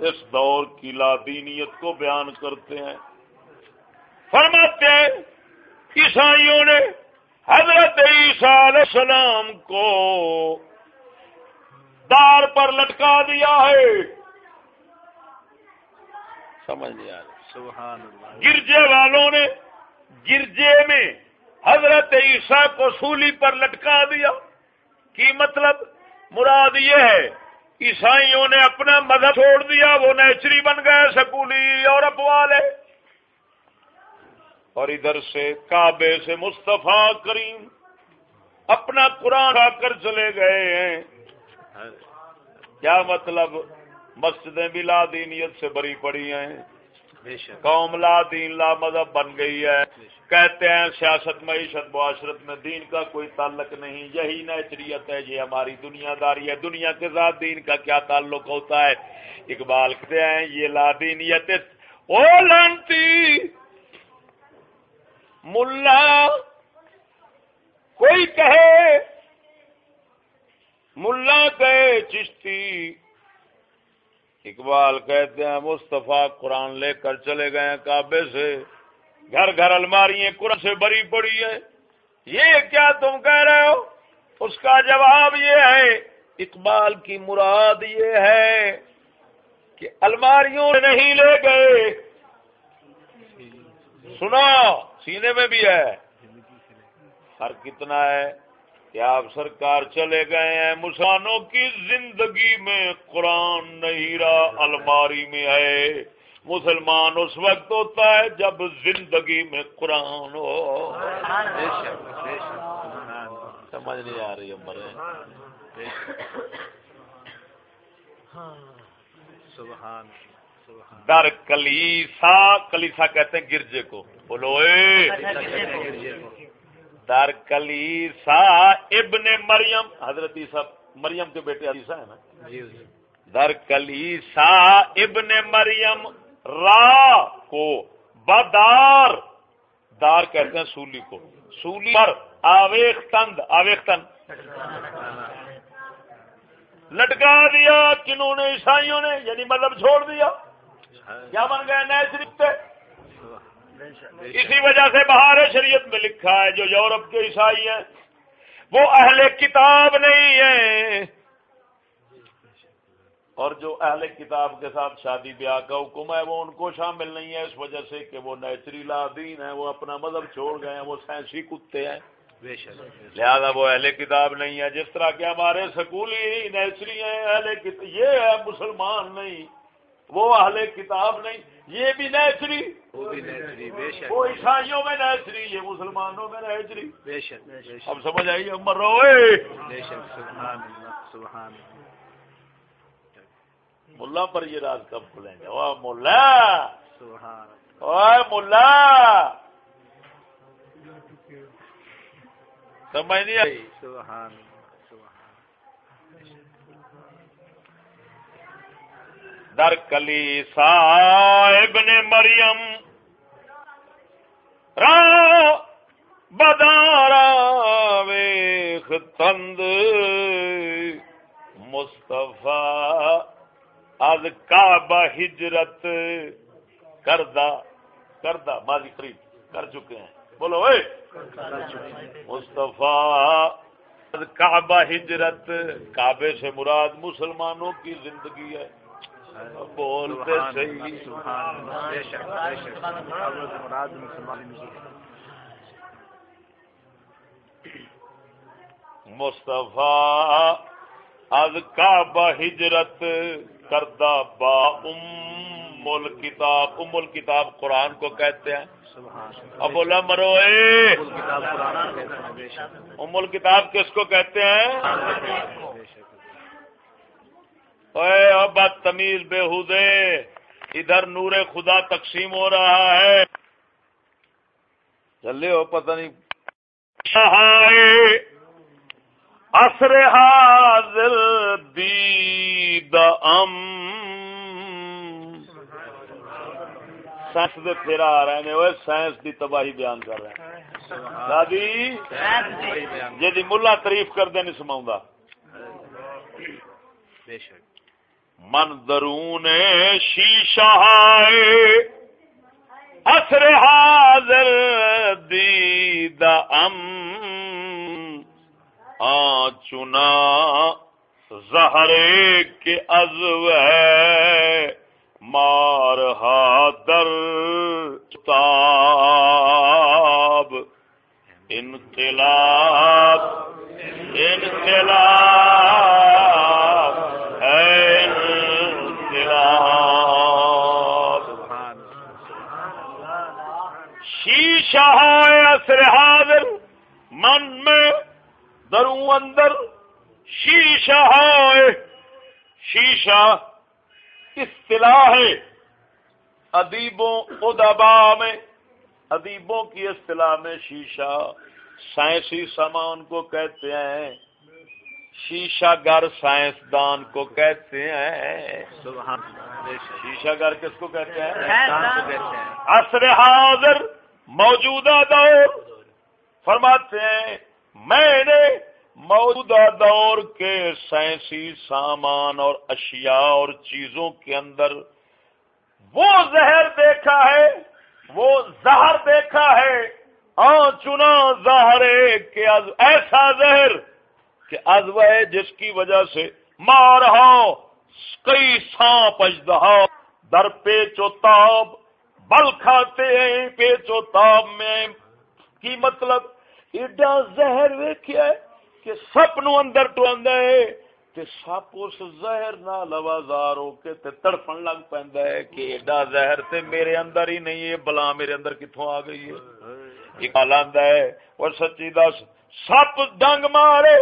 اس دور کی لادینیت کو بیان کرتے ہیں۔ فرماتے ہیں عیسائیوں نے حضرت عیسیٰ علیہ السلام کو دار پر لٹکا دیا ہے۔ سمجھ نہیں آ اللہ۔ گرجے والوں نے گرجے میں حضرت عیسیٰ کو سولی پر لٹکا دیا۔ کی مطلب؟ مراد یہ ہے عیسائیوں نے اپنا مذہب چھوڑ دیا وہ نیچری بن گئے سکولی یورپ والے۔ اور ادھر سے کعبے سے مصطفیٰ کریم اپنا قرآن آ کر چلے گئے ہیں۔ کیا مطلب؟ مسجدیں بھی لا دینیت سے بری پڑی ہیں۔ قوم لا دین لا مذہب بن گئی ہے۔ کہتے ہیں سیاست معیشت معاشرت میں دین کا کوئی تعلق نہیں، یہی نیچریت ہے، یہ ہماری دنیا داری ہے۔ دنیا کے ساتھ دین کا کیا تعلق ہوتا ہے؟ اقبال کہتے ہیں، یہ لا دینیت او لانتی۔ ملا کوئی کہے، ملا کہے چشتی۔ اقبال کہتے ہیں، مصطفیٰ قرآن لے کر چلے گئے ہیں کعبے سے۔ گھر گھر الماری قرآن سے بری پڑی ہے۔ یہ کیا تم کہہ رہے ہو؟ اس کا جواب یہ ہے، اقبال کی مراد یہ ہے کہ الماریوں نہیں لے گئے۔ سنا، سینے میں بھی ہے۔ فرق کتنا ہے کہ آپ سرکار چلے گئے ہیں، مسلمانوں کی زندگی میں قرآن نہیں رہا، الماری میں ہے۔ مسلمان اس وقت ہوتا ہے جب زندگی میں قرآن ہو۔ بے شک بے شک سبحان اللہ سمجھ نہیں آ رہی عمر۔ سبحان سبحان۔ در کلیسا کلیسا کہتے ہیں گرجے کو۔ بولو اے۔ در کلیسا ابن مریم۔ حضرت عیسیٰ مریم کے بیٹے عیسیٰ ہے نا؟ جی جی۔ در کلیسا ابن مریم۔ را کو، بدار۔ دار کہتے ہیں سولی کو۔ سولی پر آویخ تند آویخ تند۔ لٹکا دیا کنہوں نے، عیسائیوں نے یعنی مطلب چھوڑ دیا۔ کیا بن گئے نئے شریف پہ؟ اسی وجہ سے بہار شریعت میں لکھا ہے، جو یورپ کے عیسائی ہیں، وہ اہل کتاب نہیں ہیں۔ اور جو اہل کتاب کے ساتھ شادی بیاہ کا حکم ہے وہ ان کو شامل نہیں ہے اس وجہ سے کہ وہ نیچری لادین ہیں وہ اپنا مذہب چھوڑ گئے ہیں وہ سائنسی کتے ہیں۔ لہذا وہ اہل کتاب نہیں ہے جس طرح کہ ہمارے سکولی نیچری ہیں اہل کت... یہ ہے مسلمان نہیں وہ اہل کتاب نہیں یہ بھی نیچری۔ وہ بھی نیچری بے شک۔ وہ عیسائیوں میں نیچری یہ مسلمانوں میں نیچری۔ بے شک اب سمجھ آئیے مروئے بے شک سبحان اللہ سبحان اللہ۔ ملا پر یہ راز کب کھلیں گے؟ وہ ملا اوے ملا سمجھ نہیں آئی سبحان در کلی صاحب نے مریم۔ را بدارا ویخ تند مصطفیٰ۔ از کعبہ ہجرت کردہ کردہ ماضی قریب کر چکے ہیں۔ بولو اے! مصطفیٰ از کعبہ ہجرت کعبے سے مراد مسلمانوں کی زندگی ہے۔ بولتے صحیح۔ مصطفیٰ از کعبہ ہجرت کردہ با ام الکتاب ام الکتاب قرآن کو کہتے ہیں۔ سبحان اللہ اب کتاب ام الکتاب کس کو کہتے ہیں؟ اے اب بدتمیز بےحدے ادھر نور خدا تقسیم ہو رہا ہے۔ چلے ہو، پتہ نہیں۔ اثر حاضر دید ام۔ سائنس دے پھیرا آ رہے ہیں وہ سائنس دی تباہی بیان کر رہے ہیں۔ دادی جی ملا تعریف کر دے نہیں سماؤں من درون شیشہ اثر حاضر دید ام۔ آ چنا زہرے کے ازو ہے، مار در تاب انقلاب انقلاب ہے انقلاب۔ سبحان شیشہ اثر حاضر، من میں دروں اندر شیشہ ہے۔ شیشہ اصطلاح ہے۔ ادیبوں ادبا میں ادیبوں کی اصطلاح میں شیشہ سائنسی سامان کو کہتے ہیں۔ شیشہ گر سائنسدان کو کہتے ہیں۔ شیشہ گر کس کو کہتے ہیں؟ دان کو کہتے ہیں۔ عصر حاضر موجودہ دور۔ فرماتے ہیں میں نے موجودہ دور کے سائنسی سامان اور اشیاء اور چیزوں کے اندر وہ زہر دیکھا ہے، وہ زہر دیکھا ہے ہاں چنا زہر کہ ایسا زہر کہ ازو ہے جس کی وجہ سے مار ہو کئی سانپ اجدہا در پیچ و تاب بل کھاتے ہیں، پیچ و تاب میں، کی مطلب ایڈا زہر ویکھیا کہ سپ نو اندر ٹواندا ہے تے سپ اس زہر نال آوازار ہو کے تے تڑپن لگ پیندا ہے کہ ایڈا زہر تے میرے اندر ہی نہیں ہے، بلا میرے اندر کتھوں آ گئی ہے؟ اقبال آندا ہے، اور سچی دس، سپ ڈنگ مارے،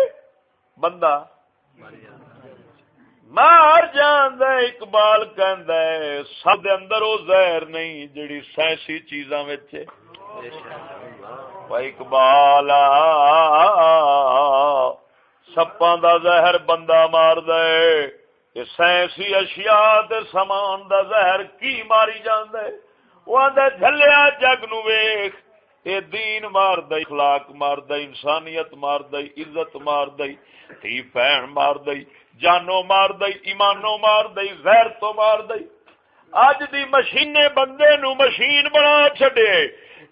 بندہ مار جاندا اقبال کہندا ہے سب دے اندر او زہر نہیں، جڑی سائنسی چیزاں وچ ہے۔ اقبال سپاں دا زہر بندہ مار دے سائنسی اشیاء تے سامان دا زہر کی ماری جاندا ہے وہ آندا جھلیا جگ نو ویکھ اے دین مار دئی اخلاق مار دئی انسانیت مار دئی عزت مار دئی تھی بہن مار دئی جانو مار دئی ایمانو مار دئی غیر تو مار دئی اج دی مشینے بندے نو مشین بنا چھڈے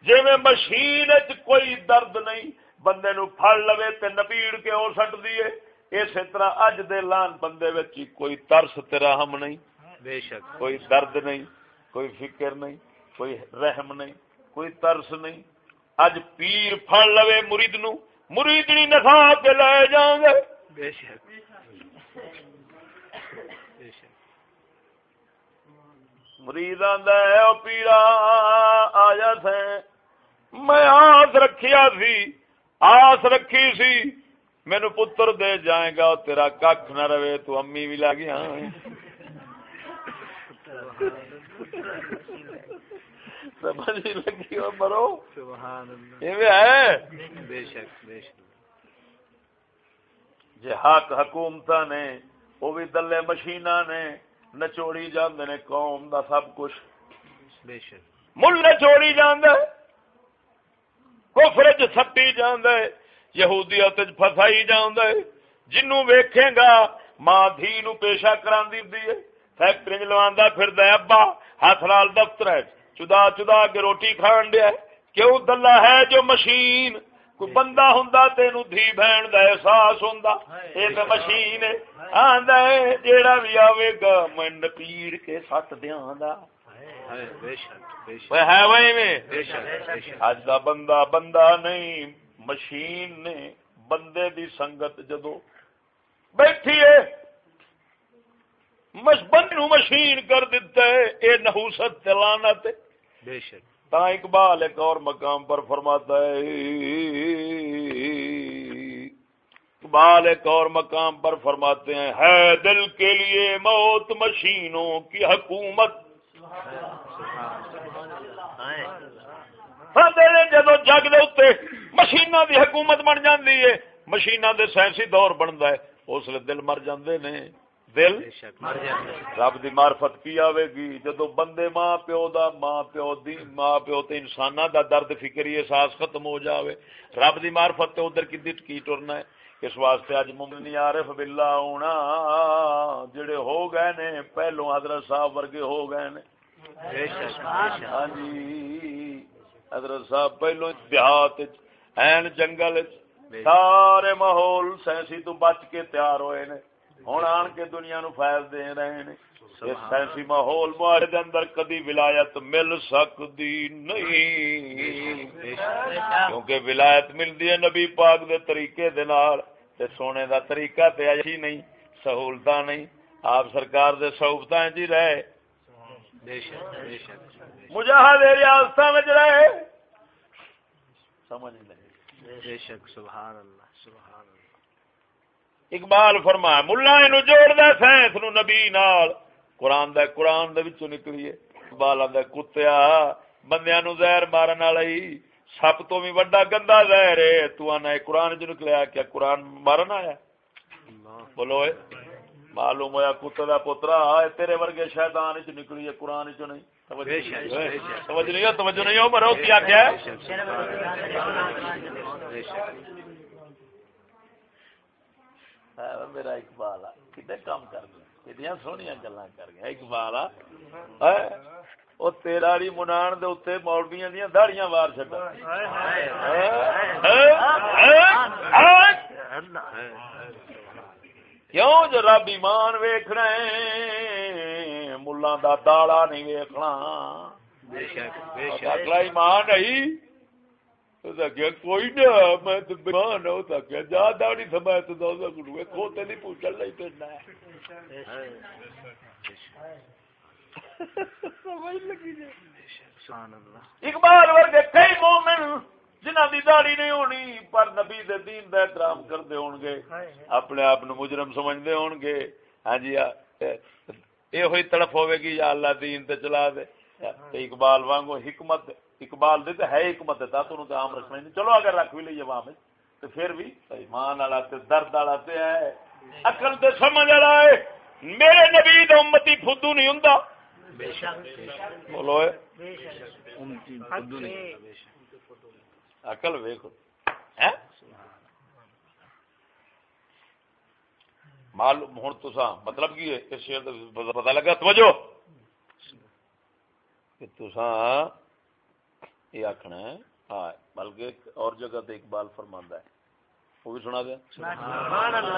جی مشین چ کوئی درد نہیں بندے نو پھڑ لوے تے نبیڑ کے او سٹ دیے اسی طرح اج دے لان بندے وچ کوئی ترس تے رحم نہیں بے شک۔ کوئی درد نہیں کوئی فکر نہیں کوئی رحم نہیں کوئی ترس نہیں۔ اج پیر پھڑ لوے مرید نو مریدنی نسا کے لے جان گے۔ بے شک۔ مرید آندا ہے پیرا آیا تھے میں آس رکھیا سی آس رکھی سی۔ مینو پتر دے جائے گا تیرا کھ نہ رہے تو امی بھی لگ گیا۔ سمجھ لگی ہو مرو۔ ہے؟ جی حق حکومت نے وہ بھی دلے مشینہ نے نچوڑی جاندے نے قوم دا سب کچھ۔ مل نچوڑی جاندے۔ کفر چ سٹی جاندے، یہودیت چ فسائی جاندے۔ جنوں ویکھے گا، ماں دھی نو پیشہ کراندی دی ہے۔ فیکٹری چ لواندا پھردا ہے، ابا ہاتھ نال دفتر ہے۔ چدا چدا کے روٹی کھان دیا کیوں دلہ ہے جو مشین؟ کوئی بندہ ہوندا تینو دھی بہن دا احساس ہوندا۔ اے تے مشین ہے۔ آندا ہے، جیڑا بھی آوے گا، میں نپیڑ کے سٹ دیاں دا۔ اج دا بندہ بندہ نہیں مشین نے بندے دی سنگت جدو بیٹھی ہے۔ بندے مشین کر دیتا ہے اے نحوست تلانت ہے۔ بے شک۔ تا اقبال ایک اور مقام پر فرماتا ہے۔ اقبال ایک اور مقام پر فرماتے ہیں ہے دل کے لیے موت مشینوں کی حکومت۔ جدو جگ دے مشین دی حکومت بن جاندی ہے مشین دے سائنسی دور بنتا ہے اس لیے دل مر جاندے نے دل رب دی معرفت کی آوے گی جدو بندے ماں پیو دا ماں پیو دی ماں پیو تے انساناں دا درد فکری احساس ختم ہو جاوے رب دی معرفت تے ادھر کی دٹ کی ٹرنا ہے اس واسطے اج ممکن عارف باللہ ہونا جڑے ہو گئے نے پہلو حضرت صاحب ورگے ہو گئے نے۔ ہاں جی حضرت صاحب پہلو دیہات این جنگل سارے ماحول سائنسی تو بچ کے تیار ہوئے نے۔ ہوں آن کے دنیا نو فیض دے رہے نے۔ اس سائنسی ماحول معاہدے دے اندر کدی ولایت مل سکتی نہیں۔ کیونکہ ولایت ملتی ہے نبی پاک دے طریقے دے نال۔ تے سونے دا طریقہ تے اجی نہیں سہولتاں نہیں آپ سرکار دے سہولتاں جی رہے بے شک بے شک مجاہد ریاستاں وچ رہے سمجھ نہیں بے شک سبحان اللہ سبحان اللہ اقبال فرمایا ملا اینو جوڑدا سائنس نو نبی نال قرآن دا قرآن دے وچوں نکلی ہے اقبال آندا کتیا بندیاں نو زہر مارن والا ہی سب تو بھی بڑا گندا زہر ہے تو آنا ہے قرآن نکلیا کیا قرآن مارن آیا بولو اے معلوم ہویا کتے دا پترا اے تیرے ورگے شیطان چ نکلی ہے قرآن چ نہیں توجہ نہیں۔ توجہ نہیں ہو توجہ نہیں ہو مرو کیا کیا میرا اقبال کتنے کام کر گیا کتنی سونی گلا کر گیا اقبال وہ تیرا والی منان دے اتنے مولویاں دیا داڑیاں وار چڈا کیوں جو رب ایمان ویکھنا ہے دا داڑا نہیں ویکھنا بے شک بے شک اگلا ایمان کوئی نہ میں تو بیمان جا داڑی سمے تو کھوتے نہیں پوچھل نہیں ہے سمجھ لگی جی سبحان اللہ اقبال ورگے کئی مومن جنہ دی داڑھی نہیں ہونی پر نبی دے دین دا احترام کرتے ہون گے اپنے آپ نو مجرم سمجھتے ہون گے ہاں جی یہ ہوئی تڑپ ہوے گی یا اللہ دین تے چلا دے۔ اقبال وانگو حکمت اقبال دے تے ہے حکمت تا تو عام رکھنا نہیں۔ چلو اگر رکھ بھی لئیے وہاں میں پھر بھی ایمان والا تے درد والا تے ہے۔ عقل تے سمجھ والا ہے۔ میرے نبی دا امتی فدو نہیں ہوندا۔ بولو۔ عقل معلوم ہوں تسا مطلب کی ہے؟ اس شعر دا پتہ لگا؟ توجہ۔ کہ تسا یہ آخنا ہے ہاں بلکہ اور جگہ تے اقبال فرماندا ہے۔ وہ بھی سنا دیا سبحان اللہ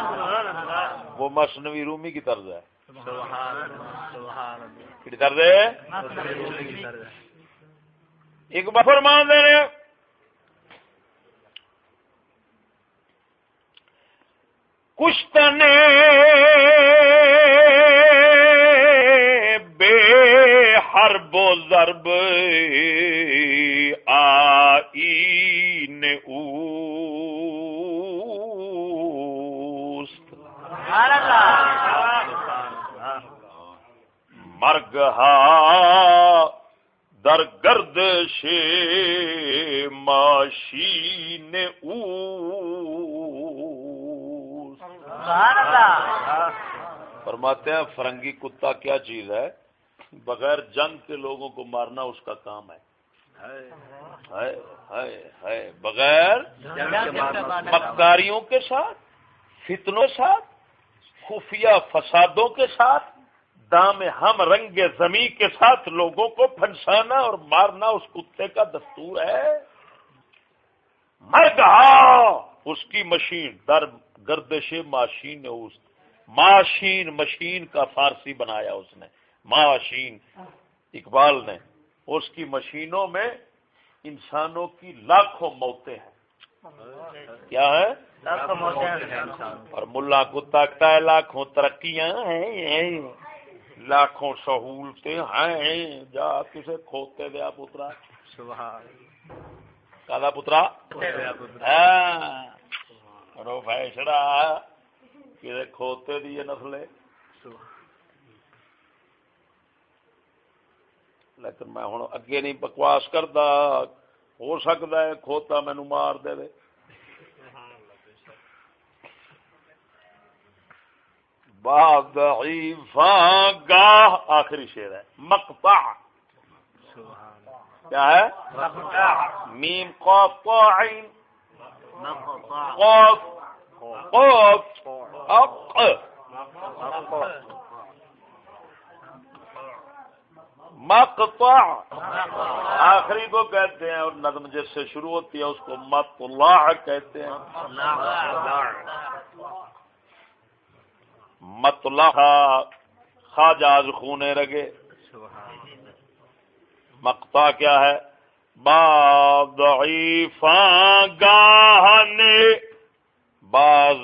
سبحان اللہ۔ وہ مصنوی رومی کی طرز ہے۔ سبحان اللہ سبحان دے رہے کشتن حرب و ضرب آئین اوست۔ مرگ در گردش ماشین اوست فرماتے ہیں فرنگی کتا کیا چیز ہے؟ بغیر جنگ کے لوگوں کو مارنا اس کا کام ہے بغیر مکاریوں کے ساتھ فتنوں کے ساتھ خفیہ فسادوں کے ساتھ دام ہم رنگ زمین کے ساتھ لوگوں کو پھنسانا اور مارنا اس کتے کا دستور ہے۔ مر گا۔ اس کی مشین در گردش ماشین ماشین مشین کا فارسی بنایا اس نے۔ ماشین۔ اقبال نے۔ اس کی مشینوں میں انسانوں کی لاکھوں موتیں ہیں۔ کیا ہے؟ اور ملا کو تاکتا ہے لاکھوں ترقیاں ہیں۔ لاکھوں سہولتیں ہیں۔ جا کسے کھوتے دیا پترا۔ کالا پترا؟ فیشڑا کسے کھوتے دیے نسلے لیکن میں ہوں اگے نہیں بکواس کرتا ہو سکتا ہے کھوتا مینو مار دے۔ بعد گاہ آخری شیر ہے۔ مقطع۔ کیا ہے؟ میم قوف عین قوف قوف اق۔ مقطع۔ آخری کو کہتے ہیں اور نظم جس سے شروع ہوتی ہے اس کو مطلع کہتے ہیں۔ مطلع خاجاز خونے رگے۔ مقطع کیا ہے؟ ضعیفاں گاہنے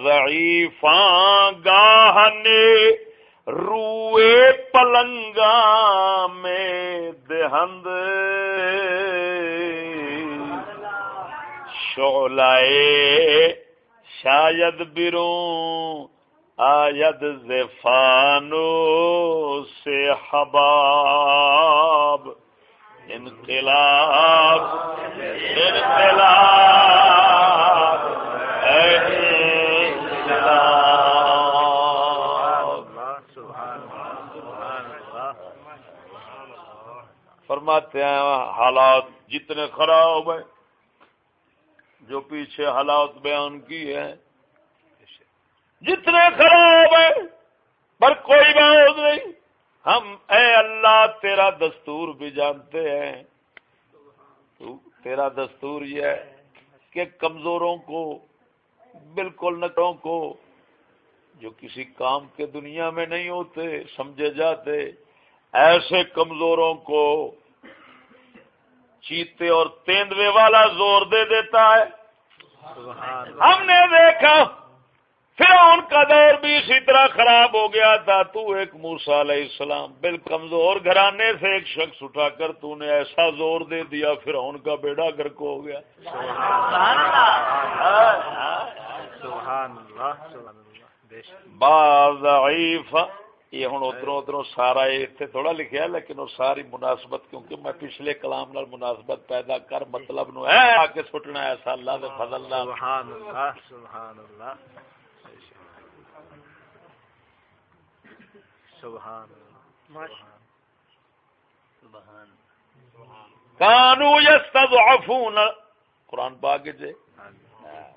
ضعیفاں گاہنے روئے پلنگا میں دہند۔ شولائے شاید بروں آید زفانو سے حباب۔ انقلاب انقلاب۔ فرماتے ہیں حالات جتنے خراب ہیں، جو پیچھے حالات بیان کی ہیں جتنے خراب ہیں پر کوئی بات نہیں۔ ہم اے اللہ تیرا دستور بھی جانتے ہیں۔ تیرا دستور یہ ہے کہ کمزوروں کو بالکل نٹوں کو جو کسی کام کے دنیا میں نہیں ہوتے سمجھے جاتے ایسے کمزوروں کو چیتے اور تیندوے والا زور دے دیتا ہے۔ ہم نے دیکھا پھر ان کا دور بھی اسی طرح خراب ہو گیا تھا۔ تو ایک موسا علیہ السلام بال کمزور گھرانے سے ایک شخص اٹھا کر تو نے ایسا زور دے دیا، پھر ان کا بیڑا گھر کو ہو گیا۔ بعض یہ ہوں ادھر ادھر سارا اتنے تھوڑا لکھا لیکن وہ ساری مناسبت، کیونکہ میں پچھلے کلام نال مناسبت پیدا کر مطلب نو ہے آ کے سٹنا ایسا اللہ دے فضل سبحان اللہ سبحان اللہ۔ سبحان کانو یستضعفون قرآن پاک جے؟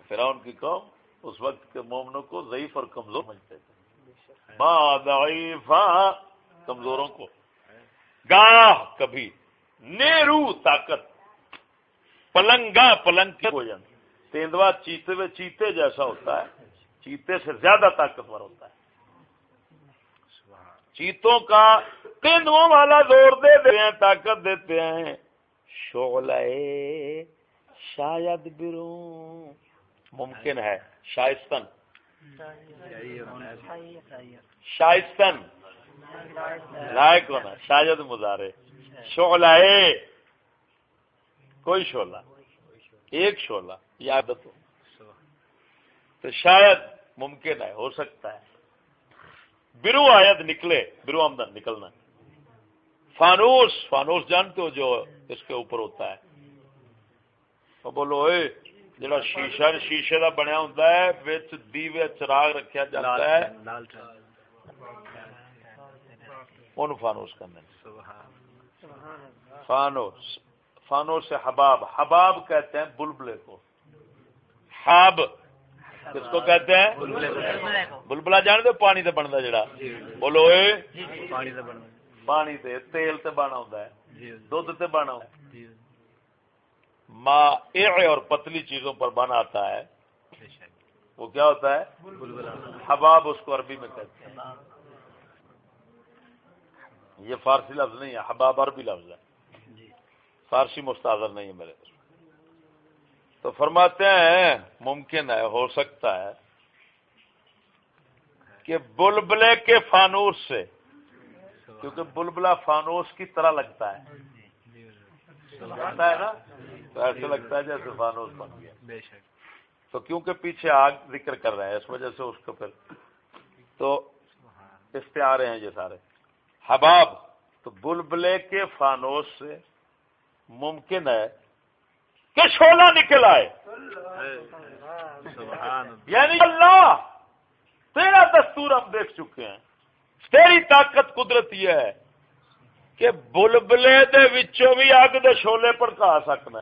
فرعون کی قوم اس وقت کے مومنوں کو ضعیف اور کمزور سمجھتے تھے۔ کمزوروں کو۔ گاہ کبھی نیرو طاقت۔ پلنگا پلنگ بوجن تیندوا چیتے میں چیتے جیسا ہوتا ہے۔ چیتے سے زیادہ طاقتور ہوتا ہے۔ چیتوں کا تیندووں والا زور دے دیتے ہیں، طاقت دیتے ہیں۔ شولا شاید بروں۔ ممکن ہے شائستن شائستن لائق ہونا، شاید مزارے شعلہ کوئی شعلہ۔ ایک شعلہ یہ عادت ہو تو شاید ممکن ہے، ہو سکتا ہے۔ برو آیت نکلے برو آمدن نکلنا فانوس فانوس جانتے ہو جو اس کے اوپر ہوتا ہے۔ بولو اے جڑا شیشہ شیشے کا بنیا ہوتا ہے دیوے چراغ رکھا جاتا ہے۔ ان فانوس کرنے فانوس فانوس سے حباب حباب کہتے ہیں بلبلے کو۔ ہاب کس کو کہتے ہیں؟ بلبلا جان دو پانی سے بنتا جڑا۔ بولو اے۔ پانی سے تیل سے بنا ہوتا ہے۔ دھد سے بنا ماں اور پتلی چیزوں پر بنا آتا ہے۔ وہ کیا ہوتا ہے؟ حباب اس کو عربی میں کہتے ہیں۔ یہ فارسی لفظ نہیں ہے حباب عربی لفظ ہے۔ فارسی مستحضر نہیں ہے میرے۔ تو فرماتے ہیں ممکن ہے ہو سکتا ہے کہ بلبلے کے فانوس سے کیونکہ بلبلا فانوس کی طرح لگتا ہے۔ ہے نا؟ تو ایسا لگتا ہے جیسے فانوس بن گیا۔ تو کیونکہ پیچھے آگ ذکر کر رہے ہیں اس وجہ سے اس کو پھر تو اس پہ آ رہے ہیں یہ سارے۔ حباب تو بلبلے کے فانوس سے ممکن ہے کہ شولہ نکل آئے۔ یعنی اللہ تیرا دستور ہم دیکھ چکے ہیں۔ تیری طاقت قدرت یہ ہے کہ بلبلے دے وچوں بھی اگ دے شولے پڑکا سکنا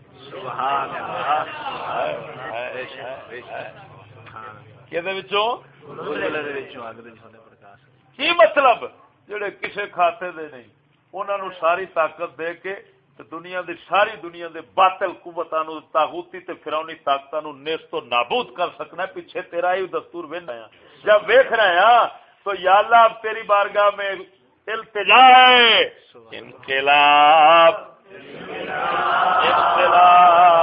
کی مطلب؟ جڑے کسے کھاتے دے نہیں انہوں ساری طاقت دے کے دنیا دی ساری دنیا دے باطل قوتوں تاغوتی تے فرونی نو نیست و نابود کر سکنا پیچھے تیرا ہی دستور وین آیا جب ویکھ رہے ہیں، تو یا اللہ، اب تیری بارگاہ میں التجا ہے۔ انقلاب۔ انقلاب۔